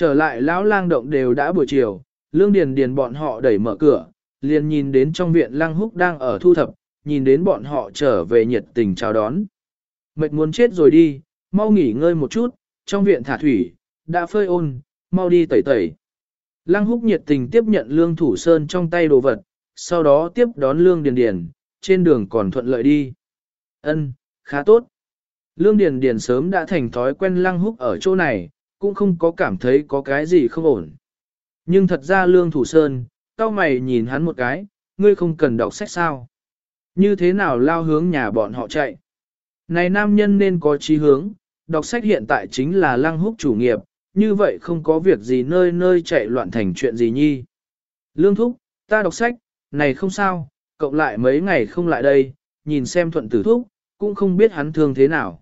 Trở lại lão lang động đều đã buổi chiều, lương điền điền bọn họ đẩy mở cửa, liền nhìn đến trong viện lang húc đang ở thu thập, nhìn đến bọn họ trở về nhiệt tình chào đón. Mệt muốn chết rồi đi, mau nghỉ ngơi một chút, trong viện thả thủy, đã phơi ôn, mau đi tẩy tẩy. Lăng húc nhiệt tình tiếp nhận lương thủ sơn trong tay đồ vật, sau đó tiếp đón lương điền điền, trên đường còn thuận lợi đi. Ân, khá tốt. Lương điền điền sớm đã thành thói quen lăng húc ở chỗ này, cũng không có cảm thấy có cái gì không ổn. Nhưng thật ra lương thủ sơn, tao mày nhìn hắn một cái, ngươi không cần đọc sách sao. Như thế nào lao hướng nhà bọn họ chạy. Này nam nhân nên có chí hướng, đọc sách hiện tại chính là lăng húc chủ nghiệp, như vậy không có việc gì nơi nơi chạy loạn thành chuyện gì nhi. Lương thúc, ta đọc sách, này không sao, cộng lại mấy ngày không lại đây, nhìn xem thuận tử thúc, cũng không biết hắn thương thế nào.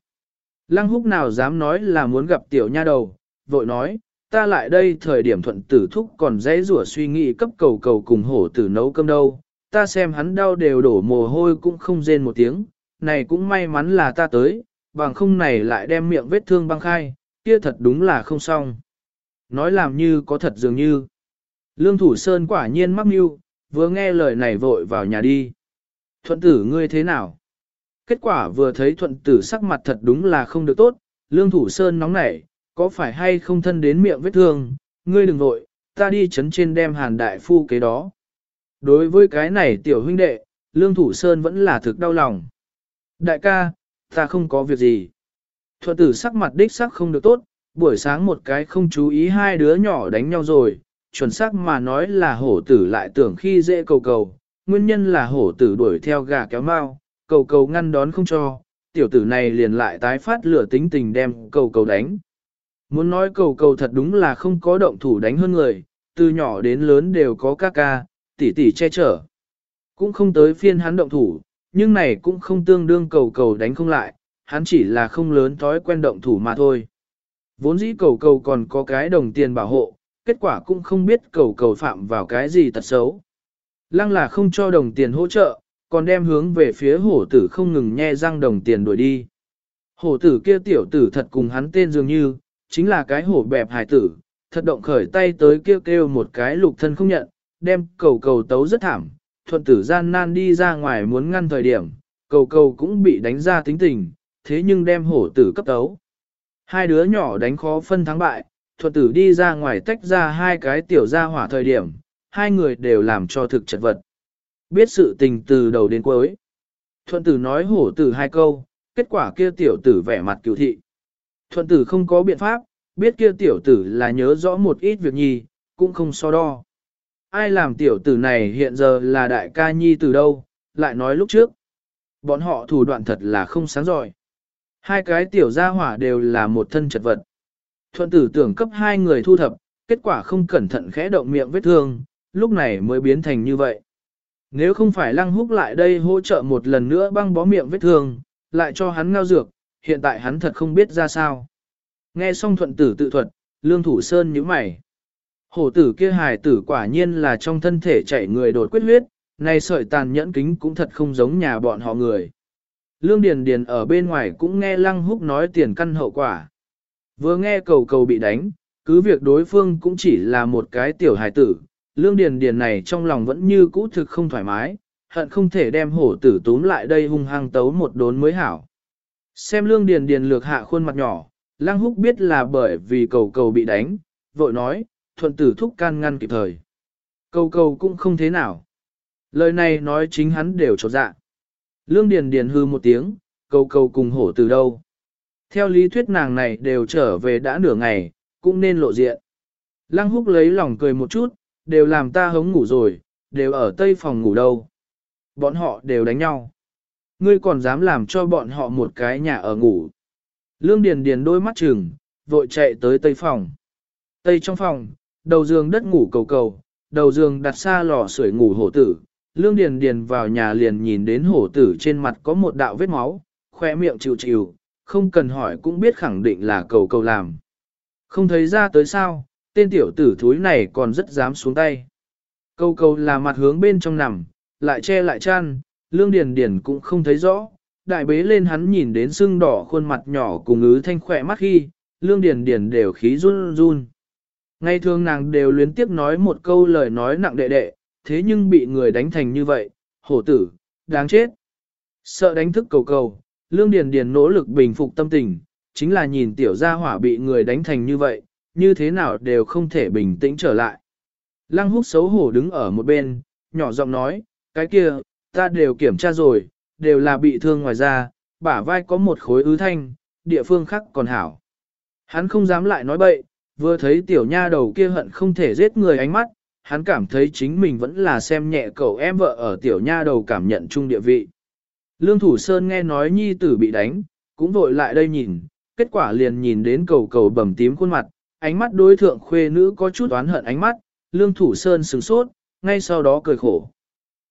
Lăng húc nào dám nói là muốn gặp tiểu nha đầu, vội nói, ta lại đây thời điểm thuận tử thúc còn dễ rủa suy nghĩ cấp cầu cầu cùng hổ tử nấu cơm đâu, ta xem hắn đau đều đổ mồ hôi cũng không rên một tiếng, này cũng may mắn là ta tới, bằng không này lại đem miệng vết thương băng khai, kia thật đúng là không xong. Nói làm như có thật dường như. Lương Thủ Sơn quả nhiên mắc mưu, vừa nghe lời này vội vào nhà đi. Thuận tử ngươi thế nào? Kết quả vừa thấy thuận tử sắc mặt thật đúng là không được tốt, Lương Thủ Sơn nóng nảy, có phải hay không thân đến miệng vết thương, ngươi đừng vội, ta đi chấn trên đem hàn đại phu kế đó. Đối với cái này tiểu huynh đệ, Lương Thủ Sơn vẫn là thực đau lòng. Đại ca, ta không có việc gì. Thuận tử sắc mặt đích sắc không được tốt, buổi sáng một cái không chú ý hai đứa nhỏ đánh nhau rồi, chuẩn xác mà nói là hổ tử lại tưởng khi dễ cầu cầu, nguyên nhân là hổ tử đuổi theo gà kéo mau, cầu cầu ngăn đón không cho, tiểu tử này liền lại tái phát lửa tính tình đem cầu cầu đánh. Muốn nói cầu cầu thật đúng là không có động thủ đánh hơn người, từ nhỏ đến lớn đều có ca ca, tỷ tỷ che chở. Cũng không tới phiên hắn động thủ, nhưng này cũng không tương đương cầu cầu đánh không lại, hắn chỉ là không lớn thói quen động thủ mà thôi. Vốn dĩ cầu cầu còn có cái đồng tiền bảo hộ, kết quả cũng không biết cầu cầu phạm vào cái gì tật xấu. Lăng là không cho đồng tiền hỗ trợ, còn đem hướng về phía hổ tử không ngừng nhe răng đồng tiền đuổi đi. Hổ tử kia tiểu tử thật cùng hắn tên dường như, chính là cái hổ bẹp hải tử, thật động khởi tay tới kêu kêu một cái lục thân không nhận, đem cầu cầu tấu rất thảm, thuận tử gian nan đi ra ngoài muốn ngăn thời điểm, cầu cầu cũng bị đánh ra tính tình, thế nhưng đem hổ tử cấp tấu. Hai đứa nhỏ đánh khó phân thắng bại, thuận tử đi ra ngoài tách ra hai cái tiểu ra hỏa thời điểm, hai người đều làm cho thực chật vật. Biết sự tình từ đầu đến cuối. Thuận tử nói hổ tử hai câu, kết quả kia tiểu tử vẻ mặt cứu thị. Thuận tử không có biện pháp, biết kia tiểu tử là nhớ rõ một ít việc nhi, cũng không so đo. Ai làm tiểu tử này hiện giờ là đại ca nhi từ đâu, lại nói lúc trước. Bọn họ thủ đoạn thật là không sáng giỏi. Hai cái tiểu gia hỏa đều là một thân chật vật. Thuận tử tưởng cấp hai người thu thập, kết quả không cẩn thận khẽ động miệng vết thương, lúc này mới biến thành như vậy. Nếu không phải lăng húc lại đây hỗ trợ một lần nữa băng bó miệng vết thương, lại cho hắn ngao dược, hiện tại hắn thật không biết ra sao. Nghe xong thuận tử tự thuật, lương thủ sơn nhíu mày. Hổ tử kia hài tử quả nhiên là trong thân thể chảy người đột quyết huyết, này sợi tàn nhẫn kính cũng thật không giống nhà bọn họ người. Lương Điền Điền ở bên ngoài cũng nghe Lăng Húc nói tiền căn hậu quả. Vừa nghe cầu cầu bị đánh, cứ việc đối phương cũng chỉ là một cái tiểu hài tử, Lương Điền Điền này trong lòng vẫn như cũ thực không thoải mái, hận không thể đem hổ tử túm lại đây hung hăng tấu một đốn mới hảo. Xem Lương Điền Điền lược hạ khuôn mặt nhỏ, Lăng Húc biết là bởi vì cầu cầu bị đánh, vội nói, thuận tử thúc can ngăn kịp thời. Cầu cầu cũng không thế nào. Lời này nói chính hắn đều trọt dạ. Lương Điền Điền hư một tiếng, cầu cầu cùng hổ từ đâu. Theo lý thuyết nàng này đều trở về đã nửa ngày, cũng nên lộ diện. Lăng húc lấy lòng cười một chút, đều làm ta hống ngủ rồi, đều ở tây phòng ngủ đâu. Bọn họ đều đánh nhau. Ngươi còn dám làm cho bọn họ một cái nhà ở ngủ. Lương Điền Điền đôi mắt trừng, vội chạy tới tây phòng. Tây trong phòng, đầu giường đất ngủ cầu cầu, đầu giường đặt xa lò sưởi ngủ hổ tử, Lương Điền Điền vào nhà liền nhìn đến hổ tử trên mặt có một đạo vết máu, khoe miệng chịu chịu, không cần hỏi cũng biết khẳng định là cầu cầu làm. Không thấy ra tới sao, tên tiểu tử thúi này còn rất dám xuống tay. Cầu cầu là mặt hướng bên trong nằm, lại che lại chăn, Lương Điền Điền cũng không thấy rõ. Đại bế lên hắn nhìn đến sưng đỏ khuôn mặt nhỏ cùng ứ thanh khỏe mắt khi, Lương Điền Điền đều khí run run. Ngày thường nàng đều luyến tiếp nói một câu lời nói nặng đệ đệ, thế nhưng bị người đánh thành như vậy, hổ tử, đáng chết. Sợ đánh thức cầu cầu, Lương Điền Điền nỗ lực bình phục tâm tình, chính là nhìn tiểu gia hỏa bị người đánh thành như vậy, như thế nào đều không thể bình tĩnh trở lại. Lăng húc xấu hổ đứng ở một bên, nhỏ giọng nói, cái kia, ta đều kiểm tra rồi, đều là bị thương ngoài da, bả vai có một khối ứ thanh, địa phương khác còn hảo. Hắn không dám lại nói bậy, vừa thấy tiểu nha đầu kia hận không thể giết người ánh mắt, hắn cảm thấy chính mình vẫn là xem nhẹ cậu em vợ ở tiểu nha đầu cảm nhận chung địa vị. Lương Thủ Sơn nghe nói nhi tử bị đánh, cũng vội lại đây nhìn, kết quả liền nhìn đến cầu cầu bầm tím khuôn mặt, ánh mắt đối thượng khuê nữ có chút oán hận ánh mắt, Lương Thủ Sơn sừng sốt, ngay sau đó cười khổ.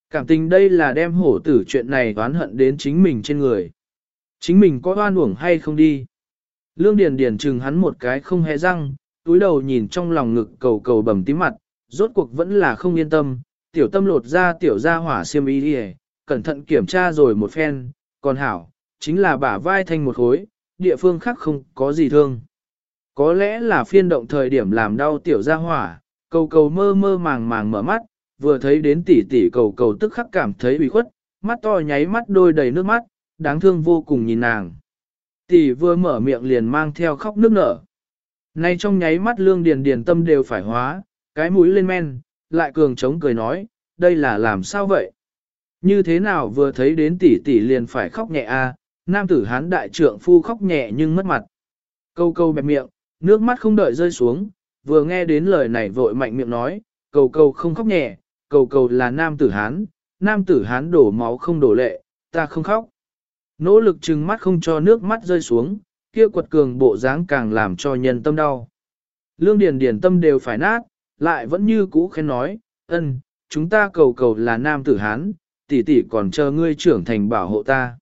Cảm tình đây là đem hổ tử chuyện này oán hận đến chính mình trên người. Chính mình có oan uổng hay không đi. Lương Điền Điền chừng hắn một cái không hề răng, túi đầu nhìn trong lòng ngực cầu cầu bầm tím mặt, rốt cuộc vẫn là không yên tâm, tiểu tâm lột ra tiểu ra hỏa xiêm y đi cẩn thận kiểm tra rồi một phen, còn hảo, chính là bả vai thành một khối, địa phương khác không có gì thương. Có lẽ là phiên động thời điểm làm đau tiểu ra hỏa, cầu cầu mơ mơ màng màng mở mắt, vừa thấy đến tỷ tỷ cầu cầu tức khắc cảm thấy bị khuất, mắt to nháy mắt đôi đầy nước mắt, đáng thương vô cùng nhìn nàng. Tỷ vừa mở miệng liền mang theo khóc nước nở. Nay trong nháy mắt lương điền điền tâm đều phải hóa, cái mũi lên men, lại cường chống cười nói, đây là làm sao vậy? Như thế nào vừa thấy đến tỷ tỷ liền phải khóc nhẹ a? À? nam tử hán đại trượng phu khóc nhẹ nhưng mất mặt. Câu câu bẹp miệng, nước mắt không đợi rơi xuống, vừa nghe đến lời này vội mạnh miệng nói, cầu cầu không khóc nhẹ, cầu cầu là nam tử hán, nam tử hán đổ máu không đổ lệ, ta không khóc. Nỗ lực trừng mắt không cho nước mắt rơi xuống, kia quật cường bộ dáng càng làm cho nhân tâm đau. Lương Điền Điền tâm đều phải nát, lại vẫn như cũ khen nói, ân, chúng ta cầu cầu là nam tử hán, tỷ tỷ còn chờ ngươi trưởng thành bảo hộ ta.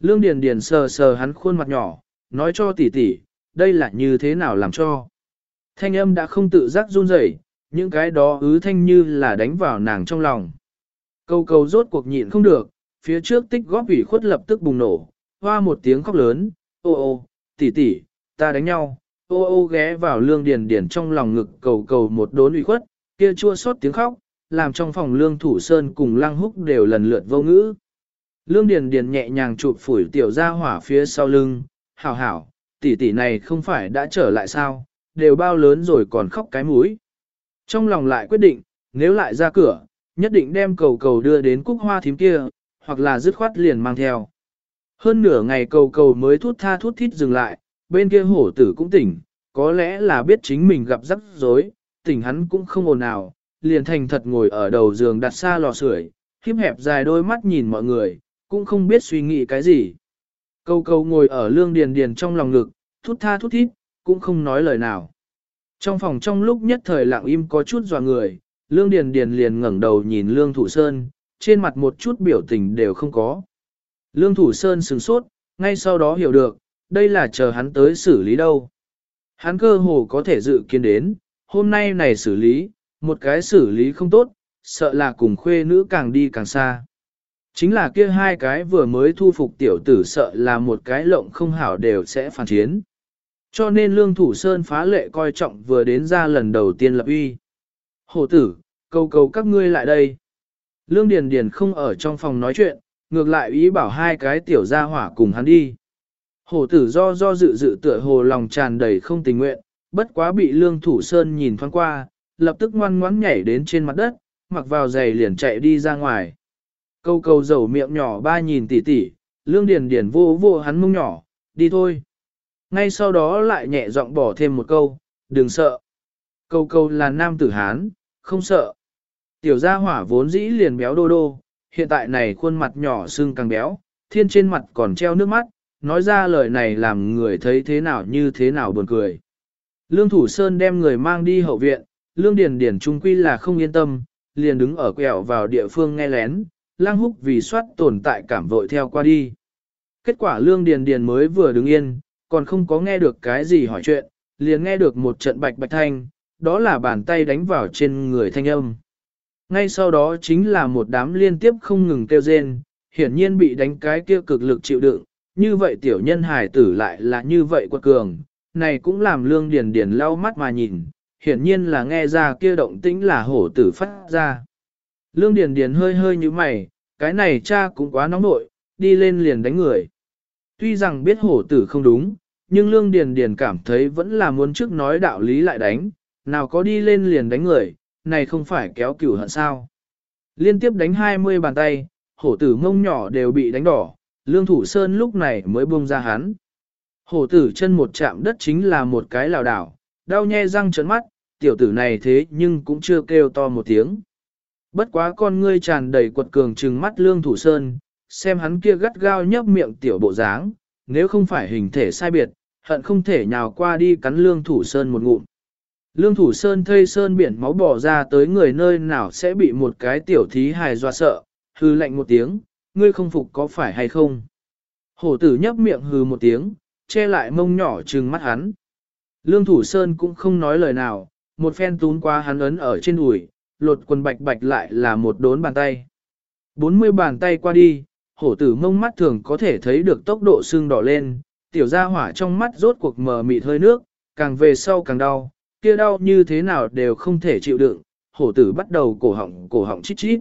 Lương Điền Điền sờ sờ hắn khuôn mặt nhỏ, nói cho tỷ tỷ, đây là như thế nào làm cho. Thanh âm đã không tự giác run rẩy, những cái đó ứ thanh như là đánh vào nàng trong lòng. Cầu cầu rốt cuộc nhịn không được, phía trước tích góp ủy khuất lập tức bùng nổ, hoa một tiếng khóc lớn, ô ô, tỷ tỷ, ta đánh nhau, ô ô ghé vào lương điền điền trong lòng ngực cầu cầu một đốn ủy khuất, kia chua xót tiếng khóc, làm trong phòng lương thủ sơn cùng lăng húc đều lần lượt vô ngữ. Lương điền điền nhẹ nhàng chụp phủi tiểu ra hỏa phía sau lưng, hảo hảo, tỷ tỷ này không phải đã trở lại sao, đều bao lớn rồi còn khóc cái mũi. Trong lòng lại quyết định, nếu lại ra cửa, nhất định đem cầu cầu đưa đến cúc hoa thím kia, hoặc là dứt khoát liền mang theo. Hơn nửa ngày cầu cầu mới thút tha thút thít dừng lại, bên kia hổ tử cũng tỉnh, có lẽ là biết chính mình gặp rắc rối, tỉnh hắn cũng không ồn nào, liền thành thật ngồi ở đầu giường đặt xa lò sưởi, khiếp hẹp dài đôi mắt nhìn mọi người, cũng không biết suy nghĩ cái gì. Cầu cầu ngồi ở lương điền điền trong lòng ngực, thút tha thút thít, cũng không nói lời nào. Trong phòng trong lúc nhất thời lặng im có chút dò người, lương điền điền liền ngẩng đầu nhìn lương thủ sơn, trên mặt một chút biểu tình đều không có. Lương Thủ Sơn sừng sốt, ngay sau đó hiểu được, đây là chờ hắn tới xử lý đâu. Hắn cơ hồ có thể dự kiến đến, hôm nay này xử lý, một cái xử lý không tốt, sợ là cùng khuê nữ càng đi càng xa. Chính là kia hai cái vừa mới thu phục tiểu tử sợ là một cái lộng không hảo đều sẽ phản chiến. Cho nên Lương Thủ Sơn phá lệ coi trọng vừa đến ra lần đầu tiên lập uy. Hổ tử, cầu cầu các ngươi lại đây. Lương Điền Điền không ở trong phòng nói chuyện, ngược lại ý bảo hai cái tiểu gia hỏa cùng hắn đi. Hổ tử do do dự dự tựa hồ lòng tràn đầy không tình nguyện, bất quá bị Lương Thủ Sơn nhìn thoáng qua, lập tức ngoan ngoãn nhảy đến trên mặt đất, mặc vào giày liền chạy đi ra ngoài. Câu câu dầu miệng nhỏ ba nhìn tỉ tỉ, Lương Điền Điền vô vô hắn mông nhỏ, đi thôi. Ngay sau đó lại nhẹ giọng bỏ thêm một câu, đừng sợ. Câu câu là nam tử Hán, không sợ. Tiểu gia hỏa vốn dĩ liền béo đô đô, hiện tại này khuôn mặt nhỏ xương càng béo, thiên trên mặt còn treo nước mắt, nói ra lời này làm người thấy thế nào như thế nào buồn cười. Lương Thủ Sơn đem người mang đi hậu viện, Lương Điền Điền trung quy là không yên tâm, liền đứng ở quẹo vào địa phương nghe lén, lang húc vì soát tồn tại cảm vội theo qua đi. Kết quả Lương Điền Điền mới vừa đứng yên, còn không có nghe được cái gì hỏi chuyện, liền nghe được một trận bạch bạch thanh, đó là bàn tay đánh vào trên người thanh âm. Ngay sau đó chính là một đám liên tiếp không ngừng kêu rên, hiển nhiên bị đánh cái kia cực lực chịu đựng, như vậy tiểu nhân hài tử lại là như vậy quật cường, này cũng làm lương điền điền lau mắt mà nhìn, hiển nhiên là nghe ra kia động tĩnh là hổ tử phát ra. Lương Điền Điền hơi hơi như mày, cái này cha cũng quá nóng nội, đi lên liền đánh người. Tuy rằng biết hổ tử không đúng, nhưng Lương Điền Điền cảm thấy vẫn là muốn trước nói đạo lý lại đánh, nào có đi lên liền đánh người, này không phải kéo cửu hận sao. Liên tiếp đánh 20 bàn tay, hổ tử mông nhỏ đều bị đánh đỏ, Lương Thủ Sơn lúc này mới buông ra hắn. Hổ tử chân một chạm đất chính là một cái lào đảo, đau nhe răng trấn mắt, tiểu tử này thế nhưng cũng chưa kêu to một tiếng. Bất quá con ngươi tràn đầy quật cường trừng mắt Lương Thủ Sơn, xem hắn kia gắt gao nhấp miệng tiểu bộ dáng, nếu không phải hình thể sai biệt, hận không thể nhào qua đi cắn Lương Thủ Sơn một ngụm. Lương Thủ Sơn thây sơn biển máu bỏ ra tới người nơi nào sẽ bị một cái tiểu thí hài dọa sợ, hư lạnh một tiếng, ngươi không phục có phải hay không? Hổ tử nhấp miệng hừ một tiếng, che lại mông nhỏ trừng mắt hắn. Lương Thủ Sơn cũng không nói lời nào, một phen tún qua hắn ấn ở trên đùi, lột quần bạch bạch lại là một đốn bàn tay. 40 bàn tay qua đi, hổ tử mông mắt thường có thể thấy được tốc độ xương đỏ lên, tiểu gia hỏa trong mắt rốt cuộc mờ mịt hơi nước, càng về sau càng đau, kia đau như thế nào đều không thể chịu đựng, hổ tử bắt đầu cổ họng cổ họng chít chít.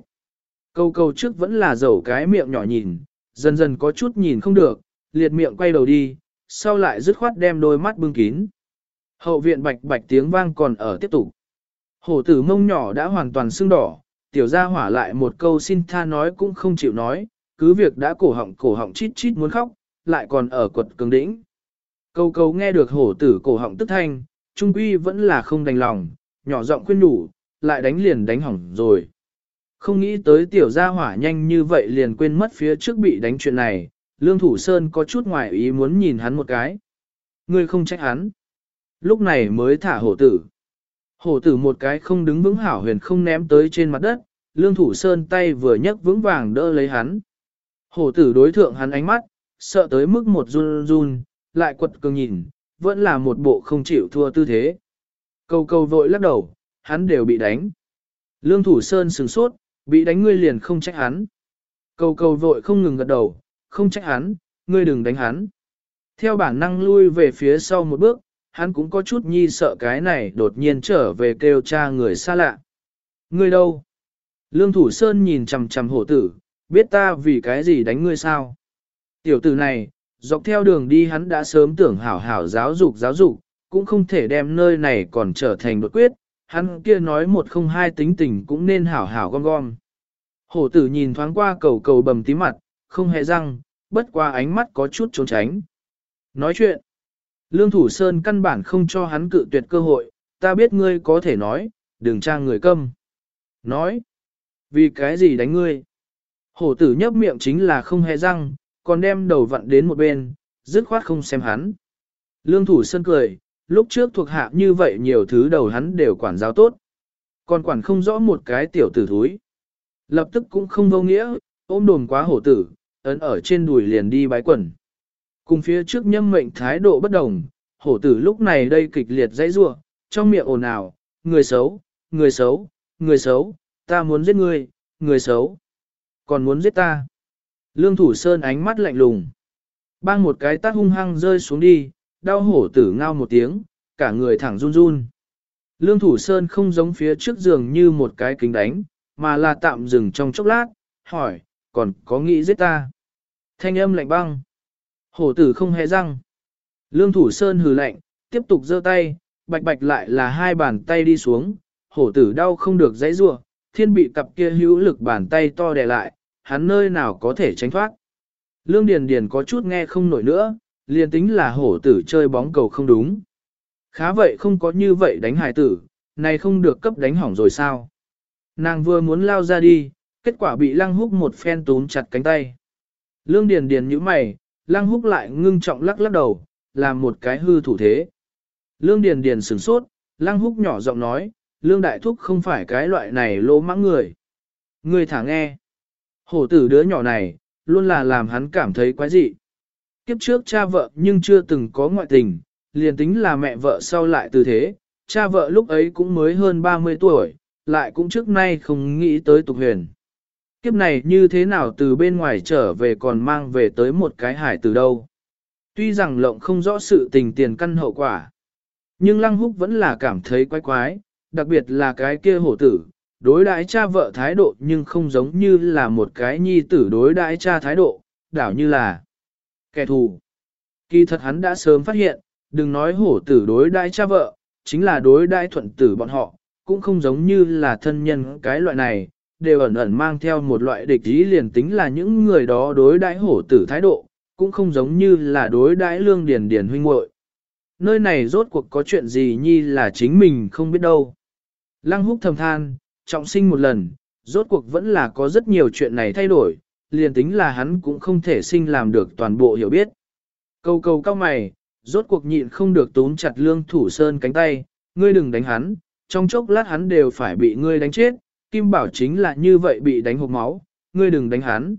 Câu câu trước vẫn là dầu cái miệng nhỏ nhìn, dần dần có chút nhìn không được, liệt miệng quay đầu đi, sau lại dứt khoát đem đôi mắt bưng kín. Hậu viện bạch bạch tiếng vang còn ở tiếp tục. Hổ tử mông nhỏ đã hoàn toàn sưng đỏ, tiểu gia hỏa lại một câu xin tha nói cũng không chịu nói, cứ việc đã cổ họng cổ họng chít chít muốn khóc, lại còn ở quật cường đĩnh. Câu câu nghe được hổ tử cổ họng tức thanh, trung quy vẫn là không đành lòng, nhỏ giọng khuyên đủ, lại đánh liền đánh hỏng rồi. Không nghĩ tới tiểu gia hỏa nhanh như vậy liền quên mất phía trước bị đánh chuyện này, Lương Thủ Sơn có chút ngoài ý muốn nhìn hắn một cái. Ngươi không trách hắn. Lúc này mới thả hổ tử. Hổ tử một cái không đứng vững hảo huyền không ném tới trên mặt đất, Lương Thủ Sơn tay vừa nhấc vững vàng đỡ lấy hắn. Hổ tử đối thượng hắn ánh mắt, sợ tới mức một run run, lại quật cường nhìn, vẫn là một bộ không chịu thua tư thế. Câu câu vội lắc đầu, hắn đều bị đánh. Lương Thủ Sơn sừng sốt, bị đánh ngươi liền không trách hắn. Câu câu vội không ngừng gật đầu, không trách hắn, ngươi đừng đánh hắn. Theo bản năng lui về phía sau một bước, hắn cũng có chút nhi sợ cái này đột nhiên trở về kêu cha người xa lạ. Ngươi đâu? Lương Thủ Sơn nhìn chằm chằm hổ tử, biết ta vì cái gì đánh ngươi sao? Tiểu tử này, dọc theo đường đi hắn đã sớm tưởng hảo hảo giáo dục giáo dục, cũng không thể đem nơi này còn trở thành đột quyết, hắn kia nói một không hai tính tình cũng nên hảo hảo gom gom. Hổ tử nhìn thoáng qua cầu cầu bầm tí mặt, không hề răng, bất qua ánh mắt có chút trốn tránh. Nói chuyện, Lương Thủ Sơn căn bản không cho hắn cự tuyệt cơ hội, ta biết ngươi có thể nói, đừng trang người câm. Nói, vì cái gì đánh ngươi? Hổ tử nhấp miệng chính là không hề răng, còn đem đầu vặn đến một bên, dứt khoát không xem hắn. Lương Thủ Sơn cười, lúc trước thuộc hạ như vậy nhiều thứ đầu hắn đều quản giáo tốt. Còn quản không rõ một cái tiểu tử thúi. Lập tức cũng không vô nghĩa, ôm đồn quá hổ tử, ấn ở trên đùi liền đi bái quần. Cùng phía trước nhâm mệnh thái độ bất đồng, hổ tử lúc này đây kịch liệt dãy rua, trong miệng ồn ào, người xấu, người xấu, người xấu, ta muốn giết ngươi, người xấu, còn muốn giết ta. Lương thủ sơn ánh mắt lạnh lùng. Bang một cái tát hung hăng rơi xuống đi, đau hổ tử ngao một tiếng, cả người thẳng run run. Lương thủ sơn không giống phía trước giường như một cái kính đánh, mà là tạm dừng trong chốc lát, hỏi, còn có nghĩ giết ta? Thanh âm lạnh băng. Hổ tử không hề răng. Lương thủ sơn hừ lạnh, tiếp tục giơ tay, bạch bạch lại là hai bàn tay đi xuống, hổ tử đau không được dãy rua, thiên bị cặp kia hữu lực bàn tay to đè lại, hắn nơi nào có thể tránh thoát. Lương Điền Điền có chút nghe không nổi nữa, liền tính là hổ tử chơi bóng cầu không đúng. Khá vậy không có như vậy đánh hải tử, này không được cấp đánh hỏng rồi sao. Nàng vừa muốn lao ra đi, kết quả bị lăng húc một phen túm chặt cánh tay. Lương Điền Điền nhíu mày, lăng húc lại ngưng trọng lắc lắc đầu, làm một cái hư thủ thế. Lương Điền Điền sửng sốt, lăng húc nhỏ giọng nói, Lương Đại Thúc không phải cái loại này lỗ mãng người. Người thả nghe. Hổ tử đứa nhỏ này, luôn là làm hắn cảm thấy quái dị. Kiếp trước cha vợ nhưng chưa từng có ngoại tình, liền tính là mẹ vợ sau lại từ thế, cha vợ lúc ấy cũng mới hơn 30 tuổi, lại cũng trước nay không nghĩ tới tục huyền. Kiếp này như thế nào từ bên ngoài trở về còn mang về tới một cái hải từ đâu. Tuy rằng lộng không rõ sự tình tiền căn hậu quả. Nhưng Lăng Húc vẫn là cảm thấy quái quái, đặc biệt là cái kia hổ tử, đối đãi cha vợ thái độ nhưng không giống như là một cái nhi tử đối đãi cha thái độ, đảo như là kẻ thù. Kỳ thật hắn đã sớm phát hiện, đừng nói hổ tử đối đãi cha vợ, chính là đối đãi thuận tử bọn họ, cũng không giống như là thân nhân cái loại này, đều ẩn ẩn mang theo một loại địch ý liền tính là những người đó đối đãi hổ tử thái độ, cũng không giống như là đối đãi lương điền điền huynh muội. Nơi này rốt cuộc có chuyện gì nhi là chính mình không biết đâu. Lăng húc thầm than, trọng sinh một lần, rốt cuộc vẫn là có rất nhiều chuyện này thay đổi, liền tính là hắn cũng không thể sinh làm được toàn bộ hiểu biết. Câu câu cao mày, rốt cuộc nhịn không được túm chặt lương thủ sơn cánh tay, ngươi đừng đánh hắn, trong chốc lát hắn đều phải bị ngươi đánh chết, Kim Bảo chính là như vậy bị đánh hộp máu, ngươi đừng đánh hắn.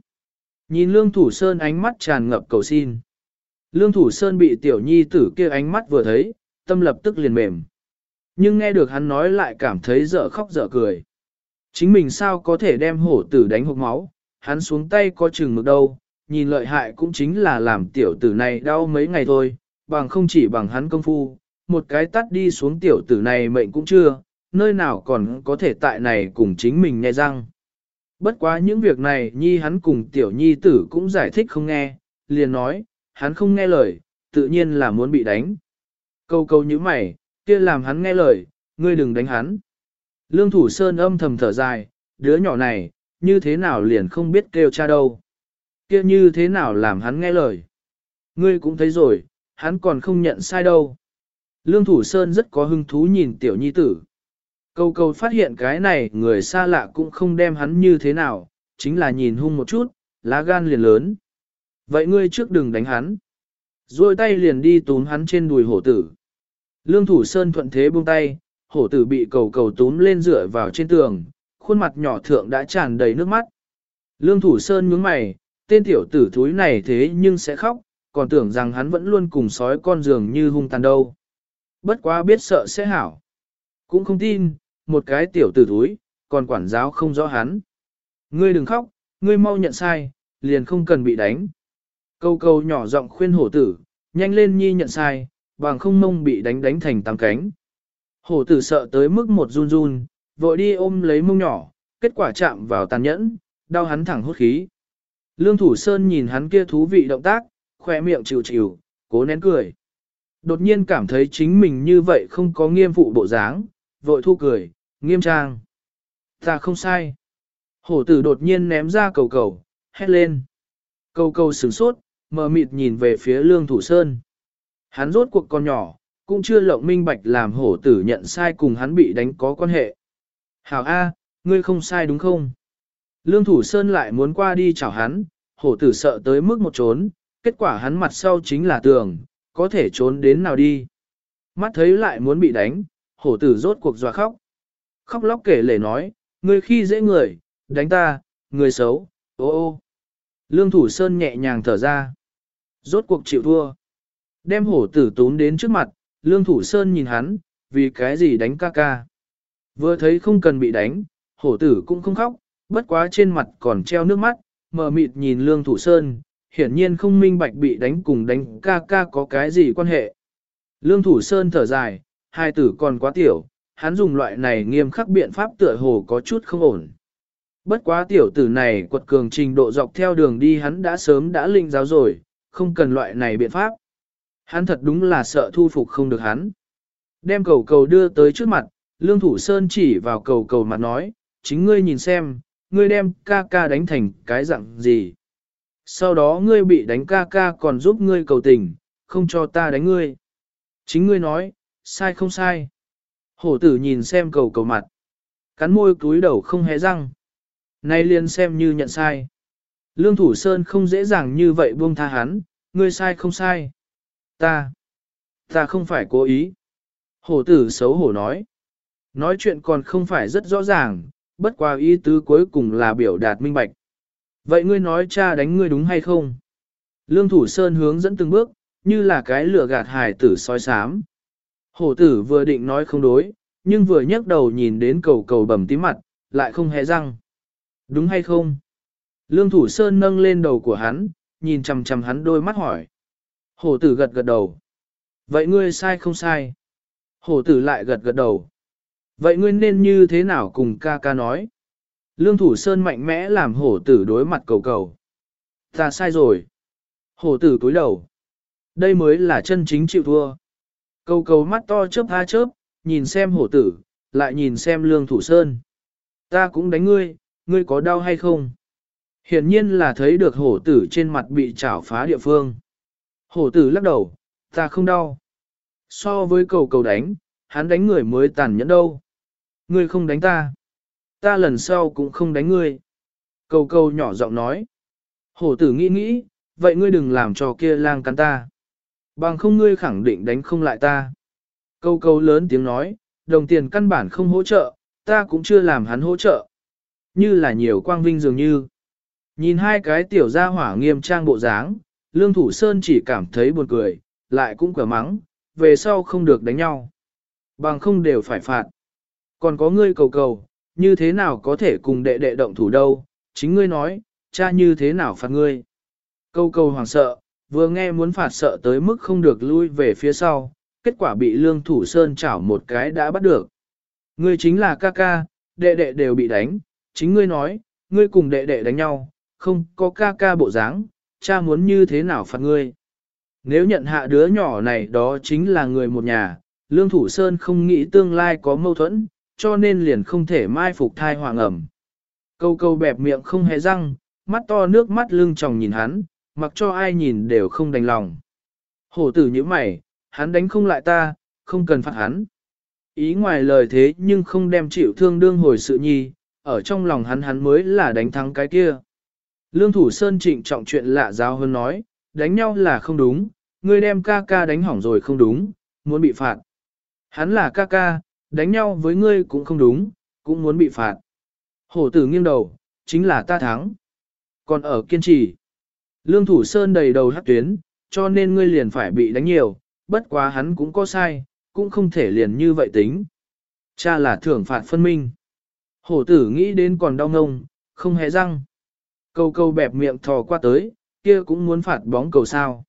Nhìn lương thủ sơn ánh mắt tràn ngập cầu xin. Lương thủ sơn bị tiểu nhi tử kia ánh mắt vừa thấy, tâm lập tức liền mềm. Nhưng nghe được hắn nói lại cảm thấy dở khóc dở cười. Chính mình sao có thể đem hổ tử đánh hộp máu, hắn xuống tay có chừng mực đâu, nhìn lợi hại cũng chính là làm tiểu tử này đau mấy ngày thôi, bằng không chỉ bằng hắn công phu, một cái tắt đi xuống tiểu tử này mệnh cũng chưa, nơi nào còn có thể tại này cùng chính mình nghe răng. Bất quá những việc này nhi hắn cùng tiểu nhi tử cũng giải thích không nghe, liền nói, hắn không nghe lời, tự nhiên là muốn bị đánh. Câu câu như mày, kia làm hắn nghe lời, ngươi đừng đánh hắn. Lương thủ sơn âm thầm thở dài, đứa nhỏ này, như thế nào liền không biết kêu cha đâu. Kia như thế nào làm hắn nghe lời. Ngươi cũng thấy rồi, hắn còn không nhận sai đâu. Lương thủ sơn rất có hứng thú nhìn tiểu nhi tử. Câu câu phát hiện cái này người xa lạ cũng không đem hắn như thế nào, chính là nhìn hung một chút, lá gan liền lớn. Vậy ngươi trước đừng đánh hắn. Rồi tay liền đi túm hắn trên đùi hổ tử. Lương thủ sơn thuận thế buông tay, hổ tử bị cầu cầu túm lên dựa vào trên tường, khuôn mặt nhỏ thượng đã tràn đầy nước mắt. Lương thủ sơn nhướng mày, tên tiểu tử thúi này thế nhưng sẽ khóc, còn tưởng rằng hắn vẫn luôn cùng sói con giường như hung tàn đâu. Bất quá biết sợ sẽ hảo. Cũng không tin, một cái tiểu tử thúi, còn quản giáo không rõ hắn. Ngươi đừng khóc, ngươi mau nhận sai, liền không cần bị đánh. Câu câu nhỏ giọng khuyên hổ tử, nhanh lên nhi nhận sai, bằng không mông bị đánh đánh thành tám cánh. Hổ tử sợ tới mức một run run, vội đi ôm lấy mông nhỏ, kết quả chạm vào tàn nhẫn, đau hắn thẳng hốt khí. Lương Thủ Sơn nhìn hắn kia thú vị động tác, khoe miệng chịu chịu, cố nén cười. Đột nhiên cảm thấy chính mình như vậy không có nghiêm phụ bộ dáng, vội thu cười, nghiêm trang. Ta không sai. Hổ tử đột nhiên ném ra cầu cầu, hét lên. Cầu cầu sửng sốt, mờ mịt nhìn về phía lương thủ sơn. Hắn rốt cuộc con nhỏ, cũng chưa lộng minh bạch làm hổ tử nhận sai cùng hắn bị đánh có quan hệ. Hảo A, ngươi không sai đúng không? Lương thủ sơn lại muốn qua đi chào hắn, hổ tử sợ tới mức một trốn, kết quả hắn mặt sau chính là tường, có thể trốn đến nào đi. Mắt thấy lại muốn bị đánh, hổ tử rốt cuộc dọa khóc. Khóc lóc kể lể nói, ngươi khi dễ người, đánh ta, người xấu, ô ô. Lương thủ sơn nhẹ nhàng thở ra. Rốt cuộc chịu thua. Đem hổ tử tún đến trước mặt, lương thủ sơn nhìn hắn, vì cái gì đánh ca ca. Vừa thấy không cần bị đánh, hổ tử cũng không khóc, bất quá trên mặt còn treo nước mắt, mờ mịt nhìn lương thủ sơn, hiển nhiên không minh bạch bị đánh cùng đánh ca ca có cái gì quan hệ. Lương thủ sơn thở dài, hai tử còn quá tiểu, hắn dùng loại này nghiêm khắc biện pháp tựa hồ có chút không ổn. Bất quá tiểu tử này quật cường trình độ dọc theo đường đi hắn đã sớm đã linh giáo rồi, không cần loại này biện pháp. Hắn thật đúng là sợ thu phục không được hắn. Đem cầu cầu đưa tới trước mặt, Lương Thủ Sơn chỉ vào cầu cầu mặt nói, chính ngươi nhìn xem, ngươi đem ca ca đánh thành cái dạng gì. Sau đó ngươi bị đánh ca ca còn giúp ngươi cầu tình, không cho ta đánh ngươi. Chính ngươi nói, sai không sai. Hổ tử nhìn xem cầu cầu mặt. Cắn môi cúi đầu không hé răng. Nay liền xem như nhận sai. Lương Thủ Sơn không dễ dàng như vậy buông tha hắn, ngươi sai không sai. Ta, ta không phải cố ý. Hổ tử xấu hổ nói. Nói chuyện còn không phải rất rõ ràng, bất qua ý tứ cuối cùng là biểu đạt minh bạch. Vậy ngươi nói cha đánh ngươi đúng hay không? Lương Thủ Sơn hướng dẫn từng bước, như là cái lửa gạt hài tử soi sám. Hổ tử vừa định nói không đối, nhưng vừa nhấc đầu nhìn đến cầu cầu bầm tím mặt, lại không hề răng. Đúng hay không? Lương Thủ Sơn nâng lên đầu của hắn, nhìn chằm chằm hắn đôi mắt hỏi. Hổ tử gật gật đầu. Vậy ngươi sai không sai? Hổ tử lại gật gật đầu. Vậy ngươi nên như thế nào cùng ca ca nói? Lương thủ sơn mạnh mẽ làm hổ tử đối mặt cầu cầu. Ta sai rồi. Hổ tử cúi đầu. Đây mới là chân chính chịu thua. Cầu cầu mắt to chớp ha chớp, nhìn xem hổ tử, lại nhìn xem lương thủ sơn. Ta cũng đánh ngươi, ngươi có đau hay không? Hiển nhiên là thấy được hổ tử trên mặt bị chảo phá địa phương. Hổ tử lắc đầu, ta không đau. So với cầu cầu đánh, hắn đánh người mới tàn nhẫn đâu. Ngươi không đánh ta. Ta lần sau cũng không đánh ngươi. Cầu cầu nhỏ giọng nói. Hổ tử nghĩ nghĩ, vậy ngươi đừng làm cho kia lang cắn ta. Bằng không ngươi khẳng định đánh không lại ta. Câu câu lớn tiếng nói, đồng tiền căn bản không hỗ trợ, ta cũng chưa làm hắn hỗ trợ. Như là nhiều quang vinh dường như. Nhìn hai cái tiểu gia hỏa nghiêm trang bộ dáng, Lương Thủ Sơn chỉ cảm thấy buồn cười, lại cũng quả mắng, về sau không được đánh nhau. Bằng không đều phải phạt. Còn có ngươi cầu cầu, như thế nào có thể cùng đệ đệ động thủ đâu, chính ngươi nói, cha như thế nào phạt ngươi. Câu cầu hoàng sợ, vừa nghe muốn phạt sợ tới mức không được lui về phía sau, kết quả bị lương thủ sơn chảo một cái đã bắt được. Ngươi chính là ca ca, đệ đệ đều bị đánh, chính ngươi nói, ngươi cùng đệ đệ đánh nhau, không có ca ca bộ dáng, cha muốn như thế nào phạt ngươi. Nếu nhận hạ đứa nhỏ này đó chính là người một nhà, lương thủ sơn không nghĩ tương lai có mâu thuẫn, cho nên liền không thể mai phục thai hoàng ẩm. Câu câu bẹp miệng không hề răng, mắt to nước mắt lưng tròng nhìn hắn, mặc cho ai nhìn đều không đành lòng. Hổ tử như mày, hắn đánh không lại ta, không cần phạt hắn. Ý ngoài lời thế nhưng không đem chịu thương đương hồi sự nhi, ở trong lòng hắn hắn mới là đánh thắng cái kia. Lương thủ sơn trịnh trọng chuyện lạ giáo hơn nói, đánh nhau là không đúng, ngươi đem ca ca đánh hỏng rồi không đúng, muốn bị phạt. Hắn là ca ca, đánh nhau với ngươi cũng không đúng, cũng muốn bị phạt. Hổ tử nghiêng đầu, chính là ta thắng. Còn ở kiên trì, lương thủ sơn đầy đầu hát tuyến, cho nên ngươi liền phải bị đánh nhiều, bất quá hắn cũng có sai, cũng không thể liền như vậy tính. Cha là thưởng phạt phân minh. Hổ tử nghĩ đến còn đau ngông, không hề răng. Câu câu bẹp miệng thò qua tới, kia cũng muốn phạt bóng cầu sao.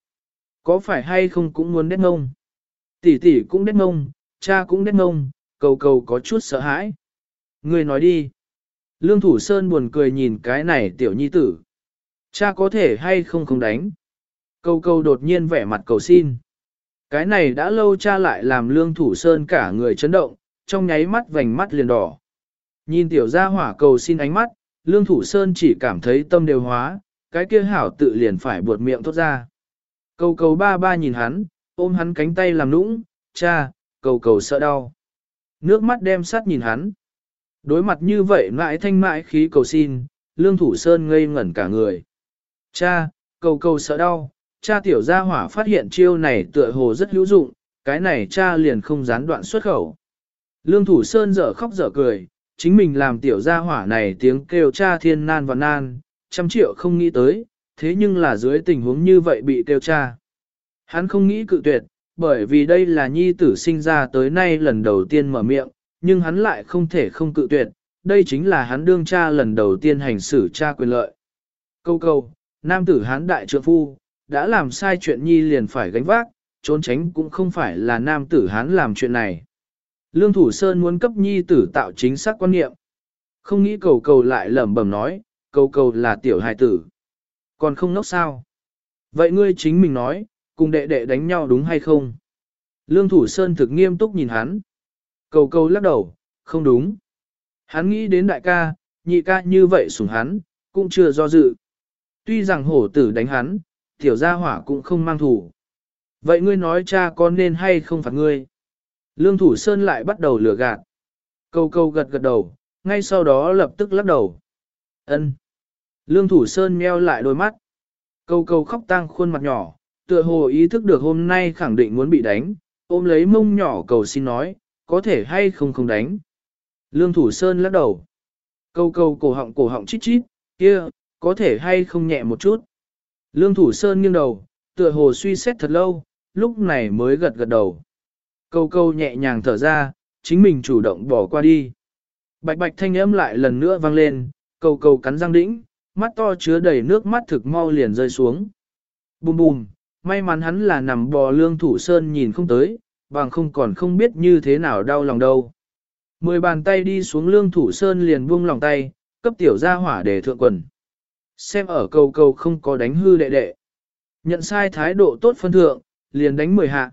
Có phải hay không cũng muốn đét ngông. Tỷ tỷ cũng đét ngông, cha cũng đét ngông, cầu cầu có chút sợ hãi. Người nói đi. Lương Thủ Sơn buồn cười nhìn cái này tiểu nhi tử. Cha có thể hay không không đánh. Cầu cầu đột nhiên vẻ mặt cầu xin. Cái này đã lâu cha lại làm Lương Thủ Sơn cả người chấn động, trong nháy mắt vành mắt liền đỏ. Nhìn tiểu gia hỏa cầu xin ánh mắt, Lương Thủ Sơn chỉ cảm thấy tâm đều hóa, cái kia hảo tự liền phải buột miệng thốt ra. Cầu cầu ba ba nhìn hắn, ôm hắn cánh tay làm nũng, cha, cầu cầu sợ đau. Nước mắt đem sát nhìn hắn. Đối mặt như vậy mãi thanh mãi khí cầu xin, Lương Thủ Sơn ngây ngẩn cả người. Cha, cầu cầu sợ đau, cha tiểu gia hỏa phát hiện chiêu này tựa hồ rất hữu dụng, cái này cha liền không gián đoạn xuất khẩu. Lương Thủ Sơn dở khóc dở cười, chính mình làm tiểu gia hỏa này tiếng kêu cha thiên nan và nan, trăm triệu không nghĩ tới, thế nhưng là dưới tình huống như vậy bị kêu cha. Hắn không nghĩ cự tuyệt, bởi vì đây là nhi tử sinh ra tới nay lần đầu tiên mở miệng, nhưng hắn lại không thể không cự tuyệt, đây chính là hắn đương cha lần đầu tiên hành xử cha quyền lợi. Câu câu, nam tử hán đại trượng phu, đã làm sai chuyện nhi liền phải gánh vác, trốn tránh cũng không phải là nam tử hán làm chuyện này. Lương Thủ Sơn muốn cấp nhi tử tạo chính xác quan niệm. Không nghĩ cầu cầu lại lẩm bẩm nói, cầu cầu là tiểu hài tử. Còn không nốc sao? Vậy ngươi chính mình nói, cùng đệ đệ đánh nhau đúng hay không? Lương Thủ Sơn thực nghiêm túc nhìn hắn. Cầu cầu lắc đầu, không đúng. Hắn nghĩ đến đại ca, nhị ca như vậy sủng hắn, cũng chưa do dự. Tuy rằng hổ tử đánh hắn, tiểu gia hỏa cũng không mang thủ. Vậy ngươi nói cha con nên hay không phạt ngươi? Lương Thủ Sơn lại bắt đầu lừa gạt. Câu câu gật gật đầu, ngay sau đó lập tức lắc đầu. Ân. Lương Thủ Sơn nheo lại đôi mắt. Câu câu khóc tang khuôn mặt nhỏ, tựa hồ ý thức được hôm nay khẳng định muốn bị đánh, ôm lấy mông nhỏ cầu xin nói, có thể hay không không đánh. Lương Thủ Sơn lắc đầu. Câu câu cổ họng cổ họng chít chít, kia, có thể hay không nhẹ một chút. Lương Thủ Sơn nghiêng đầu, tựa hồ suy xét thật lâu, lúc này mới gật gật đầu. Câu câu nhẹ nhàng thở ra, chính mình chủ động bỏ qua đi. Bạch bạch thanh âm lại lần nữa vang lên, câu câu cắn răng đĩnh, mắt to chứa đầy nước mắt thực mau liền rơi xuống. Bùm bùm, may mắn hắn là nằm bò lương thủ sơn nhìn không tới, bằng không còn không biết như thế nào đau lòng đâu. Mười bàn tay đi xuống lương thủ sơn liền buông lòng tay, cấp tiểu ra hỏa để thượng quần. Xem ở cầu cầu không có đánh hư đệ đệ. Nhận sai thái độ tốt phân thượng, liền đánh mười hạ.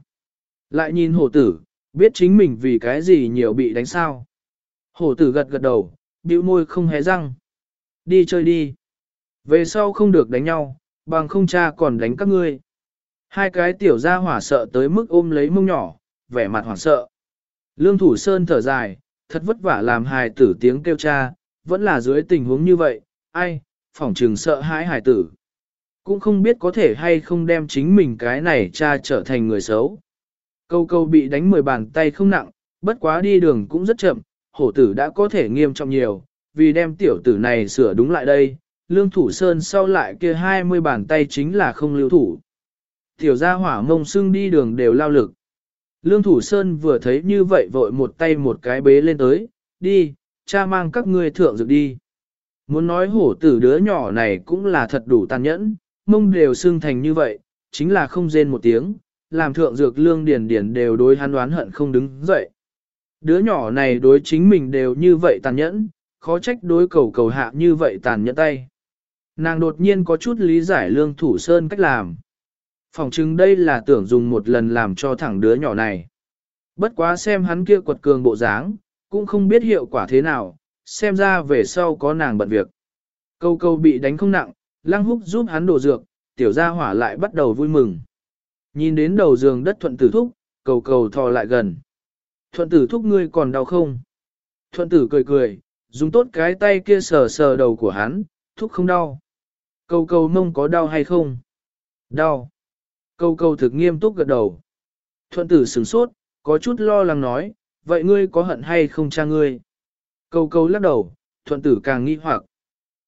Lại nhìn hổ tử, biết chính mình vì cái gì nhiều bị đánh sao. Hổ tử gật gật đầu, bĩu môi không hé răng. Đi chơi đi. Về sau không được đánh nhau, bằng không cha còn đánh các ngươi. Hai cái tiểu gia hỏa sợ tới mức ôm lấy mông nhỏ, vẻ mặt hoảng sợ. Lương Thủ Sơn thở dài, thật vất vả làm hài tử tiếng kêu cha, vẫn là dưới tình huống như vậy, ai, phỏng trừng sợ hãi hài tử. Cũng không biết có thể hay không đem chính mình cái này cha trở thành người xấu. Câu câu bị đánh mười bàn tay không nặng, bất quá đi đường cũng rất chậm, hổ tử đã có thể nghiêm trọng nhiều, vì đem tiểu tử này sửa đúng lại đây, lương thủ sơn sau lại kia 20 bàn tay chính là không lưu thủ. Tiểu gia hỏa mông xưng đi đường đều lao lực. Lương thủ sơn vừa thấy như vậy vội một tay một cái bế lên tới, đi, cha mang các ngươi thượng dược đi. Muốn nói hổ tử đứa nhỏ này cũng là thật đủ tàn nhẫn, mông đều xưng thành như vậy, chính là không rên một tiếng, làm thượng dược lương điền điền đều đối hắn đoán hận không đứng dậy. Đứa nhỏ này đối chính mình đều như vậy tàn nhẫn, khó trách đối cầu cầu hạ như vậy tàn nhẫn tay. Nàng đột nhiên có chút lý giải lương thủ sơn cách làm. Phòng chứng đây là tưởng dùng một lần làm cho thẳng đứa nhỏ này. Bất quá xem hắn kia quật cường bộ dáng, cũng không biết hiệu quả thế nào, xem ra về sau có nàng bận việc. Câu câu bị đánh không nặng, lăng húc giúp hắn đổ dược, tiểu gia hỏa lại bắt đầu vui mừng. Nhìn đến đầu giường đất thuận tử thúc, cầu cầu thò lại gần. Thuận tử thúc ngươi còn đau không? Thuận tử cười cười, dùng tốt cái tay kia sờ sờ đầu của hắn, thúc không đau. Cầu cầu mông có đau hay không? Đau. Cầu cầu thực nghiêm túc gật đầu. Thuận tử sửng sốt, có chút lo lắng nói, vậy ngươi có hận hay không cha ngươi? Cầu cầu lắc đầu, thuận tử càng nghi hoặc.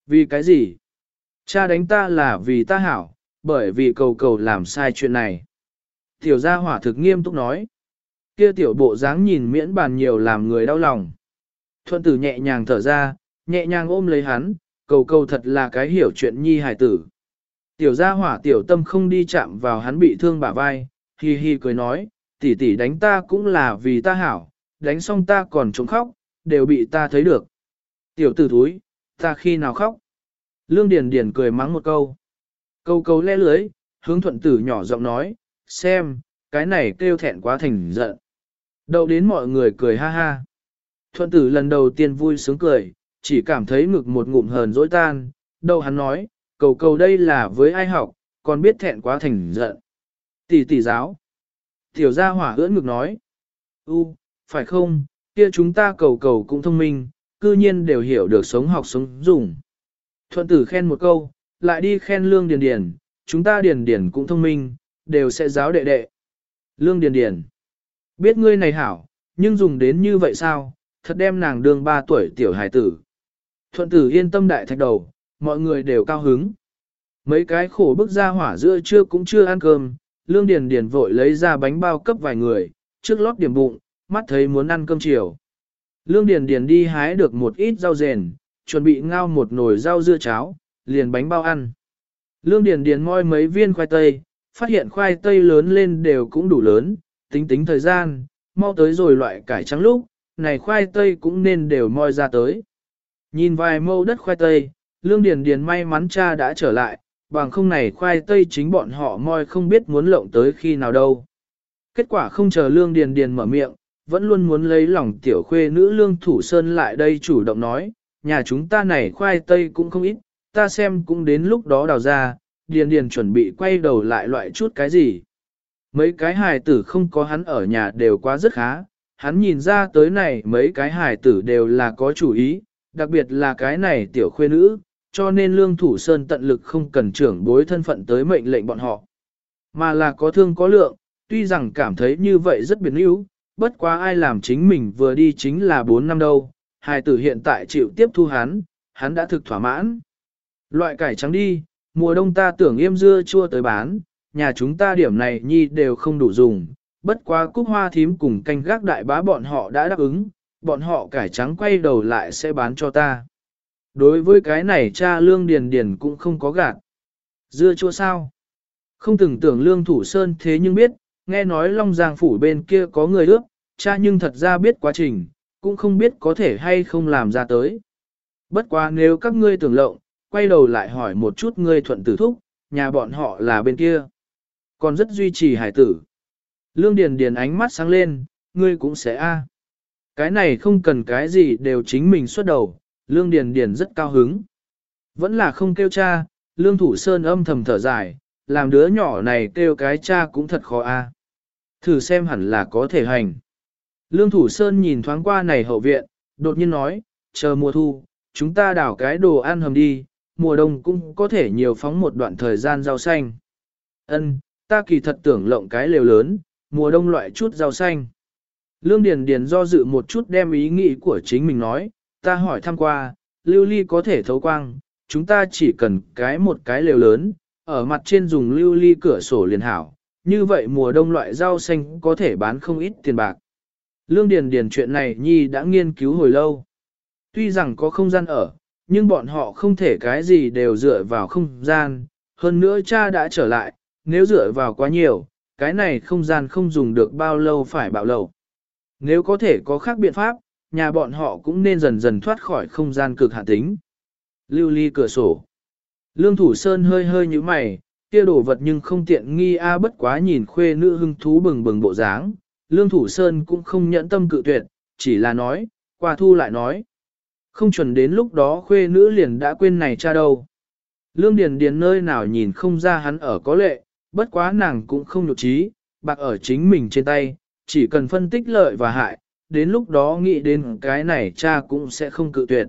Vì cái gì? Cha đánh ta là vì ta hảo, bởi vì cầu cầu làm sai chuyện này. Tiểu gia hỏa thực nghiêm túc nói. Kia tiểu bộ dáng nhìn miễn bàn nhiều làm người đau lòng. Thuận tử nhẹ nhàng thở ra, nhẹ nhàng ôm lấy hắn, cầu cầu thật là cái hiểu chuyện nhi hài tử. Tiểu gia hỏa tiểu tâm không đi chạm vào hắn bị thương bả vai, hi hi cười nói, tỷ tỷ đánh ta cũng là vì ta hảo, đánh xong ta còn trống khóc, đều bị ta thấy được. Tiểu tử thúi, ta khi nào khóc? Lương Điền Điền cười mắng một câu. Câu câu le lưới, hướng thuận tử nhỏ giọng nói, xem, cái này kêu thẹn quá thành giận. Đậu đến mọi người cười ha ha. Thuận tử lần đầu tiên vui sướng cười, chỉ cảm thấy ngực một ngụm hờn dỗi tan, đâu hắn nói, cầu cầu đây là với ai học, còn biết thẹn quá thành giận. Tỷ tỷ giáo. Tiểu gia hỏa ưỡn ngực nói, u, phải không, kia chúng ta cầu cầu cũng thông minh, cư nhiên đều hiểu được sống học sống dùng. Thuận tử khen một câu, lại đi khen lương điền điền, chúng ta điền điền cũng thông minh, đều sẽ giáo đệ đệ. Lương điền điền, biết ngươi này hảo, nhưng dùng đến như vậy sao, thật đem nàng đương ba tuổi tiểu hài tử. Thuận tử yên tâm đại thạch đầu, mọi người đều cao hứng. Mấy cái khổ bức ra hỏa giữa trưa cũng chưa ăn cơm, lương điền điền vội lấy ra bánh bao cấp vài người, trước lót điểm bụng, mắt thấy muốn ăn cơm chiều. Lương điền điền đi hái được một ít rau rền, chuẩn bị ngao một nồi rau dưa cháo, liền bánh bao ăn. Lương điền điền moi mấy viên khoai tây, phát hiện khoai tây lớn lên đều cũng đủ lớn, tính tính thời gian, mau tới rồi loại cải trắng lúc, này khoai tây cũng nên đều moi ra tới. Nhìn vài mâu đất khoai tây, Lương Điền Điền may mắn cha đã trở lại, bằng không này khoai tây chính bọn họ moi không biết muốn lộng tới khi nào đâu. Kết quả không chờ Lương Điền Điền mở miệng, vẫn luôn muốn lấy lòng tiểu khuê nữ Lương Thủ Sơn lại đây chủ động nói, nhà chúng ta này khoai tây cũng không ít, ta xem cũng đến lúc đó đào ra, Điền Điền chuẩn bị quay đầu lại loại chút cái gì. Mấy cái hài tử không có hắn ở nhà đều quá rất khá, hắn nhìn ra tới này mấy cái hài tử đều là có chủ ý, đặc biệt là cái này tiểu khuê nữ, cho nên lương thủ sơn tận lực không cần trưởng bối thân phận tới mệnh lệnh bọn họ. Mà là có thương có lượng, tuy rằng cảm thấy như vậy rất biến yếu, bất quá ai làm chính mình vừa đi chính là 4 năm đâu, hài tử hiện tại chịu tiếp thu hắn, hắn đã thực thỏa mãn. Loại cải trắng đi, mùa đông ta tưởng yêm dưa chua tới bán, nhà chúng ta điểm này nhi đều không đủ dùng, bất quá cúc hoa thím cùng canh gác đại bá bọn họ đã đáp ứng, bọn họ cải trắng quay đầu lại sẽ bán cho ta. Đối với cái này cha lương điền điền cũng không có gạt. Dưa chua sao? Không từng tưởng lương thủ sơn thế nhưng biết, nghe nói Long Giang phủ bên kia có người ước, cha nhưng thật ra biết quá trình, cũng không biết có thể hay không làm ra tới. Bất quá nếu các ngươi tưởng lộng, quay đầu lại hỏi một chút ngươi thuận tử thúc, nhà bọn họ là bên kia. Còn rất duy trì hải tử. Lương Điền Điền ánh mắt sáng lên, ngươi cũng sẽ a. Cái này không cần cái gì đều chính mình xuất đầu, Lương Điền Điền rất cao hứng. Vẫn là không kêu cha, Lương Thủ Sơn âm thầm thở dài, làm đứa nhỏ này kêu cái cha cũng thật khó a. Thử xem hẳn là có thể hành. Lương Thủ Sơn nhìn thoáng qua này hậu viện, đột nhiên nói, chờ mùa thu, chúng ta đào cái đồ ăn hầm đi, mùa đông cũng có thể nhiều phóng một đoạn thời gian rau xanh. Ân, ta kỳ thật tưởng lộng cái lều lớn, mùa đông loại chút rau xanh. Lương Điền Điền do dự một chút đem ý nghĩ của chính mình nói, ta hỏi thăm qua, lưu ly có thể thấu quang, chúng ta chỉ cần cái một cái lều lớn, ở mặt trên dùng lưu ly cửa sổ liền hảo, như vậy mùa đông loại rau xanh có thể bán không ít tiền bạc. Lương Điền Điền chuyện này Nhi đã nghiên cứu hồi lâu. Tuy rằng có không gian ở, nhưng bọn họ không thể cái gì đều dựa vào không gian, hơn nữa cha đã trở lại, nếu dựa vào quá nhiều, cái này không gian không dùng được bao lâu phải bạo lầu. Nếu có thể có khác biện pháp, nhà bọn họ cũng nên dần dần thoát khỏi không gian cực hạn tính. Lưu ly cửa sổ. Lương Thủ Sơn hơi hơi như mày, kia đồ vật nhưng không tiện nghi a à bất quá nhìn khuê nữ hưng thú bừng bừng bộ dáng. Lương Thủ Sơn cũng không nhẫn tâm cự tuyệt, chỉ là nói, qua thu lại nói. Không chuẩn đến lúc đó khuê nữ liền đã quên này cha đâu. Lương Điền Điền nơi nào nhìn không ra hắn ở có lệ, bất quá nàng cũng không nhục trí, bạc ở chính mình trên tay, chỉ cần phân tích lợi và hại, đến lúc đó nghĩ đến cái này cha cũng sẽ không cự tuyệt.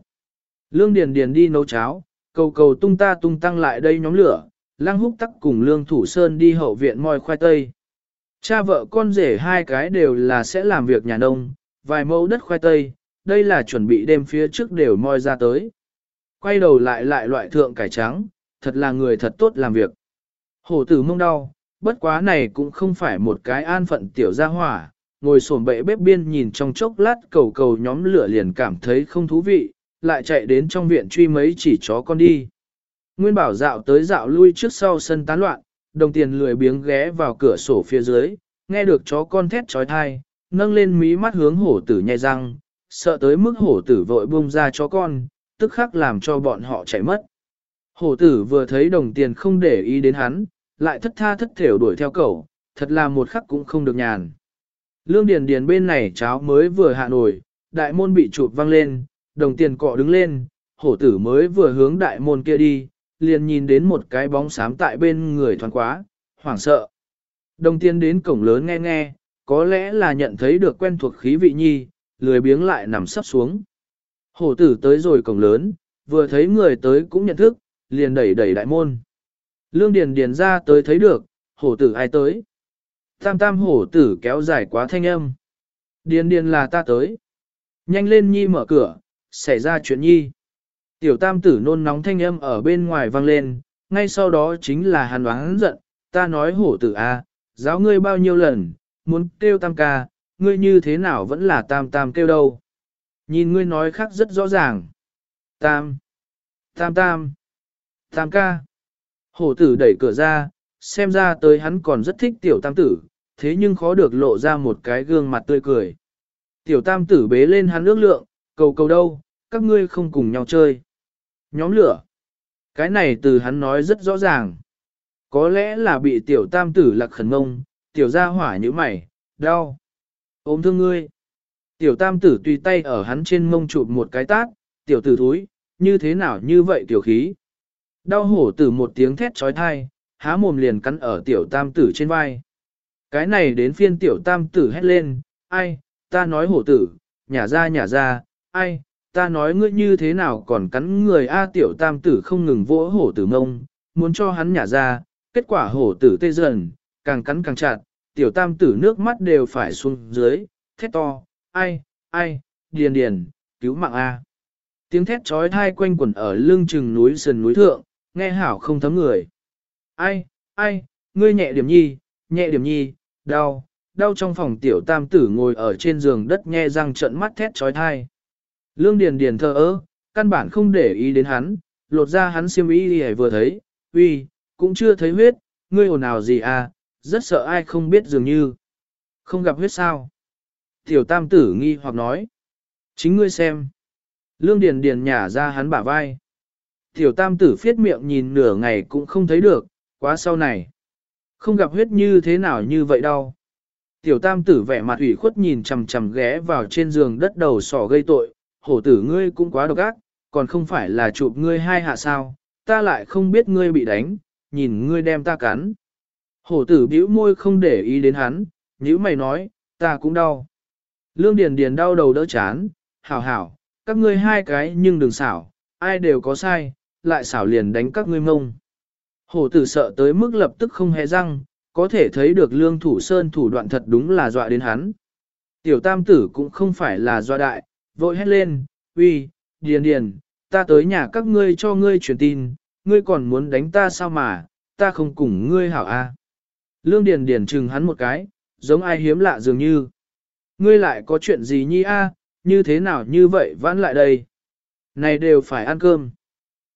Lương Điền Điền đi nấu cháo, cầu cầu tung ta tung tăng lại đây nhóm lửa, Lang Húc tắc cùng Lương Thủ Sơn đi hậu viện moi khoai tây. Cha vợ con rể hai cái đều là sẽ làm việc nhà nông, vài mẫu đất khoai tây, đây là chuẩn bị đêm phía trước đều moi ra tới. Quay đầu lại lại loại thượng cải trắng, thật là người thật tốt làm việc. Hổ tử mông đau, bất quá này cũng không phải một cái an phận tiểu gia hỏa, ngồi sổm bệ bếp biên nhìn trong chốc lát cầu cầu nhóm lửa liền cảm thấy không thú vị, lại chạy đến trong viện truy mấy chỉ chó con đi. Nguyên bảo dạo tới dạo lui trước sau sân tán loạn, đồng tiền lười biếng ghé vào cửa sổ phía dưới, nghe được chó con thét trói thai, nâng lên mí mắt hướng hổ tử nhai răng, sợ tới mức hổ tử vội buông ra cho con, tức khắc làm cho bọn họ chạy mất. Hổ tử vừa thấy đồng tiền không để ý đến hắn, lại thất tha thất thểu đuổi theo cậu, thật là một khắc cũng không được nhàn. Lương Điền Điền bên này cháo mới vừa hạ nổi, đại môn bị chụp văng lên, đồng tiền cọ đứng lên, hổ tử mới vừa hướng đại môn kia đi, liền nhìn đến một cái bóng sám tại bên người thoáng quá, hoảng sợ. Đồng tiền đến cổng lớn nghe nghe, có lẽ là nhận thấy được quen thuộc khí vị nhi, lười biếng lại nằm sắp xuống. Hổ tử tới rồi cổng lớn, vừa thấy người tới cũng nhận thức, liền đẩy đẩy đại môn. Lương Điền Điền ra tới thấy được, hổ tử ai tới. Tam tam hổ tử kéo dài quá thanh âm. Điền Điền là ta tới. Nhanh lên nhi mở cửa, xảy ra chuyện nhi. Tiểu tam tử nôn nóng thanh âm ở bên ngoài vang lên, ngay sau đó chính là hàn đoán giận, ta nói hổ tử a, giáo ngươi bao nhiêu lần, muốn kêu tam ca, ngươi như thế nào vẫn là tam tam kêu đâu. Nhìn ngươi nói khác rất rõ ràng. Tam, tam tam, tam ca. Hổ tử đẩy cửa ra, xem ra tới hắn còn rất thích tiểu tam tử, thế nhưng khó được lộ ra một cái gương mặt tươi cười. Tiểu tam tử bế lên hắn ước lượng, cầu cầu đâu, các ngươi không cùng nhau chơi. Nhóm lửa. Cái này từ hắn nói rất rõ ràng. Có lẽ là bị tiểu tam tử lạc khẩn ngông, tiểu gia hỏa như mày, đau. Ôm thương ngươi. Tiểu tam tử tùy tay ở hắn trên mông chụp một cái tát, tiểu tử thúi, như thế nào như vậy tiểu khí. Đau hổ tử một tiếng thét trói thai, há mồm liền cắn ở tiểu tam tử trên vai. Cái này đến phiên tiểu tam tử hét lên, ai, ta nói hổ tử, nhả ra nhả ra, ai, ta nói ngươi như thế nào còn cắn người A tiểu tam tử không ngừng vỗ hổ tử mông, muốn cho hắn nhả ra, kết quả hổ tử tê dần, càng cắn càng chặt, tiểu tam tử nước mắt đều phải xuống dưới, thét to, ai, ai, điền điền, cứu mạng A. Tiếng thét trói thai quanh quẩn ở lưng chừng núi sườn núi thượng, nghe hảo không thấm người. Ai, ai, ngươi nhẹ điểm nhi, nhẹ điểm nhi, đau, đau trong phòng tiểu tam tử ngồi ở trên giường đất nghe răng trận mắt thét trói thai. Lương Điền Điền thờ ơ, căn bản không để ý đến hắn, lột ra hắn xiêm y đi vừa thấy, uy, cũng chưa thấy huyết, ngươi ồn ào gì à, rất sợ ai không biết dường như. Không gặp huyết sao. Tiểu tam tử nghi hoặc nói. Chính ngươi xem. Lương Điền Điền nhả ra hắn bả vai. Tiểu tam tử phiết miệng nhìn nửa ngày cũng không thấy được, quá sau này. Không gặp huyết như thế nào như vậy đâu. Tiểu tam tử vẻ mặt ủy khuất nhìn chằm chằm ghé vào trên giường đất đầu sỏ gây tội, hổ tử ngươi cũng quá độc ác, còn không phải là chụp ngươi hai hạ sao, ta lại không biết ngươi bị đánh, nhìn ngươi đem ta cắn. Hổ tử bĩu môi không để ý đến hắn, nhíu mày nói, ta cũng đau. Lương Điền Điền đau đầu đỡ chán, hảo hảo, các ngươi hai cái nhưng đừng xảo, ai đều có sai, lại xảo liền đánh các ngươi mông. Hổ tử sợ tới mức lập tức không hề răng, có thể thấy được lương thủ sơn thủ đoạn thật đúng là dọa đến hắn. Tiểu tam tử cũng không phải là dọa đại, vội hét lên, uy, điền điền, ta tới nhà các ngươi cho ngươi truyền tin, ngươi còn muốn đánh ta sao mà, ta không cùng ngươi hảo a. Lương điền điền chừng hắn một cái, giống ai hiếm lạ dường như. Ngươi lại có chuyện gì nhi a? như thế nào như vậy vãn lại đây? Này đều phải ăn cơm.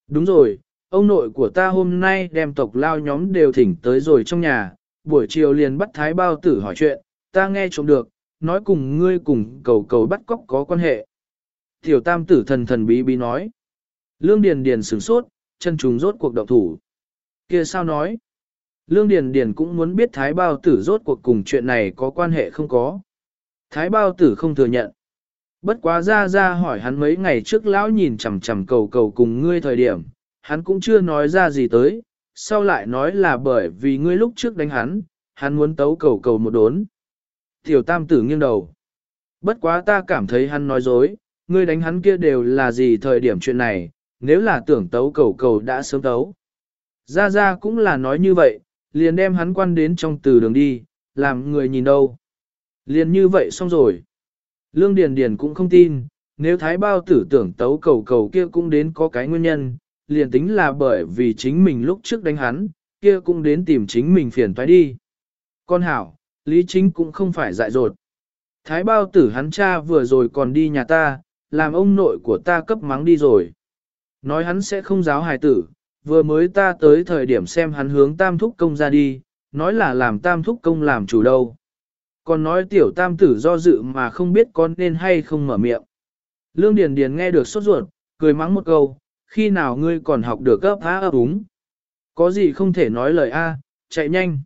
Đúng rồi, ông nội của ta hôm nay đem tộc lao nhóm đều thỉnh tới rồi trong nhà, buổi chiều liền bắt thái bao tử hỏi chuyện, ta nghe trộm được, nói cùng ngươi cùng cầu cầu bắt cóc có quan hệ. Tiểu tam tử thần thần bí bí nói. Lương Điền Điền sửng sốt, chân trùng rốt cuộc động thủ. kia sao nói? Lương Điền Điền cũng muốn biết thái bao tử rốt cuộc cùng chuyện này có quan hệ không có. Thái bao tử không thừa nhận. Bất quá ra ra hỏi hắn mấy ngày trước lão nhìn chằm chằm cầu cầu cùng ngươi thời điểm, hắn cũng chưa nói ra gì tới, sau lại nói là bởi vì ngươi lúc trước đánh hắn, hắn muốn tấu cầu cầu một đốn. Tiểu tam tử nghiêng đầu. Bất quá ta cảm thấy hắn nói dối, ngươi đánh hắn kia đều là gì thời điểm chuyện này, nếu là tưởng tấu cầu cầu đã sớm tấu. Ra ra cũng là nói như vậy, liền đem hắn quan đến trong từ đường đi, làm người nhìn đâu. Liền như vậy xong rồi. Lương Điền Điền cũng không tin, nếu thái bao tử tưởng tấu cầu cầu kia cũng đến có cái nguyên nhân, liền tính là bởi vì chính mình lúc trước đánh hắn, kia cũng đến tìm chính mình phiền toái đi. Con hảo, Lý Chính cũng không phải dại dột. Thái bao tử hắn cha vừa rồi còn đi nhà ta, làm ông nội của ta cấp mắng đi rồi. Nói hắn sẽ không giáo hài tử, vừa mới ta tới thời điểm xem hắn hướng tam thúc công ra đi, nói là làm tam thúc công làm chủ đâu. Còn nói tiểu tam tử do dự mà không biết con nên hay không mở miệng. Lương Điền Điền nghe được sốt ruột, cười mắng một câu, khi nào ngươi còn học được cấp há ấp úng. Có gì không thể nói lời A, chạy nhanh.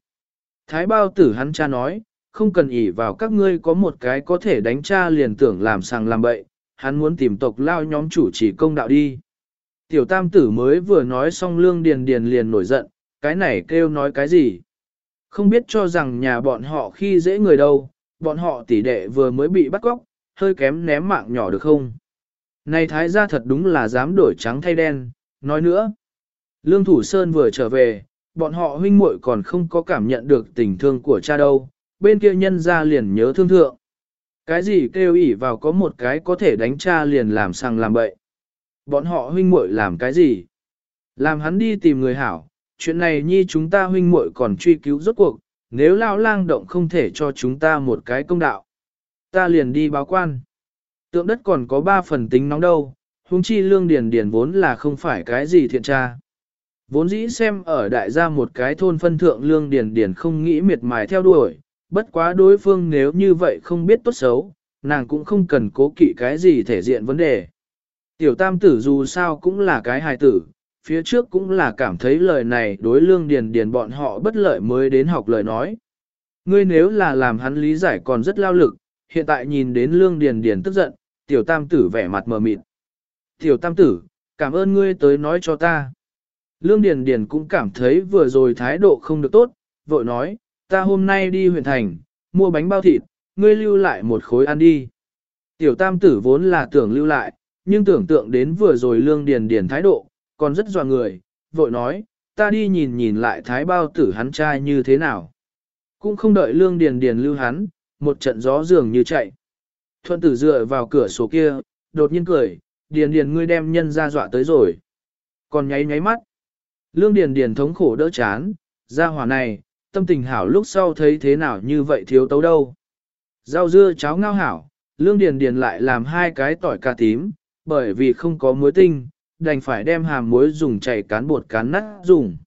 Thái bao tử hắn cha nói, không cần ỷ vào các ngươi có một cái có thể đánh cha liền tưởng làm sàng làm bậy, hắn muốn tìm tộc lao nhóm chủ chỉ công đạo đi. Tiểu tam tử mới vừa nói xong lương điền điền liền nổi giận, cái này kêu nói cái gì. Không biết cho rằng nhà bọn họ khi dễ người đâu, bọn họ tỷ đệ vừa mới bị bắt cóc, hơi kém ném mạng nhỏ được không? Này thái gia thật đúng là dám đổi trắng thay đen, nói nữa. Lương Thủ Sơn vừa trở về, bọn họ huynh muội còn không có cảm nhận được tình thương của cha đâu, bên kia nhân ra liền nhớ thương thượng. Cái gì kêu ỉ vào có một cái có thể đánh cha liền làm sang làm bậy. Bọn họ huynh muội làm cái gì? Làm hắn đi tìm người hảo, chuyện này nhi chúng ta huynh muội còn truy cứu rốt cuộc, nếu lao lang động không thể cho chúng ta một cái công đạo. Ta liền đi báo quan. Tượng đất còn có ba phần tính nóng đâu, huống chi lương điền điền vốn là không phải cái gì thiện tra. Vốn dĩ xem ở đại gia một cái thôn phân thượng lương điền điền không nghĩ miệt mài theo đuổi, bất quá đối phương nếu như vậy không biết tốt xấu, nàng cũng không cần cố kỵ cái gì thể diện vấn đề. Tiểu tam tử dù sao cũng là cái hài tử, phía trước cũng là cảm thấy lời này đối lương điền điền bọn họ bất lợi mới đến học lời nói. Ngươi nếu là làm hắn lý giải còn rất lao lực, hiện tại nhìn đến lương điền điền tức giận, tiểu tam tử vẻ mặt mờ mịt. Tiểu tam tử, cảm ơn ngươi tới nói cho ta. Lương điền điền cũng cảm thấy vừa rồi thái độ không được tốt, vội nói, ta hôm nay đi huyện thành, mua bánh bao thịt, ngươi lưu lại một khối ăn đi. Tiểu tam tử vốn là tưởng lưu lại, nhưng tưởng tượng đến vừa rồi lương điền điền thái độ, còn rất dọa người, vội nói, ta đi nhìn nhìn lại thái bao tử hắn trai như thế nào. Cũng không đợi lương điền điền lưu hắn, một trận gió dường như chạy. Thuận tử dựa vào cửa sổ kia, đột nhiên cười, điền điền ngươi đem nhân ra dọa tới rồi. Còn nháy nháy mắt. Lương điền điền thống khổ đỡ chán, ra hỏa này, tâm tình hảo lúc sau thấy thế nào như vậy thiếu tấu đâu. Rau dưa cháo ngao hảo, lương điền điền lại làm hai cái tỏi cà tím, bởi vì không có muối tinh, đành phải đem hàm muối dùng chảy cán bột cán nát dùng.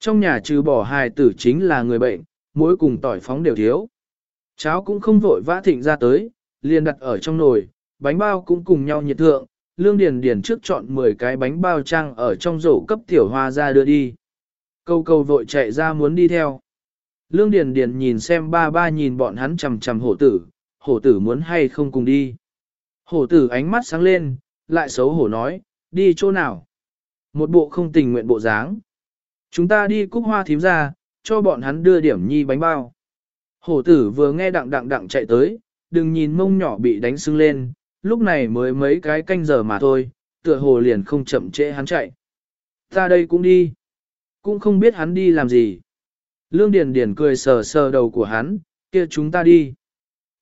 Trong nhà trừ bỏ hài tử chính là người bệnh, muối cùng tỏi phóng đều thiếu. Cháo cũng không vội vã thịnh ra tới, liền đặt ở trong nồi, bánh bao cũng cùng nhau nhiệt thượng, Lương Điền Điền trước chọn 10 cái bánh bao trang ở trong rổ cấp tiểu hoa ra đưa đi. Câu câu vội chạy ra muốn đi theo. Lương Điền Điền nhìn xem ba ba nhìn bọn hắn chầm chầm hổ tử, hổ tử muốn hay không cùng đi. Hổ tử ánh mắt sáng lên, lại xấu hổ nói, đi chỗ nào? Một bộ không tình nguyện bộ dáng. Chúng ta đi cúc hoa thím ra, cho bọn hắn đưa điểm nhi bánh bao. Hổ tử vừa nghe đặng đặng đặng chạy tới, đừng nhìn mông nhỏ bị đánh sưng lên, lúc này mới mấy cái canh giờ mà thôi, tựa hồ liền không chậm trễ hắn chạy. Ta đây cũng đi. Cũng không biết hắn đi làm gì. Lương Điền Điền cười sờ sờ đầu của hắn, kia chúng ta đi.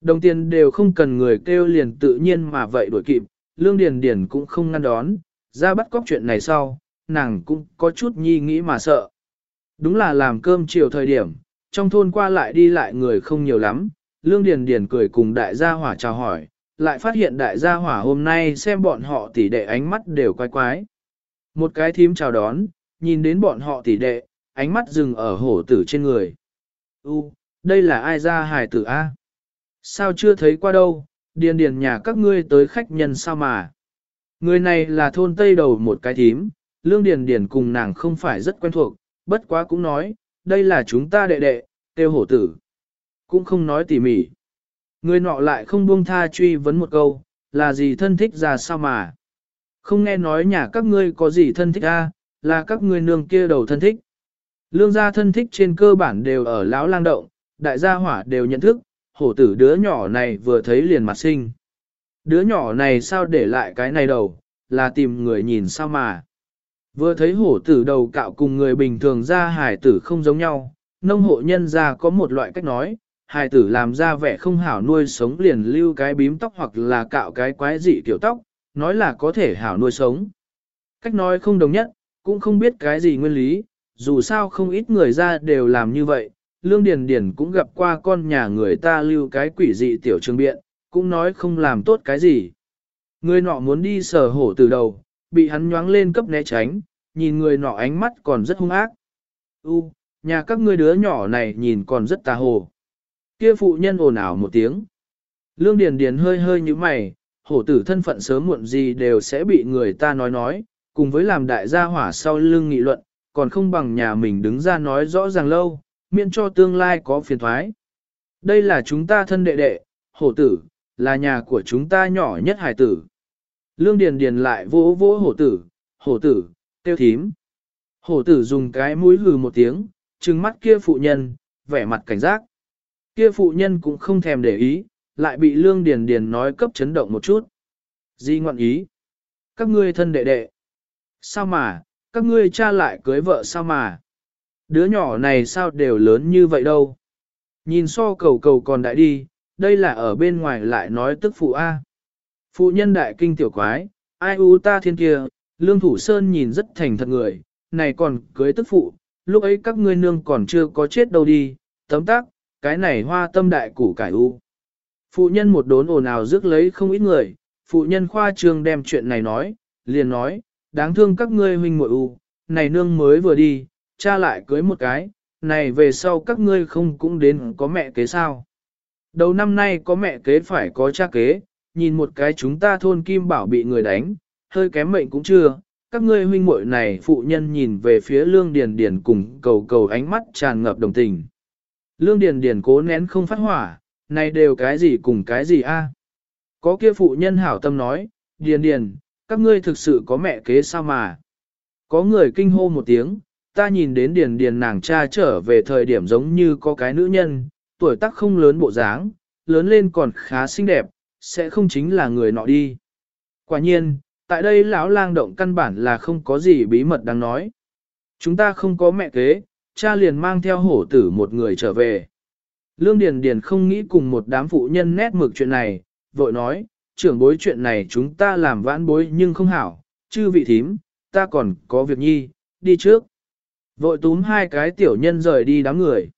Đồng tiền đều không cần người kêu liền tự nhiên mà vậy đuổi kịp, Lương Điền Điền cũng không ngăn đón, ra bắt cóc chuyện này sau, nàng cũng có chút nhi nghĩ mà sợ. Đúng là làm cơm chiều thời điểm, trong thôn qua lại đi lại người không nhiều lắm, Lương Điền Điền cười cùng đại gia hỏa chào hỏi, lại phát hiện đại gia hỏa hôm nay xem bọn họ tỉ đệ ánh mắt đều quái quái. Một cái thím chào đón, nhìn đến bọn họ tỉ đệ, ánh mắt dừng ở hổ tử trên người. U, đây là ai ra hài tử A? Sao chưa thấy qua đâu, điền điền nhà các ngươi tới khách nhân sao mà? Người này là thôn Tây đầu một cái thím, lương điền điền cùng nàng không phải rất quen thuộc, bất quá cũng nói, đây là chúng ta đệ đệ, tiêu hổ tử. Cũng không nói tỉ mỉ. Người nọ lại không buông tha truy vấn một câu, là gì thân thích ra sao mà. Không nghe nói nhà các ngươi có gì thân thích a, là các ngươi nương kia đầu thân thích. Lương gia thân thích trên cơ bản đều ở lão lang động, đại gia hỏa đều nhận thức, hổ tử đứa nhỏ này vừa thấy liền mặt sinh. Đứa nhỏ này sao để lại cái này đầu, là tìm người nhìn sao mà. Vừa thấy hổ tử đầu cạo cùng người bình thường ra hải tử không giống nhau, nông hộ nhân ra có một loại cách nói, hài tử làm ra vẻ không hảo nuôi sống liền lưu cái bím tóc hoặc là cạo cái quái dị kiểu tóc, nói là có thể hảo nuôi sống. Cách nói không đồng nhất, cũng không biết cái gì nguyên lý, dù sao không ít người ra đều làm như vậy, Lương Điền Điền cũng gặp qua con nhà người ta lưu cái quỷ dị tiểu trường biện, cũng nói không làm tốt cái gì. Người nọ muốn đi sờ hổ từ đầu, bị hắn nhoáng lên cấp né tránh, nhìn người nọ ánh mắt còn rất hung ác. U, nhà các ngươi đứa nhỏ này nhìn còn rất tà hồ. Kia phụ nhân ồn ào một tiếng. Lương Điền Điền hơi hơi như mày, hổ tử thân phận sớm muộn gì đều sẽ bị người ta nói nói, cùng với làm đại gia hỏa sau lưng nghị luận, còn không bằng nhà mình đứng ra nói rõ ràng lâu, miễn cho tương lai có phiền thoái. Đây là chúng ta thân đệ đệ, hổ tử, là nhà của chúng ta nhỏ nhất hải tử. Lương Điền Điền lại vỗ vỗ hổ tử, hổ tử, tiêu thím. Hổ tử dùng cái mũi hừ một tiếng, trừng mắt kia phụ nhân, vẻ mặt cảnh giác. Kia phụ nhân cũng không thèm để ý, lại bị Lương Điền Điền nói cấp chấn động một chút. Di ngoạn ý. Các ngươi thân đệ đệ. Sao mà, các ngươi cha lại cưới vợ sao mà. Đứa nhỏ này sao đều lớn như vậy đâu. Nhìn so cầu cầu còn đại đi, đây là ở bên ngoài lại nói tức phụ A. Phụ nhân đại kinh tiểu quái, ai u ta thiên kia, Lương Thủ Sơn nhìn rất thành thật người, này còn cưới tức phụ, lúc ấy các ngươi nương còn chưa có chết đâu đi, tấm tắc, cái này hoa tâm đại củ cải u. Phụ nhân một đốn ồn ào rước lấy không ít người, phụ nhân khoa trương đem chuyện này nói, liền nói, đáng thương các ngươi huynh muội u, này nương mới vừa đi, cha lại cưới một cái, này về sau các ngươi không cũng đến có mẹ kế sao. Đầu năm nay có mẹ kế phải có cha kế, nhìn một cái chúng ta thôn kim bảo bị người đánh, hơi kém mệnh cũng chưa, các ngươi huynh muội này phụ nhân nhìn về phía lương điền điền cùng cầu cầu ánh mắt tràn ngập đồng tình. Lương Điền Điền cố nén không phát hỏa, này đều cái gì cùng cái gì a? Có kia phụ nhân hảo tâm nói, Điền Điền, các ngươi thực sự có mẹ kế sao mà? Có người kinh hô một tiếng, ta nhìn đến Điền Điền nàng cha trở về thời điểm giống như có cái nữ nhân, tuổi tác không lớn bộ dáng, lớn lên còn khá xinh đẹp, sẽ không chính là người nọ đi. Quả nhiên, tại đây lão lang động căn bản là không có gì bí mật đáng nói. Chúng ta không có mẹ kế, cha liền mang theo hổ tử một người trở về. Lương Điền Điền không nghĩ cùng một đám phụ nhân nét mực chuyện này, vội nói, trưởng bối chuyện này chúng ta làm vãn bối nhưng không hảo, chư vị thím, ta còn có việc nhi, đi trước. Vội túm hai cái tiểu nhân rời đi đám người.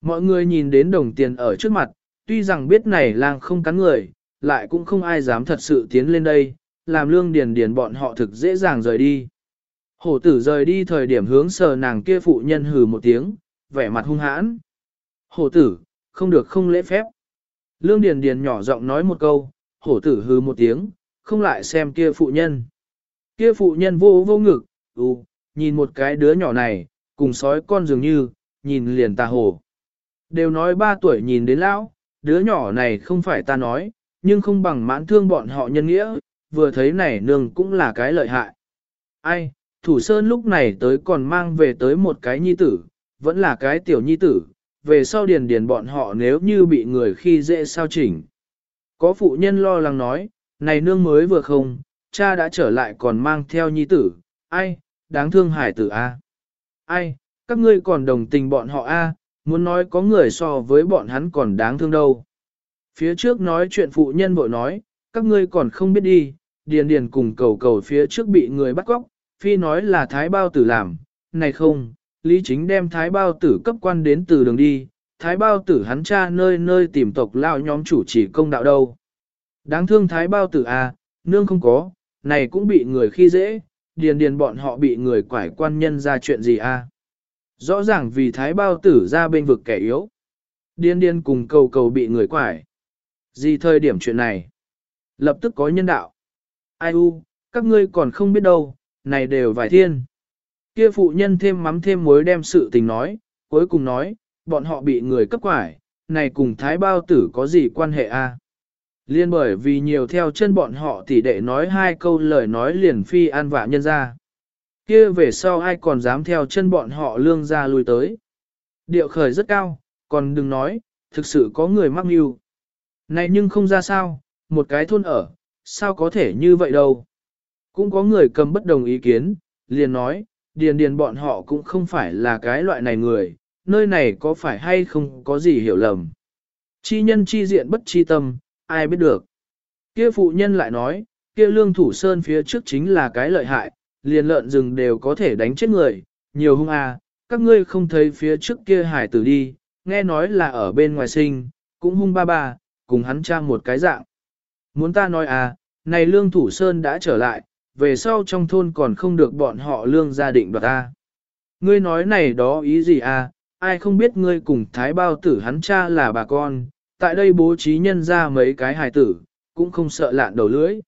Mọi người nhìn đến đồng tiền ở trước mặt, tuy rằng biết này lang không cắn người, lại cũng không ai dám thật sự tiến lên đây, làm lương điền điền bọn họ thực dễ dàng rời đi. Hổ tử rời đi thời điểm hướng sờ nàng kia phụ nhân hừ một tiếng, vẻ mặt hung hãn. Hổ tử, không được không lễ phép. Lương Điền Điền nhỏ giọng nói một câu, hổ tử hừ một tiếng, không lại xem kia phụ nhân. Kia phụ nhân vô vô ngực, ừ, nhìn một cái đứa nhỏ này, cùng sói con dường như, nhìn liền ta hồ Đều nói ba tuổi nhìn đến lão, đứa nhỏ này không phải ta nói, nhưng không bằng mãn thương bọn họ nhân nghĩa, vừa thấy này nương cũng là cái lợi hại. Ai, thủ sơn lúc này tới còn mang về tới một cái nhi tử, vẫn là cái tiểu nhi tử, về sau điền điền bọn họ nếu như bị người khi dễ sao chỉnh. Có phụ nhân lo lắng nói, này nương mới vừa không, cha đã trở lại còn mang theo nhi tử, ai, đáng thương hải tử a. Ai, các ngươi còn đồng tình bọn họ a, muốn nói có người so với bọn hắn còn đáng thương đâu. Phía trước nói chuyện phụ nhân bội nói, các ngươi còn không biết đi, điền điền cùng cầu cầu phía trước bị người bắt cóc, phi nói là thái bao tử làm, này không, Lý Chính đem thái bao tử cấp quan đến từ đường đi, thái bao tử hắn cha nơi nơi tìm tộc lao nhóm chủ chỉ công đạo đâu. Đáng thương thái bao tử à, nương không có, này cũng bị người khi dễ, điền điền bọn họ bị người quải quan nhân ra chuyện gì à. Rõ ràng vì thái bao tử ra bên vực kẻ yếu. Điền điền cùng cầu cầu bị người quải. Gì thời điểm chuyện này? Lập tức có nhân đạo. Ai u, các ngươi còn không biết đâu, này đều vài thiên. Kia phụ nhân thêm mắm thêm muối đem sự tình nói, cuối cùng nói, bọn họ bị người cấp quải, này cùng thái bao tử có gì quan hệ a? Liên bởi vì nhiều theo chân bọn họ thì đệ nói hai câu lời nói liền phi an vạ nhân ra. Kia về sau ai còn dám theo chân bọn họ lương ra lui tới. Điệu khởi rất cao, còn đừng nói, thực sự có người mắc mưu. Này nhưng không ra sao, một cái thôn ở, sao có thể như vậy đâu. Cũng có người cầm bất đồng ý kiến, liền nói, điền điền bọn họ cũng không phải là cái loại này người, nơi này có phải hay không có gì hiểu lầm. Chi nhân chi diện bất chi tâm, ai biết được. Kia phụ nhân lại nói, kia lương thủ sơn phía trước chính là cái lợi hại, liền lợn rừng đều có thể đánh chết người, nhiều hung à, các ngươi không thấy phía trước kia hải tử đi, nghe nói là ở bên ngoài sinh, cũng hung ba ba, cùng hắn trang một cái dạng. Muốn ta nói à, này lương thủ sơn đã trở lại, về sau trong thôn còn không được bọn họ lương gia định đoạt ta. Ngươi nói này đó ý gì à, ai không biết ngươi cùng thái bao tử hắn cha là bà con, tại đây bố trí nhân ra mấy cái hài tử, cũng không sợ lạn đầu lưỡi.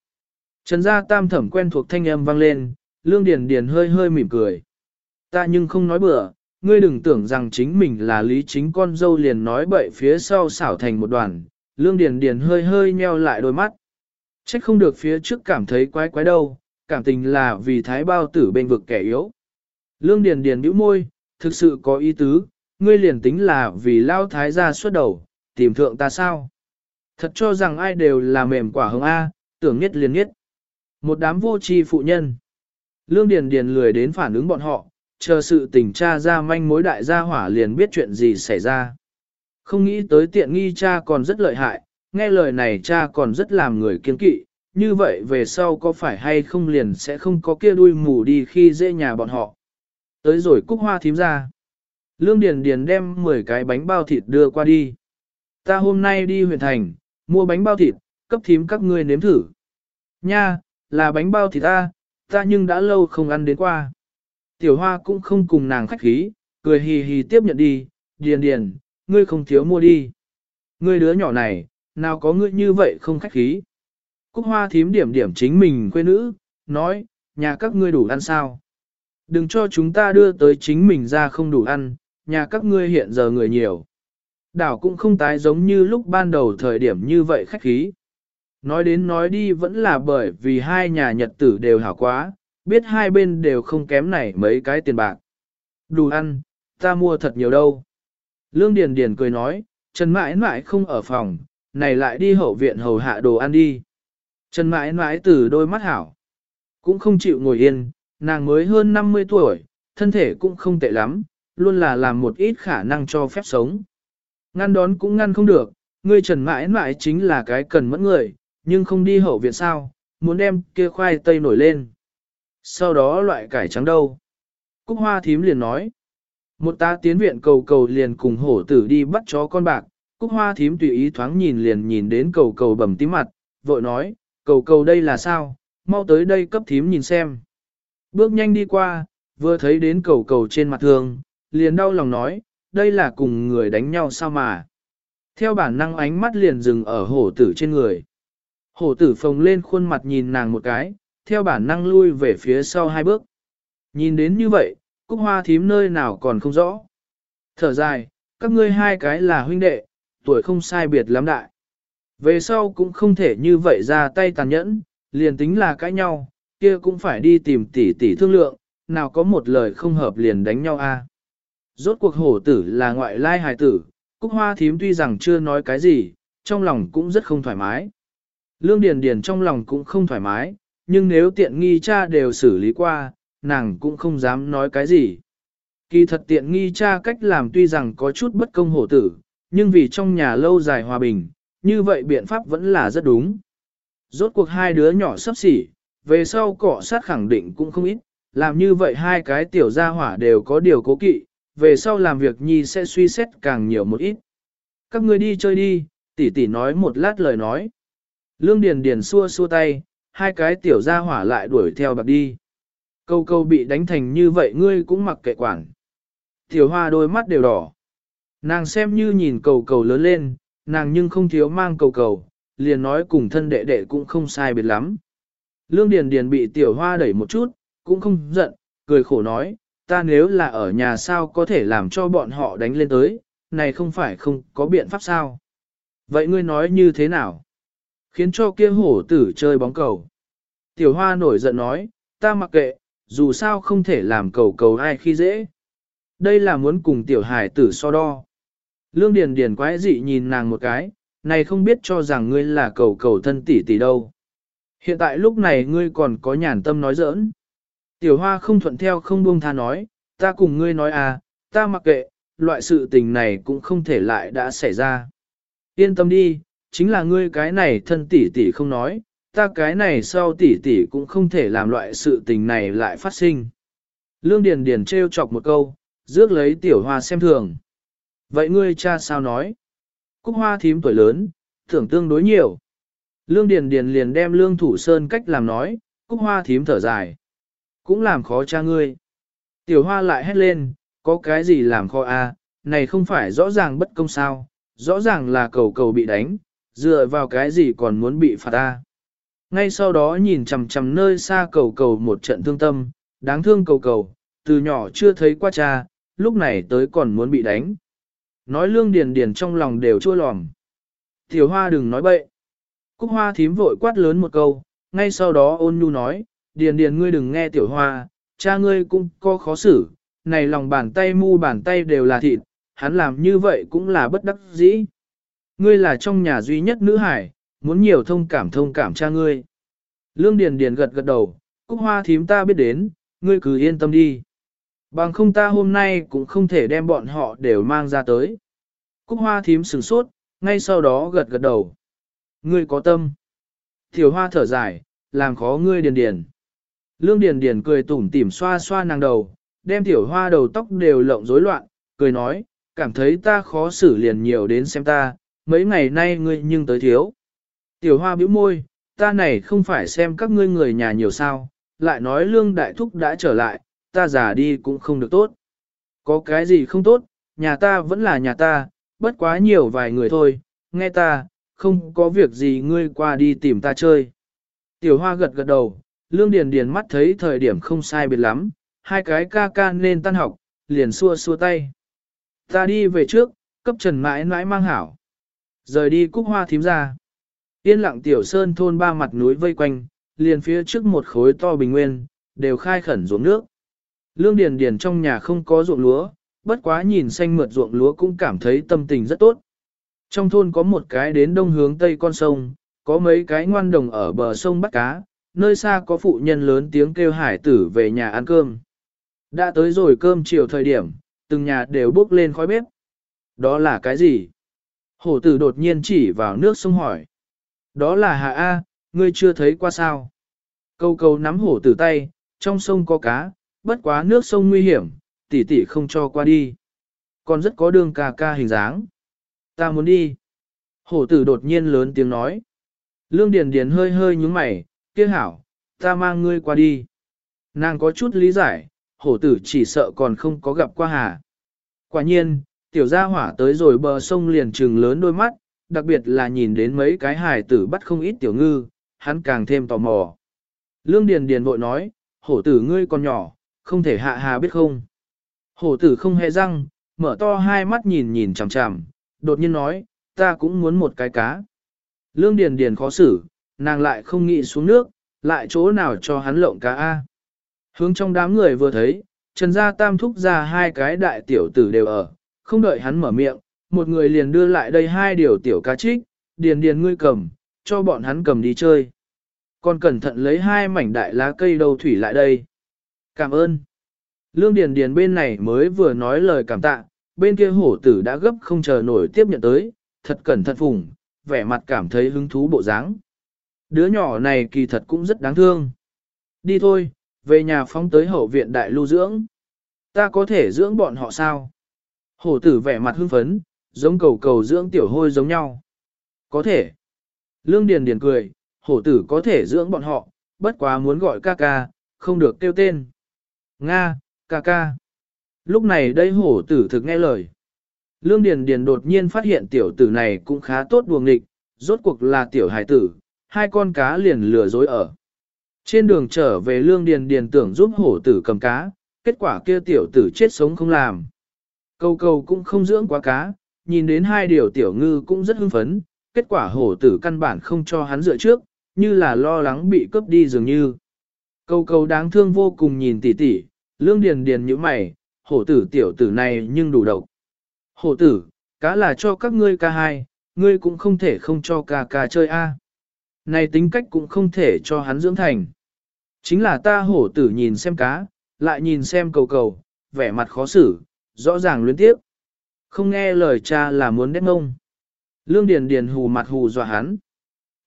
Trần gia tam thẩm quen thuộc thanh âm vang lên, lương điền điền hơi hơi mỉm cười. Ta nhưng không nói bừa, ngươi đừng tưởng rằng chính mình là lý chính con dâu liền nói bậy phía sau xảo thành một đoàn, lương điền điền hơi hơi nheo lại đôi mắt. Trách không được phía trước cảm thấy quái quái đâu, cảm tình là vì thái bao tử bên vực kẻ yếu. Lương điền điền bĩu môi, thực sự có ý tứ, ngươi liền tính là vì lao thái gia xuất đầu, tìm thượng ta sao? Thật cho rằng ai đều là mềm quả hồng A, tưởng nhất liền nhất. Một đám vô tri phụ nhân. Lương Điền Điền lười đến phản ứng bọn họ, chờ sự tình tra ra manh mối đại gia hỏa liền biết chuyện gì xảy ra. Không nghĩ tới tiện nghi cha còn rất lợi hại, nghe lời này cha còn rất làm người kiên kỵ, như vậy về sau có phải hay không liền sẽ không có kia đuôi mù đi khi dễ nhà bọn họ. Tới rồi cúc hoa thím ra. Lương Điền Điền đem 10 cái bánh bao thịt đưa qua đi. Ta hôm nay đi huyện thành, mua bánh bao thịt, cấp thím các ngươi nếm thử. Nha, là bánh bao thịt ta, ta nhưng đã lâu không ăn đến qua. Tiểu hoa cũng không cùng nàng khách khí, cười hì hì tiếp nhận đi, điền điền, ngươi không thiếu mua đi. Ngươi đứa nhỏ này, nào có ngươi như vậy không khách khí. Cúc hoa thím điểm điểm chính mình quê nữ, nói, nhà các ngươi đủ ăn sao. Đừng cho chúng ta đưa tới chính mình ra không đủ ăn, nhà các ngươi hiện giờ người nhiều. Đảo cũng không tái giống như lúc ban đầu thời điểm như vậy khách khí. Nói đến nói đi vẫn là bởi vì hai nhà nhật tử đều hảo quá, biết hai bên đều không kém này mấy cái tiền bạc. Đủ ăn, ta mua thật nhiều đâu. Lương Điền Điền cười nói, Trần mãi mãi không ở phòng, này lại đi hậu viện hầu hạ đồ ăn đi. Trần mãi mãi từ đôi mắt hảo, cũng không chịu ngồi yên, nàng mới hơn 50 tuổi, thân thể cũng không tệ lắm, luôn là làm một ít khả năng cho phép sống. Ngăn đón cũng ngăn không được, ngươi trần mãi mãi chính là cái cần mẫn người, nhưng không đi hậu viện sao, muốn đem kia khoai tây nổi lên. Sau đó loại cải trắng đâu? Cúc hoa thím liền nói. Một ta tiến viện cầu cầu liền cùng hổ tử đi bắt chó con bạc, Cúc hoa thím tùy ý thoáng nhìn liền nhìn đến cầu cầu bầm tím mặt, vội nói, cầu cầu đây là sao, mau tới đây cấp thím nhìn xem. Bước nhanh đi qua, vừa thấy đến cầu cầu trên mặt thương, liền đau lòng nói, đây là cùng người đánh nhau sao mà. Theo bản năng ánh mắt liền dừng ở hổ tử trên người. Hổ tử phồng lên khuôn mặt nhìn nàng một cái, theo bản năng lui về phía sau hai bước. Nhìn đến như vậy, cúc hoa thím nơi nào còn không rõ. Thở dài, các ngươi hai cái là huynh đệ, tuổi không sai biệt lắm đại. Về sau cũng không thể như vậy ra tay tàn nhẫn, liền tính là cãi nhau, kia cũng phải đi tìm tỷ tỷ thương lượng, nào có một lời không hợp liền đánh nhau a. Rốt cuộc hổ tử là ngoại lai hài tử, Cúc Hoa thím tuy rằng chưa nói cái gì, trong lòng cũng rất không thoải mái. Lương Điền Điền trong lòng cũng không thoải mái, nhưng nếu tiện nghi cha đều xử lý qua, nàng cũng không dám nói cái gì. Kỳ thật tiện nghi cha cách làm tuy rằng có chút bất công hổ tử, nhưng vì trong nhà lâu dài hòa bình, như vậy biện pháp vẫn là rất đúng. Rốt cuộc hai đứa nhỏ sắp xỉ, về sau cọ sát khẳng định cũng không ít, làm như vậy hai cái tiểu gia hỏa đều có điều cố kỵ, về sau làm việc nhi sẽ suy xét càng nhiều một ít. Các ngươi đi chơi đi, tỷ tỷ nói một lát lời nói. Lương Điền Điền xua xua tay, hai cái tiểu gia hỏa lại đuổi theo bạc đi. Câu câu bị đánh thành như vậy ngươi cũng mặc kệ quản. Tiểu hoa đôi mắt đều đỏ. Nàng xem như nhìn cầu cầu lớn lên, nàng nhưng không thiếu mang cầu cầu, liền nói cùng thân đệ đệ cũng không sai biệt lắm. Lương Điền Điền bị tiểu hoa đẩy một chút, cũng không giận, cười khổ nói, ta nếu là ở nhà sao có thể làm cho bọn họ đánh lên tới, này không phải không có biện pháp sao. Vậy ngươi nói như thế nào? Khiến cho kia hổ tử chơi bóng cầu. Tiểu hoa nổi giận nói, ta mặc kệ, dù sao không thể làm cầu cầu ai khi dễ. Đây là muốn cùng tiểu hải tử so đo. Lương Điền Điền quái dị nhìn nàng một cái, này không biết cho rằng ngươi là cầu cầu thân tỷ tỷ đâu. Hiện tại lúc này ngươi còn có nhàn tâm nói giỡn. Tiểu hoa không thuận theo không buông tha nói, ta cùng ngươi nói à, ta mặc kệ, loại sự tình này cũng không thể lại đã xảy ra. Yên tâm đi, chính là ngươi cái này thân tỷ tỷ không nói, ta cái này sau tỷ tỷ cũng không thể làm loại sự tình này lại phát sinh. Lương Điền Điền treo chọc một câu, rước lấy tiểu hoa xem thường. Vậy ngươi cha sao nói? Cúc hoa thím tuổi lớn, thưởng tương đối nhiều. Lương Điền Điền liền đem Lương Thủ Sơn cách làm nói, Cúc hoa thím thở dài. Cũng làm khó cha ngươi. Tiểu hoa lại hét lên, có cái gì làm khó a? À? này không phải rõ ràng bất công sao, rõ ràng là cầu cầu bị đánh, dựa vào cái gì còn muốn bị phạt ta. Ngay sau đó nhìn chằm chằm nơi xa cầu cầu một trận thương tâm, đáng thương cầu cầu, từ nhỏ chưa thấy qua cha, lúc này tới còn muốn bị đánh. Nói lương điền điền trong lòng đều chua lòm. Tiểu hoa đừng nói bậy. Cúc hoa thím vội quát lớn một câu, ngay sau đó ôn nhu nói, điền điền ngươi đừng nghe tiểu hoa, cha ngươi cũng có khó xử, này lòng bàn tay mu bàn tay đều là thịt, hắn làm như vậy cũng là bất đắc dĩ. Ngươi là trong nhà duy nhất nữ hải, muốn nhiều thông cảm thông cảm cha ngươi. Lương Điền Điền gật gật đầu, Cúc Hoa thím ta biết đến, ngươi cứ yên tâm đi. Bằng không ta hôm nay cũng không thể đem bọn họ đều mang ra tới. Cúc Hoa thím sừng sốt, ngay sau đó gật gật đầu. Ngươi có tâm. Tiểu Hoa thở dài, làm khó ngươi Điền Điền. Lương Điền Điền cười tủm tỉm xoa xoa nàng đầu, đem Tiểu Hoa đầu tóc đều lộng rối loạn, cười nói, cảm thấy ta khó xử liền nhiều đến xem ta, mấy ngày nay ngươi nhưng tới thiếu. Tiểu hoa bĩu môi, ta này không phải xem các ngươi người nhà nhiều sao, lại nói lương đại thúc đã trở lại, ta già đi cũng không được tốt. Có cái gì không tốt, nhà ta vẫn là nhà ta, bất quá nhiều vài người thôi, nghe ta, không có việc gì ngươi qua đi tìm ta chơi. Tiểu hoa gật gật đầu, lương điền điền mắt thấy thời điểm không sai biệt lắm, hai cái ca ca nên tan học, liền xua xua tay. Ta đi về trước, cấp trần mãi mãi mang hảo. Rời đi cúc hoa thím ra. Yên lặng tiểu sơn thôn ba mặt núi vây quanh, liền phía trước một khối to bình nguyên, đều khai khẩn ruộng nước. Lương Điền Điền trong nhà không có ruộng lúa, bất quá nhìn xanh mượt ruộng lúa cũng cảm thấy tâm tình rất tốt. Trong thôn có một cái đến đông hướng tây con sông, có mấy cái ngoan đồng ở bờ sông bắt cá, nơi xa có phụ nhân lớn tiếng kêu hải tử về nhà ăn cơm. Đã tới rồi cơm chiều thời điểm, từng nhà đều bốc lên khói bếp. Đó là cái gì? Hổ tử đột nhiên chỉ vào nước sông hỏi. Đó là hạ A, ngươi chưa thấy qua sao? Câu câu nắm hổ tử tay, trong sông có cá, bất quá nước sông nguy hiểm, tỷ tỷ không cho qua đi. Còn rất có đường ca ca hình dáng. Ta muốn đi. Hổ tử đột nhiên lớn tiếng nói. Lương Điền Điền hơi hơi nhúng mày, kia hảo, ta mang ngươi qua đi. Nàng có chút lý giải, hổ tử chỉ sợ còn không có gặp qua hà. Quả nhiên, tiểu gia hỏa tới rồi bờ sông liền trừng lớn đôi mắt, đặc biệt là nhìn đến mấy cái hài tử bắt không ít tiểu ngư, hắn càng thêm tò mò. Lương Điền Điền vội nói, hổ tử ngươi còn nhỏ, không thể hạ hà biết không. Hổ tử không hề răng, mở to hai mắt nhìn nhìn chằm chằm, đột nhiên nói, ta cũng muốn một cái cá. Lương Điền Điền khó xử, nàng lại không nghĩ xuống nước, lại chỗ nào cho hắn lộng cá A. Hướng trong đám người vừa thấy, Trần Gia Tam thúc ra hai cái đại tiểu tử đều ở, không đợi hắn mở miệng, một người liền đưa lại đây hai điều tiểu cá trích, điền điền ngươi cầm, cho bọn hắn cầm đi chơi. Còn cẩn thận lấy hai mảnh đại lá cây đầu thủy lại đây. Cảm ơn. Lương Điền Điền bên này mới vừa nói lời cảm tạ, bên kia hổ tử đã gấp không chờ nổi tiếp nhận tới, thật cẩn thận phùng, vẻ mặt cảm thấy hứng thú bộ dáng. Đứa nhỏ này kỳ thật cũng rất đáng thương. Đi thôi, về nhà phóng tới hậu viện đại lưu dưỡng. Ta có thể dưỡng bọn họ sao? Hổ tử vẻ mặt hưng phấn, giống cầu cầu dưỡng tiểu hôi giống nhau. Có thể. Lương Điền Điền cười, hổ tử có thể dưỡng bọn họ, bất quá muốn gọi ca ca, không được kêu tên. Nga, ca ca. Lúc này đây hổ tử thực nghe lời. Lương Điền Điền đột nhiên phát hiện tiểu tử này cũng khá tốt buồng nghịch, rốt cuộc là tiểu hải tử, hai con cá liền lừa dối ở. Trên đường trở về Lương Điền Điền tưởng giúp hổ tử cầm cá, kết quả kia tiểu tử chết sống không làm. Câu câu cũng không dưỡng quá cá, nhìn đến hai điều tiểu ngư cũng rất hưng phấn, kết quả hổ tử căn bản không cho hắn dựa trước, như là lo lắng bị cướp đi dường như. Câu câu đáng thương vô cùng nhìn tỉ tỉ, lương điền điền như mày, hổ tử tiểu tử này nhưng đủ độc. Hổ tử, cá là cho các ngươi ca hai, ngươi cũng không thể không cho ca ca chơi a. Này tính cách cũng không thể cho hắn dưỡng thành. Chính là ta hổ tử nhìn xem cá, lại nhìn xem cầu cầu, vẻ mặt khó xử, rõ ràng luyến tiếp. Không nghe lời cha là muốn đét ngông. Lương Điền Điền hù mặt hù dọa hắn.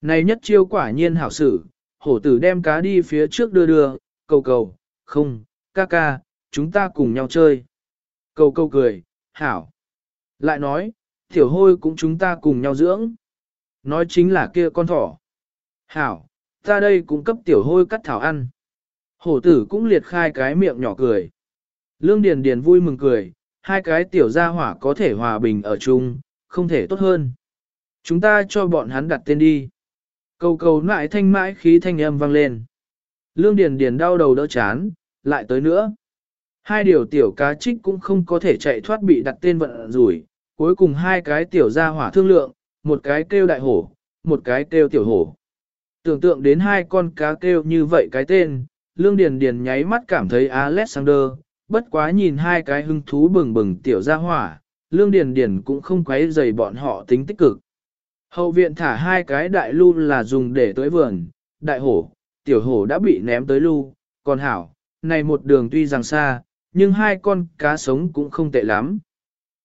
Này nhất chiêu quả nhiên hảo sử, hổ tử đem cá đi phía trước đưa đưa, cầu cầu, không, ca ca, chúng ta cùng nhau chơi. Cầu cầu cười, hảo. Lại nói, tiểu hôi cũng chúng ta cùng nhau dưỡng. Nói chính là kia con thỏ. Hảo, ta đây cũng cấp tiểu hôi cắt thảo ăn. Hổ tử cũng liệt khai cái miệng nhỏ cười. Lương Điền Điền vui mừng cười, hai cái tiểu gia hỏa có thể hòa bình ở chung, không thể tốt hơn. Chúng ta cho bọn hắn đặt tên đi. Cầu cầu nại thanh mãi khí thanh âm vang lên. Lương Điền Điền đau đầu đỡ chán, lại tới nữa. Hai điều tiểu cá trích cũng không có thể chạy thoát bị đặt tên vận rủi, cuối cùng hai cái tiểu gia hỏa thương lượng, một cái kêu đại hổ, một cái kêu tiểu hổ. Tưởng tượng đến hai con cá kêu như vậy cái tên, Lương Điền Điền nháy mắt cảm thấy Alexander, bất quá nhìn hai cái hưng thú bừng bừng tiểu gia hỏa, Lương Điền Điền cũng không quấy rầy bọn họ tính tích cực. Hậu viện thả hai cái đại lưu là dùng để tới vườn, đại hổ, tiểu hổ đã bị ném tới lưu, còn hảo, này một đường tuy rằng xa, nhưng hai con cá sống cũng không tệ lắm.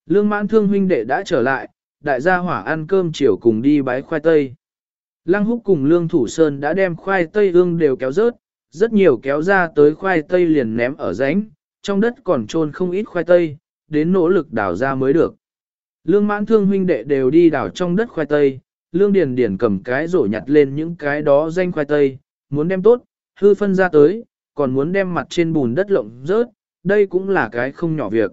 Lương mãn thương huynh đệ đã trở lại, đại gia hỏa ăn cơm chiều cùng đi bái khoai tây. Lăng húc cùng lương thủ sơn đã đem khoai tây ương đều kéo rớt, rất nhiều kéo ra tới khoai tây liền ném ở rãnh, trong đất còn trôn không ít khoai tây, đến nỗ lực đào ra mới được. Lương mãn thương huynh đệ đều đi đào trong đất khoai tây, lương điền điền cầm cái rổ nhặt lên những cái đó danh khoai tây, muốn đem tốt, hư phân ra tới, còn muốn đem mặt trên bùn đất lộng rớt, đây cũng là cái không nhỏ việc.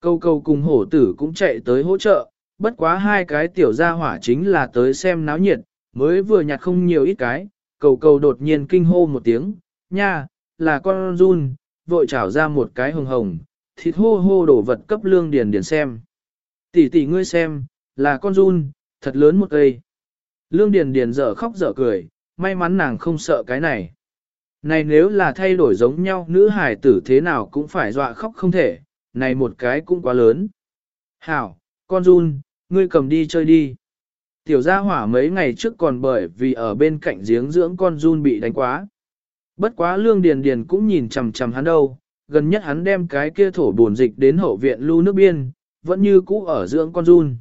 Câu câu cùng hổ tử cũng chạy tới hỗ trợ, bất quá hai cái tiểu gia hỏa chính là tới xem náo nhiệt, mới vừa nhặt không nhiều ít cái, cầu cầu đột nhiên kinh hô một tiếng, nha, là con run, vội trảo ra một cái hồng hồng, thịt hô hô đổ vật cấp lương điền điền xem. Tỷ tỷ ngươi xem, là con run, thật lớn một cây. Lương điền điền dở khóc dở cười, may mắn nàng không sợ cái này. Này nếu là thay đổi giống nhau nữ hải tử thế nào cũng phải dọa khóc không thể, này một cái cũng quá lớn. Hảo, con run, ngươi cầm đi chơi đi. Tiểu gia hỏa mấy ngày trước còn bởi vì ở bên cạnh giếng dưỡng con run bị đánh quá. Bất quá lương điền điền cũng nhìn chằm chằm hắn đâu, gần nhất hắn đem cái kia thổ buồn dịch đến hậu viện lưu nước biên, vẫn như cũ ở dưỡng con run.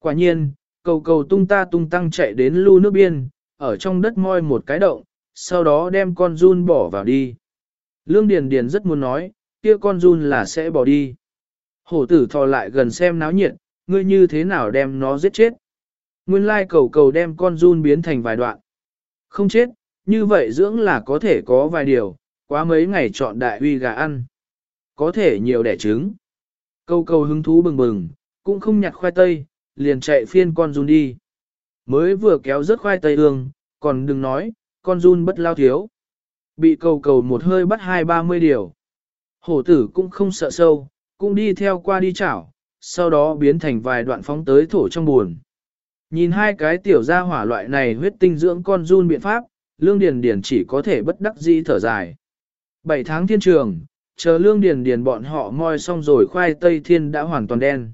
Quả nhiên, cầu cầu tung ta tung tăng chạy đến lưu nước biên, ở trong đất moi một cái động, sau đó đem con run bỏ vào đi. Lương Điền Điền rất muốn nói, kia con run là sẽ bỏ đi. Hổ tử thò lại gần xem náo nhiệt, ngươi như thế nào đem nó giết chết. Nguyên lai cầu cầu đem con run biến thành vài đoạn. Không chết, như vậy dưỡng là có thể có vài điều, quá mấy ngày chọn đại uy gà ăn. Có thể nhiều đẻ trứng. Câu câu hứng thú bừng bừng, cũng không nhặt khoai tây, liền chạy phiên con run đi. Mới vừa kéo rớt khoai tây ương, còn đừng nói, con run bất lao thiếu. Bị cầu cầu một hơi bắt hai ba mươi điều. Hổ tử cũng không sợ sâu, cũng đi theo qua đi chảo, sau đó biến thành vài đoạn phóng tới thổ trong buồn. Nhìn hai cái tiểu gia hỏa loại này huyết tinh dưỡng con run biện pháp, lương điền điền chỉ có thể bất đắc dĩ thở dài. Bảy tháng thiên trường, chờ lương điền điền bọn họ moi xong rồi khoai tây thiên đã hoàn toàn đen.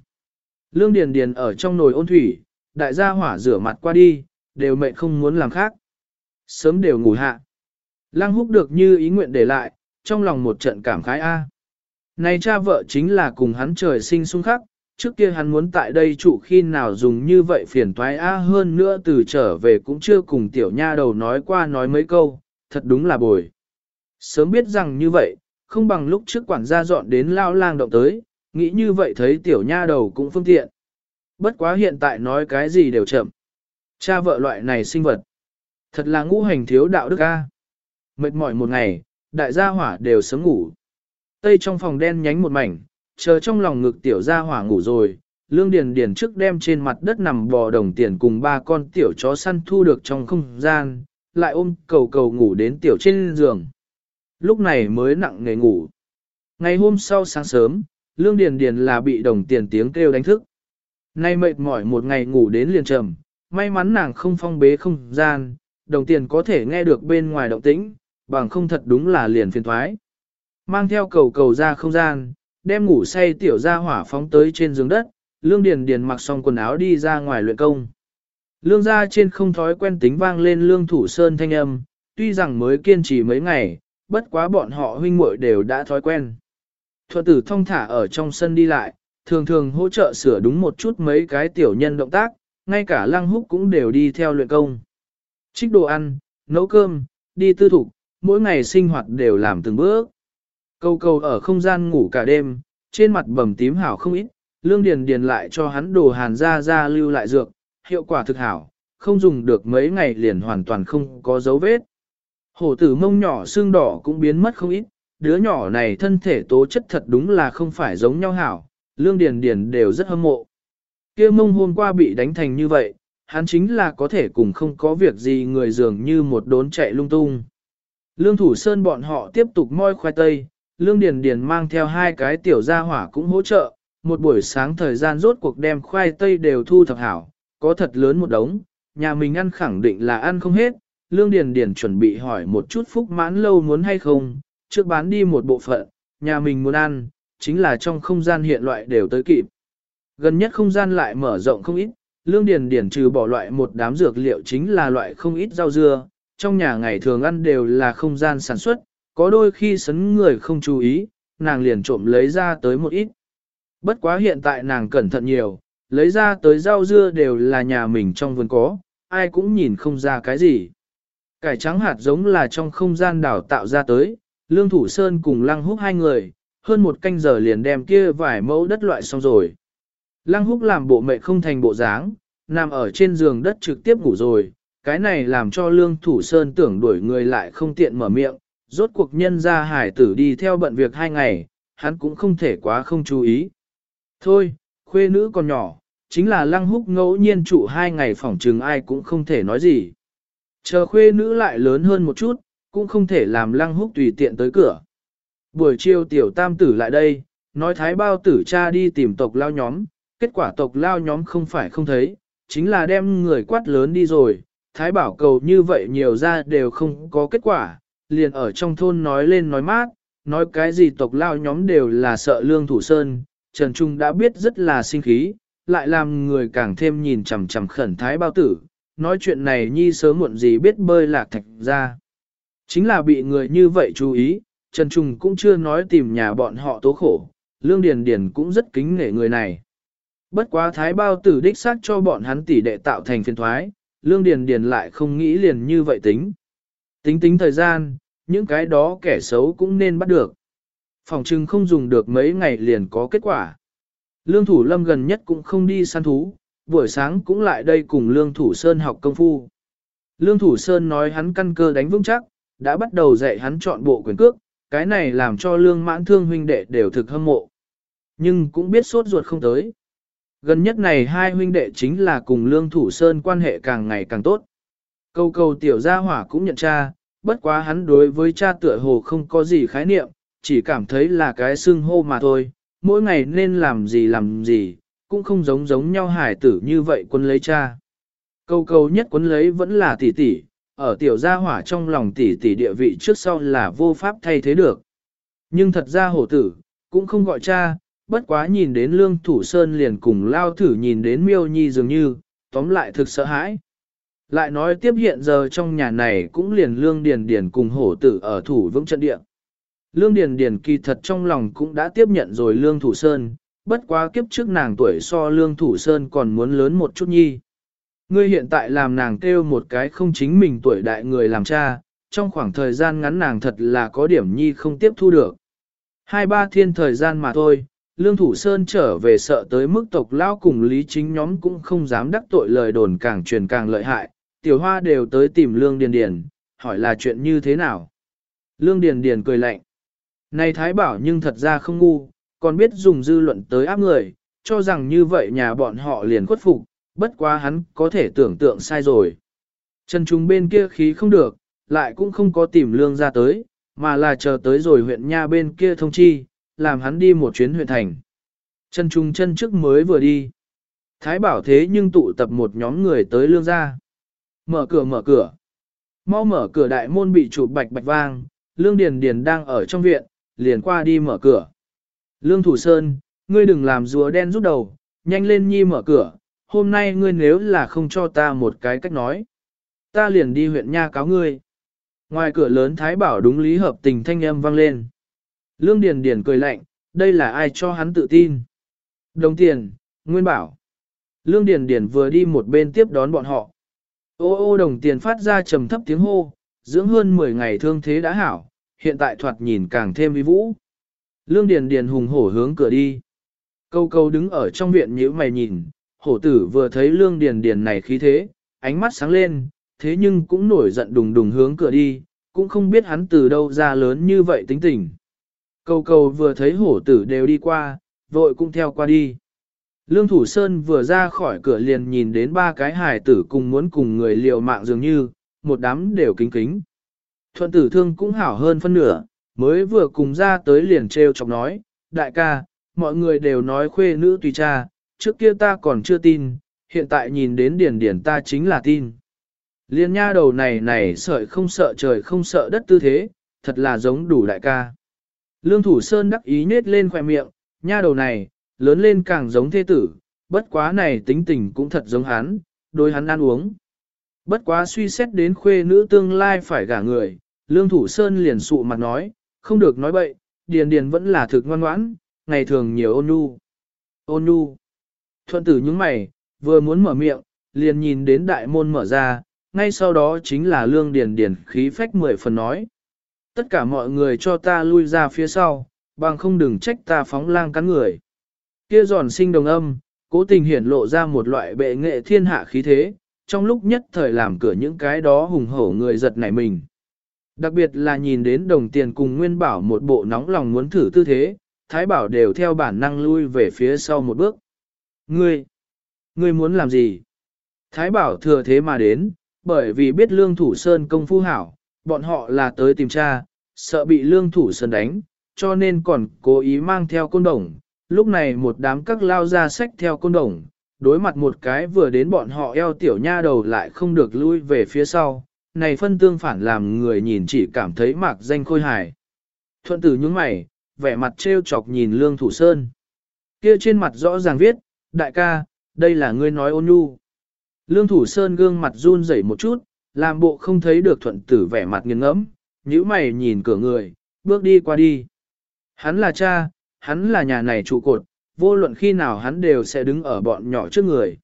Lương điền điền ở trong nồi ôn thủy, đại gia hỏa rửa mặt qua đi, đều mệt không muốn làm khác. Sớm đều ngủ hạ. Lăng húc được như ý nguyện để lại, trong lòng một trận cảm khái a. Này cha vợ chính là cùng hắn trời sinh xung khắc, trước kia hắn muốn tại đây trụ khi nào dùng như vậy phiền toái a hơn nữa từ trở về cũng chưa cùng tiểu nha đầu nói qua nói mấy câu, thật đúng là bồi. Sớm biết rằng như vậy, không bằng lúc trước quản gia dọn đến lao lang động tới, nghĩ như vậy thấy tiểu nha đầu cũng phương tiện. Bất quá hiện tại nói cái gì đều chậm. Cha vợ loại này sinh vật. Thật là ngũ hành thiếu đạo đức a. Mệt mỏi một ngày, đại gia hỏa đều sớm ngủ. Tây trong phòng đen nhánh một mảnh, chờ trong lòng ngực tiểu gia hỏa ngủ rồi, lương điền điền trước đem trên mặt đất nằm bò đồng tiền cùng ba con tiểu chó săn thu được trong không gian, lại ôm cầu cầu ngủ đến tiểu trên giường. Lúc này mới nặng nghề ngủ. Ngày hôm sau sáng sớm, lương điền điền là bị đồng tiền tiếng kêu đánh thức. Nay mệt mỏi một ngày ngủ đến liền trầm, may mắn nàng không phong bế không gian, đồng tiền có thể nghe được bên ngoài động tĩnh, bằng không thật đúng là liền phiền thoái. Mang theo cầu cầu ra không gian, đem ngủ say tiểu ra hỏa phóng tới trên giường đất, lương điền điền mặc xong quần áo đi ra ngoài luyện công. Lương gia trên không thói quen tính vang lên lương thủ sơn thanh âm, tuy rằng mới kiên trì mấy ngày, bất quá bọn họ huynh muội đều đã thói quen. Thuận tử thông thả ở trong sân đi lại, thường thường hỗ trợ sửa đúng một chút mấy cái tiểu nhân động tác, ngay cả lăng húc cũng đều đi theo luyện công. Trích đồ ăn, nấu cơm, đi tư thục, mỗi ngày sinh hoạt đều làm từng bước. Câu câu ở không gian ngủ cả đêm, trên mặt bầm tím hảo không ít, lương điền điền lại cho hắn đồ hàn ra ra lưu lại dược, hiệu quả thực hảo, không dùng được mấy ngày liền hoàn toàn không có dấu vết. Hổ tử mông nhỏ xương đỏ cũng biến mất không ít, đứa nhỏ này thân thể tố chất thật đúng là không phải giống nhau hảo, lương điền điền đều rất hâm mộ. kia mông hôm qua bị đánh thành như vậy, hắn chính là có thể cùng không có việc gì người dường như một đốn chạy lung tung. Lương thủ sơn bọn họ tiếp tục moi khoai tây, lương điền điền mang theo hai cái tiểu gia hỏa cũng hỗ trợ, một buổi sáng thời gian rốt cuộc đem khoai tây đều thu thập hảo, có thật lớn một đống, nhà mình ăn khẳng định là ăn không hết, lương điền điền chuẩn bị hỏi một chút phúc mãn lâu muốn hay không, trước bán đi một bộ phận, nhà mình muốn ăn, chính là trong không gian hiện loại đều tới kịp. Gần nhất không gian lại mở rộng không ít, lương điền điền trừ bỏ loại một đám dược liệu chính là loại không ít rau dưa, trong nhà ngày thường ăn đều là không gian sản xuất, có đôi khi sấn người không chú ý, nàng liền trộm lấy ra tới một ít. Bất quá hiện tại nàng cẩn thận nhiều, lấy ra tới rau dưa đều là nhà mình trong vườn có, ai cũng nhìn không ra cái gì. Cải trắng hạt giống là trong không gian đảo tạo ra tới, Lương Thủ Sơn cùng Lăng Húc hai người, hơn một canh giờ liền đem kia vài mẫu đất loại xong rồi. Lăng Húc làm bộ mệt không thành bộ dáng, nằm ở trên giường đất trực tiếp ngủ rồi, cái này làm cho Lương Thủ Sơn tưởng đuổi người lại không tiện mở miệng, rốt cuộc nhân ra hải tử đi theo bận việc hai ngày, hắn cũng không thể quá không chú ý. Thôi, khuê nữ còn nhỏ, chính là Lăng Húc ngẫu nhiên trụ hai ngày phỏng trừng ai cũng không thể nói gì. Chờ khuê nữ lại lớn hơn một chút, cũng không thể làm lăng húc tùy tiện tới cửa. Buổi chiều tiểu tam tử lại đây, nói thái bao tử cha đi tìm tộc lao nhóm, kết quả tộc lao nhóm không phải không thấy, chính là đem người quát lớn đi rồi, thái bảo cầu như vậy nhiều ra đều không có kết quả, liền ở trong thôn nói lên nói mát, nói cái gì tộc lao nhóm đều là sợ lương thủ sơn, Trần Trung đã biết rất là sinh khí, lại làm người càng thêm nhìn chằm chằm khẩn thái bao tử, nói chuyện này nhi sớm muộn gì biết bơi lạc thạch ra. Chính là bị người như vậy chú ý, Trần Trung cũng chưa nói tìm nhà bọn họ tố khổ, Lương Điền Điền cũng rất kính nể người này. Bất quá thái bao tử đích xác cho bọn hắn tỷ đệ tạo thành phiền thoái, Lương Điền Điền lại không nghĩ liền như vậy tính. Tính tính thời gian, những cái đó kẻ xấu cũng nên bắt được. Phòng trưng không dùng được mấy ngày liền có kết quả. Lương Thủ Lâm gần nhất cũng không đi săn thú, buổi sáng cũng lại đây cùng Lương Thủ Sơn học công phu. Lương Thủ Sơn nói hắn căn cơ đánh vững chắc, đã bắt đầu dạy hắn chọn bộ quyền cước, cái này làm cho lương mãn thương huynh đệ đều thực hâm mộ. nhưng cũng biết sốt ruột không tới. Gần nhất này hai huynh đệ chính là cùng Lương Thủ Sơn quan hệ càng ngày càng tốt. Câu Cầu tiểu gia hỏa cũng nhận cha, bất quá hắn đối với cha tựa hồ không có gì khái niệm, chỉ cảm thấy là cái xưng hô mà thôi, mỗi ngày nên làm gì làm gì, cũng không giống giống nhau hải tử như vậy quân lấy cha. Câu câu nhất quân lấy vẫn là tỷ tỷ, ở tiểu gia hỏa trong lòng tỷ tỷ địa vị trước sau là vô pháp thay thế được. Nhưng thật ra hổ tử, cũng không gọi cha, bất quá nhìn đến lương thủ sơn liền cùng lao thử nhìn đến miêu nhi dường như, tóm lại thực sợ hãi. Lại nói tiếp hiện giờ trong nhà này cũng liền lương điền điền cùng hổ tử ở thủ vững trận địa. Lương điền điền kỳ thật trong lòng cũng đã tiếp nhận rồi lương thủ sơn, bất quá kiếp trước nàng tuổi so lương thủ sơn còn muốn lớn một chút nhi. Ngươi hiện tại làm nàng kêu một cái không chính mình tuổi đại người làm cha, trong khoảng thời gian ngắn nàng thật là có điểm nhi không tiếp thu được. Hai ba thiên thời gian mà thôi, Lương Thủ Sơn trở về sợ tới mức tộc lao cùng Lý Chính nhóm cũng không dám đắc tội lời đồn càng truyền càng lợi hại, tiểu hoa đều tới tìm Lương Điền Điền, hỏi là chuyện như thế nào. Lương Điền Điền cười lạnh. Này Thái Bảo nhưng thật ra không ngu, còn biết dùng dư luận tới áp người, cho rằng như vậy nhà bọn họ liền khuất phục, bất quá hắn có thể tưởng tượng sai rồi. Trần Trung bên kia khí không được, lại cũng không có tìm lương ra tới, mà là chờ tới rồi huyện nha bên kia thông chi, làm hắn đi một chuyến huyện thành. Trần Trung chân trước mới vừa đi. Thái bảo thế nhưng tụ tập một nhóm người tới lương ra. Mở cửa mở cửa. Mau mở cửa đại môn bị chụp bạch bạch vang, lương điền điền đang ở trong viện, liền qua đi mở cửa. Lương Thủ Sơn, ngươi đừng làm rùa đen rút đầu, nhanh lên nhi mở cửa, hôm nay ngươi nếu là không cho ta một cái cách nói. Ta liền đi huyện nha cáo ngươi. Ngoài cửa lớn Thái Bảo đúng lý hợp tình thanh âm vang lên. Lương Điền Điền cười lạnh, đây là ai cho hắn tự tin. Đồng tiền, Nguyên Bảo. Lương Điền Điền vừa đi một bên tiếp đón bọn họ. Ô ô đồng tiền phát ra trầm thấp tiếng hô, dưỡng hơn 10 ngày thương thế đã hảo, hiện tại thoạt nhìn càng thêm vi vũ. Lương Điền Điền hùng hổ hướng cửa đi. Câu câu đứng ở trong viện nhíu mày nhìn, hổ tử vừa thấy Lương Điền Điền này khí thế, ánh mắt sáng lên, thế nhưng cũng nổi giận đùng đùng hướng cửa đi, cũng không biết hắn từ đâu ra lớn như vậy tính tình. Câu câu vừa thấy hổ tử đều đi qua, vội cũng theo qua đi. Lương Thủ Sơn vừa ra khỏi cửa liền nhìn đến ba cái hài tử cùng muốn cùng người liều mạng dường như, một đám đều kính kính. Thuận tử thương cũng hảo hơn phân nửa, mới vừa cùng ra tới liền treo chọc nói, đại ca, mọi người đều nói khuê nữ tùy cha, trước kia ta còn chưa tin, hiện tại nhìn đến điển điển ta chính là tin. Liên nha đầu này này sợi không sợ trời không sợ đất tư thế, thật là giống đủ đại ca. Lương Thủ Sơn đắc ý nết lên khoẻ miệng, nha đầu này, lớn lên càng giống thế tử, bất quá này tính tình cũng thật giống hắn, đối hắn ăn uống. Bất quá suy xét đến khuê nữ tương lai phải gả người, Lương Thủ Sơn liền sụ mặt nói, không được nói bậy, Điền Điền vẫn là thực ngoan ngoãn, ngày thường nhiều ôn nhu. Ôn nhu. Thuận tử những mày, vừa muốn mở miệng, liền nhìn đến đại môn mở ra, ngay sau đó chính là Lương Điền Điền khí phách mười phần nói. Tất cả mọi người cho ta lui ra phía sau, bằng không đừng trách ta phóng lang cắn người. Kia giòn sinh đồng âm, cố tình hiển lộ ra một loại bệ nghệ thiên hạ khí thế, trong lúc nhất thời làm cửa những cái đó hùng hổ người giật nảy mình. Đặc biệt là nhìn đến đồng tiền cùng Nguyên Bảo một bộ nóng lòng muốn thử tư thế, Thái Bảo đều theo bản năng lui về phía sau một bước. Ngươi, ngươi muốn làm gì? Thái Bảo thừa thế mà đến, bởi vì biết Lương Thủ Sơn công phu hảo, bọn họ là tới tìm cha, sợ bị Lương Thủ Sơn đánh, cho nên còn cố ý mang theo côn đồng. Lúc này một đám các lao ra sách theo côn đồng, đối mặt một cái vừa đến bọn họ eo tiểu nha đầu lại không được lui về phía sau, này phân tương phản làm người nhìn chỉ cảm thấy mạc danh khôi hài. Thuận tử nhướng mày, vẻ mặt trêu chọc nhìn Lương Thủ Sơn. Kia trên mặt rõ ràng viết, đại ca, đây là ngươi nói ôn nhu. Lương Thủ Sơn gương mặt run rẩy một chút, làm bộ không thấy được thuận tử vẻ mặt nghiêng ngẫm, nhíu mày nhìn cửa người, bước đi qua đi. Hắn là cha, hắn là nhà này trụ cột, vô luận khi nào hắn đều sẽ đứng ở bọn nhỏ trước người.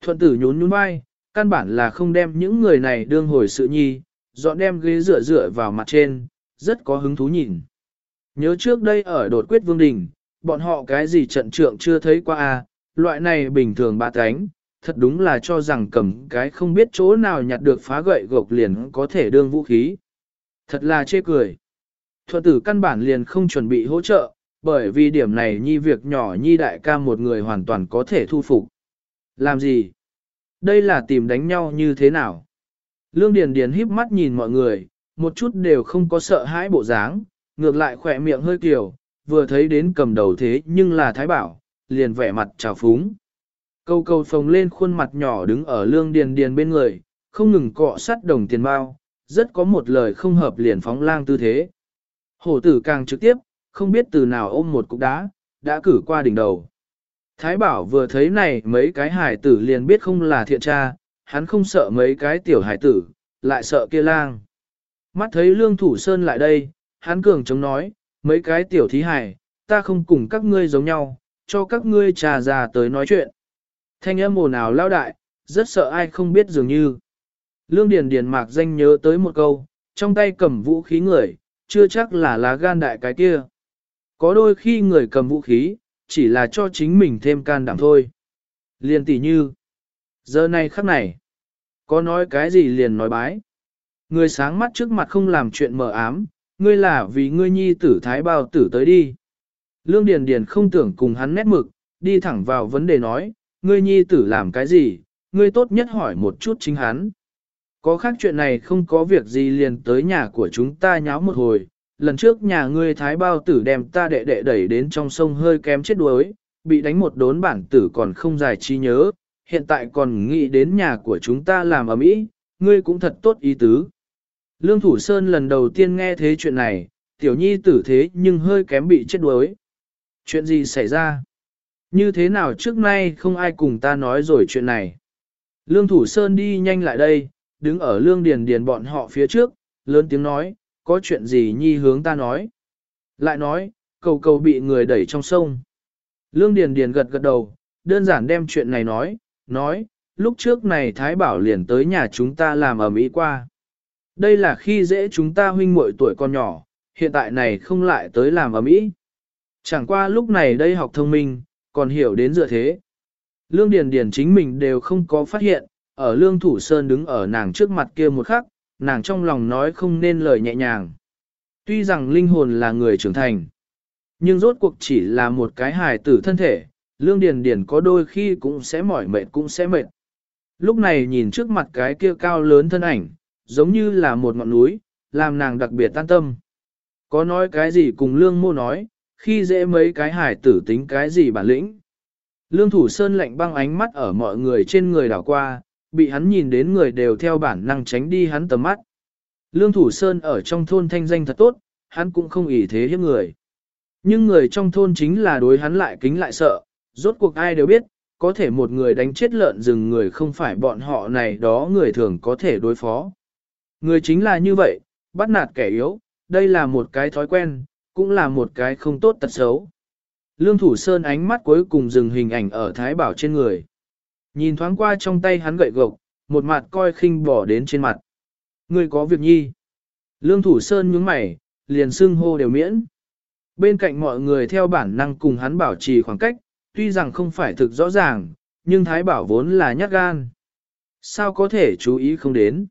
Thuận tử nhún nhún vai, căn bản là không đem những người này đương hồi sự nhi, dọn đem ghế dựa dựa vào mặt trên, rất có hứng thú nhìn. Nhớ trước đây ở đột quyết vương đình, bọn họ cái gì trận trượng chưa thấy qua à, loại này bình thường bà cánh, thật đúng là cho rằng cầm cái không biết chỗ nào nhặt được phá gậy gộc liền có thể đương vũ khí. Thật là chê cười. Thuận tử căn bản liền không chuẩn bị hỗ trợ, bởi vì điểm này nhi việc nhỏ nhi đại ca một người hoàn toàn có thể thu phục. Làm gì? Đây là tìm đánh nhau như thế nào? Lương Điền Điền híp mắt nhìn mọi người, một chút đều không có sợ hãi bộ dáng, ngược lại khỏe miệng hơi kiều, vừa thấy đến cầm đầu thế nhưng là Thái Bảo, liền vẻ mặt trào phúng. Câu câu phồng lên khuôn mặt nhỏ đứng ở Lương Điền Điền bên người, không ngừng cọ sát đồng tiền bao, rất có một lời không hợp liền phóng lang tư thế. Hổ tử càng trực tiếp, không biết từ nào ôm một cục đá, đã cử qua đỉnh đầu. Thái bảo vừa thấy này mấy cái hải tử liền biết không là thiện tra, hắn không sợ mấy cái tiểu hải tử, lại sợ kia lang. Mắt thấy lương thủ sơn lại đây, hắn cường chống nói, mấy cái tiểu thí hải, ta không cùng các ngươi giống nhau, cho các ngươi trà già tới nói chuyện. Thanh âm ồn ào lao đại, rất sợ ai không biết dường như. Lương Điền Điền mạc danh nhớ tới một câu, trong tay cầm vũ khí người, chưa chắc là lá gan đại cái kia. Có đôi khi người cầm vũ khí, chỉ là cho chính mình thêm can đảm thôi. Liền tỷ như, giờ này khắc này, có nói cái gì liền nói bái. Người sáng mắt trước mặt không làm chuyện mờ ám, ngươi là vì ngươi nhi tử thái bao tử tới đi. Lương Điền Điền không tưởng cùng hắn nét mực, đi thẳng vào vấn đề nói, ngươi nhi tử làm cái gì, ngươi tốt nhất hỏi một chút chính hắn. Có khác chuyện này không có việc gì liền tới nhà của chúng ta nháo một hồi, lần trước nhà ngươi thái bao tử đem ta đệ đệ đẩy đến trong sông hơi kém chết đuối, bị đánh một đốn bản tử còn không dài chi nhớ, hiện tại còn nghĩ đến nhà của chúng ta làm ở mỹ, ngươi cũng thật tốt ý tứ. Lương Thủ Sơn lần đầu tiên nghe thế chuyện này, tiểu nhi tử thế nhưng hơi kém bị chết đuối. Chuyện gì xảy ra? Như thế nào trước nay không ai cùng ta nói rồi chuyện này? Lương Thủ Sơn đi nhanh lại đây, đứng ở lương điền điền bọn họ phía trước, lớn tiếng nói, có chuyện gì nhi hướng ta nói. Lại nói, cầu cầu bị người đẩy trong sông. Lương điền điền gật gật đầu, đơn giản đem chuyện này nói, nói, lúc trước này Thái Bảo liền tới nhà chúng ta làm ở Mỹ qua. Đây là khi dễ chúng ta huynh muội tuổi con nhỏ, hiện tại này không lại tới làm ở Mỹ. Chẳng qua lúc này đây học thông minh, còn hiểu đến dựa thế. Lương Điền Điền chính mình đều không có phát hiện, ở Lương Thủ Sơn đứng ở nàng trước mặt kia một khắc, nàng trong lòng nói không nên lời nhẹ nhàng. Tuy rằng linh hồn là người trưởng thành, nhưng rốt cuộc chỉ là một cái hài tử thân thể, Lương Điền Điền có đôi khi cũng sẽ mỏi mệt cũng sẽ mệt. Lúc này nhìn trước mặt cái kia cao lớn thân ảnh, giống như là một ngọn núi, làm nàng đặc biệt tan tâm. Có nói cái gì cùng Lương Mô nói, khi dễ mấy cái hài tử tính cái gì bản lĩnh. Lương Thủ Sơn lạnh băng ánh mắt ở mọi người trên người đảo qua, bị hắn nhìn đến người đều theo bản năng tránh đi hắn tầm mắt. Lương Thủ Sơn ở trong thôn thanh danh thật tốt, hắn cũng không ỷ thế hiếp người. Nhưng người trong thôn chính là đối hắn lại kính lại sợ, rốt cuộc ai đều biết, có thể một người đánh chết lợn rừng người không phải bọn họ này đó người thường có thể đối phó. Người chính là như vậy, bắt nạt kẻ yếu, đây là một cái thói quen, cũng là một cái không tốt tật xấu. Lương Thủ Sơn ánh mắt cuối cùng dừng hình ảnh ở Thái Bảo trên người. Nhìn thoáng qua trong tay hắn gậy gộc, một mặt coi khinh bỏ đến trên mặt. Ngươi có việc nhi. Lương Thủ Sơn nhướng mày, liền xưng hô đều miễn. Bên cạnh mọi người theo bản năng cùng hắn bảo trì khoảng cách, tuy rằng không phải thực rõ ràng, nhưng Thái Bảo vốn là nhát gan. Sao có thể chú ý không đến?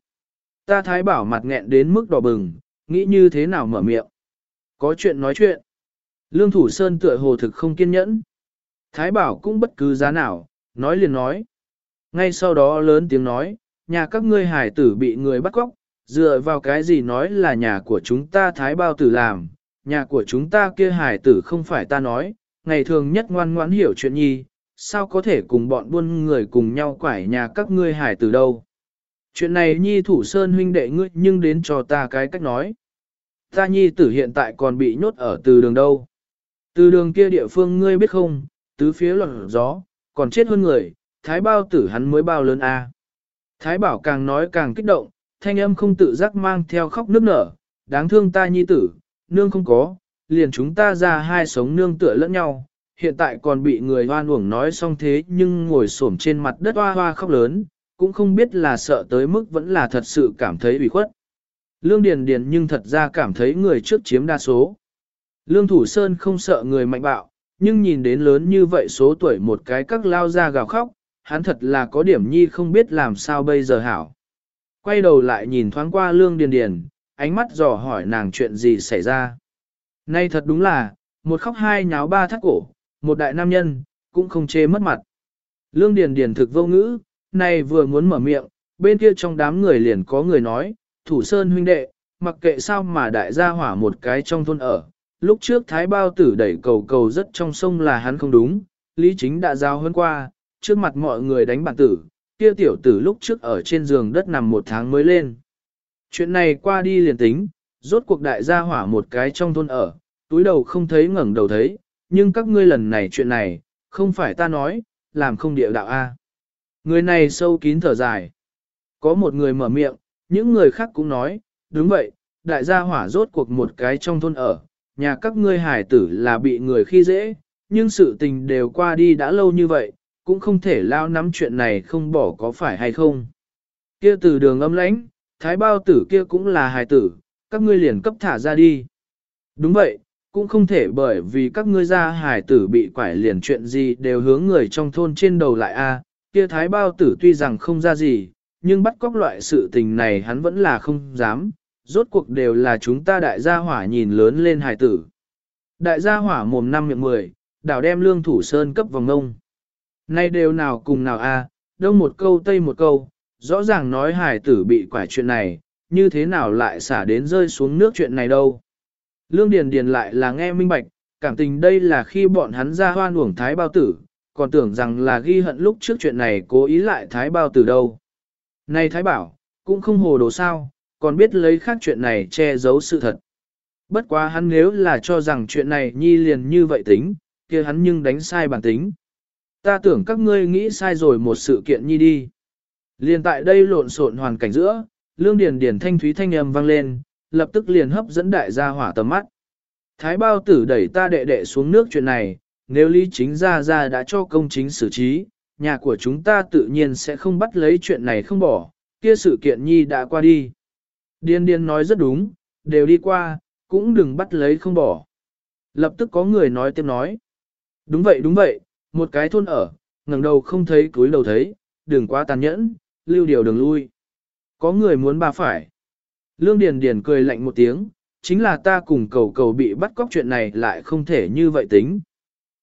Ta Thái Bảo mặt nghẹn đến mức đỏ bừng, nghĩ như thế nào mở miệng? Có chuyện nói chuyện. Lương Thủ Sơn tựa hồ thực không kiên nhẫn. Thái Bảo cũng bất cứ giá nào, nói liền nói. Ngay sau đó lớn tiếng nói, nhà các ngươi hải tử bị người bắt cóc, dựa vào cái gì nói là nhà của chúng ta thái bao tử làm, nhà của chúng ta kia hải tử không phải ta nói, ngày thường nhất ngoan ngoãn hiểu chuyện nhi, sao có thể cùng bọn buôn người cùng nhau quải nhà các ngươi hải tử đâu. Chuyện này nhi thủ sơn huynh đệ ngươi nhưng đến cho ta cái cách nói. Ta nhi tử hiện tại còn bị nhốt ở từ đường đâu. Từ đường kia địa phương ngươi biết không, tứ phía loạn gió, còn chết hơn người, thái bao tử hắn mới bao lớn a. Thái bảo càng nói càng kích động, thanh âm không tự giác mang theo khóc nước nở, đáng thương ta nhi tử, nương không có, liền chúng ta ra hai sống nương tựa lẫn nhau, hiện tại còn bị người hoan uổng nói xong thế nhưng ngồi xổm trên mặt đất hoa hoa khóc lớn, cũng không biết là sợ tới mức vẫn là thật sự cảm thấy bị khuất. Lương Điền Điền nhưng thật ra cảm thấy người trước chiếm đa số. Lương Thủ Sơn không sợ người mạnh bạo, nhưng nhìn đến lớn như vậy số tuổi một cái các lao ra gào khóc, hắn thật là có điểm nhi không biết làm sao bây giờ hảo. Quay đầu lại nhìn thoáng qua lương điền điền, ánh mắt dò hỏi nàng chuyện gì xảy ra. Nay thật đúng là, một khóc hai nháo ba thắt cổ, một đại nam nhân, cũng không chê mất mặt. Lương Điền Điền thực vô ngữ, nay vừa muốn mở miệng, bên kia trong đám người liền có người nói, thủ sơn huynh đệ, mặc kệ sao mà đại gia hỏa một cái trong thôn ở. Lúc trước Thái Bao Tử đẩy cầu cầu rất trong sông là hắn không đúng, Lý Chính đã giao hơn qua, trước mặt mọi người đánh bản tử, kia tiểu tử lúc trước ở trên giường đất nằm một tháng mới lên. Chuyện này qua đi liền tính, rốt cuộc đại gia hỏa một cái trong thôn ở, túi đầu không thấy ngẩng đầu thấy, nhưng các ngươi lần này chuyện này, không phải ta nói, làm không địa đạo A. Người này sâu kín thở dài. Có một người mở miệng, những người khác cũng nói, đúng vậy, đại gia hỏa rốt cuộc một cái trong thôn ở, nhà các ngươi hải tử là bị người khi dễ, nhưng sự tình đều qua đi đã lâu như vậy, cũng không thể lao nắm chuyện này không bỏ có phải hay không. Kia từ đường âm lãnh, thái bao tử kia cũng là hài tử, các ngươi liền cấp thả ra đi. Đúng vậy, cũng không thể bởi vì các ngươi ra hài tử bị quải liền chuyện gì đều hướng người trong thôn trên đầu lại a. kia thái bao tử tuy rằng không ra gì, nhưng bắt cóc loại sự tình này hắn vẫn là không dám, rốt cuộc đều là chúng ta đại gia hỏa nhìn lớn lên hài tử. Đại gia hỏa mồm năm miệng mười, đảo đem lương thủ sơn cấp vòng ngông. Nay đều nào cùng nào a, đông một câu tây một câu, rõ ràng nói hải tử bị quải chuyện này, như thế nào lại xả đến rơi xuống nước chuyện này đâu. Lương Điền Điền lại là nghe minh bạch, cảm tình đây là khi bọn hắn ra hoan uổng thái bao tử, còn tưởng rằng là ghi hận lúc trước chuyện này cố ý lại thái bao tử đâu. Này thái bảo, cũng không hồ đồ sao, còn biết lấy khác chuyện này che giấu sự thật. Bất quá hắn nếu là cho rằng chuyện này nhi liền như vậy tính, kia hắn nhưng đánh sai bản tính. Ta tưởng các ngươi nghĩ sai rồi một sự kiện nhi đi. Liền tại đây lộn xộn hoàn cảnh giữa, lương điền điền thanh thúy thanh âm vang lên, lập tức liền hấp dẫn đại gia hỏa tầm mắt. Thái bao tử đẩy ta đệ đệ xuống nước chuyện này, nếu lý chính gia gia đã cho công chính xử trí, nhà của chúng ta tự nhiên sẽ không bắt lấy chuyện này không bỏ, kia sự kiện nhi đã qua đi. Điên điên nói rất đúng, đều đi qua, cũng đừng bắt lấy không bỏ. Lập tức có người nói tiếp nói. Đúng vậy đúng vậy, một cái thôn ở, ngẩng đầu không thấy cúi đầu thấy, đừng quá tàn nhẫn, lưu điều đừng lui. Có người muốn bà phải. Lương Điền Điền cười lạnh một tiếng, chính là ta cùng cầu cầu bị bắt cóc chuyện này lại không thể như vậy tính.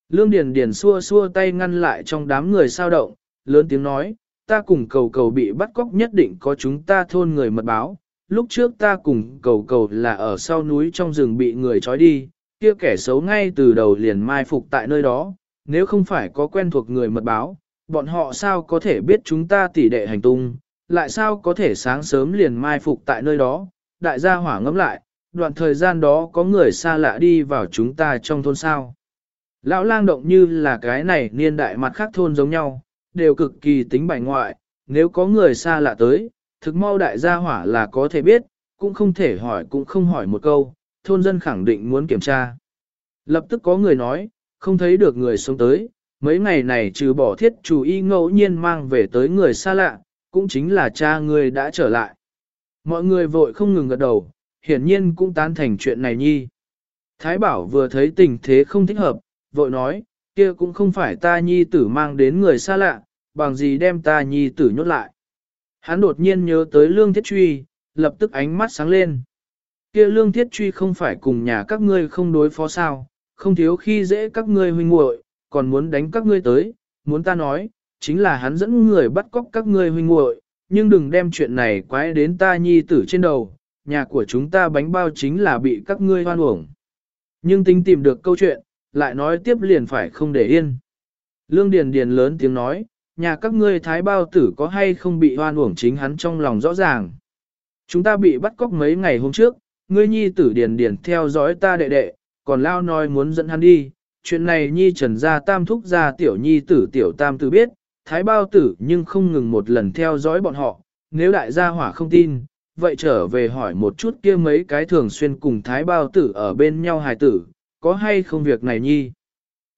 Lương Điền Điền xua xua tay ngăn lại trong đám người sao động, lớn tiếng nói, ta cùng cầu cầu bị bắt cóc nhất định có chúng ta thôn người mật báo. Lúc trước ta cùng cầu cầu là ở sau núi trong rừng bị người trói đi, kia kẻ xấu ngay từ đầu liền mai phục tại nơi đó, nếu không phải có quen thuộc người mật báo, bọn họ sao có thể biết chúng ta tỉ đệ hành tung, lại sao có thể sáng sớm liền mai phục tại nơi đó, đại gia hỏa ngẫm lại, đoạn thời gian đó có người xa lạ đi vào chúng ta trong thôn sao. Lão lang động như là cái này niên đại mặt khác thôn giống nhau, đều cực kỳ tính bài ngoại, nếu có người xa lạ tới, thực mau đại gia hỏa là có thể biết, cũng không thể hỏi cũng không hỏi một câu, thôn dân khẳng định muốn kiểm tra. Lập tức có người nói, không thấy được người sống tới, mấy ngày này trừ bỏ thiết chủ y ngẫu nhiên mang về tới người xa lạ, cũng chính là cha người đã trở lại. Mọi người vội không ngừng gật đầu, hiển nhiên cũng tán thành chuyện này nhi. Thái bảo vừa thấy tình thế không thích hợp, vội nói, kia cũng không phải ta nhi tử mang đến người xa lạ, bằng gì đem ta nhi tử nhốt lại. Hắn đột nhiên nhớ tới lương thiết truy, lập tức ánh mắt sáng lên. Kia lương thiết truy không phải cùng nhà các ngươi không đối phó sao, không thiếu khi dễ các ngươi huynh muội, còn muốn đánh các ngươi tới, muốn ta nói, chính là hắn dẫn người bắt cóc các ngươi huynh muội, nhưng đừng đem chuyện này quái đến ta nhi tử trên đầu, nhà của chúng ta bánh bao chính là bị các ngươi hoan uổng. Nhưng tính tìm được câu chuyện, lại nói tiếp liền phải không để yên. Lương Điền Điền lớn tiếng nói, nhà các ngươi thái bao tử có hay không bị hoan uổng chính hắn trong lòng rõ ràng. Chúng ta bị bắt cóc mấy ngày hôm trước, ngươi nhi tử Điền Điền theo dõi ta đệ đệ, còn lao nói muốn dẫn hắn đi. Chuyện này nhi trần gia tam thúc gia tiểu nhi tử tiểu tam tử biết, thái bao tử nhưng không ngừng một lần theo dõi bọn họ, nếu đại gia hỏa không tin, vậy trở về hỏi một chút kia mấy cái thường xuyên cùng thái bao tử ở bên nhau hài tử, có hay không việc này nhi.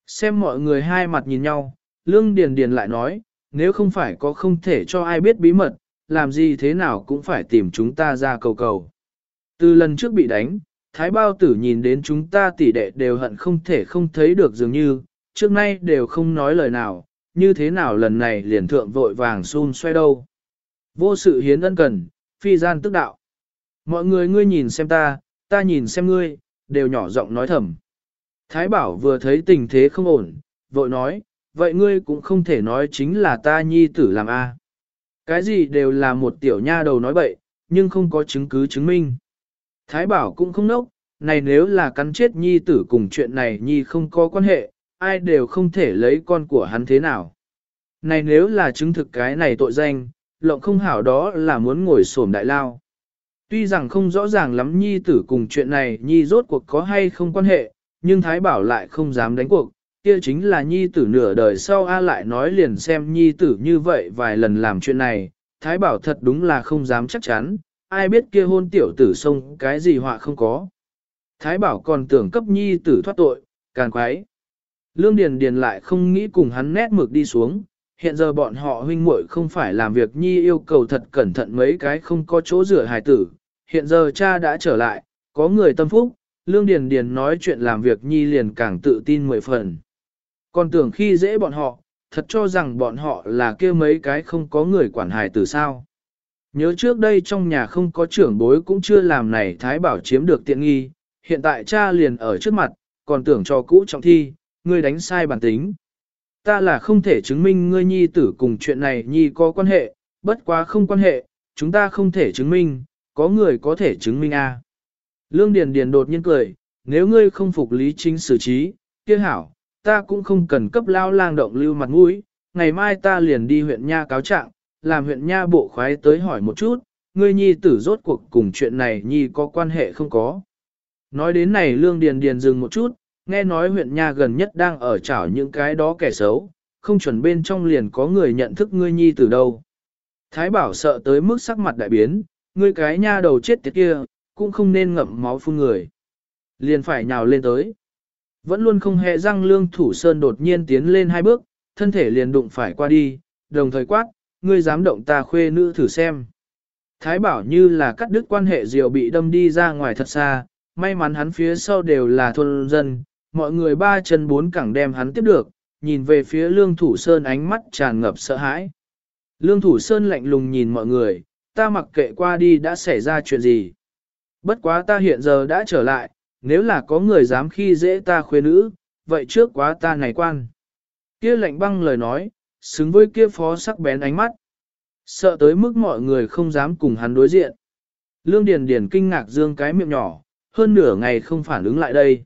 Xem mọi người hai mặt nhìn nhau, Lương Điền Điền lại nói, nếu không phải có không thể cho ai biết bí mật, làm gì thế nào cũng phải tìm chúng ta ra cầu cầu. Từ lần trước bị đánh, Thái Bao Tử nhìn đến chúng ta tỷ đệ đều hận không thể không thấy được dường như, trước nay đều không nói lời nào, như thế nào lần này liền thượng vội vàng xun xoay đâu. Vô sự hiến ân cần, phi gian tức đạo. Mọi người ngươi nhìn xem ta, ta nhìn xem ngươi, đều nhỏ giọng nói thầm. Thái bảo vừa thấy tình thế không ổn, vội nói, vậy ngươi cũng không thể nói chính là ta nhi tử làm a. Cái gì đều là một tiểu nha đầu nói bậy, nhưng không có chứng cứ chứng minh. Thái bảo cũng không nốc, này nếu là cắn chết nhi tử cùng chuyện này nhi không có quan hệ, ai đều không thể lấy con của hắn thế nào. Này nếu là chứng thực cái này tội danh, lộng không hảo đó là muốn ngồi xổm đại lao. Tuy rằng không rõ ràng lắm nhi tử cùng chuyện này nhi rốt cuộc có hay không quan hệ, nhưng Thái Bảo lại không dám đánh cuộc, kia chính là nhi tử nửa đời sau A lại nói liền xem nhi tử như vậy vài lần làm chuyện này, Thái Bảo thật đúng là không dám chắc chắn, ai biết kia hôn tiểu tử sông cái gì họa không có. Thái Bảo còn tưởng cấp nhi tử thoát tội, càng quái. Lương Điền Điền lại không nghĩ cùng hắn nét mực đi xuống, hiện giờ bọn họ huynh muội không phải làm việc nhi yêu cầu thật cẩn thận mấy cái không có chỗ rửa hài tử, hiện giờ cha đã trở lại, có người tâm phúc, Lương Điền Điền nói chuyện làm việc nhi liền càng tự tin mười phần. Còn tưởng khi dễ bọn họ, thật cho rằng bọn họ là kia mấy cái không có người quản hài tử sao. Nhớ trước đây trong nhà không có trưởng bối cũng chưa làm này Thái Bảo chiếm được tiện nghi, hiện tại cha liền ở trước mặt, còn tưởng cho cũ trọng thi, ngươi đánh sai bản tính. Ta là không thể chứng minh ngươi nhi tử cùng chuyện này nhi có quan hệ, bất quá không quan hệ, chúng ta không thể chứng minh, có người có thể chứng minh a. Lương Điền Điền đột nhiên cười, nếu ngươi không phục lý chính xử trí, kia hảo, ta cũng không cần cấp lao lang động lưu mặt mũi, ngày mai ta liền đi huyện nha cáo trạng, làm huyện nha bộ khoái tới hỏi một chút, ngươi nhi tử rốt cuộc cùng chuyện này nhi có quan hệ không có. Nói đến này Lương Điền Điền dừng một chút, nghe nói huyện nha gần nhất đang ở chảo những cái đó kẻ xấu, không chuẩn bên trong liền có người nhận thức ngươi nhi tử đâu. Thái bảo sợ tới mức sắc mặt đại biến, ngươi cái nha đầu chết tiệt kia, cũng không nên ngậm máu phun người. Liền phải nhào lên tới. Vẫn luôn không hề răng lương thủ sơn đột nhiên tiến lên hai bước, thân thể liền đụng phải qua đi, đồng thời quát, ngươi dám động ta khuê nữ thử xem. Thái bảo như là cắt đứt quan hệ diều bị đâm đi ra ngoài thật xa, may mắn hắn phía sau đều là thôn dân, mọi người ba chân bốn cẳng đem hắn tiếp được, nhìn về phía lương thủ sơn ánh mắt tràn ngập sợ hãi. Lương thủ sơn lạnh lùng nhìn mọi người, ta mặc kệ qua đi đã xảy ra chuyện gì. Bất quá ta hiện giờ đã trở lại, nếu là có người dám khi dễ ta khuê nữ, vậy trước quá ta này quan. Kia lạnh băng lời nói, xứng với kia phó sắc bén ánh mắt. Sợ tới mức mọi người không dám cùng hắn đối diện. Lương Điền Điền kinh ngạc dương cái miệng nhỏ, hơn nửa ngày không phản ứng lại đây.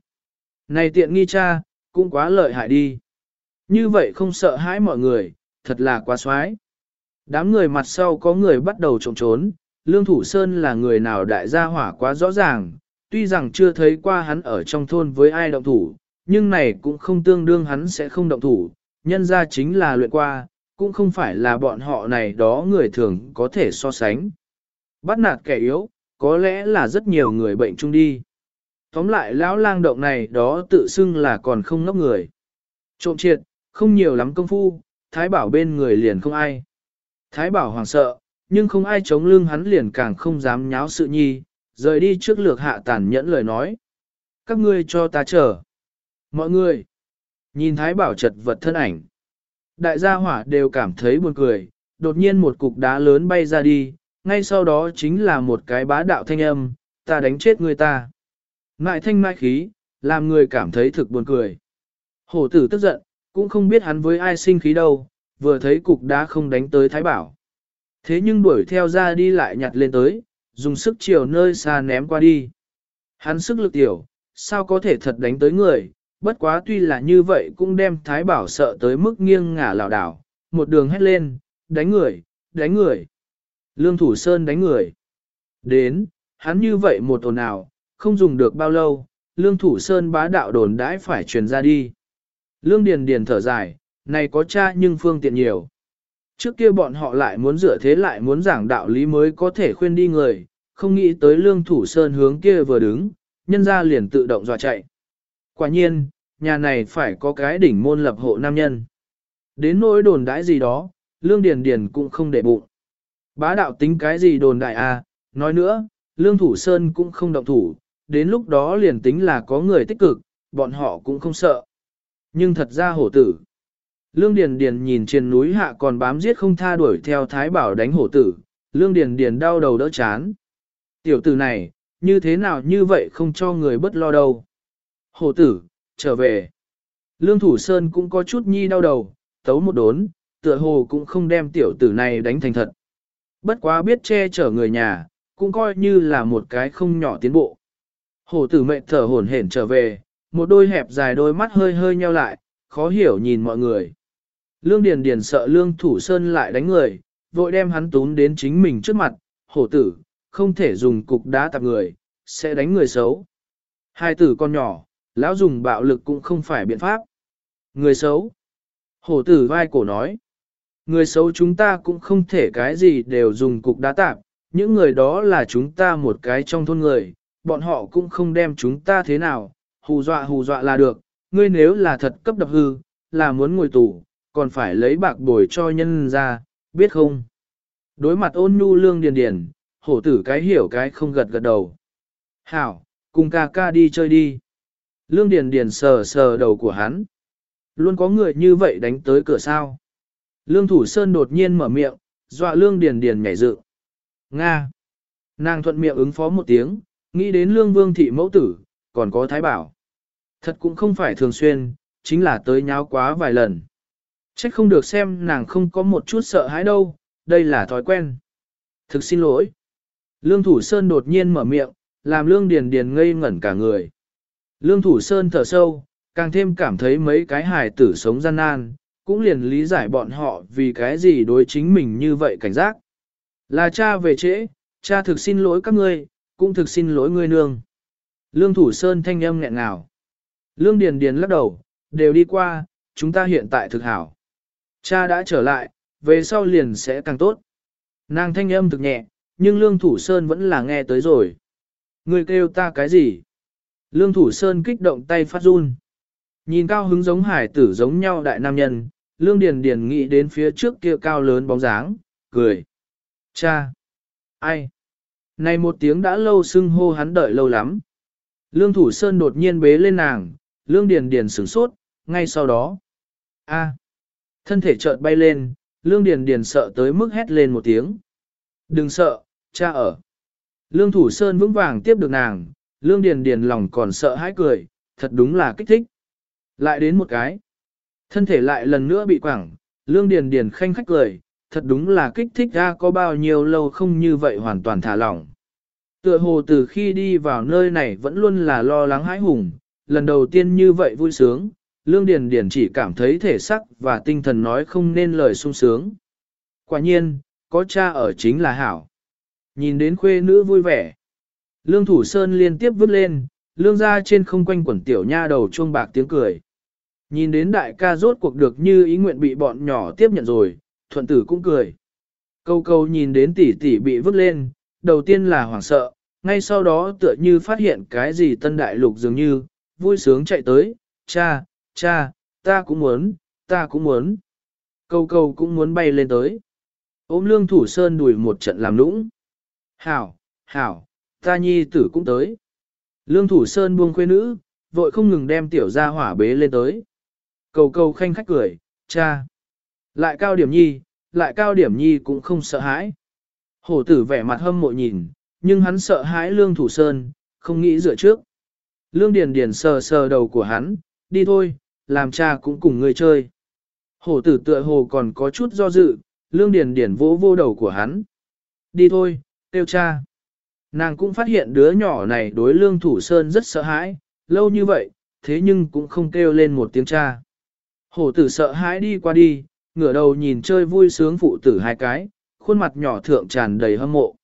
Này tiện nghi cha, cũng quá lợi hại đi. Như vậy không sợ hãi mọi người, thật là quá xoái. Đám người mặt sau có người bắt đầu trộm trốn, Lương Thủ Sơn là người nào đại gia hỏa quá rõ ràng, tuy rằng chưa thấy qua hắn ở trong thôn với ai động thủ, nhưng này cũng không tương đương hắn sẽ không động thủ, nhân ra chính là luyện qua, cũng không phải là bọn họ này đó người thường có thể so sánh. Bắt nạt kẻ yếu, có lẽ là rất nhiều người bệnh chung đi. Tóm lại lão lang động này đó tự xưng là còn không ngốc người. Trộm triệt, không nhiều lắm công phu, thái bảo bên người liền không ai. Thái bảo hoàng sợ, nhưng không ai chống lưng hắn liền càng không dám nháo sự nhi, rời đi trước lược hạ tàn nhẫn lời nói. Các ngươi cho ta chờ. Mọi người, nhìn thái bảo chật vật thân ảnh. Đại gia hỏa đều cảm thấy buồn cười, đột nhiên một cục đá lớn bay ra đi, ngay sau đó chính là một cái bá đạo thanh âm, ta đánh chết người ta. Ngại thanh mai khí, làm người cảm thấy thực buồn cười. Hổ tử tức giận, cũng không biết hắn với ai sinh khí đâu, vừa thấy cục đá không đánh tới thái bảo. Thế nhưng đuổi theo ra đi lại nhặt lên tới, dùng sức chiều nơi xa ném qua đi. Hắn sức lực tiểu, sao có thể thật đánh tới người, bất quá tuy là như vậy cũng đem thái bảo sợ tới mức nghiêng ngả lảo đảo, một đường hét lên, đánh người, đánh người. Lương Thủ Sơn đánh người. Đến, hắn như vậy một ồn nào, không dùng được bao lâu, Lương Thủ Sơn bá đạo đồn đãi phải truyền ra đi. Lương Điền Điền thở dài, này có cha nhưng phương tiện nhiều. Trước kia bọn họ lại muốn rửa thế lại muốn giảng đạo lý mới có thể khuyên đi người, không nghĩ tới lương thủ sơn hướng kia vừa đứng, nhân ra liền tự động dọa chạy. Quả nhiên, nhà này phải có cái đỉnh môn lập hộ nam nhân. Đến nỗi đồn đãi gì đó, lương điền điền cũng không để bụng. Bá đạo tính cái gì đồn đại à, nói nữa, lương thủ sơn cũng không động thủ, đến lúc đó liền tính là có người tích cực, bọn họ cũng không sợ. Nhưng thật ra hổ tử. Lương Điền Điền nhìn trên núi hạ còn bám giết không tha đuổi theo Thái Bảo đánh hổ tử, Lương Điền Điền đau đầu đỡ chán. Tiểu tử này, như thế nào như vậy không cho người bất lo đâu. Hổ tử, trở về. Lương Thủ Sơn cũng có chút nhi đau đầu, tấu một đốn, tựa hồ cũng không đem tiểu tử này đánh thành thật. Bất quá biết che chở người nhà, cũng coi như là một cái không nhỏ tiến bộ. Hổ tử mệnh thở hổn hển trở về, một đôi hẹp dài đôi mắt hơi hơi nheo lại, khó hiểu nhìn mọi người. Lương Điền Điền sợ Lương Thủ Sơn lại đánh người, vội đem hắn túm đến chính mình trước mặt, hổ tử, không thể dùng cục đá tạp người, sẽ đánh người xấu. Hai tử con nhỏ, lão dùng bạo lực cũng không phải biện pháp. Người xấu. Hổ tử vai cổ nói. Người xấu chúng ta cũng không thể cái gì đều dùng cục đá tạp, những người đó là chúng ta một cái trong thôn người, bọn họ cũng không đem chúng ta thế nào, hù dọa hù dọa là được, ngươi nếu là thật cấp đập hư, là muốn ngồi tù, còn phải lấy bạc bồi cho nhân ra, biết không? Đối mặt ôn nhu lương điền điền, hổ tử cái hiểu cái không gật gật đầu. Hảo, cùng ca ca đi chơi đi. Lương điền điền sờ sờ đầu của hắn. Luôn có người như vậy đánh tới cửa sao. Lương thủ sơn đột nhiên mở miệng, dọa lương điền điền nhảy dựng. Nga. Nàng thuận miệng ứng phó một tiếng, nghĩ đến lương vương thị mẫu tử, còn có thái bảo. Thật cũng không phải thường xuyên, chính là tới nháo quá vài lần. Trách không được xem nàng không có một chút sợ hãi đâu, đây là thói quen. Thực xin lỗi. Lương Thủ Sơn đột nhiên mở miệng, làm Lương Điền Điền ngây ngẩn cả người. Lương Thủ Sơn thở sâu, càng thêm cảm thấy mấy cái hài tử sống gian nan, cũng liền lý giải bọn họ vì cái gì đối chính mình như vậy cảnh giác. Là cha về trễ, cha thực xin lỗi các ngươi, cũng thực xin lỗi ngươi nương. Lương Thủ Sơn thanh âm nghẹn ngào. Lương Điền Điền lắc đầu, đều đi qua, chúng ta hiện tại thực hảo. Cha đã trở lại, về sau liền sẽ càng tốt. Nàng thanh âm thực nhẹ, nhưng Lương Thủ Sơn vẫn là nghe tới rồi. Ngươi kêu ta cái gì? Lương Thủ Sơn kích động tay phát run. Nhìn cao hứng giống hải tử giống nhau đại nam nhân, Lương Điền Điền nghĩ đến phía trước kia cao lớn bóng dáng, cười. Cha! Ai? Này một tiếng đã lâu sưng hô hắn đợi lâu lắm. Lương Thủ Sơn đột nhiên bế lên nàng, Lương Điền Điền sửng sốt, ngay sau đó. a, Thân thể chợt bay lên, Lương Điền Điền sợ tới mức hét lên một tiếng. Đừng sợ, cha ở. Lương Thủ Sơn vững vàng tiếp được nàng, Lương Điền Điền lòng còn sợ hãi cười, thật đúng là kích thích. Lại đến một cái. Thân thể lại lần nữa bị quẳng, Lương Điền Điền khanh khách cười, thật đúng là kích thích ra có bao nhiêu lâu không như vậy hoàn toàn thả lỏng. Tựa hồ từ khi đi vào nơi này vẫn luôn là lo lắng hãi hùng, lần đầu tiên như vậy vui sướng, Lương Điền Điền chỉ cảm thấy thể sắc và tinh thần nói không nên lời sung sướng. Quả nhiên, có cha ở chính là hảo. Nhìn đến khuê nữ vui vẻ. Lương Thủ Sơn liên tiếp vứt lên, lương ra trên không quanh quẩn tiểu nha đầu chuông bạc tiếng cười. Nhìn đến đại ca rốt cuộc được như ý nguyện bị bọn nhỏ tiếp nhận rồi, thuận tử cũng cười. Câu câu nhìn đến tỷ tỷ bị vứt lên, đầu tiên là hoảng sợ, ngay sau đó tựa như phát hiện cái gì tân đại lục dường như, vui sướng chạy tới, cha, cha, ta cũng muốn, ta cũng muốn. Câu câu cũng muốn bay lên tới. Ôm lương thủ sơn đùi một trận làm nũng. Hảo, hảo, ta nhi tử cũng tới. Lương thủ sơn buông khuê nữ, vội không ngừng đem tiểu ra hỏa bế lên tới. Cầu cầu khanh khách cười, cha. Lại cao điểm nhi, lại cao điểm nhi cũng không sợ hãi. Hổ tử vẻ mặt hâm mộ nhìn, nhưng hắn sợ hãi lương thủ sơn, không nghĩ dựa trước. Lương điền điền sờ sờ đầu của hắn, đi thôi, làm cha cũng cùng người chơi. Hổ tử tựa hồ còn có chút do dự, lương điền điền vỗ vô đầu của hắn. Đi thôi, tiêu cha. Nàng cũng phát hiện đứa nhỏ này đối lương thủ sơn rất sợ hãi, lâu như vậy, thế nhưng cũng không kêu lên một tiếng cha. Hổ tử sợ hãi đi qua đi, ngửa đầu nhìn chơi vui sướng phụ tử hai cái, khuôn mặt nhỏ thượng tràn đầy hâm mộ.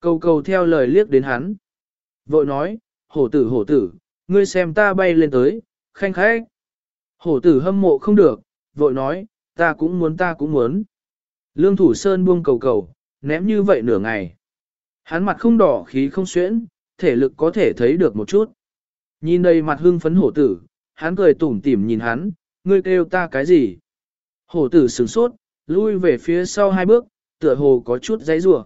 Cầu cầu theo lời liếc đến hắn. Vội nói, hổ tử hổ tử, ngươi xem ta bay lên tới, khanh khách. Hổ tử hâm mộ không được, vội nói, ta cũng muốn ta cũng muốn. Lương thủ sơn buông cầu cầu, ném như vậy nửa ngày. Hắn mặt không đỏ khí không xuyễn, thể lực có thể thấy được một chút. Nhìn đây mặt hưng phấn hổ tử, hắn cười tủm tỉm nhìn hắn, ngươi kêu ta cái gì? Hổ tử sửng sốt, lui về phía sau hai bước, tựa hồ có chút giấy rủa.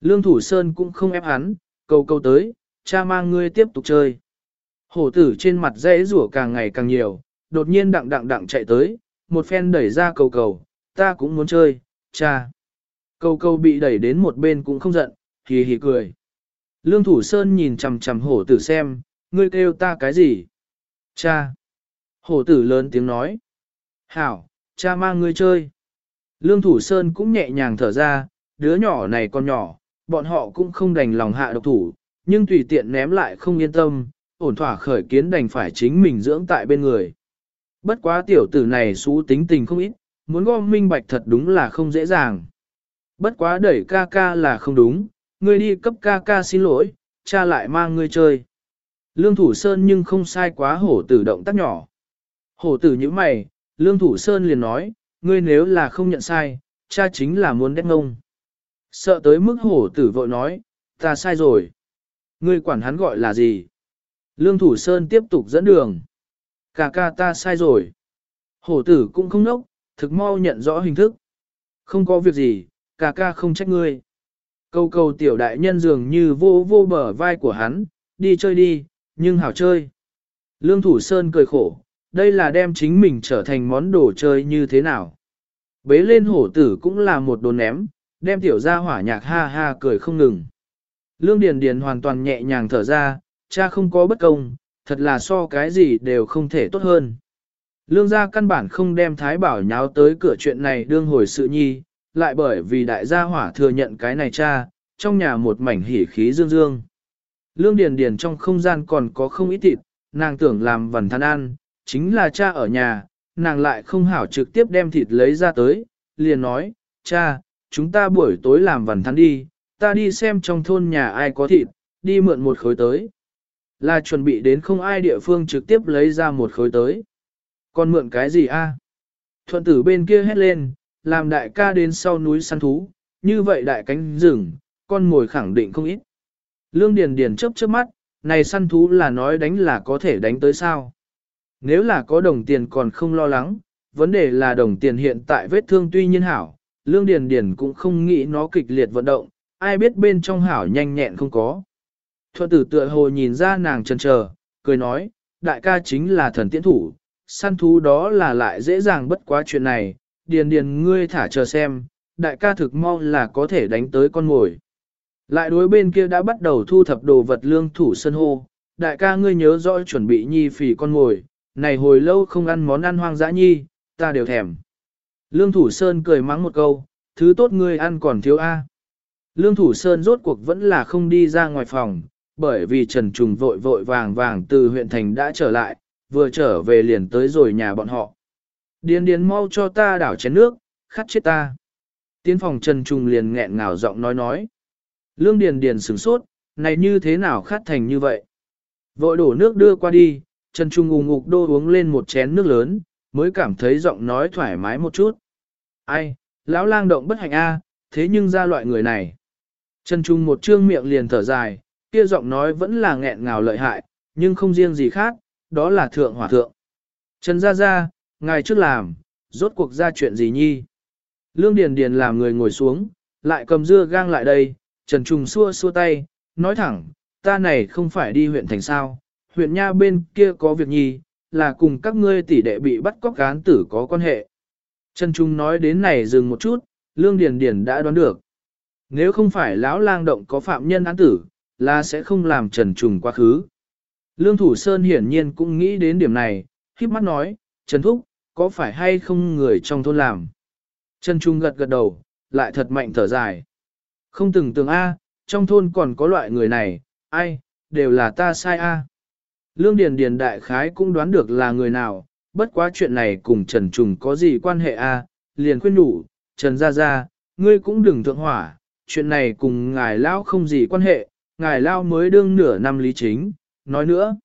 Lương Thủ Sơn cũng không ép hắn, câu câu tới, cha mang ngươi tiếp tục chơi. Hổ tử trên mặt dễ rủa càng ngày càng nhiều, đột nhiên đặng đặng đặng chạy tới, một phen đẩy ra cầu cầu, ta cũng muốn chơi, cha. Cầu cầu bị đẩy đến một bên cũng không giận, hì hì cười. Lương Thủ Sơn nhìn chằm chằm hổ tử xem, ngươi kêu ta cái gì? Cha. Hổ tử lớn tiếng nói. Hảo, cha mang ngươi chơi. Lương Thủ Sơn cũng nhẹ nhàng thở ra, đứa nhỏ này còn nhỏ, bọn họ cũng không đành lòng hạ độc thủ, nhưng tùy tiện ném lại không yên tâm, ổn thỏa khởi kiến đành phải chính mình dưỡng tại bên người. Bất quá tiểu tử này xú tính tình không ít, muốn gom minh bạch thật đúng là không dễ dàng. Bất quá đẩy ca ca là không đúng, ngươi đi cấp ca ca xin lỗi, cha lại mang ngươi chơi. Lương Thủ Sơn nhưng không sai quá hổ tử động tác nhỏ. Hổ tử như mày, Lương Thủ Sơn liền nói, ngươi nếu là không nhận sai, cha chính là muốn đét ngông. Sợ tới mức hổ tử vội nói, ta sai rồi. Ngươi quản hắn gọi là gì? Lương Thủ Sơn tiếp tục dẫn đường. Cà ca ta sai rồi. Hổ tử cũng không nốc, thực mau nhận rõ hình thức. Không có việc gì, cà ca không trách ngươi. Câu câu tiểu đại nhân dường như vô vô bờ vai của hắn, đi chơi đi, nhưng hảo chơi. Lương Thủ Sơn cười khổ, đây là đem chính mình trở thành món đồ chơi như thế nào. Bế lên hổ tử cũng là một đồ ném, đem tiểu ra hỏa nhạc ha ha cười không ngừng. Lương Điền Điền hoàn toàn nhẹ nhàng thở ra, cha không có bất công, thật là so cái gì đều không thể tốt hơn. Lương gia căn bản không đem Thái Bảo nháo tới cửa chuyện này đương hồi sự nhi, lại bởi vì đại gia hỏa thừa nhận cái này cha, trong nhà một mảnh hỉ khí dương dương. Lương Điền Điền trong không gian còn có không ít thịt, nàng tưởng làm vần than ăn, chính là cha ở nhà, nàng lại không hảo trực tiếp đem thịt lấy ra tới, liền nói, cha, chúng ta buổi tối làm vần than đi, ta đi xem trong thôn nhà ai có thịt, đi mượn một khối tới. Là chuẩn bị đến không ai địa phương trực tiếp lấy ra một khối tới. Còn mượn cái gì a? Thuận tử bên kia hét lên, làm đại ca đến sau núi săn thú, như vậy đại cánh rừng, con mồi khẳng định không ít. Lương Điền Điền chớp chớp mắt, này săn thú là nói đánh là có thể đánh tới sao. Nếu là có đồng tiền còn không lo lắng, vấn đề là đồng tiền hiện tại vết thương tuy nhiên hảo, Lương Điền Điền cũng không nghĩ nó kịch liệt vận động, ai biết bên trong hảo nhanh nhẹn không có. Thuận tử tựa hồ nhìn ra nàng chần chờ, cười nói, đại ca chính là thần tiễn thủ, săn thú đó là lại dễ dàng bất quá chuyện này, điền điền ngươi thả chờ xem, đại ca thực mau là có thể đánh tới con ngồi. Lại đối bên kia đã bắt đầu thu thập đồ vật lương thủ sân hô, đại ca ngươi nhớ rõ chuẩn bị nhi phỉ con ngồi, này hồi lâu không ăn món ăn hoang dã nhi, ta đều thèm. Lương thủ sơn cười mắng một câu, thứ tốt ngươi ăn còn thiếu a. Lương thủ sơn rốt cuộc vẫn là không đi ra ngoài phòng, bởi vì Trần Trùng vội vội vàng vàng từ huyện thành đã trở lại, vừa trở về liền tới rồi nhà bọn họ. Điền điền mau cho ta đảo chén nước, khát chết ta. Tiến phòng Trần Trùng liền nghẹn ngào giọng nói nói. Lương điền điền sửng sốt, này như thế nào khát thành như vậy? Vội đổ nước đưa qua đi, Trần Trung ùng ngục đô uống lên một chén nước lớn, mới cảm thấy giọng nói thoải mái một chút. Ai, lão lang động bất hạnh a, thế nhưng ra loại người này. Trần Trung một trương miệng liền thở dài, kia giọng nói vẫn là nghẹn ngào lợi hại, nhưng không riêng gì khác, đó là thượng hỏa thượng. Trần Gia Gia, ngài trước làm, rốt cuộc ra chuyện gì nhi? Lương Điền Điền làm người ngồi xuống, lại cầm dưa gang lại đây, Trần Trung xua xua tay, nói thẳng, ta này không phải đi huyện thành sao, huyện nha bên kia có việc nhi, là cùng các ngươi tỷ đệ bị bắt cóc cán tử có quan hệ. Trần Trung nói đến này dừng một chút, Lương Điền Điền đã đoán được. Nếu không phải lão lang động có phạm nhân án tử, là sẽ không làm Trần Trung quá khứ. Lương Thủ Sơn hiển nhiên cũng nghĩ đến điểm này, khiếp mắt nói, Trần Thúc, có phải hay không người trong thôn làm? Trần Trung gật gật đầu, lại thật mạnh thở dài. Không từng tưởng A, trong thôn còn có loại người này, ai, đều là ta sai A. Lương Điền Điền đại khái cũng đoán được là người nào, bất quá chuyện này cùng Trần Trùng có gì quan hệ A, liền khuyên đủ, Trần Gia Gia, ngươi cũng đừng thượng hỏa, chuyện này cùng ngài Lao không gì quan hệ, ngài Lao mới đương nửa năm lý chính, nói nữa.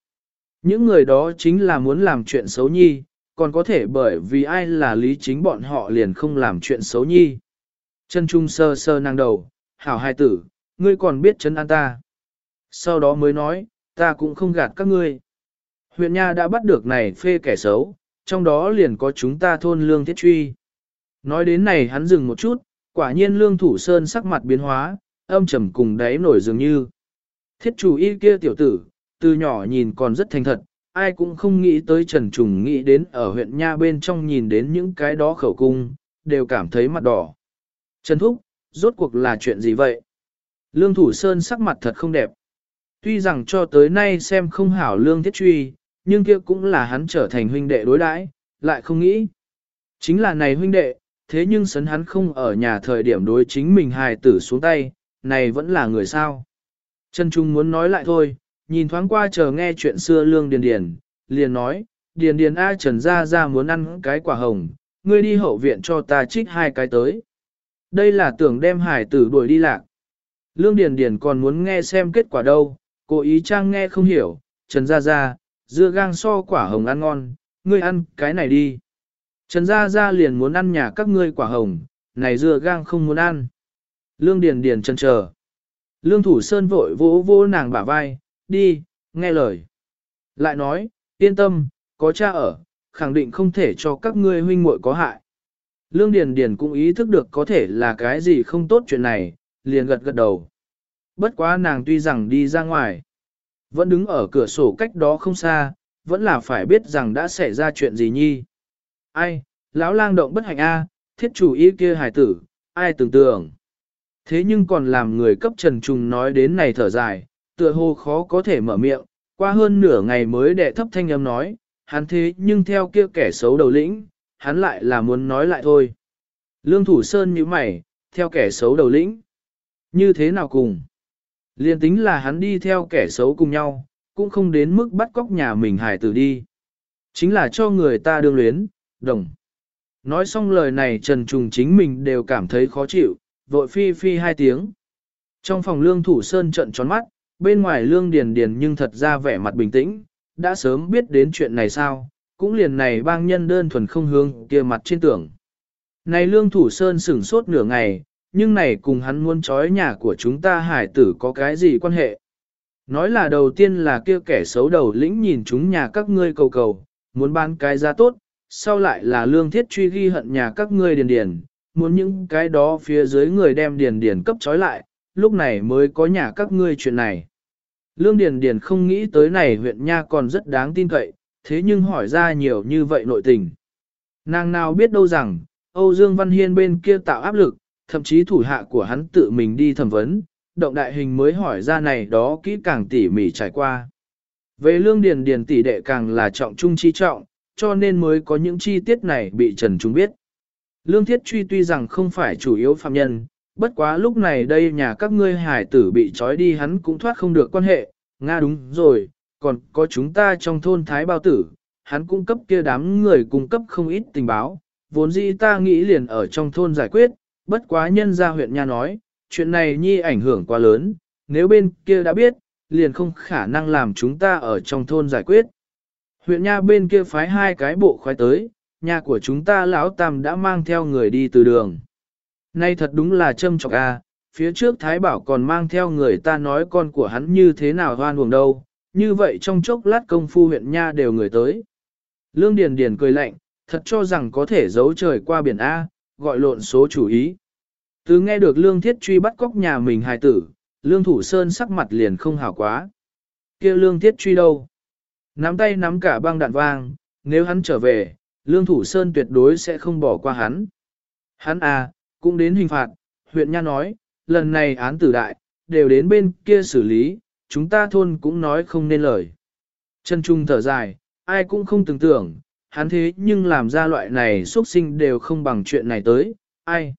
Những người đó chính là muốn làm chuyện xấu nhi, còn có thể bởi vì ai là lý chính bọn họ liền không làm chuyện xấu nhi. Trần Trung sơ sơ năng đầu, hảo hai tử, ngươi còn biết chân an ta. Sau đó mới nói, ta cũng không gạt các ngươi. Huyện Nha đã bắt được này phê kẻ xấu, trong đó liền có chúng ta thôn lương thiết truy. Nói đến này hắn dừng một chút, quả nhiên lương thủ sơn sắc mặt biến hóa, âm trầm cùng đáy nổi dường như. Thiết chủ y kia tiểu tử, từ nhỏ nhìn còn rất thành thật, ai cũng không nghĩ tới Trần Trùng nghĩ đến ở huyện Nha bên trong nhìn đến những cái đó khẩu cung, đều cảm thấy mặt đỏ. Trần Thúc, rốt cuộc là chuyện gì vậy? Lương Thủ Sơn sắc mặt thật không đẹp. Tuy rằng cho tới nay xem không hảo lương thiết truy, nhưng kia cũng là hắn trở thành huynh đệ đối đãi, lại không nghĩ. Chính là này huynh đệ, thế nhưng sấn hắn không ở nhà thời điểm đối chính mình hài tử xuống tay, này vẫn là người sao. Trần Trung muốn nói lại thôi, nhìn thoáng qua chờ nghe chuyện xưa Lương Điền Điền, liền nói, Điền Điền A Trần Gia Gia muốn ăn cái quả hồng, ngươi đi hậu viện cho ta trích hai cái tới. Đây là tưởng đem hải tử đuổi đi lạc. Lương Điền Điền còn muốn nghe xem kết quả đâu, cố ý trang nghe không hiểu, Trần Gia Gia, dưa gang so quả hồng ăn ngon, ngươi ăn cái này đi. Trần Gia Gia liền muốn ăn nhà các ngươi quả hồng, này dưa gang không muốn ăn. Lương Điền Điền chân chờ. Lương Thủ Sơn vội vỗ vỗ nàng bả vai, đi, nghe lời. Lại nói, yên tâm, có cha ở, khẳng định không thể cho các ngươi huynh muội có hại. Lương Điền Điền cũng ý thức được có thể là cái gì không tốt chuyện này, liền gật gật đầu. Bất quá nàng tuy rằng đi ra ngoài, vẫn đứng ở cửa sổ cách đó không xa, vẫn là phải biết rằng đã xảy ra chuyện gì nhi. Ai, lão lang động bất hạnh a, thiết chủ ý kia hài tử, ai tưởng tượng. Thế nhưng còn làm người cấp trần trùng nói đến này thở dài, tựa hồ khó có thể mở miệng, qua hơn nửa ngày mới đệ thấp thanh âm nói, hắn thế nhưng theo kia kẻ xấu đầu lĩnh, hắn lại là muốn nói lại thôi. Lương Thủ Sơn như mày, theo kẻ xấu đầu lĩnh. Như thế nào cùng? Liên tính là hắn đi theo kẻ xấu cùng nhau, cũng không đến mức bắt cóc nhà mình hải tử đi. Chính là cho người ta đương luyến, đồng. Nói xong lời này Trần Trùng chính mình đều cảm thấy khó chịu, vội phi phi hai tiếng. Trong phòng lương thủ sơn trận tròn mắt, bên ngoài lương điền điền nhưng thật ra vẻ mặt bình tĩnh, đã sớm biết đến chuyện này sao, cũng liền này bang nhân đơn thuần không hướng kia mặt trên tưởng. Này lương thủ sơn sửng sốt nửa ngày, nhưng này cùng hắn muốn trói nhà của chúng ta hải tử có cái gì quan hệ. Nói là đầu tiên là kia kẻ xấu đầu lĩnh nhìn chúng nhà các ngươi cầu cầu, muốn bán cái giá tốt, sau lại là lương thiết truy ghi hận nhà các ngươi điền điền, muốn những cái đó phía dưới người đem điền điền cấp trói lại, lúc này mới có nhà các ngươi chuyện này. Lương Điền Điền không nghĩ tới này huyện Nha còn rất đáng tin cậy, thế nhưng hỏi ra nhiều như vậy nội tình. Nàng nào biết đâu rằng, Âu Dương Văn Hiên bên kia tạo áp lực, thậm chí thủ hạ của hắn tự mình đi thẩm vấn, động đại hình mới hỏi ra này đó kỹ càng tỉ mỉ trải qua. Về lương điền điền tỷ đệ càng là trọng trung chi trọng, cho nên mới có những chi tiết này bị Trần Trung biết. Lương Thiết Truy tuy rằng không phải chủ yếu phạm nhân, bất quá lúc này đây nhà các ngươi hải tử bị trói đi hắn cũng thoát không được quan hệ, Nga đúng rồi, còn có chúng ta trong thôn Thái Bao Tử, hắn cung cấp kia đám người cung cấp không ít tình báo, vốn dĩ ta nghĩ liền ở trong thôn giải quyết, bất quá nhân gia huyện nha nói, chuyện này nhi ảnh hưởng quá lớn, nếu bên kia đã biết, liền không khả năng làm chúng ta ở trong thôn giải quyết. Huyện nha bên kia phái hai cái bộ khoái tới, nhà của chúng ta lão tam đã mang theo người đi từ đường. Nay thật đúng là châm trọc a, à, phía trước Thái Bảo còn mang theo người ta nói con của hắn như thế nào hoan buồng đâu, như vậy trong chốc lát công phu huyện nha đều người tới. Lương Điền Điền cười lạnh, thật cho rằng có thể giấu trời qua biển A, gọi lộn số chủ ý. Từ nghe được Lương Thiết truy bắt cóc nhà mình hài tử, Lương Thủ Sơn sắc mặt liền không hảo quá. kia Lương Thiết truy đâu? Nắm tay nắm cả băng đạn vang, nếu hắn trở về, Lương Thủ Sơn tuyệt đối sẽ không bỏ qua hắn. Hắn à, cũng đến hình phạt, huyện Nha nói, lần này án tử đại, đều đến bên kia xử lý, chúng ta thôn cũng nói không nên lời. Chân Trung thở dài, ai cũng không tưởng tưởng, hắn thế nhưng làm ra loại này xuất sinh đều không bằng chuyện này tới, ai.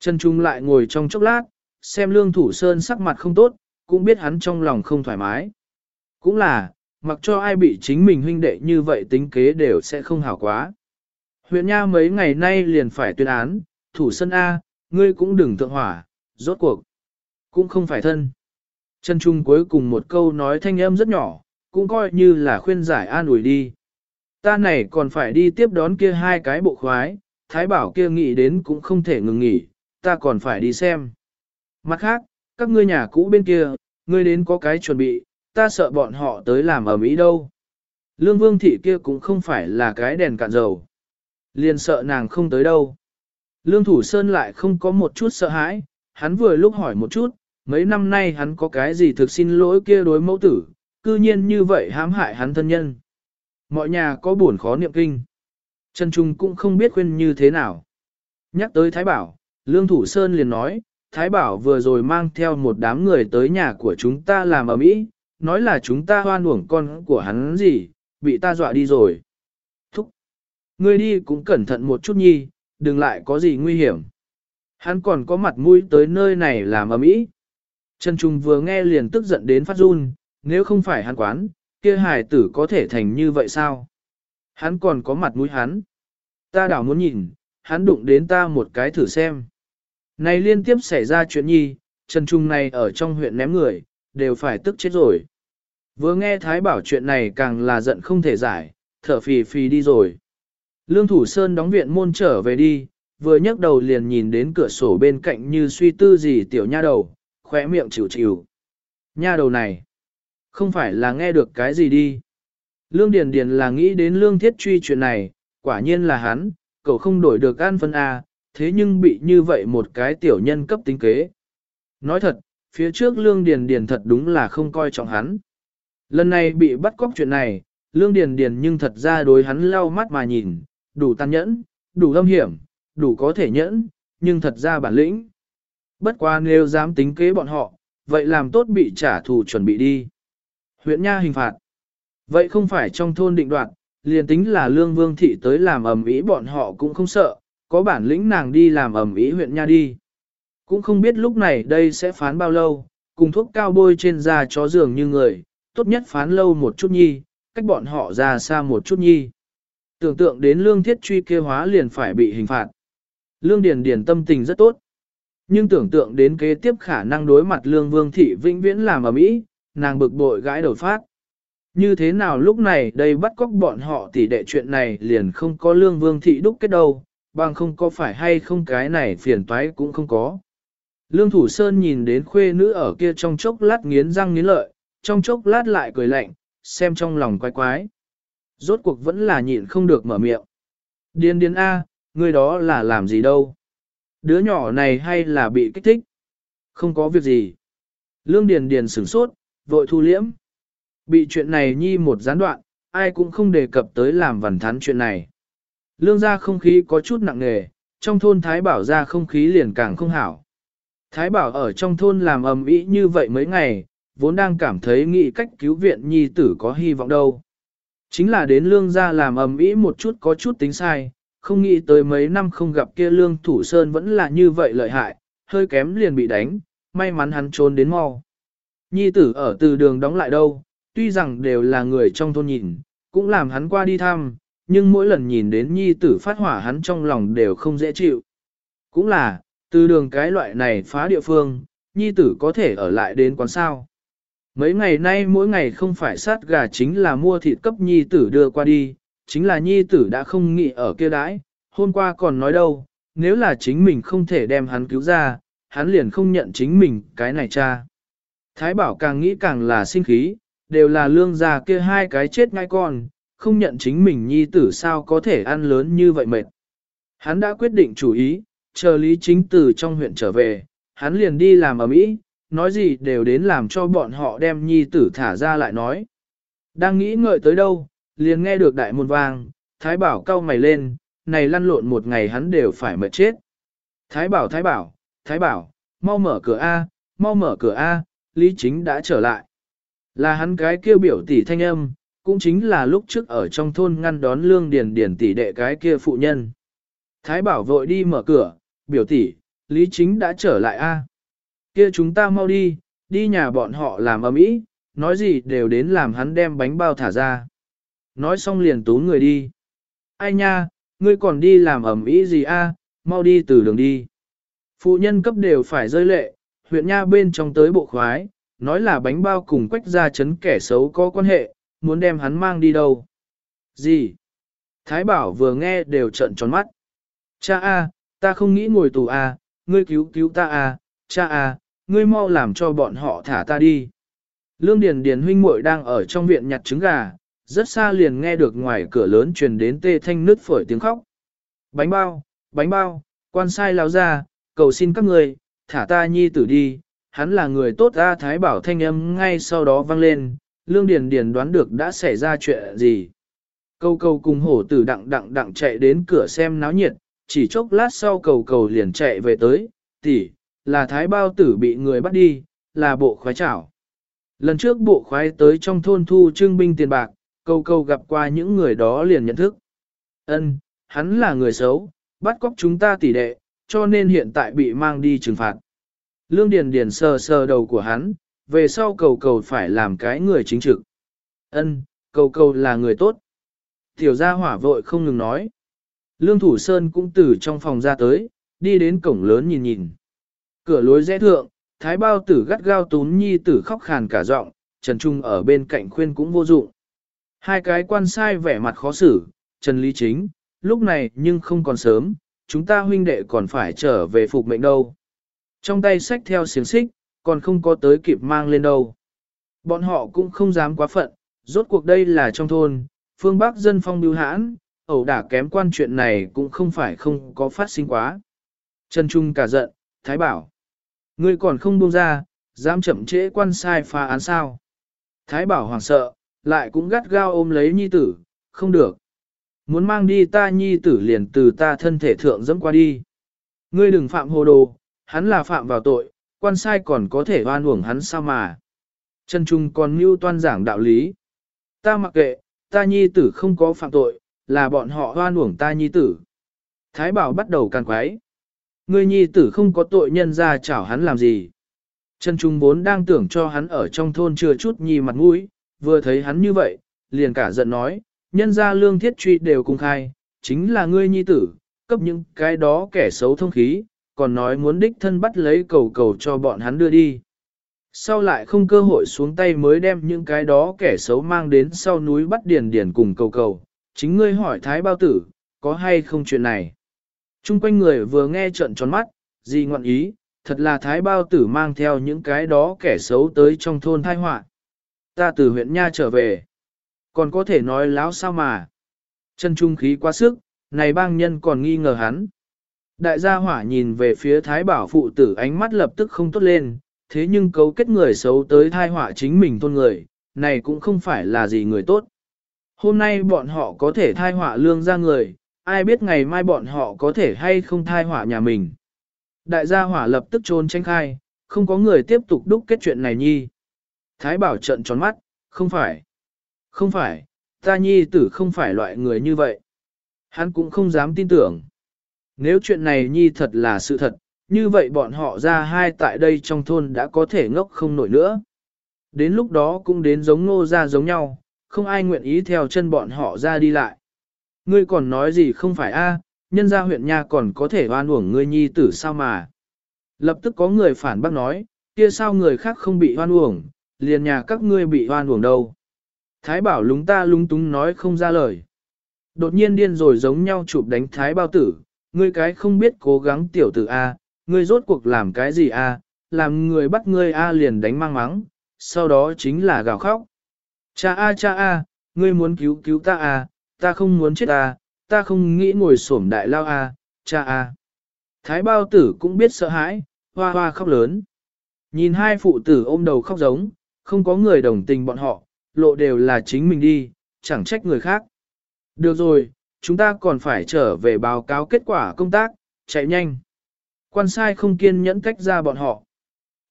Chân Trung lại ngồi trong chốc lát, xem lương thủ sơn sắc mặt không tốt, cũng biết hắn trong lòng không thoải mái. Cũng là, mặc cho ai bị chính mình huynh đệ như vậy tính kế đều sẽ không hảo quá. Huyện Nha mấy ngày nay liền phải tuyên án, thủ sân A, ngươi cũng đừng thượng hỏa, rốt cuộc. Cũng không phải thân. Chân Trung cuối cùng một câu nói thanh âm rất nhỏ, cũng coi như là khuyên giải an ủi đi. Ta này còn phải đi tiếp đón kia hai cái bộ khoái, thái bảo kia nghĩ đến cũng không thể ngừng nghỉ, ta còn phải đi xem. Mặt khác, các ngươi nhà cũ bên kia, ngươi đến có cái chuẩn bị, ta sợ bọn họ tới làm ở Mỹ đâu. Lương vương thị kia cũng không phải là cái đèn cạn dầu. Liền sợ nàng không tới đâu. Lương thủ sơn lại không có một chút sợ hãi, hắn vừa lúc hỏi một chút, mấy năm nay hắn có cái gì thực xin lỗi kia đối mẫu tử, cư nhiên như vậy hãm hại hắn thân nhân. Mọi nhà có buồn khó niệm kinh. Trần Trung cũng không biết khuyên như thế nào. Nhắc tới Thái Bảo, Lương Thủ Sơn liền nói, Thái Bảo vừa rồi mang theo một đám người tới nhà của chúng ta làm ở Mỹ, nói là chúng ta hoan uổng con của hắn gì, bị ta dọa đi rồi. Thúc! Ngươi đi cũng cẩn thận một chút nhi, đừng lại có gì nguy hiểm. Hắn còn có mặt mũi tới nơi này làm ầm ĩ. Trần Trung vừa nghe liền tức giận đến phát run, nếu không phải hắn quán, kia hài tử có thể thành như vậy sao? Hắn còn có mặt mũi hắn. Ta đảo muốn nhìn, hắn đụng đến ta một cái thử xem. Này liên tiếp xảy ra chuyện nhi, Trần Trung này ở trong huyện ném người, đều phải tức chết rồi. Vừa nghe Thái bảo chuyện này càng là giận không thể giải, thở phì phì đi rồi. Lương Thủ Sơn đóng viện môn trở về đi, vừa nhấc đầu liền nhìn đến cửa sổ bên cạnh như suy tư gì tiểu nha đầu, khóe miệng chịu chịu. Nha đầu này, không phải là nghe được cái gì đi. Lương Điền Điền là nghĩ đến lương thiết truy chuyện này, quả nhiên là hắn, cậu không đổi được an phân A, thế nhưng bị như vậy một cái tiểu nhân cấp tính kế. Nói thật, phía trước lương điền điền thật đúng là không coi trọng hắn. Lần này bị bắt cóc chuyện này, lương điền điền nhưng thật ra đối hắn lau mắt mà nhìn, đủ tàn nhẫn, đủ lâm hiểm, đủ có thể nhẫn, nhưng thật ra bản lĩnh. Bất qua nếu dám tính kế bọn họ, vậy làm tốt bị trả thù chuẩn bị đi. Huyện Nha hình phạt. Vậy không phải trong thôn định đoạt, liền tính là lương vương thị tới làm ẩm ý bọn họ cũng không sợ, có bản lĩnh nàng đi làm ẩm ý huyện Nha đi. Cũng không biết lúc này đây sẽ phán bao lâu, cùng thuốc cao bôi trên da chó giường như người, tốt nhất phán lâu một chút nhi, cách bọn họ ra xa một chút nhi. Tưởng tượng đến lương thiết truy kia hóa liền phải bị hình phạt. Lương Điền Điền tâm tình rất tốt. Nhưng tưởng tượng đến kế tiếp khả năng đối mặt lương vương thị vĩnh viễn làm ở mỹ, nàng bực bội gãi đầu phát. Như thế nào lúc này đây bắt cóc bọn họ tỷ đệ chuyện này liền không có lương vương thị đúc kết đâu, bằng không có phải hay không cái này phiền toái cũng không có. Lương Thủ Sơn nhìn đến khuê nữ ở kia trong chốc lát nghiến răng nghiến lợi, trong chốc lát lại cười lạnh, xem trong lòng quái quái. Rốt cuộc vẫn là nhịn không được mở miệng. Điên điên A, người đó là làm gì đâu? Đứa nhỏ này hay là bị kích thích? Không có việc gì. Lương Điền Điền sửng sốt, vội thu liễm. Bị chuyện này nhi một gián đoạn, ai cũng không đề cập tới làm vần thắn chuyện này. Lương gia không khí có chút nặng nề, trong thôn Thái Bảo gia không khí liền càng không hảo. Thái Bảo ở trong thôn làm ầm ĩ như vậy mấy ngày, vốn đang cảm thấy nghĩ cách cứu viện nhi tử có hy vọng đâu. Chính là đến lương gia làm ầm ĩ một chút có chút tính sai, không nghĩ tới mấy năm không gặp kia lương thủ sơn vẫn là như vậy lợi hại, hơi kém liền bị đánh, may mắn hắn trốn đến mau. Nhi tử ở từ đường đóng lại đâu, tuy rằng đều là người trong thôn nhìn, cũng làm hắn qua đi thăm, nhưng mỗi lần nhìn đến nhi tử phát hỏa hắn trong lòng đều không dễ chịu. Cũng là, từ đường cái loại này phá địa phương, nhi tử có thể ở lại đến quán sao. Mấy ngày nay mỗi ngày không phải sát gà chính là mua thịt cấp nhi tử đưa qua đi, chính là nhi tử đã không nghĩ ở kia đãi, hôm qua còn nói đâu, nếu là chính mình không thể đem hắn cứu ra, hắn liền không nhận chính mình cái này cha. Thái bảo càng nghĩ càng là sinh khí, đều là lương già kia hai cái chết ngay con, không nhận chính mình nhi tử sao có thể ăn lớn như vậy mệt. Hắn đã quyết định chủ ý, chờ Lý Chính từ trong huyện trở về, hắn liền đi làm ở Mỹ, nói gì đều đến làm cho bọn họ đem nhi tử thả ra lại nói. Đang nghĩ ngợi tới đâu, liền nghe được đại môn vang, Thái Bảo cau mày lên, này lăn lộn một ngày hắn đều phải mệt chết. Thái Bảo Thái Bảo, Thái Bảo, mau mở cửa A, mau mở cửa A, Lý Chính đã trở lại. Là hắn cái kêu biểu tỷ thanh âm, cũng chính là lúc trước ở trong thôn ngăn đón lương điền điền tỷ đệ cái kia phụ nhân. Thái Bảo vội đi mở cửa, biểu tỷ, Lý Chính đã trở lại a. Kia chúng ta mau đi, đi nhà bọn họ làm ầm ĩ, nói gì đều đến làm hắn đem bánh bao thả ra. Nói xong liền tú người đi. Ai nha, ngươi còn đi làm ầm ĩ gì a? mau đi từ đường đi. Phụ nhân cấp đều phải rơi lệ, huyện nha bên trong tới bộ khoái, nói là bánh bao cùng quách ra chấn kẻ xấu có quan hệ, muốn đem hắn mang đi đâu. Gì? Thái bảo vừa nghe đều trợn tròn mắt. Cha a, ta không nghĩ ngồi tù a, ngươi cứu cứu ta a, cha a, ngươi mau làm cho bọn họ thả ta đi. Lương Điền Điền huynh muội đang ở trong viện nhặt trứng gà, rất xa liền nghe được ngoài cửa lớn truyền đến tê thanh nứt phổi tiếng khóc. Bánh bao, bánh bao, quan sai lao ra, cầu xin các người, thả ta nhi tử đi, hắn là người tốt ra Thái Bảo thanh âm ngay sau đó vang lên, Lương Điền Điền đoán được đã xảy ra chuyện gì. Cầu cầu cùng hổ tử đặng đặng đặng chạy đến cửa xem náo nhiệt, chỉ chốc lát sau cầu cầu liền chạy về tới, tỷ, là thái bao tử bị người bắt đi, là bộ khoái chảo. Lần trước bộ khoái tới trong thôn thu trương binh tiền bạc, câu câu gặp qua những người đó liền nhận thức. Ân, hắn là người xấu, bắt cóc chúng ta tỷ đệ, cho nên hiện tại bị mang đi trừng phạt. Lương Điền Điền sờ sờ đầu của hắn, về sau cầu cầu phải làm cái người chính trực. Ân, cầu cầu là người tốt. Tiểu gia hỏa vội không ngừng nói. Lương Thủ Sơn cũng từ trong phòng ra tới, đi đến cổng lớn nhìn nhìn. Cửa lối rẽ thượng, thái bao tử gắt gao tún nhi tử khóc khàn cả giọng, Trần Trung ở bên cạnh khuyên cũng vô dụng. Hai cái quan sai vẻ mặt khó xử, Trần Lý Chính, lúc này nhưng không còn sớm, chúng ta huynh đệ còn phải trở về phục mệnh đâu. Trong tay sách theo xiềng xích, còn không có tới kịp mang lên đâu. Bọn họ cũng không dám quá phận, rốt cuộc đây là trong thôn, phương Bắc dân phong biêu hãn, ẩu đả kém quan chuyện này cũng không phải không có phát sinh quá. Trần Trung cả giận, Thái bảo. Ngươi còn không buông ra, dám chậm trễ quan sai phá án sao. Thái bảo hoảng sợ, lại cũng gắt gao ôm lấy nhi tử, không được. Muốn mang đi ta nhi tử liền từ ta thân thể thượng dẫm qua đi. Ngươi đừng phạm hồ đồ, hắn là phạm vào tội, quan sai còn có thể oan uổng hắn sao mà. Trần Trung còn mưu toan giảng đạo lý. Ta mặc kệ, ta nhi tử không có phạm tội, là bọn họ oan uổng ta nhi tử. Thái bảo bắt đầu càng quái. Ngươi nhi tử không có tội nhân ra chảo hắn làm gì. Trần Trung vốn đang tưởng cho hắn ở trong thôn chưa chút nhi mặt mũi, vừa thấy hắn như vậy, liền cả giận nói, nhân ra lương thiết truy đều cùng khai, chính là ngươi nhi tử, cấp những cái đó kẻ xấu thông khí, còn nói muốn đích thân bắt lấy cầu cầu cho bọn hắn đưa đi. Sau lại không cơ hội xuống tay mới đem những cái đó kẻ xấu mang đến sau núi bắt điền điền cùng cầu cầu, chính ngươi hỏi thái bao tử, có hay không chuyện này. Trung quanh người vừa nghe trận tròn mắt, gì ngoạn ý, thật là thái bao tử mang theo những cái đó kẻ xấu tới trong thôn thai họa. Ta từ huyện Nha trở về. Còn có thể nói láo sao mà. Chân trung khí quá sức, này bang nhân còn nghi ngờ hắn. Đại gia hỏa nhìn về phía thái bảo phụ tử ánh mắt lập tức không tốt lên, thế nhưng cấu kết người xấu tới thai họa chính mình thôn người, này cũng không phải là gì người tốt. Hôm nay bọn họ có thể thai họa lương ra người, ai biết ngày mai bọn họ có thể hay không thai hỏa nhà mình. Đại gia hỏa lập tức trốn tranh khai, không có người tiếp tục đúc kết chuyện này nhi. Thái bảo trận tròn mắt, không phải. Không phải, ta nhi tử không phải loại người như vậy. Hắn cũng không dám tin tưởng. Nếu chuyện này nhi thật là sự thật, như vậy bọn họ ra hai tại đây trong thôn đã có thể ngốc không nổi nữa. Đến lúc đó cũng đến giống nô ra giống nhau, không ai nguyện ý theo chân bọn họ ra đi lại. Ngươi còn nói gì không phải a? nhân gia huyện nha còn có thể oan uổng ngươi nhi tử sao mà. Lập tức có người phản bác nói, kia sao người khác không bị oan uổng, liền nhà các ngươi bị oan uổng đâu. Thái bảo lúng ta lúng túng nói không ra lời. Đột nhiên điên rồi giống nhau chụp đánh thái bao tử, ngươi cái không biết cố gắng tiểu tử A, ngươi rốt cuộc làm cái gì A, làm người bắt ngươi A liền đánh mang mắng, sau đó chính là gào khóc. Cha A cha A, ngươi muốn cứu cứu ta A, ta không muốn chết A, ta không nghĩ ngồi xổm đại lao A, cha A. Thái bao tử cũng biết sợ hãi, hoa hoa khóc lớn. Nhìn hai phụ tử ôm đầu khóc giống, không có người đồng tình bọn họ, lộ đều là chính mình đi, chẳng trách người khác. Được rồi, chúng ta còn phải trở về báo cáo kết quả công tác, chạy nhanh. Quan sai không kiên nhẫn cách ra bọn họ.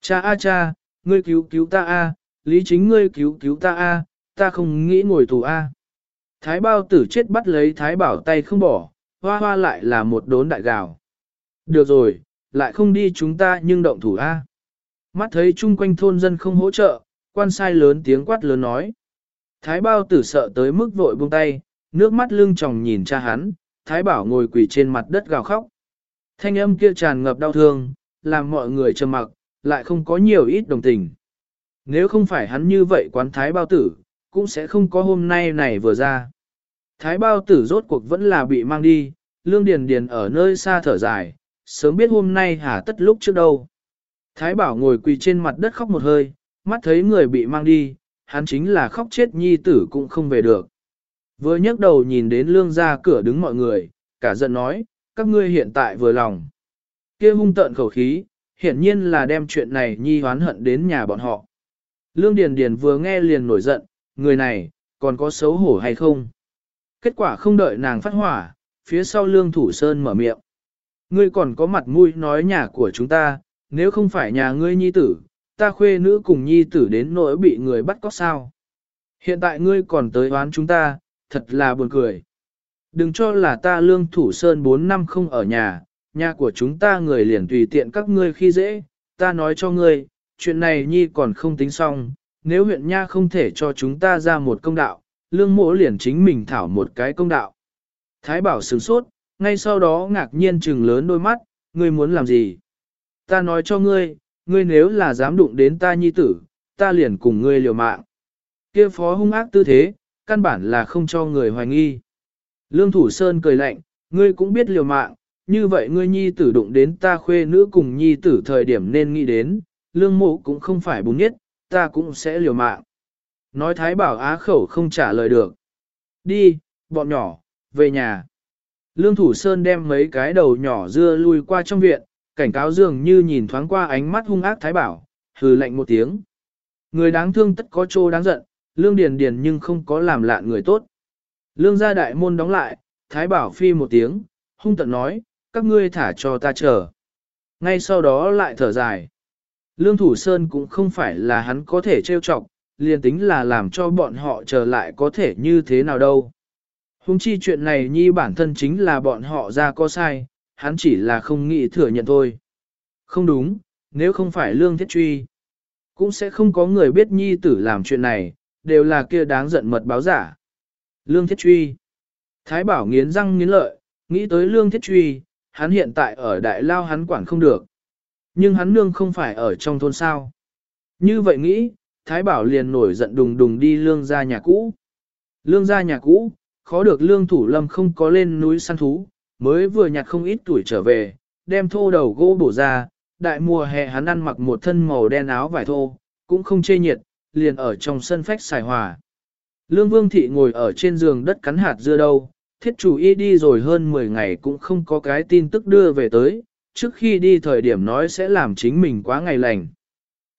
Cha a cha, ngươi cứu cứu ta a, lý chính ngươi cứu cứu ta a, ta không nghĩ ngồi tù a. Thái bao tử chết bắt lấy thái bảo tay không bỏ, hoa hoa lại là một đốn đại gào. Được rồi, lại không đi chúng ta nhưng động thủ a. Mắt thấy chung quanh thôn dân không hỗ trợ, quan sai lớn tiếng quát lớn nói. Thái bao tử sợ tới mức vội buông tay, nước mắt lưng tròng nhìn cha hắn, thái bảo ngồi quỳ trên mặt đất gào khóc. Thanh âm kia tràn ngập đau thương, làm mọi người trầm mặc, lại không có nhiều ít đồng tình. Nếu không phải hắn như vậy quán thái bao tử, cũng sẽ không có hôm nay này vừa ra. Thái bao tử rốt cuộc vẫn là bị mang đi, lương điền điền ở nơi xa thở dài, sớm biết hôm nay hả tất lúc trước đâu. Thái bảo ngồi quỳ trên mặt đất khóc một hơi, mắt thấy người bị mang đi, hắn chính là khóc chết nhi tử cũng không về được. Vừa nhấc đầu nhìn đến lương ra cửa đứng mọi người, cả giận nói, các ngươi hiện tại vừa lòng. kia hung tợn khẩu khí, hiển nhiên là đem chuyện này nhi hoán hận đến nhà bọn họ. Lương Điền Điền vừa nghe liền nổi giận, người này, còn có xấu hổ hay không? Kết quả không đợi nàng phát hỏa, phía sau Lương Thủ Sơn mở miệng. Ngươi còn có mặt mũi nói nhà của chúng ta, nếu không phải nhà ngươi nhi tử, ta khuê nữ cùng nhi tử đến nỗi bị người bắt cóc sao. Hiện tại ngươi còn tới oán chúng ta, thật là buồn cười. Đừng cho là ta lương thủ sơn 4 năm không ở nhà, nhà của chúng ta người liền tùy tiện các ngươi khi dễ, ta nói cho ngươi, chuyện này nhi còn không tính xong, nếu huyện nha không thể cho chúng ta ra một công đạo, lương mỗ liền chính mình thảo một cái công đạo. Thái bảo sửng sốt, ngay sau đó ngạc nhiên trừng lớn đôi mắt, ngươi muốn làm gì? Ta nói cho ngươi, ngươi nếu là dám đụng đến ta nhi tử, ta liền cùng ngươi liều mạng. Kia phó hung ác tư thế, căn bản là không cho người hoài nghi. Lương Thủ Sơn cười lạnh, ngươi cũng biết liều mạng, như vậy ngươi nhi tử đụng đến ta khuê nữ cùng nhi tử thời điểm nên nghĩ đến, lương mộ cũng không phải bùng nhất, ta cũng sẽ liều mạng. Nói Thái Bảo Á khẩu không trả lời được. Đi, bọn nhỏ, về nhà. Lương Thủ Sơn đem mấy cái đầu nhỏ dưa lui qua trong viện, cảnh cáo dường như nhìn thoáng qua ánh mắt hung ác Thái Bảo, hừ lạnh một tiếng. Người đáng thương tất có trô đáng giận, Lương Điền Điền nhưng không có làm lạ người tốt. Lương gia đại môn đóng lại, Thái Bảo phi một tiếng, hung tận nói, các ngươi thả cho ta chờ. Ngay sau đó lại thở dài. Lương Thủ Sơn cũng không phải là hắn có thể trêu chọc, liền tính là làm cho bọn họ chờ lại có thể như thế nào đâu. Hùng chi chuyện này nhi bản thân chính là bọn họ ra có sai, hắn chỉ là không nghĩ thừa nhận thôi. Không đúng, nếu không phải lương thiết truy, cũng sẽ không có người biết nhi tử làm chuyện này, đều là kia đáng giận mật báo giả. Lương thiết truy. Thái bảo nghiến răng nghiến lợi, nghĩ tới lương thiết truy, hắn hiện tại ở đại lao hắn quản không được. Nhưng hắn nương không phải ở trong thôn sao. Như vậy nghĩ, Thái bảo liền nổi giận đùng đùng đi lương ra nhà cũ. Lương ra nhà cũ, khó được lương thủ lâm không có lên núi săn thú, mới vừa nhặt không ít tuổi trở về, đem thô đầu gỗ bổ ra, đại mùa hè hắn ăn mặc một thân màu đen áo vải thô, cũng không chê nhiệt, liền ở trong sân phách xài hòa. Lương Vương Thị ngồi ở trên giường đất cắn hạt dưa đâu, thiết chủ y đi rồi hơn 10 ngày cũng không có cái tin tức đưa về tới, trước khi đi thời điểm nói sẽ làm chính mình quá ngày lành.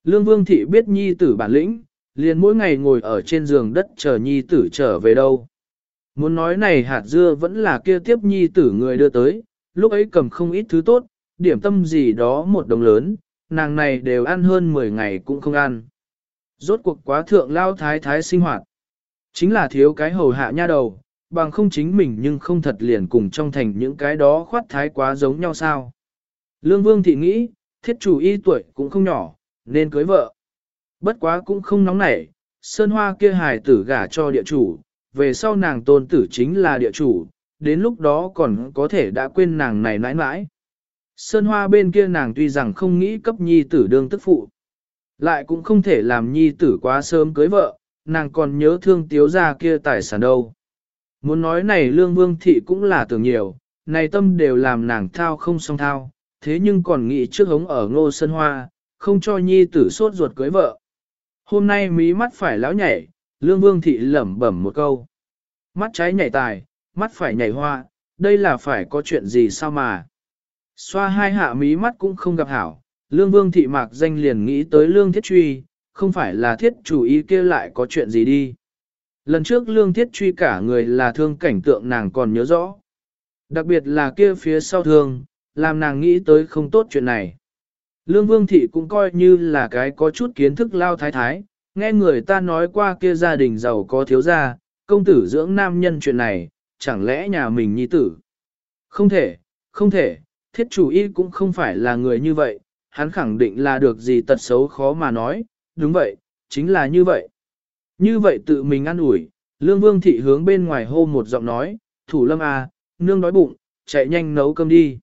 Lương Vương Thị biết nhi tử bản lĩnh, liền mỗi ngày ngồi ở trên giường đất chờ nhi tử trở về đâu. Muốn nói này hạt dưa vẫn là kia tiếp nhi tử người đưa tới, lúc ấy cầm không ít thứ tốt, điểm tâm gì đó một đồng lớn, nàng này đều ăn hơn 10 ngày cũng không ăn. Rốt cuộc quá thượng lao thái thái sinh hoạt. Chính là thiếu cái hầu hạ nha đầu, bằng không chính mình nhưng không thật liền cùng trong thành những cái đó khoát thái quá giống nhau sao. Lương Vương thị nghĩ, thiết chủ y tuổi cũng không nhỏ, nên cưới vợ. Bất quá cũng không nóng nảy, sơn hoa kia hài tử gả cho địa chủ, về sau nàng tôn tử chính là địa chủ, đến lúc đó còn có thể đã quên nàng này mãi mãi. Sơn hoa bên kia nàng tuy rằng không nghĩ cấp nhi tử đương tức phụ, lại cũng không thể làm nhi tử quá sớm cưới vợ, nàng còn nhớ thương tiếu ra kia tài sản đâu. Muốn nói này lương vương thị cũng là tưởng nhiều, này tâm đều làm nàng thao không song thao, thế nhưng còn nghĩ trước hống ở ngô sơn hoa, không cho nhi tử sốt ruột cưới vợ. Hôm nay mí mắt phải lão nhảy, lương vương thị lẩm bẩm một câu. Mắt trái nhảy tài, mắt phải nhảy hoa, đây là phải có chuyện gì sao mà. Xoa hai hạ mí mắt cũng không gặp hảo, lương vương thị mạc danh liền nghĩ tới lương thiết truy, không phải là thiết chủ ý kia lại có chuyện gì đi. Lần trước lương thiết truy cả người là thương cảnh tượng nàng còn nhớ rõ. Đặc biệt là kia phía sau thương, làm nàng nghĩ tới không tốt chuyện này. Lương Vương Thị cũng coi như là cái có chút kiến thức lao thái thái, nghe người ta nói qua kia gia đình giàu có thiếu gia, công tử dưỡng nam nhân chuyện này, chẳng lẽ nhà mình nhi tử. Không thể, không thể, thiết chủ y cũng không phải là người như vậy, hắn khẳng định là được gì tật xấu khó mà nói, đúng vậy, chính là như vậy. Như vậy tự mình ăn ủi, Lương Vương Thị hướng bên ngoài hô một giọng nói, thủ lâm à, nương đói bụng, chạy nhanh nấu cơm đi.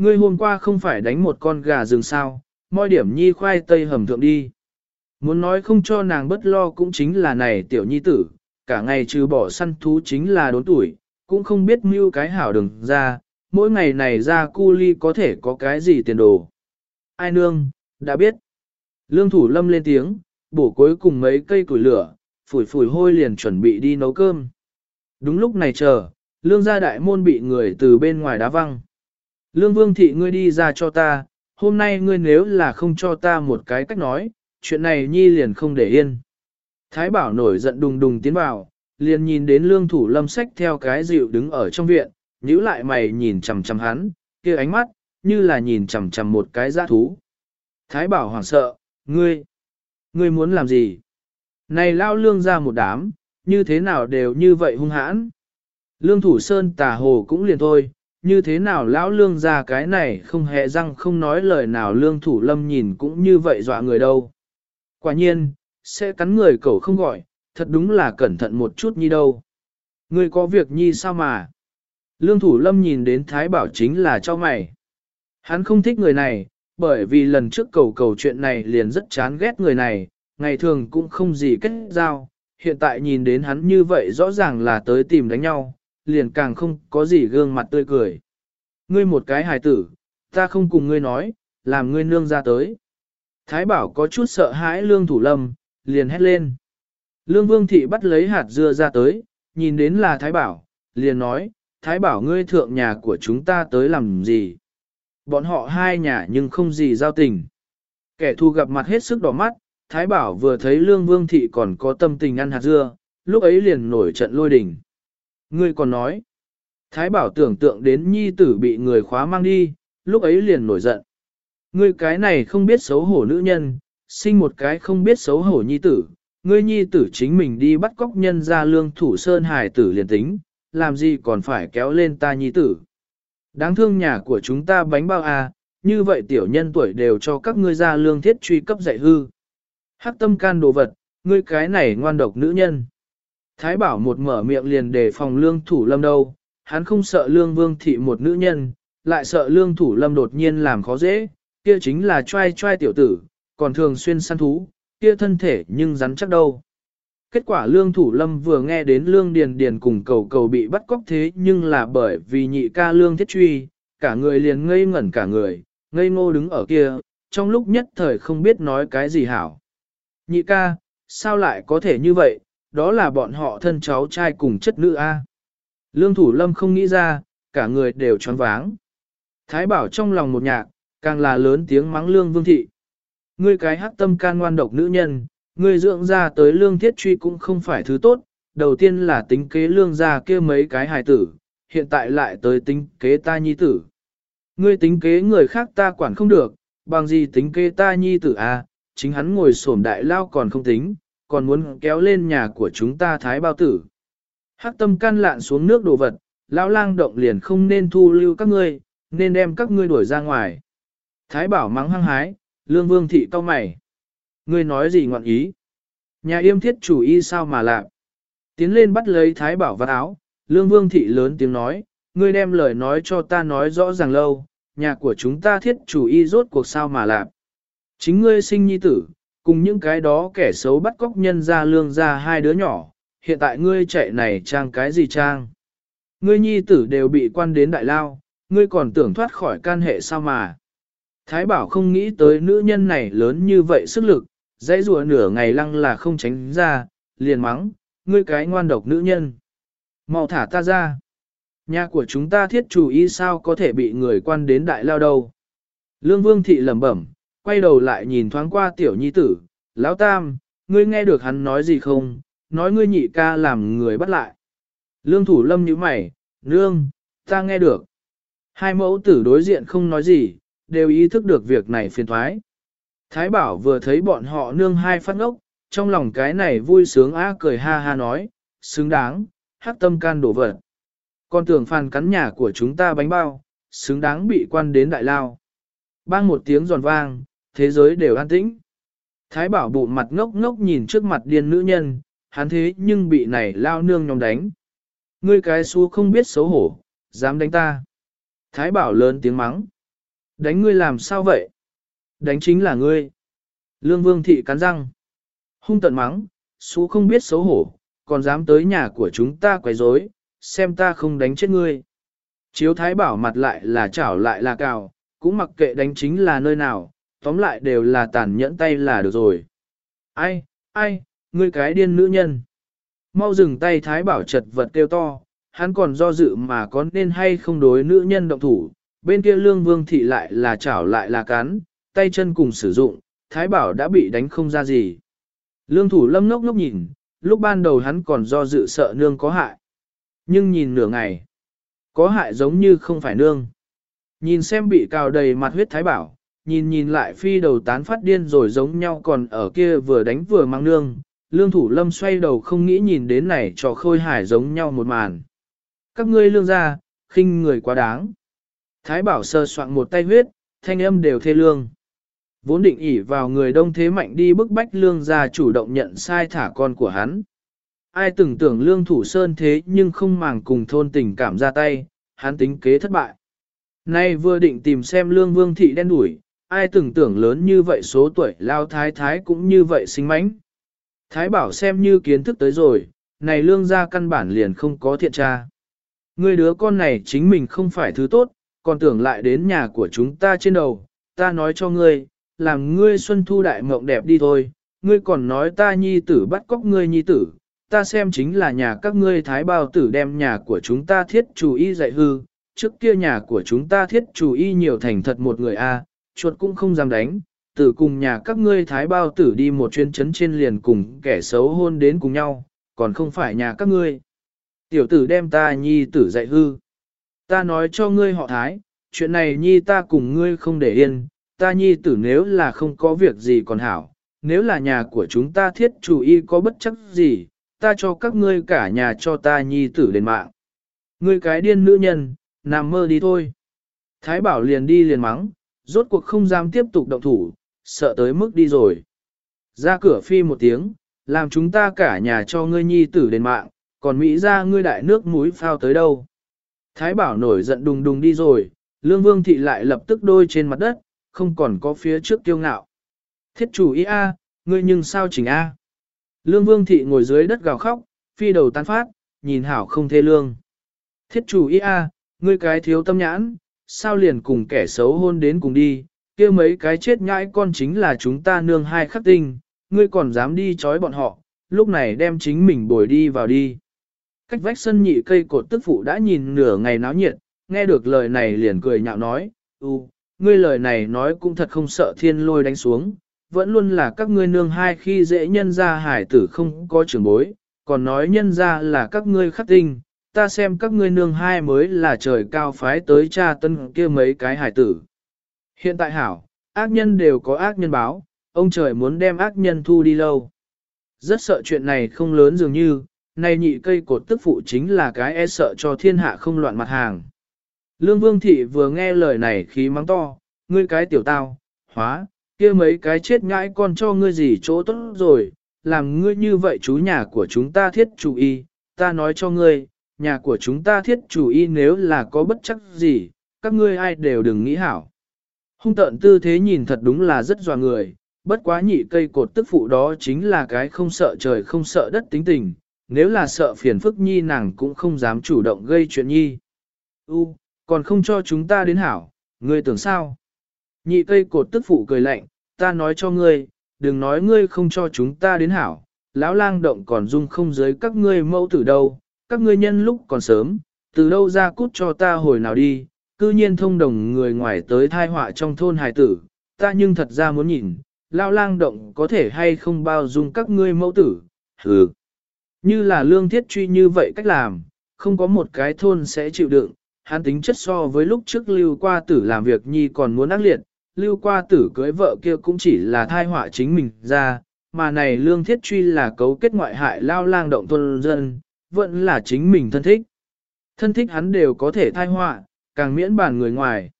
Ngươi hôm qua không phải đánh một con gà rừng sao, moi điểm nhi khoai tây hầm thượng đi. Muốn nói không cho nàng bất lo cũng chính là này tiểu nhi tử, cả ngày trừ bỏ săn thú chính là đốn tuổi, cũng không biết mưu cái hảo đừng ra, mỗi ngày này ra cu ly có thể có cái gì tiền đồ. Ai nương, đã biết. Lương thủ lâm lên tiếng, bổ cuối cùng mấy cây củi lửa, phủi phủi hôi liền chuẩn bị đi nấu cơm. Đúng lúc này chờ, lương gia đại môn bị người từ bên ngoài đá văng. Lương vương thị ngươi đi ra cho ta, hôm nay ngươi nếu là không cho ta một cái cách nói, chuyện này nhi liền không để yên. Thái bảo nổi giận đùng đùng tiến vào, liền nhìn đến lương thủ lâm sách theo cái dịu đứng ở trong viện, nhíu lại mày nhìn chằm chằm hắn, kia ánh mắt, như là nhìn chằm chằm một cái giã thú. Thái bảo hoảng sợ, ngươi, ngươi muốn làm gì? Này lao lương ra một đám, như thế nào đều như vậy hung hãn. Lương thủ sơn tà hồ cũng liền thôi, như thế nào lão lương ra cái này không hề răng không nói lời nào lương thủ lâm nhìn cũng như vậy dọa người đâu. Quả nhiên, sẽ cắn người cậu không gọi, thật đúng là cẩn thận một chút nhi đâu. Người có việc nhi sao mà? Lương thủ lâm nhìn đến Thái Bảo chính là cho mày. Hắn không thích người này, bởi vì lần trước cầu cầu chuyện này liền rất chán ghét người này, ngày thường cũng không gì kết giao, hiện tại nhìn đến hắn như vậy rõ ràng là tới tìm đánh nhau, liền càng không có gì gương mặt tươi cười. Ngươi một cái hài tử, ta không cùng ngươi nói, làm ngươi nương ra tới. Thái bảo có chút sợ hãi lương thủ lâm, liền hét lên. Lương vương thị bắt lấy hạt dưa ra tới, nhìn đến là thái bảo, liền nói, thái bảo ngươi thượng nhà của chúng ta tới làm gì. Bọn họ hai nhà nhưng không gì giao tình. Kẻ thù gặp mặt hết sức đỏ mắt, thái bảo vừa thấy lương vương thị còn có tâm tình ăn hạt dưa, lúc ấy liền nổi trận lôi đình. Ngươi còn nói, Thái bảo tưởng tượng đến nhi tử bị người khóa mang đi, lúc ấy liền nổi giận. Ngươi cái này không biết xấu hổ nữ nhân, sinh một cái không biết xấu hổ nhi tử, ngươi nhi tử chính mình đi bắt cóc nhân ra lương thủ sơn hài tử liền tính, làm gì còn phải kéo lên ta nhi tử. Đáng thương nhà của chúng ta bánh bao à, như vậy tiểu nhân tuổi đều cho các ngươi ra lương thiết truy cấp dạy hư. Hắc tâm can đồ vật, ngươi cái này ngoan độc nữ nhân. Thái bảo một mở miệng liền đề phòng lương thủ lâm đâu, hắn không sợ lương vương thị một nữ nhân, lại sợ lương thủ lâm đột nhiên làm khó dễ, kia chính là trai trai tiểu tử, còn thường xuyên săn thú, kia thân thể nhưng rắn chắc đâu. Kết quả lương thủ lâm vừa nghe đến lương điền điền cùng cầu cầu bị bắt cóc thế nhưng là bởi vì nhị ca lương thiết truy, cả người liền ngây ngẩn cả người, ngây ngô đứng ở kia, trong lúc nhất thời không biết nói cái gì hảo. Nhị ca, sao lại có thể như vậy, đó là bọn họ thân cháu trai cùng chất nữ A. Lương thủ lâm không nghĩ ra, cả người đều choáng váng. Thái bảo trong lòng một nhạc, càng là lớn tiếng mắng lương vương thị. Ngươi cái hắc tâm can ngoan độc nữ nhân, ngươi dưỡng ra tới lương thiết truy cũng không phải thứ tốt, đầu tiên là tính kế lương ra kia mấy cái hài tử, hiện tại lại tới tính kế ta nhi tử. Ngươi tính kế người khác ta quản không được, bằng gì tính kế ta nhi tử à, chính hắn ngồi sổm đại lao còn không tính, còn muốn kéo lên nhà của chúng ta thái bao tử. Hắc tâm can lạn xuống nước đồ vật, lão lang động liền không nên thu lưu các ngươi, nên đem các ngươi đuổi ra ngoài. Thái bảo mắng hăng hái, lương vương thị to mày. Ngươi nói gì ngoạn ý? Nhà yêm thiết chủ y sao mà lạ? Tiến lên bắt lấy thái bảo vắt áo, lương vương thị lớn tiếng nói, ngươi đem lời nói cho ta nói rõ ràng lâu, nhà của chúng ta thiết chủ y rốt cuộc sao mà lạ. Chính ngươi sinh nhi tử, cùng những cái đó kẻ xấu bắt cóc nhân ra lương ra hai đứa nhỏ, hiện tại ngươi chạy này trang cái gì trang? Ngươi nhi tử đều bị quan đến đại lao, ngươi còn tưởng thoát khỏi can hệ sao mà? Thái bảo không nghĩ tới nữ nhân này lớn như vậy sức lực, dãy rùa nửa ngày lăng là không tránh ra, liền mắng, ngươi cái ngoan độc nữ nhân. mau thả ta ra. Nhà của chúng ta thiết chủ ý sao có thể bị người quan đến đại lao đâu. Lương vương thị lẩm bẩm, quay đầu lại nhìn thoáng qua tiểu nhi tử, lão tam, ngươi nghe được hắn nói gì không, nói ngươi nhị ca làm người bắt lại. Lương thủ lâm như mày, nương, ta nghe được. Hai mẫu tử đối diện không nói gì, đều ý thức được việc này phiền thoái. Thái bảo vừa thấy bọn họ nương hai phát ngốc, trong lòng cái này vui sướng á cười ha ha nói, xứng đáng, hắc tâm can đổ vật. Con tưởng phàn cắn nhà của chúng ta bánh bao, xứng đáng bị quan đến đại lao. Bang một tiếng giòn vang, thế giới đều an tĩnh. Thái bảo bụng mặt ngốc ngốc nhìn trước mặt điên nữ nhân, hắn thế nhưng bị này lao nương nhóm đánh. Ngươi cái xú không biết xấu hổ, dám đánh ta. Thái bảo lớn tiếng mắng. Đánh ngươi làm sao vậy? Đánh chính là ngươi. Lương vương thị cắn răng. Hung tận mắng, xú không biết xấu hổ, còn dám tới nhà của chúng ta quấy rối, xem ta không đánh chết ngươi. Chiếu thái bảo mặt lại là chảo lại là cào, cũng mặc kệ đánh chính là nơi nào, tóm lại đều là tàn nhẫn tay là được rồi. Ai, ai, ngươi cái điên nữ nhân. Mau dừng tay thái bảo chật vật kêu to, hắn còn do dự mà có nên hay không đối nữ nhân động thủ, bên kia lương vương thị lại là chảo lại là cán tay chân cùng sử dụng, thái bảo đã bị đánh không ra gì. Lương thủ lâm ngốc ngốc nhìn, lúc ban đầu hắn còn do dự sợ nương có hại. Nhưng nhìn nửa ngày, có hại giống như không phải nương. Nhìn xem bị cào đầy mặt huyết thái bảo, nhìn nhìn lại phi đầu tán phát điên rồi giống nhau còn ở kia vừa đánh vừa mang nương, lương thủ lâm xoay đầu không nghĩ nhìn đến này cho khôi hải giống nhau một màn. Các ngươi lương ra, khinh người quá đáng. Thái bảo sơ soạn một tay huyết, thanh âm đều thê lương. Vốn định ỉ vào người đông thế mạnh đi bức bách lương ra chủ động nhận sai thả con của hắn. Ai từng tưởng lương thủ sơn thế nhưng không màng cùng thôn tình cảm ra tay, hắn tính kế thất bại. Nay vừa định tìm xem lương vương thị đen đuổi, ai từng tưởng lớn như vậy số tuổi lao thái thái cũng như vậy sinh mánh. Thái bảo xem như kiến thức tới rồi, này lương gia căn bản liền không có thiện tra. Người đứa con này chính mình không phải thứ tốt, còn tưởng lại đến nhà của chúng ta trên đầu, ta nói cho ngươi, làm ngươi xuân thu đại mộng đẹp đi thôi, ngươi còn nói ta nhi tử bắt cóc ngươi nhi tử, ta xem chính là nhà các ngươi thái bao tử đem nhà của chúng ta thiết chủ y dạy hư, trước kia nhà của chúng ta thiết chủ y nhiều thành thật một người a, chuột cũng không dám đánh, tử cùng nhà các ngươi thái bao tử đi một chuyến chấn trên liền cùng kẻ xấu hôn đến cùng nhau, còn không phải nhà các ngươi. Tiểu tử đem ta nhi tử dạy hư. Ta nói cho ngươi họ thái, chuyện này nhi ta cùng ngươi không để yên, ta nhi tử nếu là không có việc gì còn hảo, nếu là nhà của chúng ta thiết chủ y có bất chấp gì, ta cho các ngươi cả nhà cho ta nhi tử lên mạng. Ngươi cái điên nữ nhân, nằm mơ đi thôi. Thái bảo liền đi liền mắng, rốt cuộc không dám tiếp tục động thủ, sợ tới mức đi rồi. Ra cửa phi một tiếng, làm chúng ta cả nhà cho ngươi nhi tử đền mạng, còn Mỹ ra ngươi đại nước mũi phao tới đâu. Thái bảo nổi giận đùng đùng đi rồi, lương vương thị lại lập tức đôi trên mặt đất, không còn có phía trước kiêu ngạo. Thiết chủ ý a, ngươi nhưng sao chỉnh a? Lương vương thị ngồi dưới đất gào khóc, phi đầu tan phát, nhìn hảo không thê lương. Thiết chủ ý a, ngươi cái thiếu tâm nhãn, sao liền cùng kẻ xấu hôn đến cùng đi, kia mấy cái chết nhãi con chính là chúng ta nương hai khắc tinh, ngươi còn dám đi chói bọn họ, lúc này đem chính mình bồi đi vào đi. Cách vách sân nhị cây cột tức phụ đã nhìn nửa ngày náo nhiệt, nghe được lời này liền cười nhạo nói, u, ngươi lời này nói cũng thật không sợ thiên lôi đánh xuống, vẫn luôn là các ngươi nương hai khi dễ nhân ra hải tử không có trưởng bối, còn nói nhân ra là các ngươi khắc tinh, ta xem các ngươi nương hai mới là trời cao phái tới cha tân kia mấy cái hải tử. Hiện tại hảo, ác nhân đều có ác nhân báo, ông trời muốn đem ác nhân thu đi lâu. Rất sợ chuyện này không lớn dường như, nay nhị cây cột tức phụ chính là cái e sợ cho thiên hạ không loạn mặt hàng. Lương Vương Thị vừa nghe lời này khí mắng to, ngươi cái tiểu tao, hóa, kia mấy cái chết ngãi con cho ngươi gì chỗ tốt rồi, làm ngươi như vậy chú nhà của chúng ta thiết chủ y, ta nói cho ngươi, nhà của chúng ta thiết chủ y nếu là có bất chắc gì, các ngươi ai đều đừng nghĩ hảo. Hung tợn tư thế nhìn thật đúng là rất dò người, bất quá nhị cây cột tức phụ đó chính là cái không sợ trời không sợ đất tính tình, nếu là sợ phiền phức nhi nàng cũng không dám chủ động gây chuyện nhi. U, còn không cho chúng ta đến hảo, ngươi tưởng sao? Nhị cây cột tức phụ cười lạnh, ta nói cho ngươi, đừng nói ngươi không cho chúng ta đến hảo, lão lang động còn dung không dưới các ngươi mẫu tử đâu, các ngươi nhân lúc còn sớm, từ đâu ra cút cho ta hồi nào đi, cư nhiên thông đồng người ngoài tới thai họa trong thôn hài tử, ta nhưng thật ra muốn nhìn, lão lang động có thể hay không bao dung các ngươi mẫu tử, hừ. Như là lương thiết truy như vậy cách làm, không có một cái thôn sẽ chịu đựng, hắn tính chất so với lúc trước lưu qua tử làm việc nhi còn muốn ác liệt, lưu qua tử cưới vợ kia cũng chỉ là thai họa chính mình ra, mà này lương thiết truy là cấu kết ngoại hại lao lang động thôn dân, vẫn là chính mình thân thích. Thân thích hắn đều có thể thai họa, càng miễn bàn người ngoài.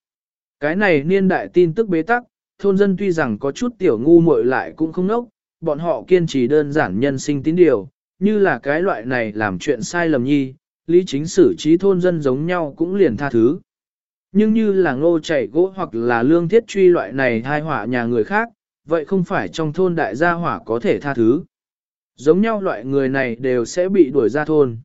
Cái này niên đại tin tức bế tắc, thôn dân tuy rằng có chút tiểu ngu muội lại cũng không nốc, bọn họ kiên trì đơn giản nhân sinh tín điều, như là cái loại này làm chuyện sai lầm nhi, lý chính xử trí thôn dân giống nhau cũng liền tha thứ. Nhưng như là ngô chảy gỗ hoặc là lương thiết truy loại này thai họa nhà người khác, vậy không phải trong thôn đại gia hỏa có thể tha thứ. Giống nhau loại người này đều sẽ bị đuổi ra thôn.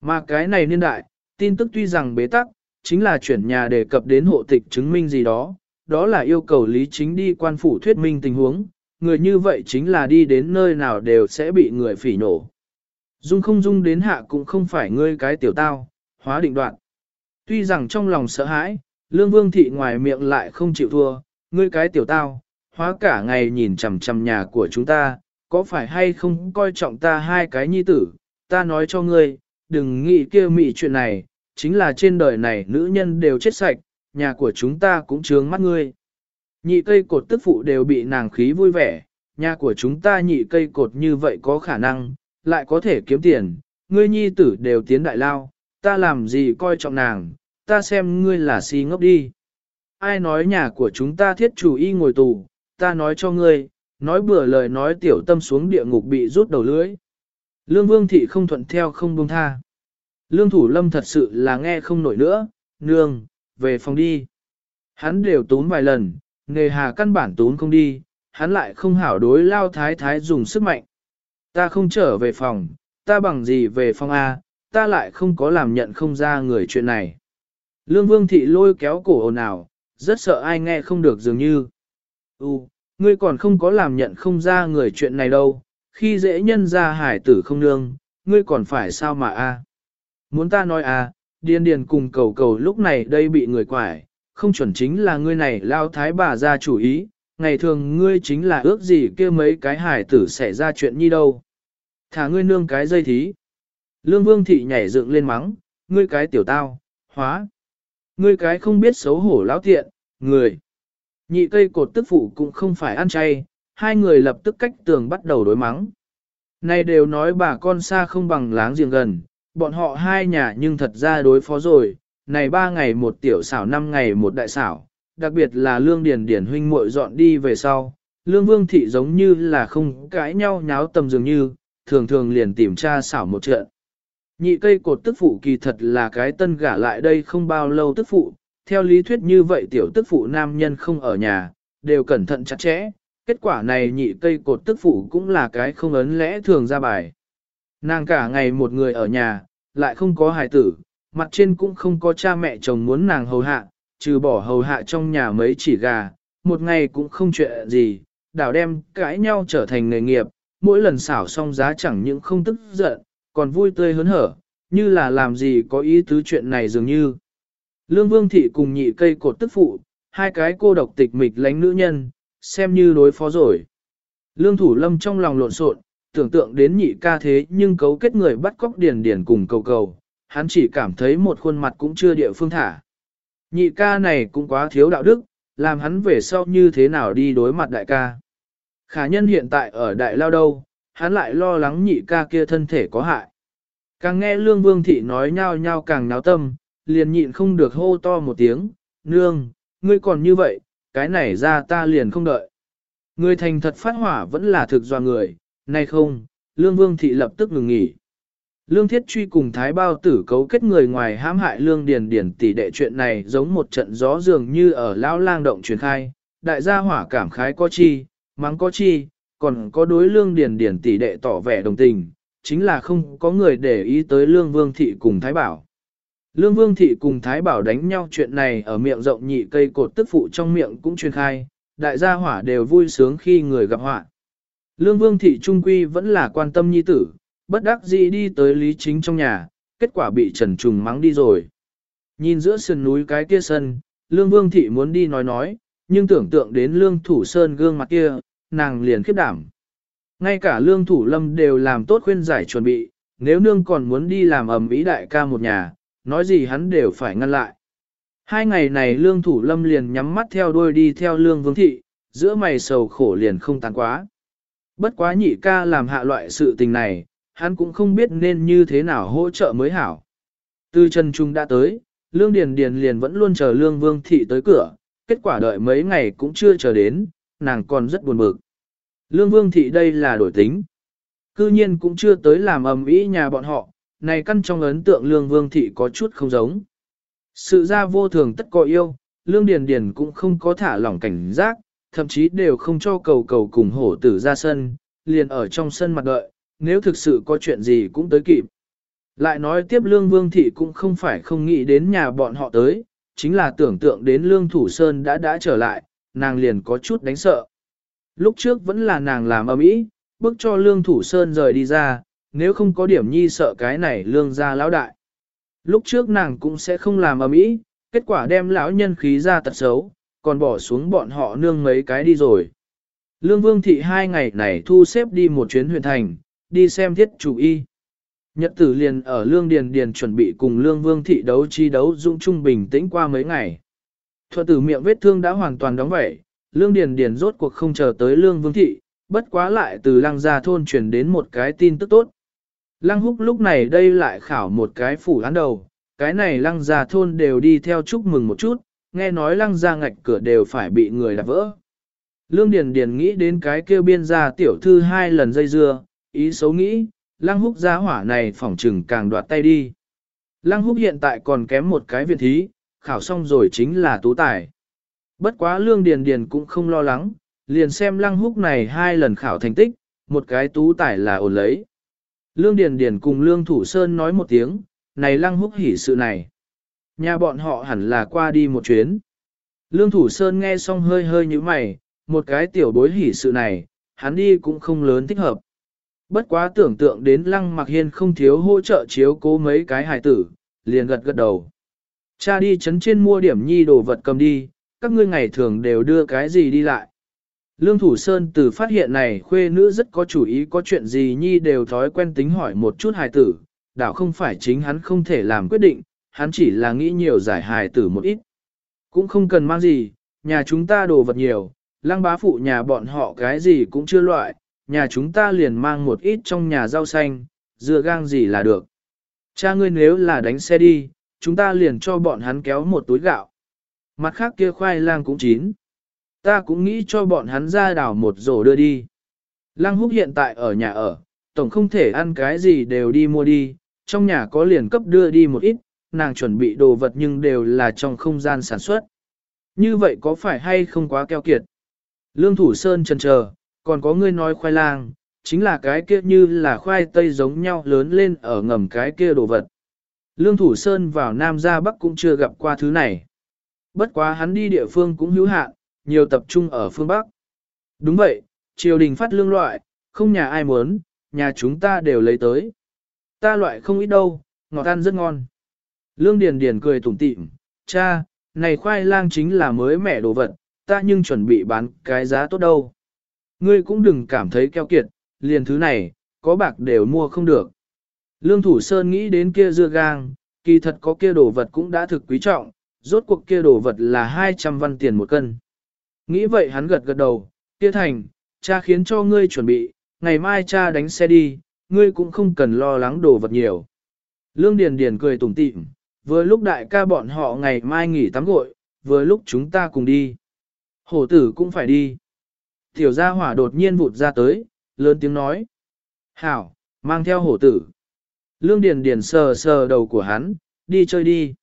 Mà cái này niên đại, tin tức tuy rằng bế tắc, chính là chuyển nhà đề cập đến hộ tịch chứng minh gì đó, đó là yêu cầu lý chính đi quan phủ thuyết minh tình huống, người như vậy chính là đi đến nơi nào đều sẽ bị người phỉ nổ. Dung không dung đến hạ cũng không phải ngươi cái tiểu tao, hóa định đoạn. Tuy rằng trong lòng sợ hãi, lương vương thị ngoài miệng lại không chịu thua, ngươi cái tiểu tao, hóa cả ngày nhìn chằm chằm nhà của chúng ta, có phải hay không coi trọng ta hai cái nhi tử, ta nói cho ngươi, đừng nghĩ kia mị chuyện này, chính là trên đời này nữ nhân đều chết sạch, nhà của chúng ta cũng trướng mắt ngươi. Nhị cây cột tức phụ đều bị nàng khí vui vẻ, nhà của chúng ta nhị cây cột như vậy có khả năng, lại có thể kiếm tiền, ngươi nhi tử đều tiến đại lao, ta làm gì coi trọng nàng, ta xem ngươi là si ngốc đi. Ai nói nhà của chúng ta thiết chủ y ngồi tù, ta nói cho ngươi, nói bừa lời nói tiểu tâm xuống địa ngục bị rút đầu lưỡi. Lương Vương Thị không thuận theo không buông tha. Lương Thủ Lâm thật sự là nghe không nổi nữa, nương, về phòng đi. Hắn đều tốn vài lần, nghề hà căn bản tốn không đi, hắn lại không hảo đối lao thái thái dùng sức mạnh. Ta không trở về phòng, ta bằng gì về phòng A, ta lại không có làm nhận không ra người chuyện này. Lương Vương Thị lôi kéo cổ ồn ào, rất sợ ai nghe không được dường như. U, ngươi còn không có làm nhận không ra người chuyện này đâu, khi dễ nhân ra hải tử không nương, ngươi còn phải sao mà a? Muốn ta nói a, điên điền cùng cầu cầu lúc này đây bị người quải, không chuẩn chính là ngươi này lao thái bà ra chủ ý, ngày thường ngươi chính là ước gì kia mấy cái hải tử sẽ ra chuyện như đâu. Thả ngươi nương cái dây thí. Lương vương thị nhảy dựng lên mắng, ngươi cái tiểu tao, hóa. Ngươi cái không biết xấu hổ lão tiện, người. Nhị cây cột tức phụ cũng không phải ăn chay, hai người lập tức cách tường bắt đầu đối mắng. Này đều nói bà con xa không bằng láng giềng gần, bọn họ hai nhà nhưng thật ra đối phó rồi, này ba ngày một tiểu xảo năm ngày một đại xảo, đặc biệt là lương điền điển huynh muội dọn đi về sau, lương vương thị giống như là không cãi nhau nháo tầm dường như, thường thường liền tìm tra xảo một trận. Nhị cây cột tức phụ kỳ thật là cái tân gả lại đây không bao lâu tức phụ, theo lý thuyết như vậy tiểu tức phụ nam nhân không ở nhà, đều cẩn thận chặt chẽ, kết quả này nhị cây cột tức phụ cũng là cái không ấn lẽ thường ra bài. Nàng cả ngày một người ở nhà, lại không có hài tử, mặt trên cũng không có cha mẹ chồng muốn nàng hầu hạ, trừ bỏ hầu hạ trong nhà mấy chỉ gà, một ngày cũng không chuyện gì, đảo đem cãi nhau trở thành nghề nghiệp, mỗi lần xảo xong giá chẳng những không tức giận, còn vui tươi hớn hở, như là làm gì có ý tứ chuyện này dường như. Lương Vương Thị cùng nhị cây cột tức phụ, hai cái cô độc tịch mịch lánh nữ nhân, xem như đối phó rồi. Lương Thủ Lâm trong lòng lộn xộn, tưởng tượng đến nhị ca thế nhưng cấu kết người bắt cóc điền điền cùng cầu cầu, hắn chỉ cảm thấy một khuôn mặt cũng chưa địa phương thả. Nhị ca này cũng quá thiếu đạo đức, làm hắn về sau như thế nào đi đối mặt đại ca. Khả nhân hiện tại ở đại lao đâu, hắn lại lo lắng nhị ca kia thân thể có hại. Càng nghe Lương Vương Thị nói nhau nhau càng náo tâm, liền nhịn không được hô to một tiếng, nương, ngươi còn như vậy, cái này ra ta liền không đợi. Người thành thật phát hỏa vẫn là thực do người, nay không, Lương Vương Thị lập tức ngừng nghỉ. Lương Thiết Truy cùng Thái Bao tử cấu kết người ngoài hãm hại Lương Điền Điền tỷ đệ chuyện này giống một trận gió dường như ở lão lang động truyền khai, đại gia hỏa cảm khái có chi, mắng có chi, còn có đối Lương Điền Điền tỷ đệ tỏ vẻ đồng tình, chính là không có người để ý tới Lương Vương Thị cùng Thái Bảo. Lương Vương Thị cùng Thái Bảo đánh nhau chuyện này ở miệng rộng nhị cây cột tức phụ trong miệng cũng truyền khai, đại gia hỏa đều vui sướng khi người gặp họa. Lương Vương Thị Trung Quy vẫn là quan tâm nhi tử, bất đắc dĩ đi tới Lý Chính trong nhà, kết quả bị Trần Trùng mắng đi rồi. Nhìn giữa sườn núi cái kia sân, Lương Vương Thị muốn đi nói nói, nhưng tưởng tượng đến Lương Thủ Sơn gương mặt kia, nàng liền khiếp đảm. Ngay cả Lương Thủ Lâm đều làm tốt khuyên giải chuẩn bị, nếu nương còn muốn đi làm ẩm ý đại ca một nhà, nói gì hắn đều phải ngăn lại. Hai ngày này Lương Thủ Lâm liền nhắm mắt theo đuôi đi theo Lương Vương Thị, giữa mày sầu khổ liền không tàn quá. Bất quá nhị ca làm hạ loại sự tình này, hắn cũng không biết nên như thế nào hỗ trợ mới hảo. Từ Trần Trung đã tới, Lương Điền Điền liền vẫn luôn chờ Lương Vương Thị tới cửa, kết quả đợi mấy ngày cũng chưa chờ đến, nàng còn rất buồn bực. Lương Vương Thị đây là đổi tính. Cư nhiên cũng chưa tới làm ầm ĩ nhà bọn họ, này căn trong ấn tượng Lương Vương Thị có chút không giống. Sự ra vô thường tất có yêu, Lương Điền Điền cũng không có thả lỏng cảnh giác, thậm chí đều không cho cầu cầu cùng hổ tử ra sân, liền ở trong sân mặt đợi, nếu thực sự có chuyện gì cũng tới kịp. Lại nói tiếp Lương Vương Thị cũng không phải không nghĩ đến nhà bọn họ tới, chính là tưởng tượng đến Lương Thủ Sơn đã đã trở lại, nàng liền có chút đánh sợ. Lúc trước vẫn là nàng làm âm ý, bước cho Lương Thủ Sơn rời đi ra, nếu không có điểm nhi sợ cái này Lương ra lão đại. Lúc trước nàng cũng sẽ không làm ầm ĩ, kết quả đem lão nhân khí ra tật xấu, còn bỏ xuống bọn họ nương mấy cái đi rồi. Lương Vương Thị hai ngày này thu xếp đi một chuyến huyện thành, đi xem thiết chủ y. Nhật tử liền ở Lương Điền Điền chuẩn bị cùng Lương Vương Thị đấu chi đấu dũng trung bình tĩnh qua mấy ngày. Thuận tử miệng vết thương đã hoàn toàn đóng vậy, Lương Điền Điền rốt cuộc không chờ tới Lương Vương Thị, bất quá lại từ lăng gia thôn truyền đến một cái tin tức tốt. Lăng húc lúc này đây lại khảo một cái phủ án đầu, cái này lăng gia thôn đều đi theo chúc mừng một chút, nghe nói lăng gia ngạch cửa đều phải bị người đạp vỡ. Lương Điền Điền nghĩ đến cái kêu biên gia tiểu thư hai lần dây dưa, ý xấu nghĩ, lăng húc gia hỏa này phỏng trừng càng đoạt tay đi. Lăng húc hiện tại còn kém một cái viện thí, khảo xong rồi chính là tú tài. Bất quá Lương Điền Điền cũng không lo lắng, liền xem lăng húc này hai lần khảo thành tích, một cái tú tài là ổn lấy. Lương Điền Điền cùng Lương Thủ Sơn nói một tiếng, này lăng húc hỉ sự này. Nhà bọn họ hẳn là qua đi một chuyến. Lương Thủ Sơn nghe xong hơi hơi như mày, một cái tiểu bối hỉ sự này, hắn đi cũng không lớn thích hợp. Bất quá tưởng tượng đến lăng mặc hiên không thiếu hỗ trợ chiếu cố mấy cái hài tử, liền gật gật đầu. Cha đi chấn trên mua điểm nhi đồ vật cầm đi, các ngươi ngày thường đều đưa cái gì đi lại. Lương Thủ Sơn từ phát hiện này khuê nữ rất có chủ ý có chuyện gì nhi đều thói quen tính hỏi một chút hài tử, đảo không phải chính hắn không thể làm quyết định, hắn chỉ là nghĩ nhiều giải hài tử một ít. Cũng không cần mang gì, nhà chúng ta đồ vật nhiều, lăng bá phụ nhà bọn họ cái gì cũng chưa loại, nhà chúng ta liền mang một ít trong nhà rau xanh, dưa gang gì là được. Cha ngươi nếu là đánh xe đi, chúng ta liền cho bọn hắn kéo một túi gạo. Mặt khác kia khoai lang cũng chín. Ta cũng nghĩ cho bọn hắn ra đảo một rổ đưa đi. Lăng húc hiện tại ở nhà ở, tổng không thể ăn cái gì đều đi mua đi, trong nhà có liền cấp đưa đi một ít, nàng chuẩn bị đồ vật nhưng đều là trong không gian sản xuất. Như vậy có phải hay không quá keo kiệt? Lương Thủ Sơn chần chờ, còn có người nói khoai lang, chính là cái kia như là khoai tây giống nhau lớn lên ở ngầm cái kia đồ vật. Lương Thủ Sơn vào Nam ra Bắc cũng chưa gặp qua thứ này. Bất quá hắn đi địa phương cũng hữu hạn, nhiều tập trung ở phương Bắc. Đúng vậy, triều đình phát lương loại, không nhà ai muốn, nhà chúng ta đều lấy tới. Ta loại không ít đâu, ngọt ăn rất ngon. Lương Điền Điền cười tủm tỉm, cha, này khoai lang chính là mới mẻ đồ vật, ta nhưng chuẩn bị bán cái giá tốt đâu. Ngươi cũng đừng cảm thấy keo kiệt, liền thứ này, có bạc đều mua không được. Lương Thủ Sơn nghĩ đến kia dưa gang, kỳ thật có kia đồ vật cũng đã thực quý trọng, rốt cuộc kia đồ vật là 200 văn tiền một cân. Nghĩ vậy hắn gật gật đầu, kia thành, cha khiến cho ngươi chuẩn bị, ngày mai cha đánh xe đi, ngươi cũng không cần lo lắng đồ vật nhiều. Lương Điền Điền cười tủm tỉm, vừa lúc đại ca bọn họ ngày mai nghỉ tắm gội, vừa lúc chúng ta cùng đi. Hổ tử cũng phải đi. Tiểu gia hỏa đột nhiên vụt ra tới, lớn tiếng nói. Hảo, mang theo hổ tử. Lương Điền Điền sờ sờ đầu của hắn, đi chơi đi.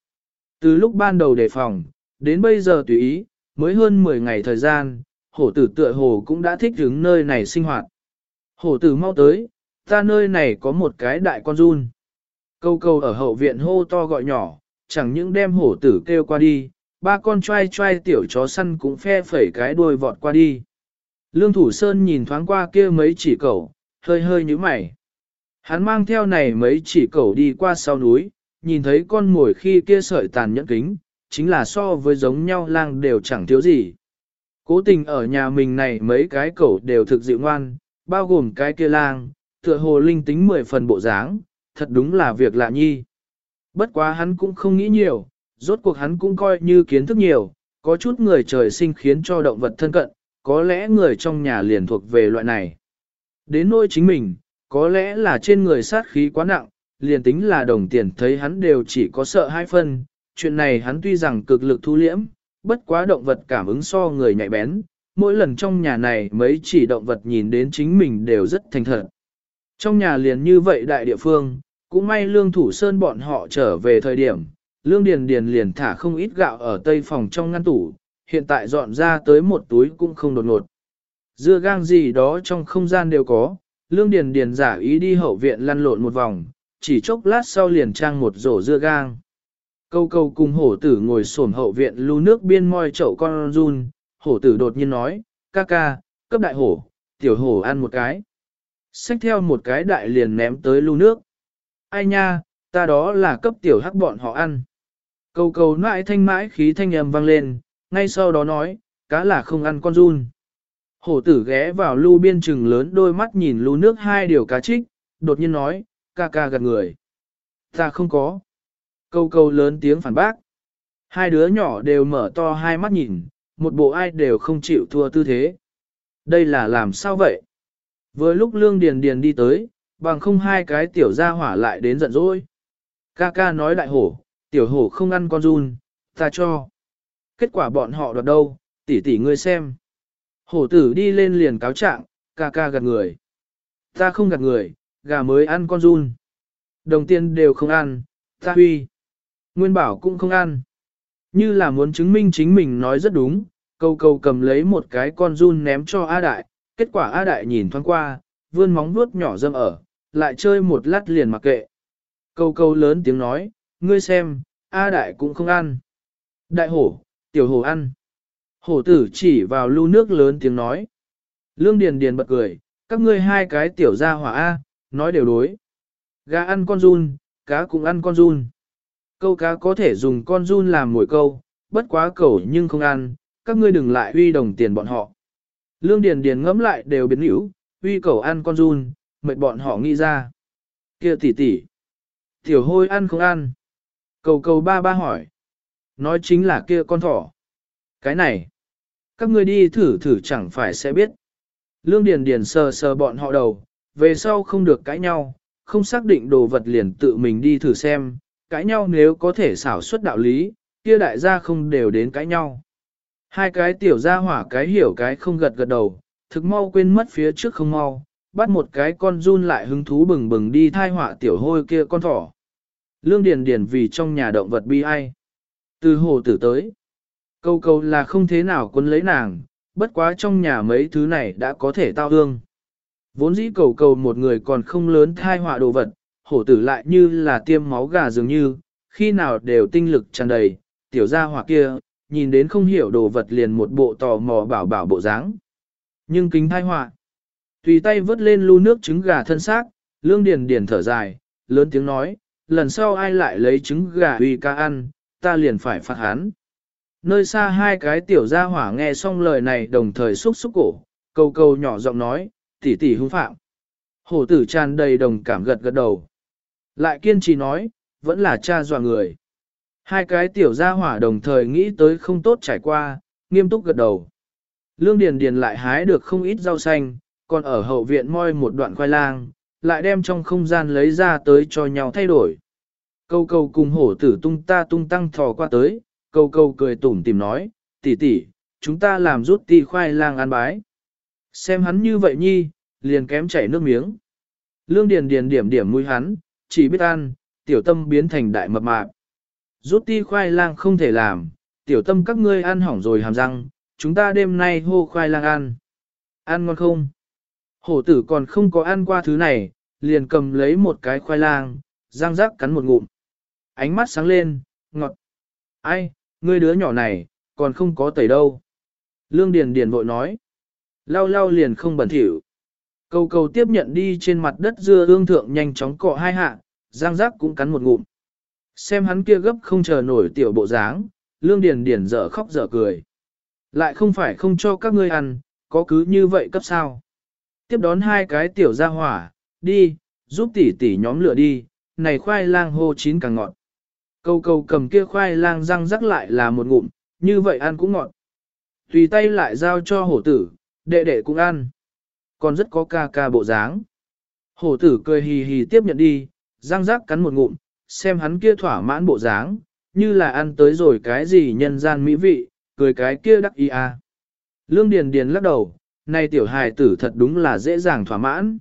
Từ lúc ban đầu đề phòng, đến bây giờ tùy ý, mới hơn 10 ngày thời gian, hổ tử tựa hồ cũng đã thích đứng nơi này sinh hoạt. Hổ tử mau tới, ta nơi này có một cái đại con run. Câu câu ở hậu viện hô to gọi nhỏ, chẳng những đem hổ tử kêu qua đi, ba con trai trai tiểu chó săn cũng phe phẩy cái đuôi vọt qua đi. Lương Thủ Sơn nhìn thoáng qua kia mấy chỉ cẩu, hơi hơi như mày. Hắn mang theo này mấy chỉ cẩu đi qua sau núi, nhìn thấy con mồi khi kia sợi tàn nhẫn kính, chính là so với giống nhau lang đều chẳng thiếu gì. Cố tình ở nhà mình này mấy cái cẩu đều thực dịu ngoan, bao gồm cái kia lang, tựa hồ linh tính mười phần bộ dáng, thật đúng là việc lạ nhi. Bất quá hắn cũng không nghĩ nhiều, rốt cuộc hắn cũng coi như kiến thức nhiều, có chút người trời sinh khiến cho động vật thân cận, có lẽ người trong nhà liền thuộc về loại này. Đến nỗi chính mình, có lẽ là trên người sát khí quá nặng, liền tính là đồng tiền thấy hắn đều chỉ có sợ hai phân, chuyện này hắn tuy rằng cực lực thu liễm, bất quá động vật cảm ứng so người nhạy bén, mỗi lần trong nhà này mấy chỉ động vật nhìn đến chính mình đều rất thành thật. Trong nhà liền như vậy đại địa phương, cũng may lương thủ sơn bọn họ trở về thời điểm, lương điền điền liền thả không ít gạo ở tây phòng trong ngăn tủ, hiện tại dọn ra tới một túi cũng không đột ngột. Dưa gang gì đó trong không gian đều có, lương điền điền giả ý đi hậu viện lăn lộn một vòng, chỉ chốc lát sau liền trang một rổ dưa gang. Câu câu cùng hổ tử ngồi xổm hậu viện lưu nước biên moi chậu con run, hổ tử đột nhiên nói, ca ca, cấp đại hổ, tiểu hổ ăn một cái. Xách theo một cái đại liền ném tới lưu nước. Ai nha, ta đó là cấp tiểu hắc bọn họ ăn. Câu câu nãi thanh mãi khí thanh âm vang lên, ngay sau đó nói, cá là không ăn con run. Hổ tử ghé vào lưu biên trừng lớn đôi mắt nhìn lưu nước hai điều cá trích, đột nhiên nói, ca ca gật người. Ta không có. Câu câu lớn tiếng phản bác. Hai đứa nhỏ đều mở to hai mắt nhìn, một bộ ai đều không chịu thua tư thế. Đây là làm sao vậy? Vừa lúc lương điền điền đi tới, bằng không hai cái tiểu gia hỏa lại đến giận dỗi. Ca ca nói đại hổ, tiểu hổ không ăn con run, ta cho. Kết quả bọn họ đoạt đâu, tỷ tỷ ngươi xem. Hổ tử đi lên liền cáo trạng, ca ca gạt người. Ta không gạt người, gà mới ăn con run. Đồng tiền đều không ăn, ta huy. Nguyên bảo cũng không ăn. Như là muốn chứng minh chính mình nói rất đúng, câu câu cầm lấy một cái con run ném cho A Đại, kết quả A Đại nhìn thoáng qua, vươn móng vuốt nhỏ dâm ở, lại chơi một lát liền mặc kệ. Câu câu lớn tiếng nói, ngươi xem, A Đại cũng không ăn. Đại hổ, tiểu hổ ăn. Hổ tử chỉ vào lưu nước lớn tiếng nói. Lương Điền Điền bật cười, các ngươi hai cái tiểu gia hỏa A, nói đều đối. Gà ăn con run, cá cũng ăn con run. Câu cá có thể dùng con run làm mồi câu, bất quá cầu nhưng không ăn, các ngươi đừng lại huy đồng tiền bọn họ. Lương Điền Điền ngẫm lại đều biến hữu, huy cầu ăn con run, mệt bọn họ nghĩ ra. Kia tỷ tỷ, tiểu hôi ăn không ăn? Cầu cầu ba ba hỏi. Nói chính là kia con thỏ. Cái này, các ngươi đi thử thử chẳng phải sẽ biết. Lương Điền Điền sờ sờ bọn họ đầu, về sau không được cãi nhau, không xác định đồ vật liền tự mình đi thử xem, cãi nhau nếu có thể xảo xuất đạo lý, kia đại gia không đều đến cãi nhau. Hai cái tiểu gia hỏa cái hiểu cái không gật gật đầu, thực mau quên mất phía trước không mau, bắt một cái con run lại hứng thú bừng bừng đi thai họa tiểu hôi kia con thỏ. Lương Điền Điền vì trong nhà động vật bi ai. Từ hồ tử tới. Câu câu là không thế nào quân lấy nàng, bất quá trong nhà mấy thứ này đã có thể tao hương. Vốn dĩ cầu cầu một người còn không lớn thai họa đồ vật, hổ tử lại như là tiêm máu gà dường như, khi nào đều tinh lực tràn đầy, tiểu gia hỏa kia, nhìn đến không hiểu đồ vật liền một bộ tò mò bảo bảo bộ dáng. Nhưng kính thai họa, tùy tay vớt lên lu nước trứng gà thân xác, lương điền điền thở dài, lớn tiếng nói, lần sau ai lại lấy trứng gà uy ca ăn, ta liền phải phạt hắn. Nơi xa hai cái tiểu gia hỏa nghe xong lời này đồng thời xúc xúc cổ, câu câu nhỏ giọng nói, tỷ tỷ hung phạm. Hổ tử tràn đầy đồng cảm gật gật đầu. Lại kiên trì nói, vẫn là cha dọa người. Hai cái tiểu gia hỏa đồng thời nghĩ tới không tốt trải qua, nghiêm túc gật đầu. Lương Điền Điền lại hái được không ít rau xanh, còn ở hậu viện moi một đoạn khoai lang, lại đem trong không gian lấy ra tới cho nhau thay đổi. Câu câu cùng hổ tử tung ta tung tăng thò qua tới, câu câu cười tủm tỉm nói, tỷ tỷ, chúng ta làm rút ti khoai lang ăn bái. Xem hắn như vậy nhi, liền kém chảy nước miếng. Lương Điền Điền điểm điểm mũi hắn, chỉ biết ăn, tiểu tâm biến thành đại mập mạp. Rút ti khoai lang không thể làm, tiểu tâm các ngươi ăn hỏng rồi hàm răng, chúng ta đêm nay hô khoai lang ăn. Ăn ngon không? Hổ tử còn không có ăn qua thứ này, liền cầm lấy một cái khoai lang, răng rắc cắn một ngụm. Ánh mắt sáng lên, ngọt. Ai, ngươi đứa nhỏ này, còn không có tẩy đâu. Lương Điền Điền vội nói. Lau lau liền không bẩn thỉu. Cầu cầu tiếp nhận đi trên mặt đất dưa ương thượng nhanh chóng cọ hai hạ, giang giác cũng cắn một ngụm. Xem hắn kia gấp không chờ nổi tiểu bộ dáng, lương điền điền dở khóc dở cười. Lại không phải không cho các ngươi ăn, có cứ như vậy cấp sao. Tiếp đón hai cái tiểu ra hỏa, đi, giúp tỷ tỷ nhóm lửa đi, này khoai lang hô chín càng ngọt. Cầu cầu cầm kia khoai lang răng rắc lại là một ngụm, như vậy ăn cũng ngọt. Tùy tay lại giao cho hổ tử, đệ đệ cũng ăn. Còn rất có ca ca bộ dáng. Hổ tử cười hì hì tiếp nhận đi, răng rác cắn một ngụm, xem hắn kia thỏa mãn bộ dáng, như là ăn tới rồi cái gì nhân gian mỹ vị, cười cái kia đắc ý à. Lương Điền Điền lắc đầu, nay tiểu hài tử thật đúng là dễ dàng thỏa mãn.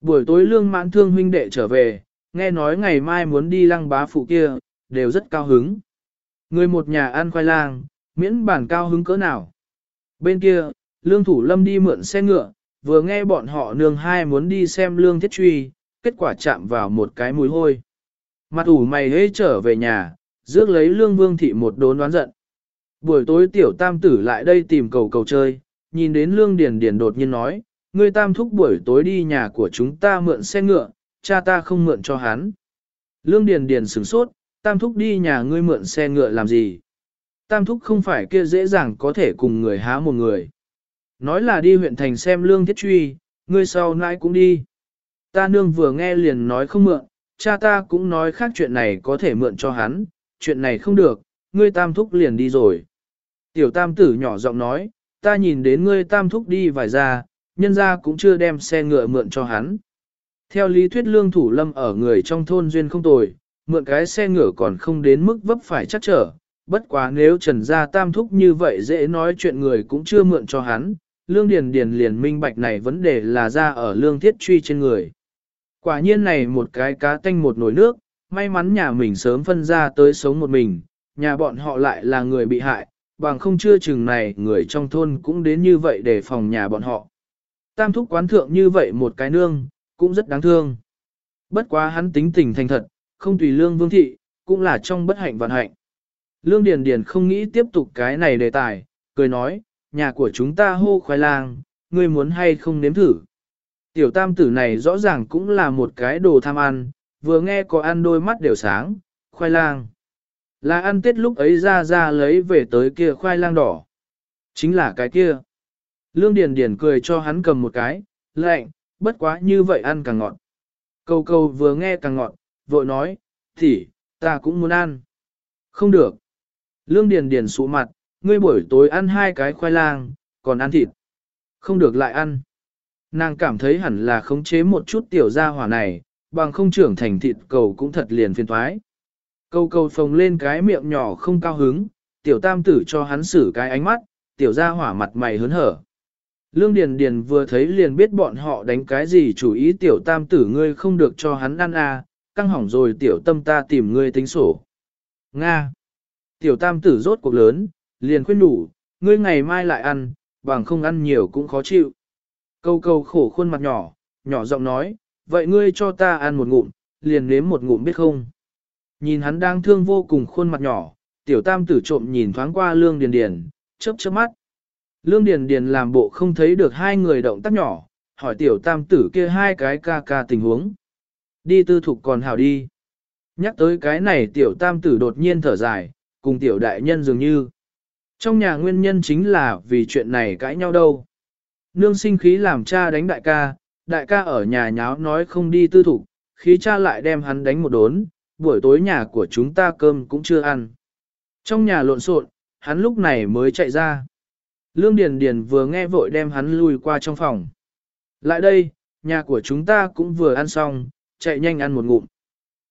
Buổi tối lương mãn thương huynh đệ trở về, nghe nói ngày mai muốn đi lăng bá phụ kia, đều rất cao hứng. Người một nhà ăn khoai lang, miễn bản cao hứng cỡ nào. Bên kia, lương thủ lâm đi mượn xe ngựa, vừa nghe bọn họ nương hai muốn đi xem lương thiết truy, kết quả chạm vào một cái mùi hôi. Mặt ủ mày hế trở về nhà, rước lấy lương vương thị một đốn đoán giận. Buổi tối tiểu tam tử lại đây tìm cầu cầu chơi, nhìn đến lương điền điền đột nhiên nói, ngươi tam thúc buổi tối đi nhà của chúng ta mượn xe ngựa, cha ta không mượn cho hắn. Lương điền điền sửng sốt, tam thúc đi nhà ngươi mượn xe ngựa làm gì? Tam thúc không phải kia dễ dàng có thể cùng người há một người. Nói là đi huyện thành xem lương thiết truy, ngươi sau nãi cũng đi. Ta nương vừa nghe liền nói không mượn, cha ta cũng nói khác chuyện này có thể mượn cho hắn, chuyện này không được, ngươi tam thúc liền đi rồi. Tiểu tam tử nhỏ giọng nói, ta nhìn đến ngươi tam thúc đi vài ra, nhân ra cũng chưa đem xe ngựa mượn cho hắn. Theo lý thuyết lương thủ lâm ở người trong thôn duyên không tồi, mượn cái xe ngựa còn không đến mức vấp phải chắc trở, bất quá nếu trần gia tam thúc như vậy dễ nói chuyện người cũng chưa mượn cho hắn, lương điền điền liền minh bạch này vấn đề là ra ở lương thiết truy trên người. Quả nhiên này một cái cá tanh một nồi nước, may mắn nhà mình sớm phân ra tới sống một mình, nhà bọn họ lại là người bị hại, bằng không chưa chừng này người trong thôn cũng đến như vậy để phòng nhà bọn họ. Tam thúc quán thượng như vậy một cái nương, cũng rất đáng thương. Bất quá hắn tính tình thành thật, không tùy lương vương thị, cũng là trong bất hạnh vạn hạnh. Lương Điền Điền không nghĩ tiếp tục cái này đề tài, cười nói, nhà của chúng ta hô khoai lang, ngươi muốn hay không nếm thử. Tiểu tam tử này rõ ràng cũng là một cái đồ tham ăn, vừa nghe có ăn đôi mắt đều sáng, khoai lang. Là ăn tết lúc ấy ra ra lấy về tới kia khoai lang đỏ. Chính là cái kia. Lương Điền Điền cười cho hắn cầm một cái, lạnh, bất quá như vậy ăn càng ngọt. Câu câu vừa nghe càng ngọt, vội nói, thì, ta cũng muốn ăn. Không được. Lương Điền Điền sụ mặt, ngươi buổi tối ăn hai cái khoai lang, còn ăn thịt. Không được lại ăn. Nàng cảm thấy hẳn là khống chế một chút tiểu gia hỏa này, bằng không trưởng thành thịt cầu cũng thật liền phiền toái. Cầu cầu phồng lên cái miệng nhỏ không cao hứng, tiểu tam tử cho hắn xử cái ánh mắt, tiểu gia hỏa mặt mày hớn hở. Lương Điền Điền vừa thấy liền biết bọn họ đánh cái gì chủ ý tiểu tam tử ngươi không được cho hắn ăn à, căng hỏng rồi tiểu tâm ta tìm ngươi tính sổ. Nga. Tiểu tam tử rốt cuộc lớn, liền khuyên đủ, ngươi ngày mai lại ăn, bằng không ăn nhiều cũng khó chịu. Câu câu khổ khuôn mặt nhỏ, nhỏ giọng nói, vậy ngươi cho ta ăn một ngụm, liền nếm một ngụm biết không. Nhìn hắn đang thương vô cùng khuôn mặt nhỏ, tiểu tam tử trộm nhìn thoáng qua lương điền điền, chớp chớp mắt. Lương điền điền làm bộ không thấy được hai người động tác nhỏ, hỏi tiểu tam tử kia hai cái ca ca tình huống. Đi tư thục còn hảo đi. Nhắc tới cái này tiểu tam tử đột nhiên thở dài, cùng tiểu đại nhân dường như. Trong nhà nguyên nhân chính là vì chuyện này cãi nhau đâu. Nương sinh khí làm cha đánh đại ca, đại ca ở nhà nháo nói không đi tư thủ, khí cha lại đem hắn đánh một đốn, buổi tối nhà của chúng ta cơm cũng chưa ăn. Trong nhà lộn xộn, hắn lúc này mới chạy ra. Lương Điền Điền vừa nghe vội đem hắn lui qua trong phòng. Lại đây, nhà của chúng ta cũng vừa ăn xong, chạy nhanh ăn một ngụm.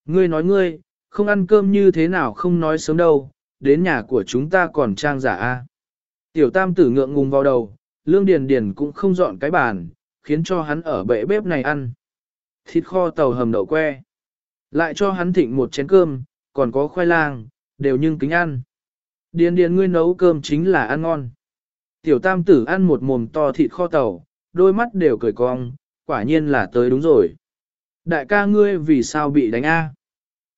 Ngươi nói ngươi, không ăn cơm như thế nào không nói sớm đâu, đến nhà của chúng ta còn trang giả a. Tiểu tam tử ngượng ngùng vào đầu, lương điền điền cũng không dọn cái bàn, khiến cho hắn ở bệ bếp này ăn. Thịt kho tàu hầm đậu que. Lại cho hắn thịnh một chén cơm, còn có khoai lang, đều nhưng kính ăn. Điền điền ngươi nấu cơm chính là ăn ngon. Tiểu tam tử ăn một mồm to thịt kho tàu, đôi mắt đều cười cong, quả nhiên là tới đúng rồi. Đại ca ngươi vì sao bị đánh a?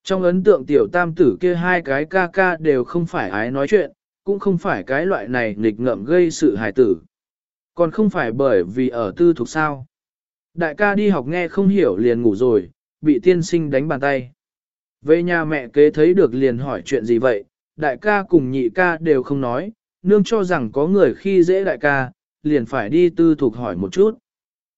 Trong ấn tượng tiểu tam tử kia hai cái ca ca đều không phải ái nói chuyện, cũng không phải cái loại này nghịch ngợm gây sự hài tử. Còn không phải bởi vì ở tư thuộc sao. Đại ca đi học nghe không hiểu liền ngủ rồi, bị tiên sinh đánh bàn tay. Về nhà mẹ kế thấy được liền hỏi chuyện gì vậy, đại ca cùng nhị ca đều không nói, nương cho rằng có người khi dễ đại ca, liền phải đi tư thuộc hỏi một chút.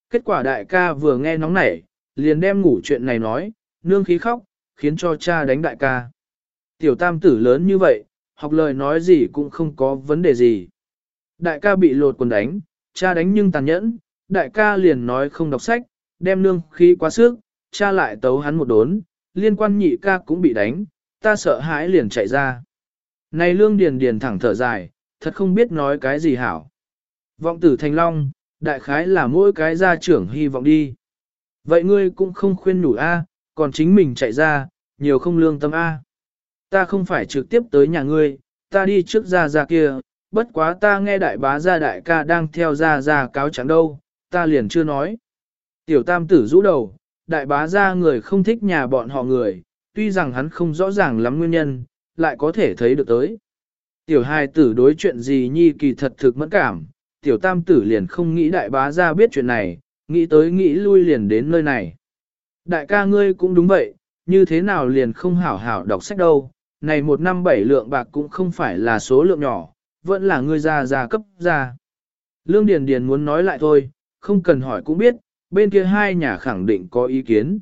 Kết quả đại ca vừa nghe nóng nảy, liền đem ngủ chuyện này nói, nương khí khóc, khiến cho cha đánh đại ca. Tiểu tam tử lớn như vậy, học lời nói gì cũng không có vấn đề gì. Đại ca bị lột quần đánh, cha đánh nhưng tàn nhẫn, đại ca liền nói không đọc sách, đem nương khí quá sức, cha lại tấu hắn một đốn, liên quan nhị ca cũng bị đánh, ta sợ hãi liền chạy ra. Này lương điền điền thẳng thở dài, thật không biết nói cái gì hảo. Vọng tử thành long, đại khái là mỗi cái gia trưởng hy vọng đi. Vậy ngươi cũng không khuyên nhủ a, còn chính mình chạy ra, nhiều không lương tâm A. Ta không phải trực tiếp tới nhà ngươi, ta đi trước ra ra kia, bất quá ta nghe đại bá gia đại ca đang theo ra ra cáo chẳng đâu, ta liền chưa nói. Tiểu tam tử rũ đầu, đại bá gia người không thích nhà bọn họ người, tuy rằng hắn không rõ ràng lắm nguyên nhân, lại có thể thấy được tới. Tiểu hai tử đối chuyện gì nhi kỳ thật thực mẫn cảm, tiểu tam tử liền không nghĩ đại bá gia biết chuyện này, nghĩ tới nghĩ lui liền đến nơi này. Đại ca ngươi cũng đúng vậy, như thế nào liền không hảo hảo đọc sách đâu, này một năm bảy lượng bạc cũng không phải là số lượng nhỏ, vẫn là ngươi ra ra cấp ra. Lương Điền Điền muốn nói lại thôi, không cần hỏi cũng biết, bên kia hai nhà khẳng định có ý kiến.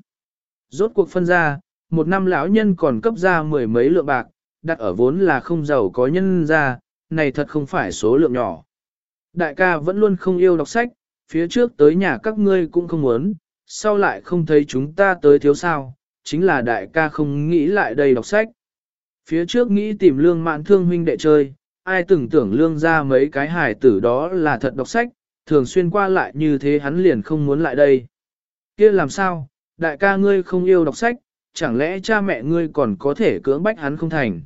Rốt cuộc phân ra, một năm lão nhân còn cấp ra mười mấy lượng bạc, đặt ở vốn là không giàu có nhân ra, này thật không phải số lượng nhỏ. Đại ca vẫn luôn không yêu đọc sách, phía trước tới nhà các ngươi cũng không muốn, sau lại không thấy chúng ta tới thiếu sao, chính là đại ca không nghĩ lại đây đọc sách. Phía trước nghĩ tìm lương mạn thương huynh đệ chơi, ai từng tưởng lương ra mấy cái hài tử đó là thật đọc sách, thường xuyên qua lại như thế hắn liền không muốn lại đây. kia làm sao, đại ca ngươi không yêu đọc sách, chẳng lẽ cha mẹ ngươi còn có thể cưỡng bách hắn không thành.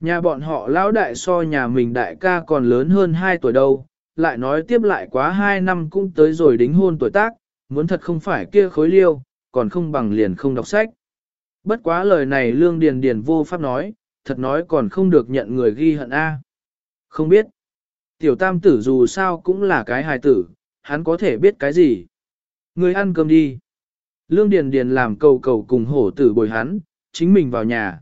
Nhà bọn họ lão đại so nhà mình đại ca còn lớn hơn 2 tuổi đâu, lại nói tiếp lại quá 2 năm cũng tới rồi đính hôn tuổi tác, muốn thật không phải kia khối liêu, còn không bằng liền không đọc sách. Bất quá lời này lương điền điền vô pháp nói, thật nói còn không được nhận người ghi hận A. Không biết. Tiểu tam tử dù sao cũng là cái hài tử, hắn có thể biết cái gì. Người ăn cơm đi. Lương Điền Điền làm cầu cầu cùng hổ tử bồi hắn, chính mình vào nhà.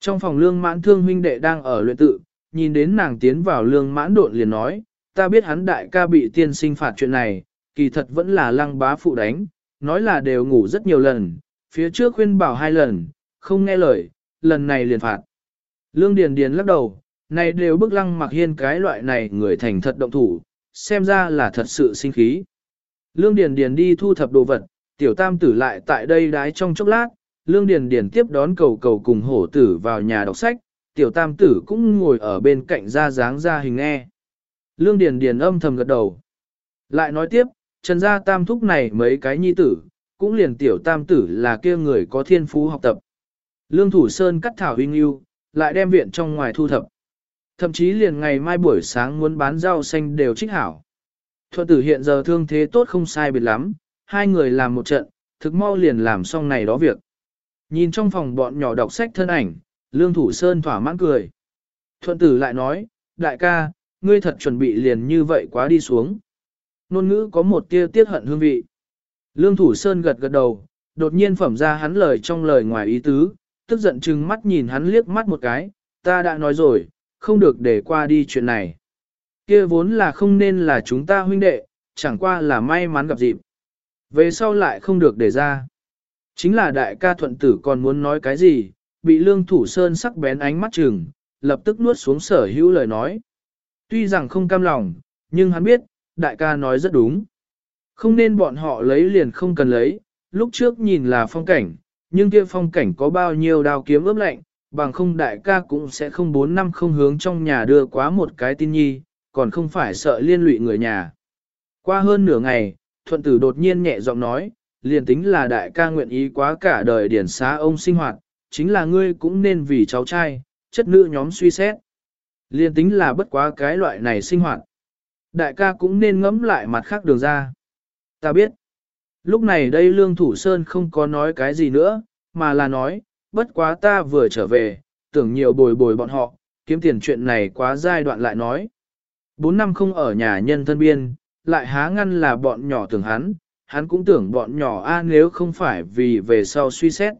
Trong phòng lương mãn thương huynh đệ đang ở luyện tự, nhìn đến nàng tiến vào lương mãn độn liền nói, ta biết hắn đại ca bị tiên sinh phạt chuyện này, kỳ thật vẫn là lăng bá phụ đánh, nói là đều ngủ rất nhiều lần, phía trước khuyên bảo hai lần, không nghe lời, lần này liền phạt. Lương Điền Điền lắc đầu, này đều bức lăng mặc hiên cái loại này người thành thật động thủ, xem ra là thật sự sinh khí. Lương Điền Điền đi thu thập đồ vật, tiểu tam tử lại tại đây đái trong chốc lát, Lương Điền Điền tiếp đón cầu cầu cùng hổ tử vào nhà đọc sách, tiểu tam tử cũng ngồi ở bên cạnh ra dáng ra hình nghe. Lương Điền Điền âm thầm gật đầu. Lại nói tiếp, trần gia tam thúc này mấy cái nhi tử, cũng liền tiểu tam tử là kia người có thiên phú học tập. Lương Thủ Sơn cắt thảo huynh yêu, lại đem viện trong ngoài thu thập. Thậm chí liền ngày mai buổi sáng muốn bán rau xanh đều trích hảo. Thuận tử hiện giờ thương thế tốt không sai biệt lắm, hai người làm một trận, thực mau liền làm xong này đó việc. Nhìn trong phòng bọn nhỏ đọc sách thân ảnh, Lương Thủ Sơn thỏa mãn cười. Thuận tử lại nói, đại ca, ngươi thật chuẩn bị liền như vậy quá đi xuống ngôn ngữ có một tia tiết hận hương vị. Lương Thủ Sơn gật gật đầu, đột nhiên phẩm ra hắn lời trong lời ngoài ý tứ, tức giận chừng mắt nhìn hắn liếc mắt một cái, ta đã nói rồi, không được để qua đi chuyện này. Kia vốn là không nên là chúng ta huynh đệ, chẳng qua là may mắn gặp dịp. Về sau lại không được để ra. Chính là đại ca thuận tử còn muốn nói cái gì, bị lương thủ sơn sắc bén ánh mắt chừng, lập tức nuốt xuống sở hữu lời nói. Tuy rằng không cam lòng, nhưng hắn biết, đại ca nói rất đúng. Không nên bọn họ lấy liền không cần lấy, lúc trước nhìn là phong cảnh, nhưng kia phong cảnh có bao nhiêu đao kiếm ướp lạnh, bằng không đại ca cũng sẽ không bốn năm không hướng trong nhà đưa quá một cái tin nhi, còn không phải sợ liên lụy người nhà. Qua hơn nửa ngày, thuận tử đột nhiên nhẹ giọng nói, liền tính là đại ca nguyện ý quá cả đời điển xá ông sinh hoạt, chính là ngươi cũng nên vì cháu trai, chất nữ nhóm suy xét. Liền tính là bất quá cái loại này sinh hoạt. Đại ca cũng nên ngẫm lại mặt khác đường ra. Ta biết. Lúc này đây Lương Thủ Sơn không có nói cái gì nữa, mà là nói, bất quá ta vừa trở về, tưởng nhiều bồi bồi bọn họ, kiếm tiền chuyện này quá giai đoạn lại nói. Bốn năm không ở nhà nhân thân biên, lại há ngăn là bọn nhỏ tưởng hắn, hắn cũng tưởng bọn nhỏ a à nếu không phải vì về sau suy xét.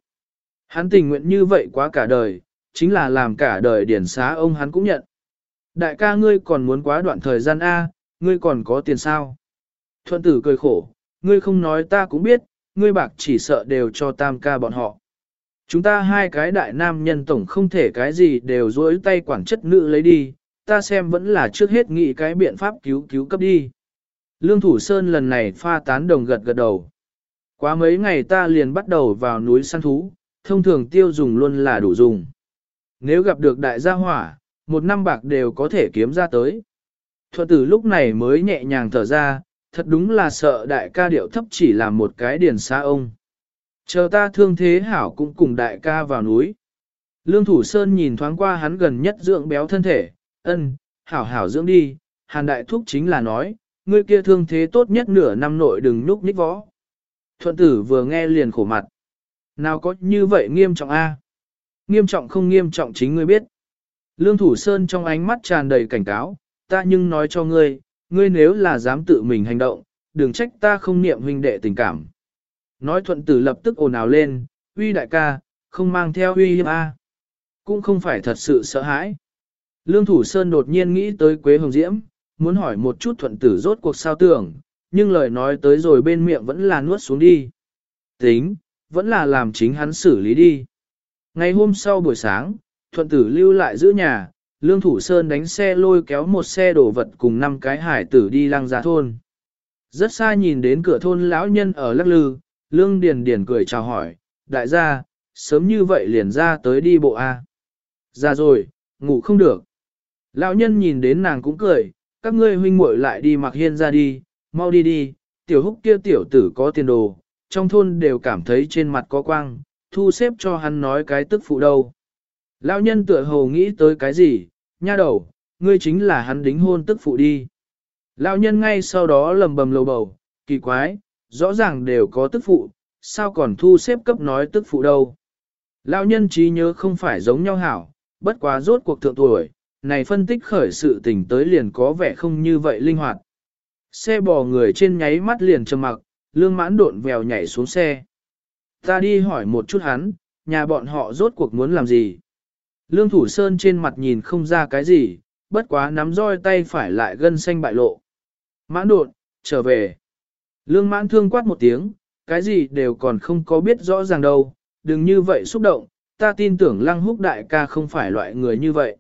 Hắn tình nguyện như vậy quá cả đời, chính là làm cả đời điển xá ông hắn cũng nhận. Đại ca ngươi còn muốn quá đoạn thời gian A, ngươi còn có tiền sao? Thuận tử cười khổ, ngươi không nói ta cũng biết, ngươi bạc chỉ sợ đều cho tam ca bọn họ. Chúng ta hai cái đại nam nhân tổng không thể cái gì đều dối tay quản chất nữ lấy đi, ta xem vẫn là trước hết nghĩ cái biện pháp cứu cứu cấp đi. Lương Thủ Sơn lần này pha tán đồng gật gật đầu. Quá mấy ngày ta liền bắt đầu vào núi săn thú, thông thường tiêu dùng luôn là đủ dùng. Nếu gặp được đại gia hỏa, một năm bạc đều có thể kiếm ra tới. Thuận tử lúc này mới nhẹ nhàng thở ra, thật đúng là sợ đại ca điệu thấp chỉ là một cái điền xa ông. Chờ ta thương thế hảo cũng cùng đại ca vào núi. Lương Thủ Sơn nhìn thoáng qua hắn gần nhất dưỡng béo thân thể, ân, hảo hảo dưỡng đi, hàn đại thúc chính là nói, ngươi kia thương thế tốt nhất nửa năm nội đừng núp nhích võ. Thuận tử vừa nghe liền khổ mặt. Nào có như vậy nghiêm trọng a? Nghiêm trọng không nghiêm trọng chính ngươi biết. Lương Thủ Sơn trong ánh mắt tràn đầy cảnh cáo, ta nhưng nói cho ngươi, ngươi nếu là dám tự mình hành động, đừng trách ta không niệm huynh đệ tình cảm. Nói thuận tử lập tức ồn ào lên, uy đại ca, không mang theo uy hiếp a, Cũng không phải thật sự sợ hãi. Lương Thủ Sơn đột nhiên nghĩ tới Quế Hồng Diễm, muốn hỏi một chút thuận tử rốt cuộc sao tưởng, nhưng lời nói tới rồi bên miệng vẫn là nuốt xuống đi. Tính, vẫn là làm chính hắn xử lý đi. Ngày hôm sau buổi sáng, thuận tử lưu lại giữ nhà, Lương Thủ Sơn đánh xe lôi kéo một xe đồ vật cùng năm cái hải tử đi lăng ra thôn. Rất xa nhìn đến cửa thôn lão nhân ở lắc lư, lương điền điền cười chào hỏi, đại gia, sớm như vậy liền ra tới đi bộ a. Ra rồi, ngủ không được. Lão nhân nhìn đến nàng cũng cười, các ngươi huynh muội lại đi mặc hiên ra đi, mau đi đi, tiểu húc kia tiểu tử có tiền đồ, trong thôn đều cảm thấy trên mặt có quang, thu xếp cho hắn nói cái tức phụ đâu. Lão nhân tựa hồ nghĩ tới cái gì, nha đầu, ngươi chính là hắn đính hôn tức phụ đi. Lão nhân ngay sau đó lầm bầm lầu bầu, kỳ quái, rõ ràng đều có tức phụ, sao còn thu xếp cấp nói tức phụ đâu. Lão nhân trí nhớ không phải giống nhau hảo, bất quá rốt cuộc thượng tuổi, này phân tích khởi sự tình tới liền có vẻ không như vậy linh hoạt. Xe bò người trên nháy mắt liền trầm mặc, lương mãn độn vèo nhảy xuống xe. Ta đi hỏi một chút hắn, nhà bọn họ rốt cuộc muốn làm gì. Lương Thủ Sơn trên mặt nhìn không ra cái gì, bất quá nắm roi tay phải lại gân xanh bại lộ. Mãn đột, trở về. Lương mãn thương quát một tiếng, cái gì đều còn không có biết rõ ràng đâu, đừng như vậy xúc động, ta tin tưởng lăng húc đại ca không phải loại người như vậy.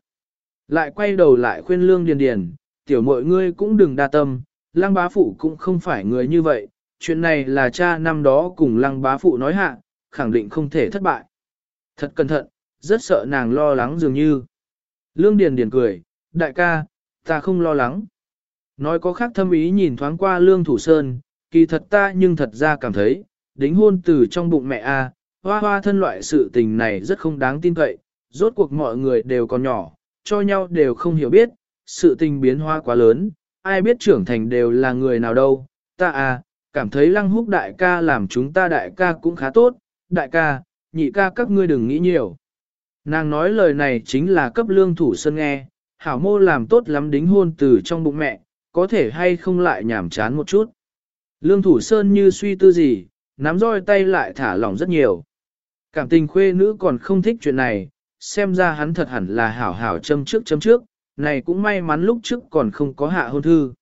Lại quay đầu lại khuyên lương điền điền, tiểu mội ngươi cũng đừng đa tâm, lăng bá phụ cũng không phải người như vậy, chuyện này là cha năm đó cùng lăng bá phụ nói hạ, khẳng định không thể thất bại. Thật cẩn thận, rất sợ nàng lo lắng dường như. Lương Điền Điền cười, đại ca, ta không lo lắng. Nói có khác thâm ý nhìn thoáng qua Lương Thủ Sơn, kỳ thật ta nhưng thật ra cảm thấy, đính hôn từ trong bụng mẹ a, hoa hoa thân loại sự tình này rất không đáng tin cậy, rốt cuộc mọi người đều còn nhỏ, cho nhau đều không hiểu biết, sự tình biến hóa quá lớn, ai biết trưởng thành đều là người nào đâu, ta à, cảm thấy lăng húc đại ca làm chúng ta đại ca cũng khá tốt, đại ca, nhị ca các ngươi đừng nghĩ nhiều. Nàng nói lời này chính là cấp lương thủ sơn nghe, hảo mô làm tốt lắm đính hôn từ trong bụng mẹ, có thể hay không lại nhảm chán một chút. Lương thủ sơn như suy tư gì, nắm roi tay lại thả lỏng rất nhiều. Cảm tình khuê nữ còn không thích chuyện này, xem ra hắn thật hẳn là hảo hảo châm trước châm trước, này cũng may mắn lúc trước còn không có hạ hôn thư.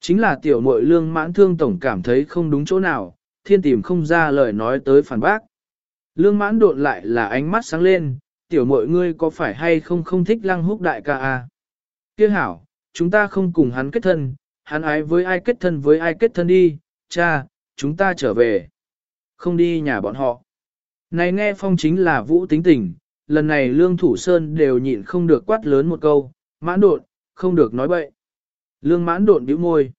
Chính là tiểu muội lương mãn thương tổng cảm thấy không đúng chỗ nào, thiên tìm không ra lời nói tới phản bác. Lương mãn đột lại là ánh mắt sáng lên, tiểu muội ngươi có phải hay không không thích lăng húc đại ca à? Kia hảo, chúng ta không cùng hắn kết thân, hắn ái với ai kết thân với ai kết thân đi, cha, chúng ta trở về. Không đi nhà bọn họ. Này nghe phong chính là vũ tính tình, lần này lương thủ sơn đều nhịn không được quát lớn một câu, mãn đột, không được nói bậy. Lương mãn đột bĩu môi.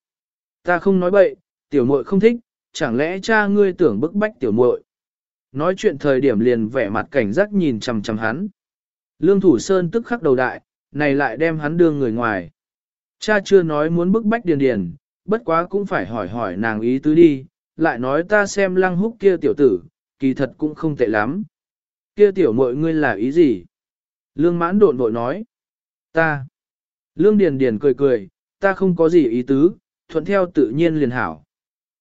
Ta không nói bậy, tiểu muội không thích, chẳng lẽ cha ngươi tưởng bức bách tiểu muội? Nói chuyện thời điểm liền vẻ mặt cảnh giác nhìn chằm chằm hắn. Lương Thủ Sơn tức khắc đầu đại, này lại đem hắn đưa người ngoài. Cha chưa nói muốn bức bách điền điền, bất quá cũng phải hỏi hỏi nàng ý tứ đi, lại nói ta xem lăng húc kia tiểu tử, kỳ thật cũng không tệ lắm. Kia tiểu muội ngươi là ý gì? Lương mãn độn vội nói. Ta. Lương Điền Điền cười cười, ta không có gì ý tứ, thuận theo tự nhiên liền hảo.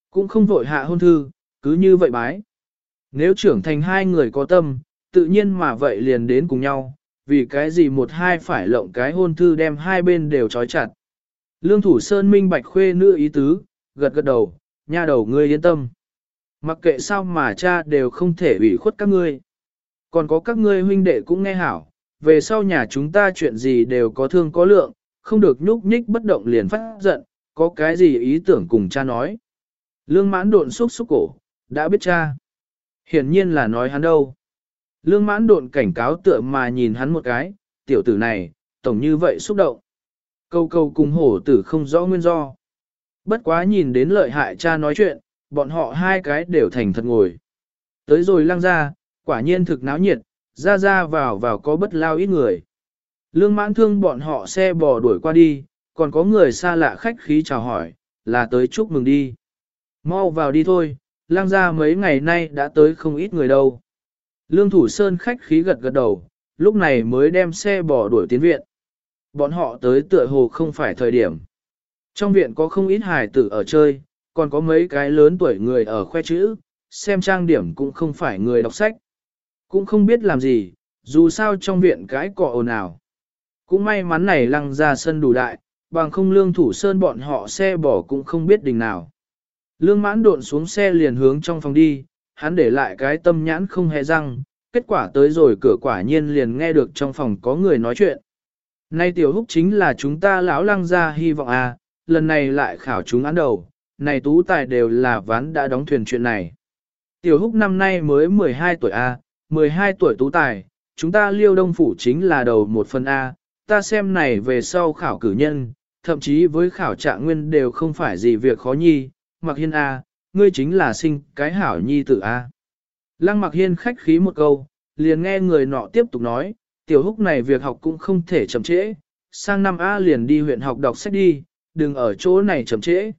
Cũng không vội hạ hôn thư, cứ như vậy bái. Nếu trưởng thành hai người có tâm, tự nhiên mà vậy liền đến cùng nhau, vì cái gì một hai phải lộng cái hôn thư đem hai bên đều trói chặt. Lương Thủ Sơn minh bạch khuê nữ ý tứ, gật gật đầu, nha đầu ngươi yên tâm. Mặc kệ sao mà cha đều không thể ủy khuất các ngươi. Còn có các ngươi huynh đệ cũng nghe hảo, về sau nhà chúng ta chuyện gì đều có thương có lượng, không được nhúc nhích bất động liền phát giận, có cái gì ý tưởng cùng cha nói. Lương mãn độn xúc xúc cổ, đã biết cha. Hiển nhiên là nói hắn đâu. Lương mãn độn cảnh cáo tựa mà nhìn hắn một cái, tiểu tử này, tổng như vậy xúc động. Câu câu cùng hổ tử không rõ nguyên do. Bất quá nhìn đến lợi hại cha nói chuyện, bọn họ hai cái đều thành thật ngồi. Tới rồi lăng ra, quả nhiên thực náo nhiệt, ra ra vào vào có bất lao ít người. Lương mãn thương bọn họ xe bò đuổi qua đi, còn có người xa lạ khách khí chào hỏi, là tới chúc mừng đi. Mau vào đi thôi, lang gia mấy ngày nay đã tới không ít người đâu. Lương Thủ Sơn khách khí gật gật đầu, lúc này mới đem xe bỏ đuổi tiến viện. Bọn họ tới tựa hồ không phải thời điểm. Trong viện có không ít hài tử ở chơi, còn có mấy cái lớn tuổi người ở khoe chữ, xem trang điểm cũng không phải người đọc sách. Cũng không biết làm gì, dù sao trong viện cái cọ ồn ào. Cũng may mắn này lăng ra sân đủ đại, bằng không lương thủ sơn bọn họ xe bỏ cũng không biết đình nào. Lương mãn độn xuống xe liền hướng trong phòng đi, hắn để lại cái tâm nhãn không hề răng, kết quả tới rồi cửa quả nhiên liền nghe được trong phòng có người nói chuyện. Nay tiểu húc chính là chúng ta lão lăng ra hy vọng à, lần này lại khảo chúng án đầu, này tú tài đều là ván đã đóng thuyền chuyện này. Tiểu húc năm nay mới 12 tuổi à, A, 12 tuổi tú tài, chúng ta liêu đông phủ chính là đầu một phần A, ta xem này về sau khảo cử nhân, thậm chí với khảo trạng nguyên đều không phải gì việc khó nhi, mặc hiên A, ngươi chính là sinh cái hảo nhi tử A. Lăng mặc hiên khách khí một câu, liền nghe người nọ tiếp tục nói, tiểu húc này việc học cũng không thể chậm trễ, sang năm A liền đi huyện học đọc sách đi, đừng ở chỗ này chậm trễ.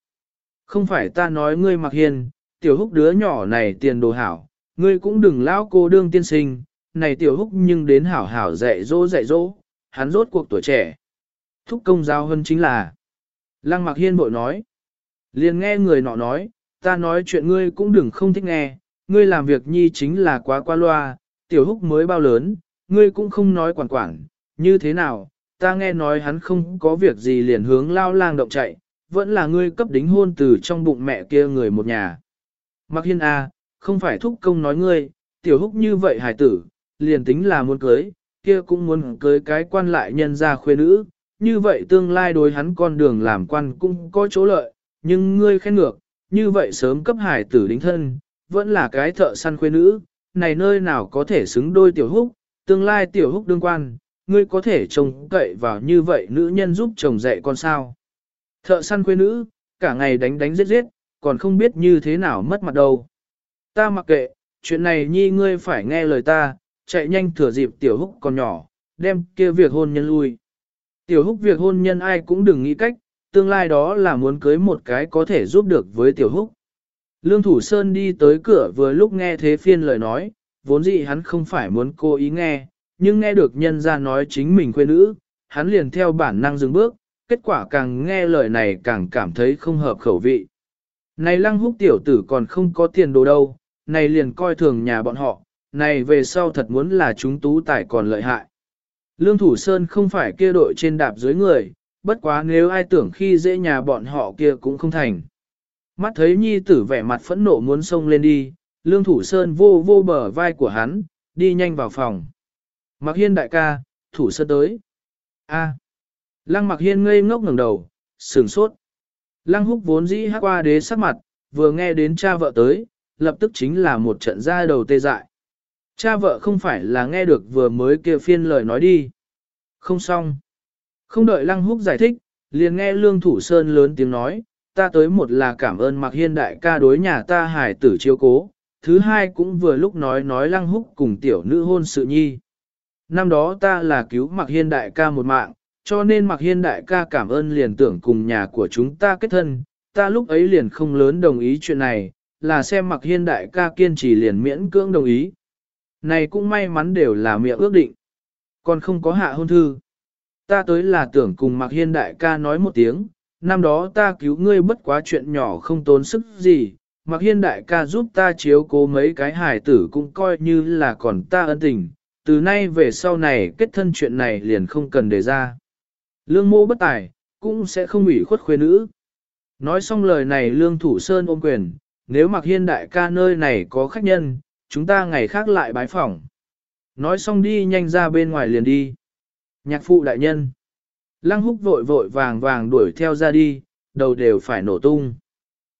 Không phải ta nói ngươi mặc hiên, tiểu húc đứa nhỏ này tiền đồ hảo, ngươi cũng đừng lão cô đương tiên sinh, này tiểu húc nhưng đến hảo hảo dạy dỗ dạy dỗ, hắn rốt cuộc tuổi trẻ. Thúc công giao hơn chính là. Lăng mặc hiên bội nói. Liền nghe người nọ nói, ta nói chuyện ngươi cũng đừng không thích nghe, ngươi làm việc nhi chính là quá qua loa, tiểu húc mới bao lớn, ngươi cũng không nói quản quản, như thế nào, ta nghe nói hắn không có việc gì liền hướng lao lang động chạy, vẫn là ngươi cấp đính hôn từ trong bụng mẹ kia người một nhà. Mặc hiên a, à, không phải thúc công nói ngươi, tiểu húc như vậy hải tử, liền tính là muốn cưới, kia cũng muốn cưới cái quan lại nhân gia khuê nữ, như vậy tương lai đối hắn con đường làm quan cũng có chỗ lợi, nhưng ngươi khen ngược, như vậy sớm cấp hải tử đính thân, vẫn là cái thợ săn khuê nữ, này nơi nào có thể xứng đôi tiểu húc, tương lai tiểu húc đương quan, ngươi có thể trông cậy vào như vậy nữ nhân giúp chồng dạy con sao. Thợ săn khuê nữ, cả ngày đánh đánh giết giết, còn không biết như thế nào mất mặt đâu. Ta mặc kệ, chuyện này nhi ngươi phải nghe lời ta, chạy nhanh thừa dịp tiểu húc còn nhỏ, đem kia việc hôn nhân lui. Tiểu húc việc hôn nhân ai cũng đừng nghĩ cách, tương lai đó là muốn cưới một cái có thể giúp được với tiểu húc. Lương Thủ Sơn đi tới cửa vừa lúc nghe thế phiên lời nói, vốn dĩ hắn không phải muốn cố ý nghe, nhưng nghe được nhân ra nói chính mình quê nữ, hắn liền theo bản năng dừng bước, kết quả càng nghe lời này càng cảm thấy không hợp khẩu vị. Này lăng húc tiểu tử còn không có tiền đồ đâu, này liền coi thường nhà bọn họ, này về sau thật muốn là chúng tú tài còn lợi hại. Lương Thủ Sơn không phải kia đội trên đạp dưới người, bất quá nếu ai tưởng khi dễ nhà bọn họ kia cũng không thành. Mắt thấy nhi tử vẻ mặt phẫn nộ muốn xông lên đi, Lương Thủ Sơn vô vô bờ vai của hắn, đi nhanh vào phòng. Mặc Hiên đại ca, Thủ Sơn tới. A. Lăng Mặc Hiên ngây ngốc ngẩng đầu, sửng sốt. Lăng Húc vốn dĩ hát qua đế sắc mặt, vừa nghe đến cha vợ tới, lập tức chính là một trận ra đầu tê dại. Cha vợ không phải là nghe được vừa mới kia phiên lời nói đi. Không xong. Không đợi Lăng Húc giải thích, liền nghe Lương Thủ Sơn lớn tiếng nói, ta tới một là cảm ơn Mạc Hiên đại ca đối nhà ta hải tử chiếu cố, thứ hai cũng vừa lúc nói nói Lăng Húc cùng tiểu nữ hôn sự nhi. Năm đó ta là cứu Mạc Hiên đại ca một mạng, cho nên Mạc Hiên đại ca cảm ơn liền tưởng cùng nhà của chúng ta kết thân, ta lúc ấy liền không lớn đồng ý chuyện này, là xem Mạc Hiên đại ca kiên trì liền miễn cưỡng đồng ý. Này cũng may mắn đều là miệng ước định. Còn không có hạ hôn thư. Ta tới là tưởng cùng Mạc Hiên đại ca nói một tiếng, năm đó ta cứu ngươi bất quá chuyện nhỏ không tốn sức gì, Mạc Hiên đại ca giúp ta chiếu cố mấy cái hài tử cũng coi như là còn ta ân tình, từ nay về sau này kết thân chuyện này liền không cần đề ra. Lương mô bất tài, cũng sẽ không ủy khuất khuê nữ. Nói xong lời này Lương Thủ Sơn ôm quyền, nếu Mạc Hiên đại ca nơi này có khách nhân, chúng ta ngày khác lại bái phỏng. Nói xong đi nhanh ra bên ngoài liền đi. Nhạc phụ đại nhân. Lăng húc vội vội vàng vàng đuổi theo ra đi, đầu đều phải nổ tung.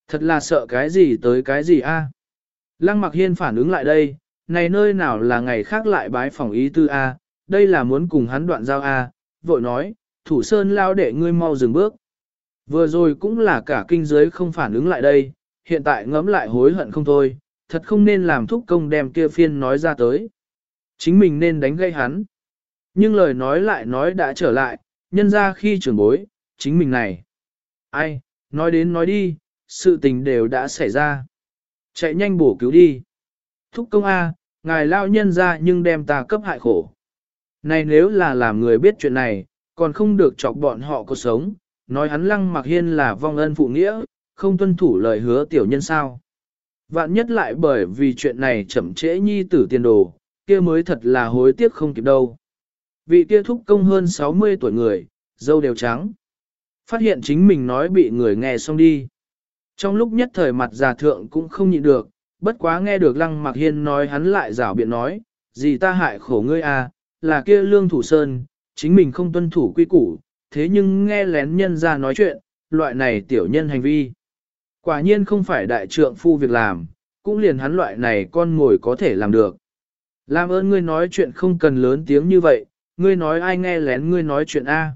Thật là sợ cái gì tới cái gì a? Lăng mặc hiên phản ứng lại đây, này nơi nào là ngày khác lại bái phỏng ý tư a, đây là muốn cùng hắn đoạn giao a, vội nói, thủ sơn lao để ngươi mau dừng bước. Vừa rồi cũng là cả kinh giới không phản ứng lại đây, hiện tại ngẫm lại hối hận không thôi, thật không nên làm thúc công đem kia phiên nói ra tới. Chính mình nên đánh gây hắn. Nhưng lời nói lại nói đã trở lại, nhân ra khi trưởng bối, chính mình này. Ai, nói đến nói đi, sự tình đều đã xảy ra. Chạy nhanh bổ cứu đi. Thúc công A, ngài lao nhân ra nhưng đem ta cấp hại khổ. Này nếu là làm người biết chuyện này, còn không được chọc bọn họ cuộc sống, nói hắn lăng mặc hiên là vong ân phụ nghĩa, không tuân thủ lời hứa tiểu nhân sao. Vạn nhất lại bởi vì chuyện này chậm trễ nhi tử tiền đồ, kia mới thật là hối tiếc không kịp đâu. Vị kia thúc công hơn 60 tuổi người, dâu đều trắng. Phát hiện chính mình nói bị người nghe xong đi. Trong lúc nhất thời mặt già thượng cũng không nhịn được, bất quá nghe được lăng mặc hiên nói hắn lại rảo biện nói, gì ta hại khổ ngươi à, là kia lương thủ sơn, chính mình không tuân thủ quy củ, thế nhưng nghe lén nhân ra nói chuyện, loại này tiểu nhân hành vi. Quả nhiên không phải đại trượng phu việc làm, cũng liền hắn loại này con ngồi có thể làm được. Làm ơn ngươi nói chuyện không cần lớn tiếng như vậy, ngươi nói ai nghe lén ngươi nói chuyện A.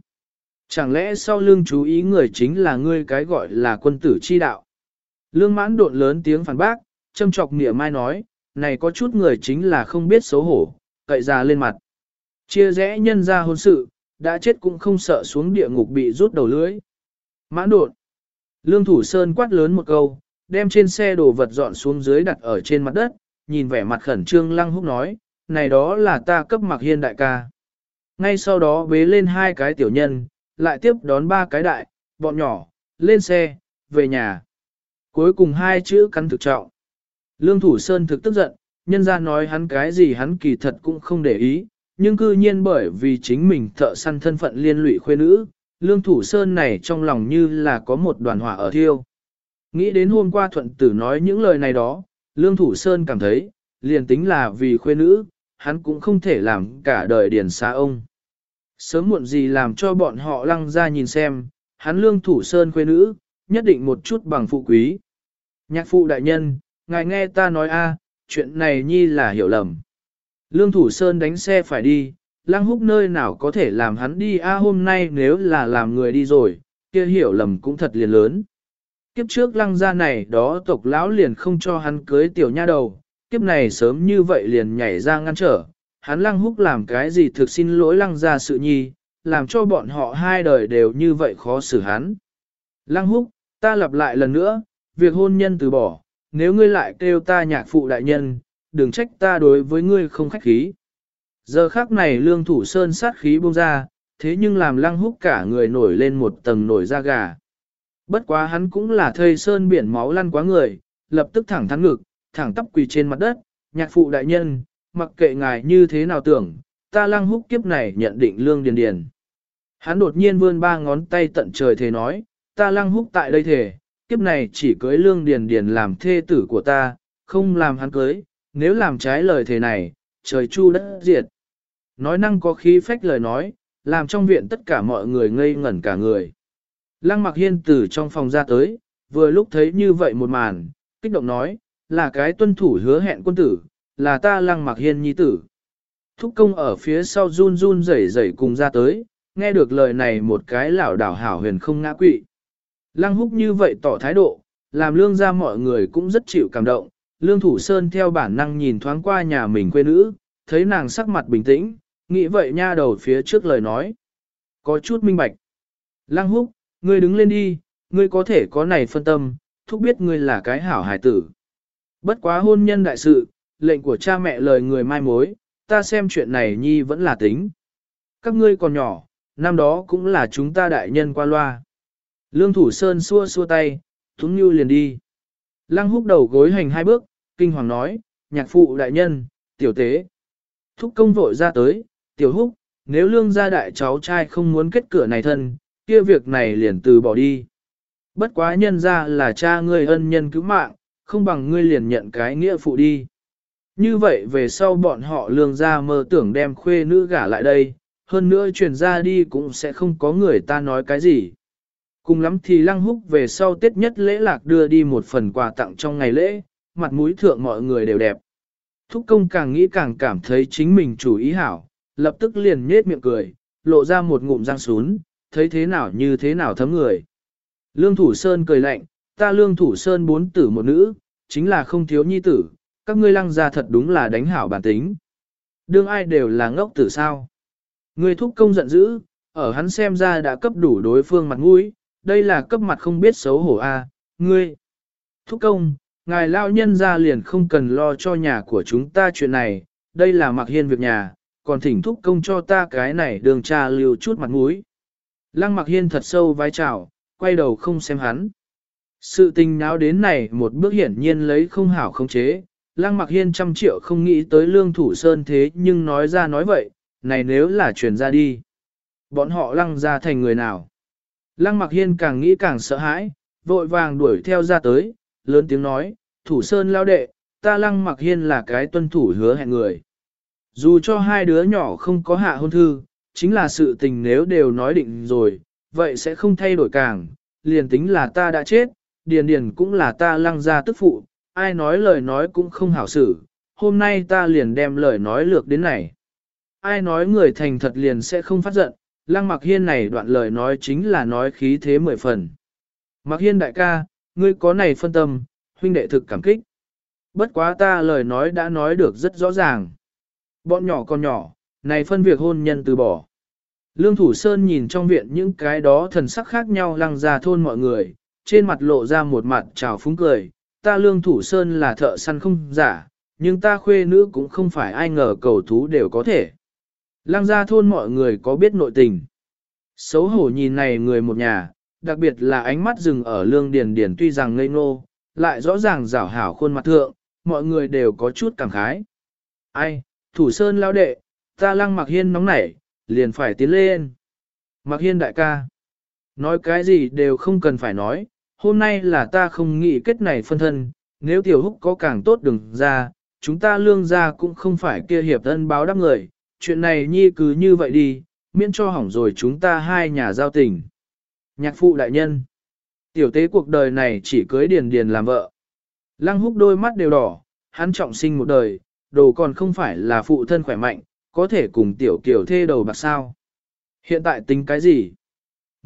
Chẳng lẽ sau lương chú ý người chính là ngươi cái gọi là quân tử chi đạo? Lương mãn độn lớn tiếng phản bác, châm chọc nghĩa mai nói, này có chút người chính là không biết xấu hổ, cậy ra lên mặt. Chia rẽ nhân ra hôn sự, đã chết cũng không sợ xuống địa ngục bị rút đầu lưới. Mãn độn. Lương Thủ Sơn quát lớn một câu, đem trên xe đồ vật dọn xuống dưới đặt ở trên mặt đất, nhìn vẻ mặt khẩn trương lăng húc nói, này đó là ta cấp mặc hiên đại ca. Ngay sau đó bế lên hai cái tiểu nhân, lại tiếp đón ba cái đại, bọn nhỏ, lên xe, về nhà. Cuối cùng hai chữ cắn thực trọng. Lương Thủ Sơn thực tức giận, nhân ra nói hắn cái gì hắn kỳ thật cũng không để ý, nhưng cư nhiên bởi vì chính mình thợ săn thân phận liên lụy khuê nữ, Lương Thủ Sơn này trong lòng như là có một đoàn hỏa ở thiêu. Nghĩ đến hôm qua thuận tử nói những lời này đó, Lương Thủ Sơn cảm thấy, liền tính là vì khuê nữ, hắn cũng không thể làm cả đời điền xá ông. Sớm muộn gì làm cho bọn họ lăng ra nhìn xem, hắn Lương Thủ Sơn khuê nữ, nhất định một chút bằng phụ quý. Nhạc phụ đại nhân, ngài nghe ta nói a, chuyện này nhi là hiểu lầm. Lương Thủ Sơn đánh xe phải đi, Lăng Húc nơi nào có thể làm hắn đi a hôm nay nếu là làm người đi rồi, kia hiểu lầm cũng thật liền lớn. Kiếp trước lăng gia này đó tộc lão liền không cho hắn cưới tiểu nha đầu, kiếp này sớm như vậy liền nhảy ra ngăn trở, hắn lăng húc làm cái gì thực xin lỗi lăng gia sự nhi, làm cho bọn họ hai đời đều như vậy khó xử hắn. Lăng húc, ta lặp lại lần nữa, việc hôn nhân từ bỏ, nếu ngươi lại kêu ta nhạc phụ đại nhân, đừng trách ta đối với ngươi không khách khí. Giờ khắc này lương thủ sơn sát khí buông ra, thế nhưng làm lăng húc cả người nổi lên một tầng nổi da gà. Bất quá hắn cũng là thây sơn biển máu lăn quá người, lập tức thẳng thắn ngực, thẳng tắp quỳ trên mặt đất, nhạc phụ đại nhân, mặc kệ ngài như thế nào tưởng, ta lăng húc kiếp này nhận định lương điền điền. Hắn đột nhiên vươn ba ngón tay tận trời thề nói, ta lăng húc tại đây thề, kiếp này chỉ cưới lương điền điền làm thê tử của ta, không làm hắn cưới, nếu làm trái lời thề này, trời chu đất diệt. Nói năng có khí phách lời nói, làm trong viện tất cả mọi người ngây ngẩn cả người. Lăng mặc hiên từ trong phòng ra tới, vừa lúc thấy như vậy một màn, kích động nói, là cái tuân thủ hứa hẹn quân tử, là ta lăng mặc hiên nhi tử. Thúc công ở phía sau run run rẩy rẩy cùng ra tới, nghe được lời này một cái lảo đảo hảo huyền không ngã quỵ. Lăng húc như vậy tỏ thái độ, làm lương gia mọi người cũng rất chịu cảm động. Lương Thủ Sơn theo bản năng nhìn thoáng qua nhà mình quê nữ, thấy nàng sắc mặt bình tĩnh, nghĩ vậy nha đầu phía trước lời nói. Có chút minh bạch. Lăng húc, ngươi đứng lên đi, ngươi có thể có này phân tâm, thúc biết ngươi là cái hảo hài tử. Bất quá hôn nhân đại sự, lệnh của cha mẹ lời người mai mối, ta xem chuyện này nhi vẫn là tính. Các ngươi còn nhỏ, năm đó cũng là chúng ta đại nhân qua loa. Lương Thủ Sơn xua xua tay, thúng như liền đi. Lăng húc đầu gối hành hai bước, kinh hoàng nói, nhạc phụ đại nhân, tiểu tế. Thúc công vội ra tới, tiểu húc, nếu lương gia đại cháu trai không muốn kết cửa này thân, kia việc này liền từ bỏ đi. Bất quá nhân ra là cha ngươi ân nhân cứu mạng, không bằng ngươi liền nhận cái nghĩa phụ đi. Như vậy về sau bọn họ lương ra mơ tưởng đem khuê nữ gả lại đây, hơn nữa chuyển ra đi cũng sẽ không có người ta nói cái gì. Cùng lắm thì lăng húc về sau tết nhất lễ lạc đưa đi một phần quà tặng trong ngày lễ, mặt mũi thượng mọi người đều đẹp. Thúc công càng nghĩ càng cảm thấy chính mình chủ ý hảo, lập tức liền nhết miệng cười, lộ ra một ngụm răng sún, thấy thế nào như thế nào thấm người. Lương Thủ Sơn cười lạnh, ta Lương Thủ Sơn bốn tử một nữ, chính là không thiếu nhi tử, các ngươi lăng ra thật đúng là đánh hảo bản tính. Đương ai đều là ngốc tử sao. Người thúc công giận dữ, ở hắn xem ra đã cấp đủ đối phương mặt mũi, đây là cấp mặt không biết xấu hổ a, ngươi. Thúc công, ngài lao nhân ra liền không cần lo cho nhà của chúng ta chuyện này, đây là mặc hiên việc nhà, còn thỉnh thúc công cho ta cái này đường trà liều chút mặt mũi. Lăng mặc hiên thật sâu vai trào, quay đầu không xem hắn. Sự tình náo đến này một bước hiển nhiên lấy không hảo không chế. Lăng mặc hiên trăm triệu không nghĩ tới lương thủ sơn thế nhưng nói ra nói vậy, này nếu là truyền ra đi. Bọn họ lăng ra thành người nào? Lăng mặc hiên càng nghĩ càng sợ hãi, vội vàng đuổi theo ra tới, lớn tiếng nói, thủ sơn lao đệ, ta lăng mặc hiên là cái tuân thủ hứa hẹn người. Dù cho hai đứa nhỏ không có hạ hôn thư, chính là sự tình nếu đều nói định rồi, vậy sẽ không thay đổi càng, liền tính là ta đã chết, điền điền cũng là ta lăng ra tức phụ, ai nói lời nói cũng không hảo xử, hôm nay ta liền đem lời nói lược đến này. Ai nói người thành thật liền sẽ không phát giận, lăng mặc hiên này đoạn lời nói chính là nói khí thế mười phần. Mặc hiên đại ca, ngươi có này phân tâm, huynh đệ thực cảm kích. Bất quá ta lời nói đã nói được rất rõ ràng. Bọn nhỏ con nhỏ, này phân việc hôn nhân từ bỏ. Lương Thủ Sơn nhìn trong viện những cái đó thần sắc khác nhau lăng ra thôn mọi người, trên mặt lộ ra một mặt trào phúng cười. Ta Lương Thủ Sơn là thợ săn không giả, nhưng ta khuê nữ cũng không phải ai ngờ cầu thú đều có thể. Lăng ra thôn mọi người có biết nội tình. Xấu hổ nhìn này người một nhà, đặc biệt là ánh mắt dừng ở Lương Điền Điền tuy rằng ngây ngô, lại rõ ràng rảo hảo khuôn mặt thượng, mọi người đều có chút cảm khái. Ai, Thủ Sơn lao đệ, ta lăng mặc hiên nóng nảy, liền phải tiến lên. Mặc hiên đại ca, nói cái gì đều không cần phải nói, hôm nay là ta không nghĩ kết này phân thân, nếu tiểu húc có càng tốt đừng ra, chúng ta lương ra cũng không phải kia hiệp thân báo đáp người, chuyện này nhi cứ như vậy đi, miễn cho hỏng rồi chúng ta hai nhà giao tình. Nhạc phụ đại nhân, tiểu tế cuộc đời này chỉ cưới điền điền làm vợ. Lăng húc đôi mắt đều đỏ, hắn trọng sinh một đời, đồ còn không phải là phụ thân khỏe mạnh, có thể cùng tiểu kiểu thê đầu bạc sao. Hiện tại tính cái gì?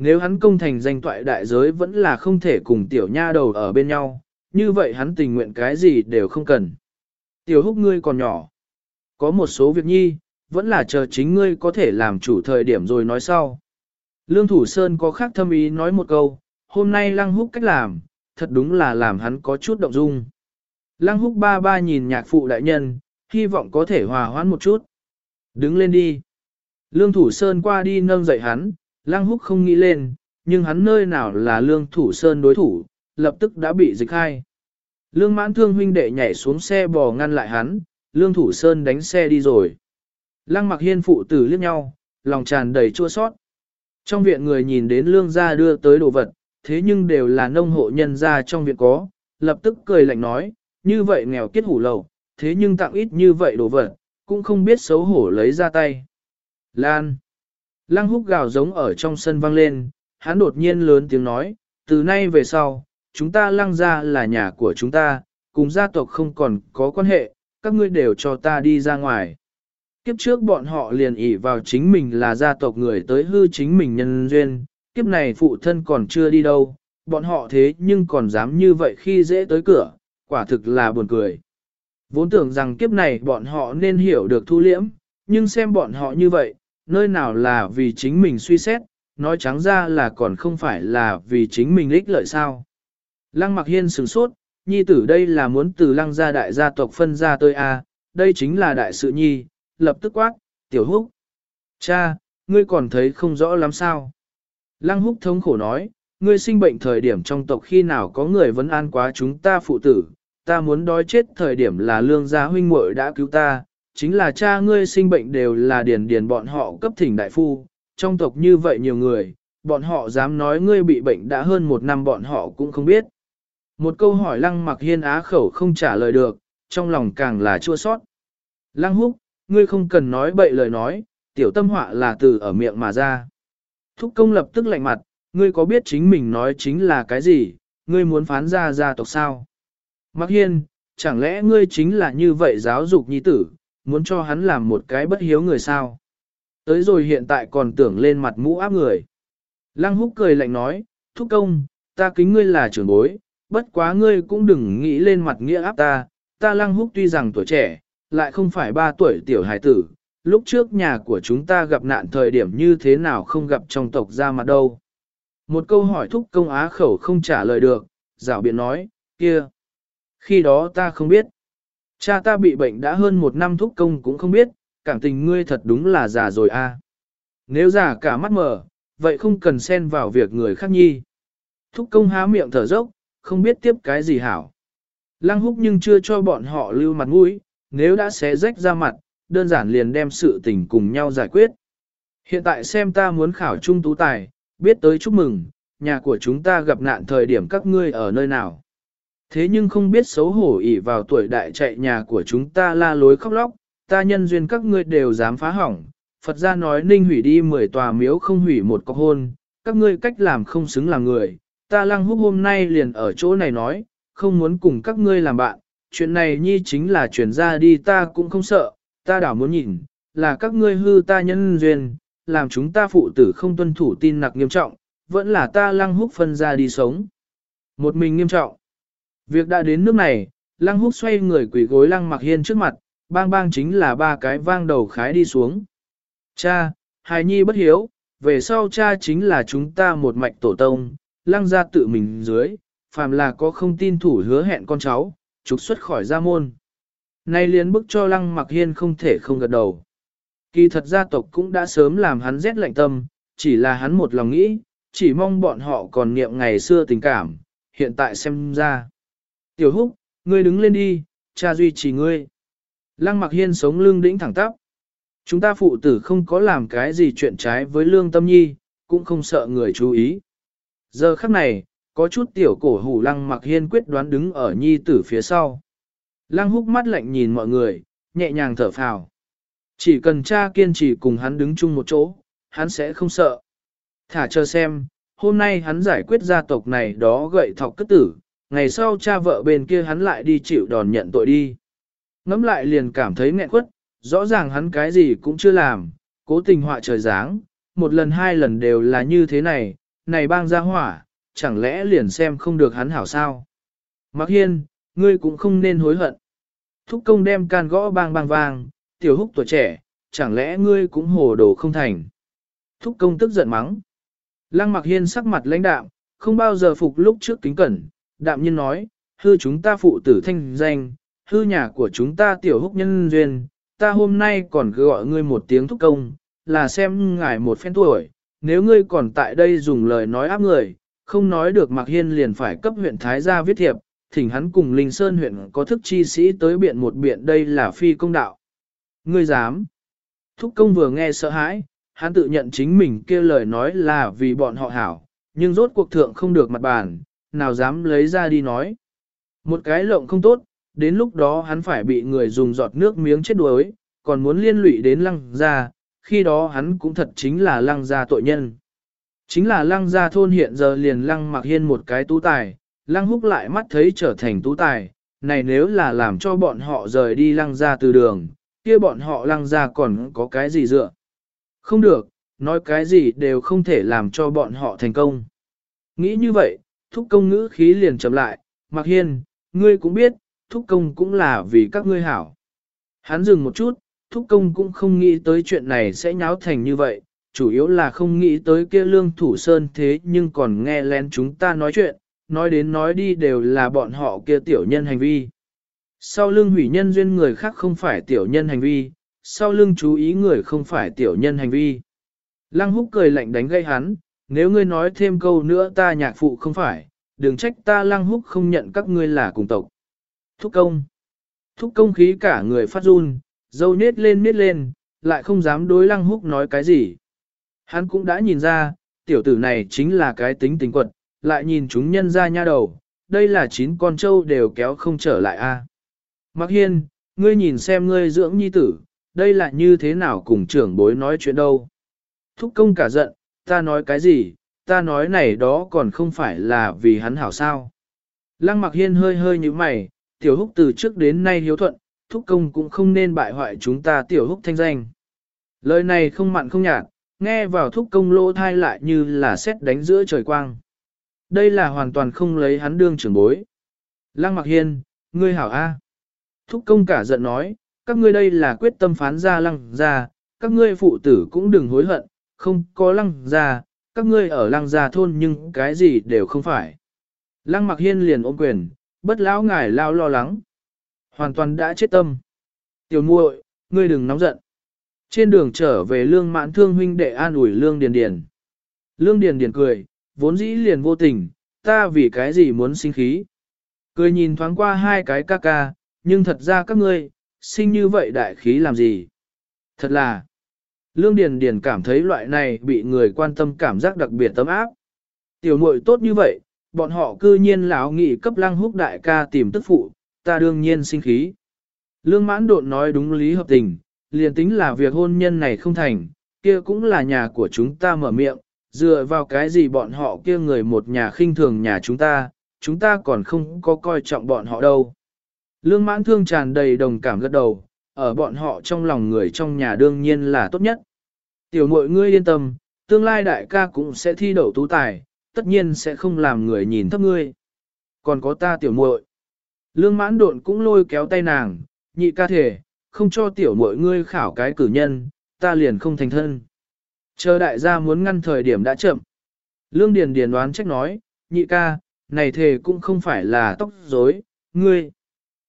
Nếu hắn công thành danh toại đại giới vẫn là không thể cùng tiểu nha đầu ở bên nhau, như vậy hắn tình nguyện cái gì đều không cần. Tiểu húc ngươi còn nhỏ. Có một số việc nhi, vẫn là chờ chính ngươi có thể làm chủ thời điểm rồi nói sau. Lương Thủ Sơn có khác thâm ý nói một câu, hôm nay lăng húc cách làm, thật đúng là làm hắn có chút động dung. Lăng húc ba ba nhìn nhạc phụ đại nhân, hy vọng có thể hòa hoãn một chút. Đứng lên đi. Lương Thủ Sơn qua đi nâng dậy hắn, Lăng Húc không nghĩ lên, nhưng hắn nơi nào là Lương Thủ Sơn đối thủ, lập tức đã bị dịch khai. Lương mãn thương huynh đệ nhảy xuống xe bò ngăn lại hắn, Lương Thủ Sơn đánh xe đi rồi. Lăng mặc hiên phụ tử liếc nhau, lòng tràn đầy chua sót. Trong viện người nhìn đến lương gia đưa tới đồ vật, thế nhưng đều là nông hộ nhân gia trong viện có, lập tức cười lạnh nói, như vậy nghèo kiết hủ lầu, thế nhưng tặng ít như vậy đồ vật, cũng không biết xấu hổ lấy ra tay. Lan. Lăng húc gào giống ở trong sân vang lên, hắn đột nhiên lớn tiếng nói, từ nay về sau, chúng ta lăng ra là nhà của chúng ta, cùng gia tộc không còn có quan hệ, các ngươi đều cho ta đi ra ngoài. Kiếp trước bọn họ liền ỷ vào chính mình là gia tộc người tới hư chính mình nhân duyên, kiếp này phụ thân còn chưa đi đâu, bọn họ thế nhưng còn dám như vậy khi dễ tới cửa, quả thực là buồn cười. Vốn tưởng rằng kiếp này bọn họ nên hiểu được thu liễm, nhưng xem bọn họ như vậy, nơi nào là vì chính mình suy xét, nói trắng ra là còn không phải là vì chính mình ích lợi sao. Lăng mặc hiên sửng sốt, nhi tử đây là muốn từ lăng gia đại gia tộc phân ra tôi a, đây chính là đại sự nhi, lập tức quát, tiểu húc. Cha, ngươi còn thấy không rõ lắm sao. Lăng húc thống khổ nói, ngươi sinh bệnh thời điểm trong tộc khi nào có người vấn an quá chúng ta phụ tử, ta muốn đói chết thời điểm là lương gia huynh muội đã cứu ta, chính là cha ngươi sinh bệnh đều là điền điền bọn họ cấp thỉnh đại phu, trong tộc như vậy nhiều người, bọn họ dám nói ngươi bị bệnh đã hơn một năm bọn họ cũng không biết. Một câu hỏi lăng mặc hiên á khẩu không trả lời được, trong lòng càng là chua sót. Lăng húc, ngươi không cần nói bậy lời nói, tiểu tâm họa là từ ở miệng mà ra. Thúc công lập tức lạnh mặt, ngươi có biết chính mình nói chính là cái gì, ngươi muốn phán ra gia tộc sao? mặc Hiên, chẳng lẽ ngươi chính là như vậy giáo dục nhi tử, muốn cho hắn làm một cái bất hiếu người sao? Tới rồi hiện tại còn tưởng lên mặt mũ áp người. Lăng húc cười lạnh nói, thúc công, ta kính ngươi là trưởng bối, bất quá ngươi cũng đừng nghĩ lên mặt nghĩa áp ta, ta lăng húc tuy rằng tuổi trẻ, lại không phải ba tuổi tiểu hài tử, lúc trước nhà của chúng ta gặp nạn thời điểm như thế nào không gặp trong tộc ra mặt đâu. Một câu hỏi thúc công á khẩu không trả lời được, rảo biện nói, kia. Khi đó ta không biết. Cha ta bị bệnh đã hơn một năm thúc công cũng không biết, cảm tình ngươi thật đúng là già rồi a. Nếu già cả mắt mở, vậy không cần xen vào việc người khác nhi. Thúc công há miệng thở dốc, không biết tiếp cái gì hảo. Lăng húc nhưng chưa cho bọn họ lưu mặt mũi, nếu đã xé rách ra mặt, đơn giản liền đem sự tình cùng nhau giải quyết. Hiện tại xem ta muốn khảo trung tú tài, biết tới chúc mừng, nhà của chúng ta gặp nạn thời điểm các ngươi ở nơi nào. Thế nhưng không biết xấu hổ ỉ vào tuổi đại chạy nhà của chúng ta la lối khóc lóc, ta nhân duyên các ngươi đều dám phá hỏng. Phật gia nói ninh hủy đi 10 tòa miếu không hủy một cọc hôn, các ngươi cách làm không xứng là người, ta lăng húc hôm nay liền ở chỗ này nói, không muốn cùng các ngươi làm bạn, chuyện này nhi chính là chuyển ra đi ta cũng không sợ, ta đảo muốn nhìn, là các ngươi hư ta nhân duyên, làm chúng ta phụ tử không tuân thủ tin nặc nghiêm trọng, vẫn là ta lăng húc phân ra đi sống. Một mình nghiêm trọng. Việc đã đến nước này, lăng húc xoay người quỷ gối lăng mặc hiên trước mặt, bang bang chính là ba cái vang đầu khái đi xuống. Cha, hài nhi bất hiếu, về sau cha chính là chúng ta một mạch tổ tông, lăng ra tự mình dưới, phàm là có không tin thủ hứa hẹn con cháu, trục xuất khỏi gia môn. Nay liền bức cho lăng mặc hiên không thể không gật đầu. Kỳ thật gia tộc cũng đã sớm làm hắn rét lạnh tâm, chỉ là hắn một lòng nghĩ, chỉ mong bọn họ còn niệm ngày xưa tình cảm, hiện tại xem ra. Tiểu húc, ngươi đứng lên đi, cha duy trì ngươi. Lăng mặc hiên sống lưng đĩnh thẳng tắp. Chúng ta phụ tử không có làm cái gì chuyện trái với lương tâm nhi, cũng không sợ người chú ý. Giờ khắc này, có chút tiểu cổ hủ lăng mặc hiên quyết đoán đứng ở nhi tử phía sau. Lăng húc mắt lạnh nhìn mọi người, nhẹ nhàng thở phào. Chỉ cần cha kiên trì cùng hắn đứng chung một chỗ, hắn sẽ không sợ. Thả chờ xem, hôm nay hắn giải quyết gia tộc này đó gậy thọc cất tử, ngày sau cha vợ bên kia hắn lại đi chịu đòn nhận tội đi. Ngắm lại liền cảm thấy nghẹn quất, rõ ràng hắn cái gì cũng chưa làm, cố tình họa trời dáng, một lần hai lần đều là như thế này, này bang ra hỏa, chẳng lẽ liền xem không được hắn hảo sao. Mặc Hiên, ngươi cũng không nên hối hận. Thúc công đem can gõ bang bang vang, tiểu húc tuổi trẻ, chẳng lẽ ngươi cũng hồ đồ không thành. Thúc công tức giận mắng. Lăng Mặc Hiên sắc mặt lãnh đạm, không bao giờ phục lúc trước kính cẩn, đạm nhiên nói, hư chúng ta phụ tử thanh danh, hư nhà của chúng ta tiểu húc nhân duyên, ta hôm nay còn gọi ngươi một tiếng thúc công, là xem ngài một phen tuổi, nếu ngươi còn tại đây dùng lời nói áp người, không nói được Mạc Hiên liền phải cấp huyện Thái gia viết thiệp, thỉnh hắn cùng Linh Sơn huyện có thức chi sĩ tới biện một biện đây là phi công đạo. Ngươi dám. Thúc công vừa nghe sợ hãi, hắn tự nhận chính mình kia lời nói là vì bọn họ hảo, nhưng rốt cuộc thượng không được mặt bàn, nào dám lấy ra đi nói. Một cái lộng không tốt, đến lúc đó hắn phải bị người dùng giọt nước miếng chết đuối, còn muốn liên lụy đến lăng gia, khi đó hắn cũng thật chính là lăng gia tội nhân. Chính là lăng gia thôn hiện giờ liền lăng mặc hiên một cái tú tài, lăng húc lại mắt thấy trở thành tú tài, này nếu là làm cho bọn họ rời đi lăng gia từ đường, kia bọn họ lăng gia còn có cái gì dựa. Không được, nói cái gì đều không thể làm cho bọn họ thành công. Nghĩ như vậy, thúc công ngữ khí liền chậm lại, mặc hiên, ngươi cũng biết, thúc công cũng là vì các ngươi hảo. Hắn dừng một chút, thúc công cũng không nghĩ tới chuyện này sẽ nháo thành như vậy, chủ yếu là không nghĩ tới kia lương thủ sơn thế nhưng còn nghe lén chúng ta nói chuyện, nói đến nói đi đều là bọn họ kia tiểu nhân hành vi. Sau lưng hủy nhân duyên người khác không phải tiểu nhân hành vi, sau lưng chú ý người không phải tiểu nhân hành vi. Lăng húc cười lạnh đánh gây hắn, nếu ngươi nói thêm câu nữa ta nhạc phụ không phải, đừng trách ta lăng húc không nhận các ngươi là cùng tộc. Thúc công. Thúc công khí cả người phát run, dâu nết lên nết lên, lại không dám đối lăng húc nói cái gì. Hắn cũng đã nhìn ra, tiểu tử này chính là cái tính tình quật, lại nhìn chúng nhân ra nha đầu, đây là chín con trâu đều kéo không trở lại a. À. Mạc Hiên, ngươi nhìn xem ngươi dưỡng nhi tử, đây là như thế nào cùng trưởng bối nói chuyện đâu. Thúc công cả giận, ta nói cái gì, ta nói này đó còn không phải là vì hắn hảo sao. Lăng Mặc Hiên hơi hơi như mày, tiểu húc từ trước đến nay hiếu thuận, thúc công cũng không nên bại hoại chúng ta tiểu húc thanh danh. Lời này không mặn không nhạt, nghe vào thúc công lỗ thai lại như là xét đánh giữa trời quang. Đây là hoàn toàn không lấy hắn đương trưởng bối. Lăng Mặc Hiên, ngươi hảo A. Thúc công cả giận nói, các ngươi đây là quyết tâm phán ra lăng ra, các ngươi phụ tử cũng đừng hối hận, không có lăng gia các ngươi ở lăng gia thôn nhưng cái gì đều không phải. Lăng Mặc Hiên liền ôm quyền, bất lão ngài lao lo lắng. Hoàn toàn đã chết tâm. Tiểu muội, ngươi đừng nóng giận. Trên đường trở về lương mãn thương huynh đệ an ủi lương điền điền. Lương điền điền cười, vốn dĩ liền vô tình, ta vì cái gì muốn sinh khí. Cười nhìn thoáng qua hai cái ca ca, nhưng thật ra các ngươi, sinh như vậy đại khí làm gì? Thật là, lương điền điền cảm thấy loại này bị người quan tâm cảm giác đặc biệt tấm áp. Tiểu muội tốt như vậy, bọn họ cư nhiên lão nghị cấp lăng húc đại ca tìm tức phụ, ta đương nhiên sinh khí. Lương mãn độn nói đúng lý hợp tình, liền tính là việc hôn nhân này không thành, kia cũng là nhà của chúng ta mở miệng, dựa vào cái gì bọn họ kia người một nhà khinh thường nhà chúng ta, chúng ta còn không có coi trọng bọn họ đâu. Lương mãn thương tràn đầy đồng cảm gật đầu, ở bọn họ trong lòng người trong nhà đương nhiên là tốt nhất. Tiểu muội ngươi yên tâm, tương lai đại ca cũng sẽ thi đậu tú tài, tất nhiên sẽ không làm người nhìn thấp ngươi. Còn có ta tiểu muội. Lương mãn độn cũng lôi kéo tay nàng, nhị ca thể, không cho tiểu muội ngươi khảo cái cử nhân, ta liền không thành thân. Chờ đại gia muốn ngăn thời điểm đã chậm. Lương Điền Điền đoán trách nói, nhị ca, này thề cũng không phải là tóc rối, ngươi.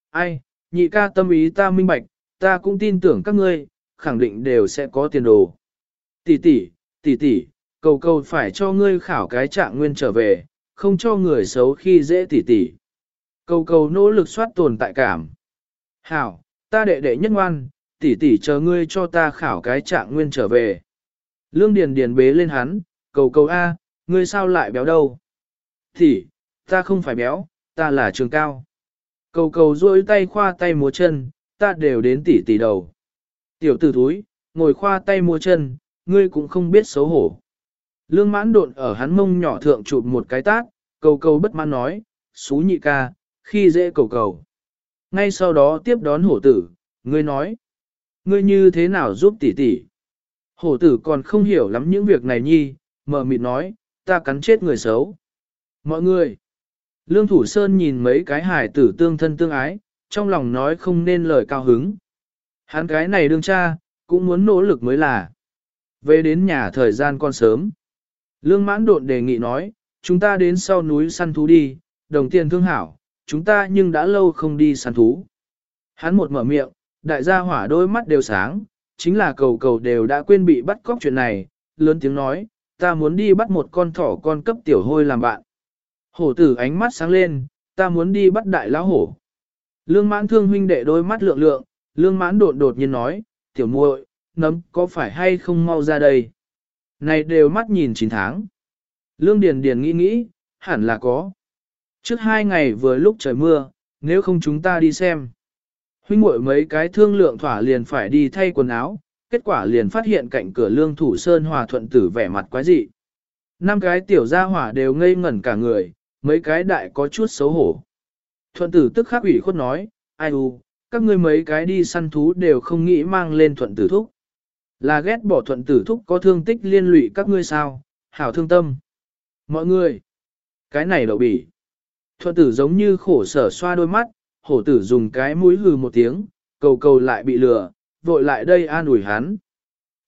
Ai, nhị ca tâm ý ta minh bạch, ta cũng tin tưởng các ngươi, khẳng định đều sẽ có tiền đồ. Tỷ tỷ, tỷ tỷ, cầu cầu phải cho ngươi khảo cái trạng nguyên trở về, không cho người xấu khi dễ tỷ tỷ. Cầu cầu nỗ lực soát tồn tại cảm. Hảo, ta đệ đệ nhất ngoan, tỷ tỷ chờ ngươi cho ta khảo cái trạng nguyên trở về. Lương Điền Điền bế lên hắn, cầu cầu A, ngươi sao lại béo đâu? Tỷ, ta không phải béo, ta là trường cao. Cầu cầu duỗi tay khoa tay múa chân, ta đều đến tỷ tỷ đầu. Tiểu tử thúi, ngồi khoa tay mua chân, ngươi cũng không biết xấu hổ. Lương mãn độn ở hắn mông nhỏ thượng chụp một cái tát, cầu cầu bất mãn nói, xú nhị ca, khi dễ cầu cầu. Ngay sau đó tiếp đón hổ tử, ngươi nói, ngươi như thế nào giúp tỷ tỷ? Hổ tử còn không hiểu lắm những việc này nhi, mờ mịt nói, ta cắn chết người xấu. Mọi người, Lương Thủ Sơn nhìn mấy cái hải tử tương thân tương ái, trong lòng nói không nên lời cao hứng. Hắn cái này đương cha, cũng muốn nỗ lực mới là. Về đến nhà thời gian còn sớm. Lương mãn độn đề nghị nói, chúng ta đến sau núi săn thú đi, đồng tiền thương hảo, chúng ta nhưng đã lâu không đi săn thú. Hắn một mở miệng, đại gia hỏa đôi mắt đều sáng, chính là cầu cầu đều đã quên bị bắt cóc chuyện này, lớn tiếng nói, ta muốn đi bắt một con thỏ con cấp tiểu hôi làm bạn. Hổ tử ánh mắt sáng lên, ta muốn đi bắt đại lão hổ. Lương mãn thương huynh đệ đôi mắt lượng lượng, lương mãn đột đột nhiên nói, tiểu muội, nấm có phải hay không mau ra đây? Này đều mắt nhìn 9 tháng. Lương Điền Điền nghĩ nghĩ, hẳn là có. Trước hai ngày vừa lúc trời mưa, nếu không chúng ta đi xem. Huynh muội mấy cái thương lượng thỏa liền phải đi thay quần áo, kết quả liền phát hiện cạnh cửa lương thủ sơn hòa thuận tử vẻ mặt quái dị. Năm cái tiểu gia hỏa đều ngây ngẩn cả người, mấy cái đại có chút xấu hổ. Thuận tử tức khắc ủy khuất nói, ai u, các ngươi mấy cái đi săn thú đều không nghĩ mang lên thuận tử thúc. Là ghét bỏ thuận tử thúc có thương tích liên lụy các ngươi sao, hảo thương tâm. Mọi người, cái này đậu bỉ. Thuận tử giống như khổ sở xoa đôi mắt, hổ tử dùng cái mũi hừ một tiếng, cầu cầu lại bị lừa, vội lại đây an ủi hắn.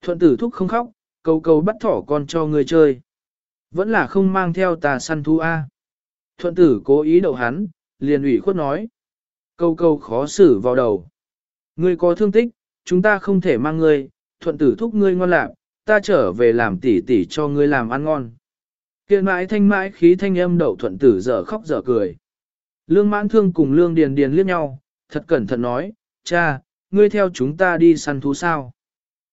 Thuận tử thúc không khóc, cầu cầu bắt thỏ con cho ngươi chơi. Vẫn là không mang theo tà săn thú A. Thuận tử cố ý đậu hắn, liền ủy khuất nói. Câu câu khó xử vào đầu. Ngươi có thương tích, chúng ta không thể mang ngươi, thuận tử thúc ngươi ngon lạc, ta trở về làm tỉ tỉ cho ngươi làm ăn ngon. Kiện mãi thanh mãi khí thanh âm đậu thuận tử dở khóc dở cười. Lương mãn thương cùng lương điền điền liếc nhau, thật cẩn thận nói, cha, ngươi theo chúng ta đi săn thú sao?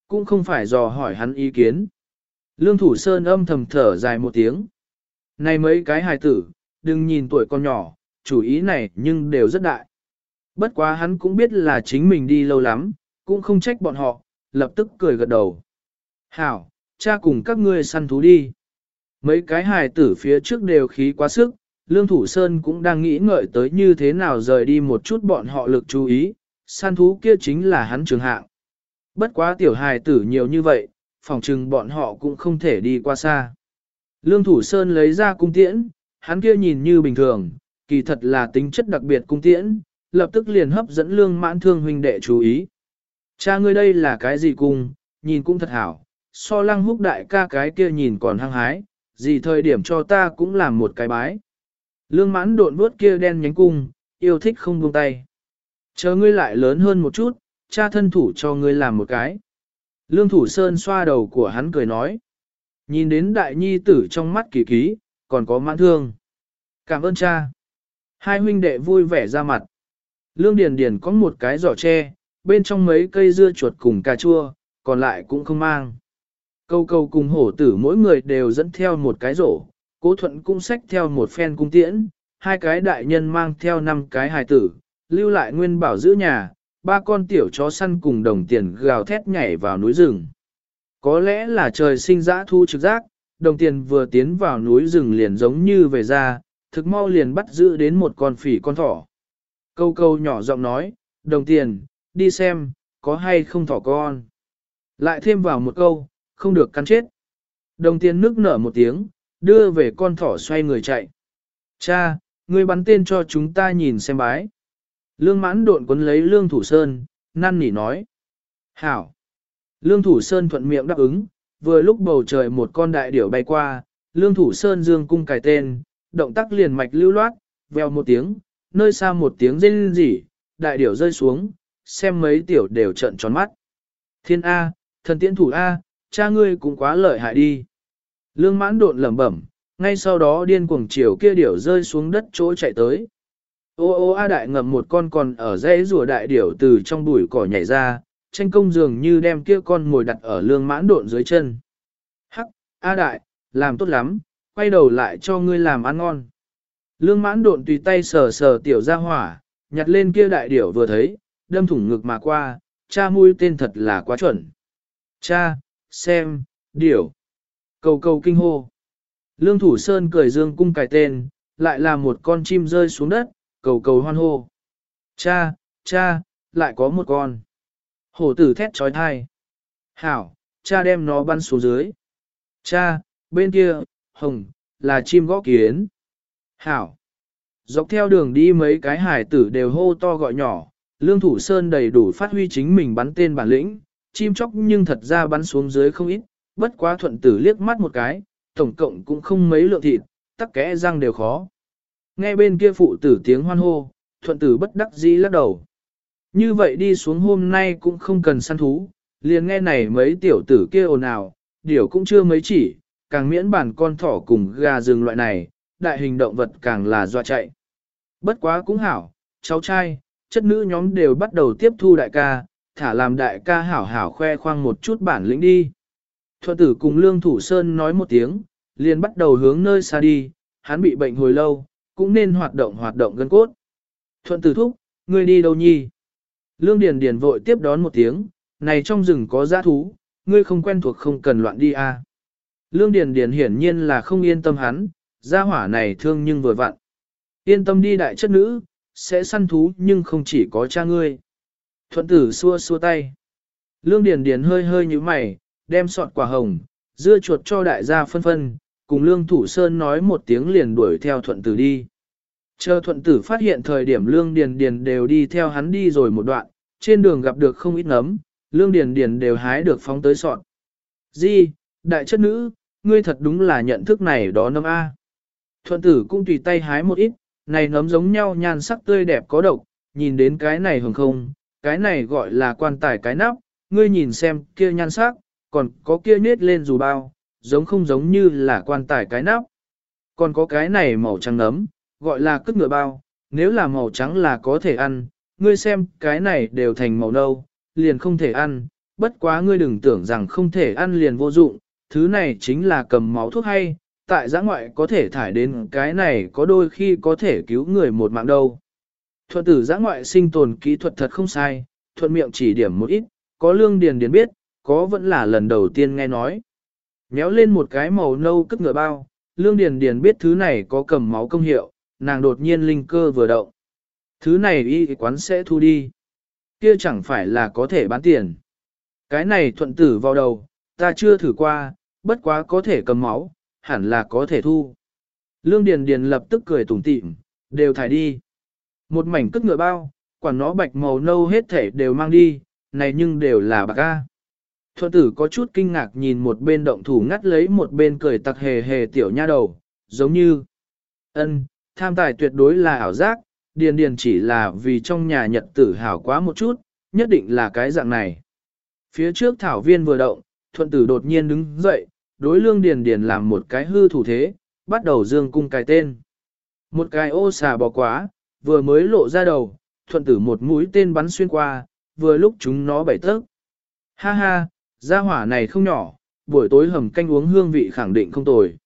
Cũng không phải dò hỏi hắn ý kiến. Lương thủ sơn âm thầm thở dài một tiếng. Này mấy cái hài tử, đừng nhìn tuổi con nhỏ, chủ ý này nhưng đều rất đại. Bất quá hắn cũng biết là chính mình đi lâu lắm, cũng không trách bọn họ, lập tức cười gật đầu. Hảo, cha cùng các ngươi săn thú đi. Mấy cái hài tử phía trước đều khí quá sức, Lương Thủ Sơn cũng đang nghĩ ngợi tới như thế nào rời đi một chút bọn họ lực chú ý, săn thú kia chính là hắn trường hạng. Bất quá tiểu hài tử nhiều như vậy, phòng chừng bọn họ cũng không thể đi qua xa. Lương Thủ Sơn lấy ra cung tiễn, hắn kia nhìn như bình thường, kỳ thật là tính chất đặc biệt cung tiễn, lập tức liền hấp dẫn lương mãn thương huynh đệ chú ý. Cha ngươi đây là cái gì cung, nhìn cũng thật hảo, so lăng húc đại ca cái kia nhìn còn hăng hái, gì thời điểm cho ta cũng làm một cái bái. Lương mãn độn bước kia đen nhánh cung, yêu thích không buông tay. Chờ ngươi lại lớn hơn một chút, cha thân thủ cho ngươi làm một cái. Lương thủ sơn xoa đầu của hắn cười nói. Nhìn đến đại nhi tử trong mắt kỳ ký, còn có mãn thương. Cảm ơn cha. Hai huynh đệ vui vẻ ra mặt. Lương Điền Điền có một cái giỏ tre, bên trong mấy cây dưa chuột cùng cà chua, còn lại cũng không mang. Câu câu cùng hổ tử mỗi người đều dẫn theo một cái rổ, cố thuận cũng xách theo một phen cung tiễn, hai cái đại nhân mang theo năm cái hài tử, lưu lại nguyên bảo giữ nhà, ba con tiểu chó săn cùng đồng tiền gào thét nhảy vào núi rừng. Có lẽ là trời sinh dã thu trực giác, đồng tiền vừa tiến vào núi rừng liền giống như về ra, thực mau liền bắt giữ đến một con phỉ con thỏ. Câu câu nhỏ giọng nói, đồng tiền, đi xem, có hay không thỏ con. Lại thêm vào một câu, không được cắn chết. Đồng tiền nước nở một tiếng, đưa về con thỏ xoay người chạy. Cha, ngươi bắn tên cho chúng ta nhìn xem bái. Lương mãn độn quấn lấy lương thủ sơn, năn nỉ nói. Hảo. Lương thủ sơn thuận miệng đáp ứng, vừa lúc bầu trời một con đại điểu bay qua, lương thủ sơn dương cung cài tên, động tác liền mạch lưu loát, veo một tiếng, nơi xa một tiếng rên rỉ, đại điểu rơi xuống, xem mấy tiểu đều trợn tròn mắt. Thiên A, thần tiễn thủ A, cha ngươi cũng quá lợi hại đi. Lương mãn độn lẩm bẩm, ngay sau đó điên cuồng chiều kia điểu rơi xuống đất chỗ chạy tới. Ô ô A đại ngậm một con còn ở dãy rùa đại điểu từ trong bụi cỏ nhảy ra, tranh công dường như đem kia con ngồi đặt ở lương mãn độn dưới chân. Hắc, A đại, làm tốt lắm, quay đầu lại cho ngươi làm ăn ngon. Lương mãn độn tùy tay sờ sờ tiểu ra hỏa, nhặt lên kia đại điểu vừa thấy, đâm thủng ngực mà qua, cha mũi tên thật là quá chuẩn. Cha, xem, điểu. Cầu cầu kinh hô. Lương Thủ Sơn cười dương cung cài tên, lại là một con chim rơi xuống đất, cầu cầu hoan hô. Cha, cha, lại có một con. Hổ tử thét trói thai. Hảo, cha đem nó bắn xuống dưới. Cha, bên kia, hồng, là chim gõ kiến. Hảo. Dọc theo đường đi mấy cái hải tử đều hô to gọi nhỏ, Lương Thủ Sơn đầy đủ phát huy chính mình bắn tên bản lĩnh, chim chóc nhưng thật ra bắn xuống dưới không ít, bất quá thuận tử liếc mắt một cái, tổng cộng cũng không mấy lượng thịt, tắc kẽ răng đều khó. Nghe bên kia phụ tử tiếng hoan hô, thuận tử bất đắc dĩ lắc đầu. Như vậy đi xuống hôm nay cũng không cần săn thú, liền nghe này mấy tiểu tử kia ồn ào, điều cũng chưa mấy chỉ, càng miễn bản con thỏ cùng gà rừng loại này, đại hình động vật càng là doa chạy. Bất quá cũng hảo, cháu trai, chất nữ nhóm đều bắt đầu tiếp thu đại ca, thả làm đại ca hảo hảo khoe khoang một chút bản lĩnh đi. Thuận tử cùng Lương Thủ Sơn nói một tiếng, liền bắt đầu hướng nơi xa đi, hắn bị bệnh hồi lâu, cũng nên hoạt động hoạt động gân cốt. Thuận tử thúc, ngươi đi đâu nhi? Lương Điền Điền vội tiếp đón một tiếng, này trong rừng có giã thú, ngươi không quen thuộc không cần loạn đi a. À. Lương Điền Điền hiển nhiên là không yên tâm hắn, gia hỏa này thương nhưng vừa vặn. Yên tâm đi đại chất nữ, sẽ săn thú nhưng không chỉ có cha ngươi. Thuận tử xua xua tay. Lương Điền Điền hơi hơi như mày, đem sọt quả hồng, dưa chuột cho đại gia phân phân, cùng Lương Thủ Sơn nói một tiếng liền đuổi theo thuận tử đi. Chờ thuận tử phát hiện thời điểm Lương Điền Điền đều đi theo hắn đi rồi một đoạn, trên đường gặp được không ít nấm, Lương Điền Điền đều hái được phóng tới sọt. Di, đại chất nữ, ngươi thật đúng là nhận thức này đó nấm A. Thuận tử cũng tùy tay hái một ít, này nấm giống nhau nhan sắc tươi đẹp có độc, nhìn đến cái này hồng không, cái này gọi là quan tài cái nắp, ngươi nhìn xem kia nhan sắc, còn có kia nết lên dù bao, giống không giống như là quan tài cái nắp. Còn có cái này màu trắng nấm, gọi là cất ngựa bao, nếu là màu trắng là có thể ăn, ngươi xem cái này đều thành màu nâu, liền không thể ăn, bất quá ngươi đừng tưởng rằng không thể ăn liền vô dụng, thứ này chính là cầm máu thuốc hay, tại giã ngoại có thể thải đến cái này có đôi khi có thể cứu người một mạng đâu. Thuận tử giã ngoại sinh tồn kỹ thuật thật không sai, thuận miệng chỉ điểm một ít, có lương điền điền biết, có vẫn là lần đầu tiên nghe nói. Méo lên một cái màu nâu cất ngựa bao, lương điền điền biết thứ này có cầm máu công hiệu, nàng đột nhiên linh cơ vừa động. Thứ này y quán sẽ thu đi. Kia chẳng phải là có thể bán tiền. Cái này thuận tử vào đầu, ta chưa thử qua, bất quá có thể cầm máu, hẳn là có thể thu. Lương Điền Điền lập tức cười tủm tỉm, đều thải đi. Một mảnh cất ngựa bao, quản nó bạch màu nâu hết thể đều mang đi, này nhưng đều là bạc ga Thuận tử có chút kinh ngạc nhìn một bên động thủ ngắt lấy một bên cười tặc hề hề tiểu nha đầu, giống như ân, tham tài tuyệt đối là ảo giác, điền điền chỉ là vì trong nhà nhật tử hảo quá một chút, nhất định là cái dạng này. Phía trước thảo viên vừa động, thuận tử đột nhiên đứng dậy, đối lương điền điền làm một cái hư thủ thế, bắt đầu dương cung cài tên. Một cái ô xà bò quá, vừa mới lộ ra đầu, thuận tử một mũi tên bắn xuyên qua, vừa lúc chúng nó bảy tấc. Ha ha, gia hỏa này không nhỏ, buổi tối hầm canh uống hương vị khẳng định không tồi.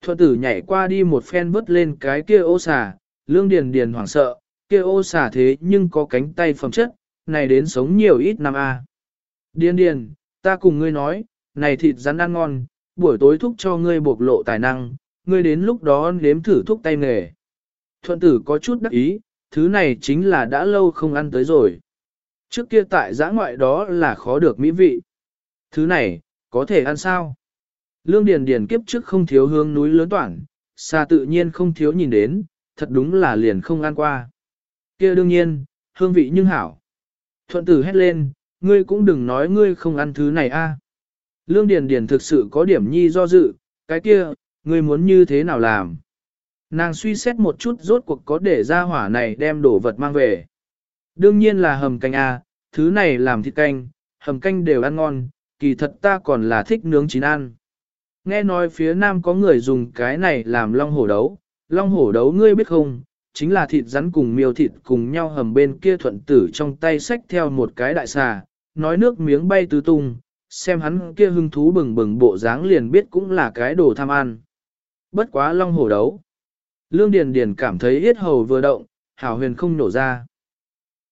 Thuận tử nhảy qua đi một phen vứt lên cái kia ô xà, lương điền điền hoảng sợ, kia ô xà thế nhưng có cánh tay phẩm chất, này đến sống nhiều ít năm a. Điền điền, ta cùng ngươi nói, này thịt rắn ăn ngon, buổi tối thúc cho ngươi bộc lộ tài năng, ngươi đến lúc đó nếm thử thúc tay nghề. Thuận tử có chút đắc ý, thứ này chính là đã lâu không ăn tới rồi. Trước kia tại giã ngoại đó là khó được mỹ vị. Thứ này, có thể ăn sao? Lương Điền Điền kiếp trước không thiếu hương núi lớn toảng, xa tự nhiên không thiếu nhìn đến, thật đúng là liền không ăn qua. kia đương nhiên, hương vị nhưng hảo. Thuận tử hét lên, ngươi cũng đừng nói ngươi không ăn thứ này a. Lương Điền Điền thực sự có điểm nhi do dự, cái kia, ngươi muốn như thế nào làm? Nàng suy xét một chút rốt cuộc có để ra hỏa này đem đồ vật mang về. Đương nhiên là hầm canh A, thứ này làm thịt canh, hầm canh đều ăn ngon, kỳ thật ta còn là thích nướng chín ăn. Nghe nói phía nam có người dùng cái này làm long hổ đấu, long hổ đấu ngươi biết không, chính là thịt rắn cùng miêu thịt cùng nhau hầm bên kia thuận tử trong tay xách theo một cái đại xà, nói nước miếng bay tứ tung, xem hắn kia hưng thú bừng bừng bộ dáng liền biết cũng là cái đồ tham ăn. Bất quá long hổ đấu. Lương Điền Điền cảm thấy yết hầu vừa động, hảo huyền không nổ ra.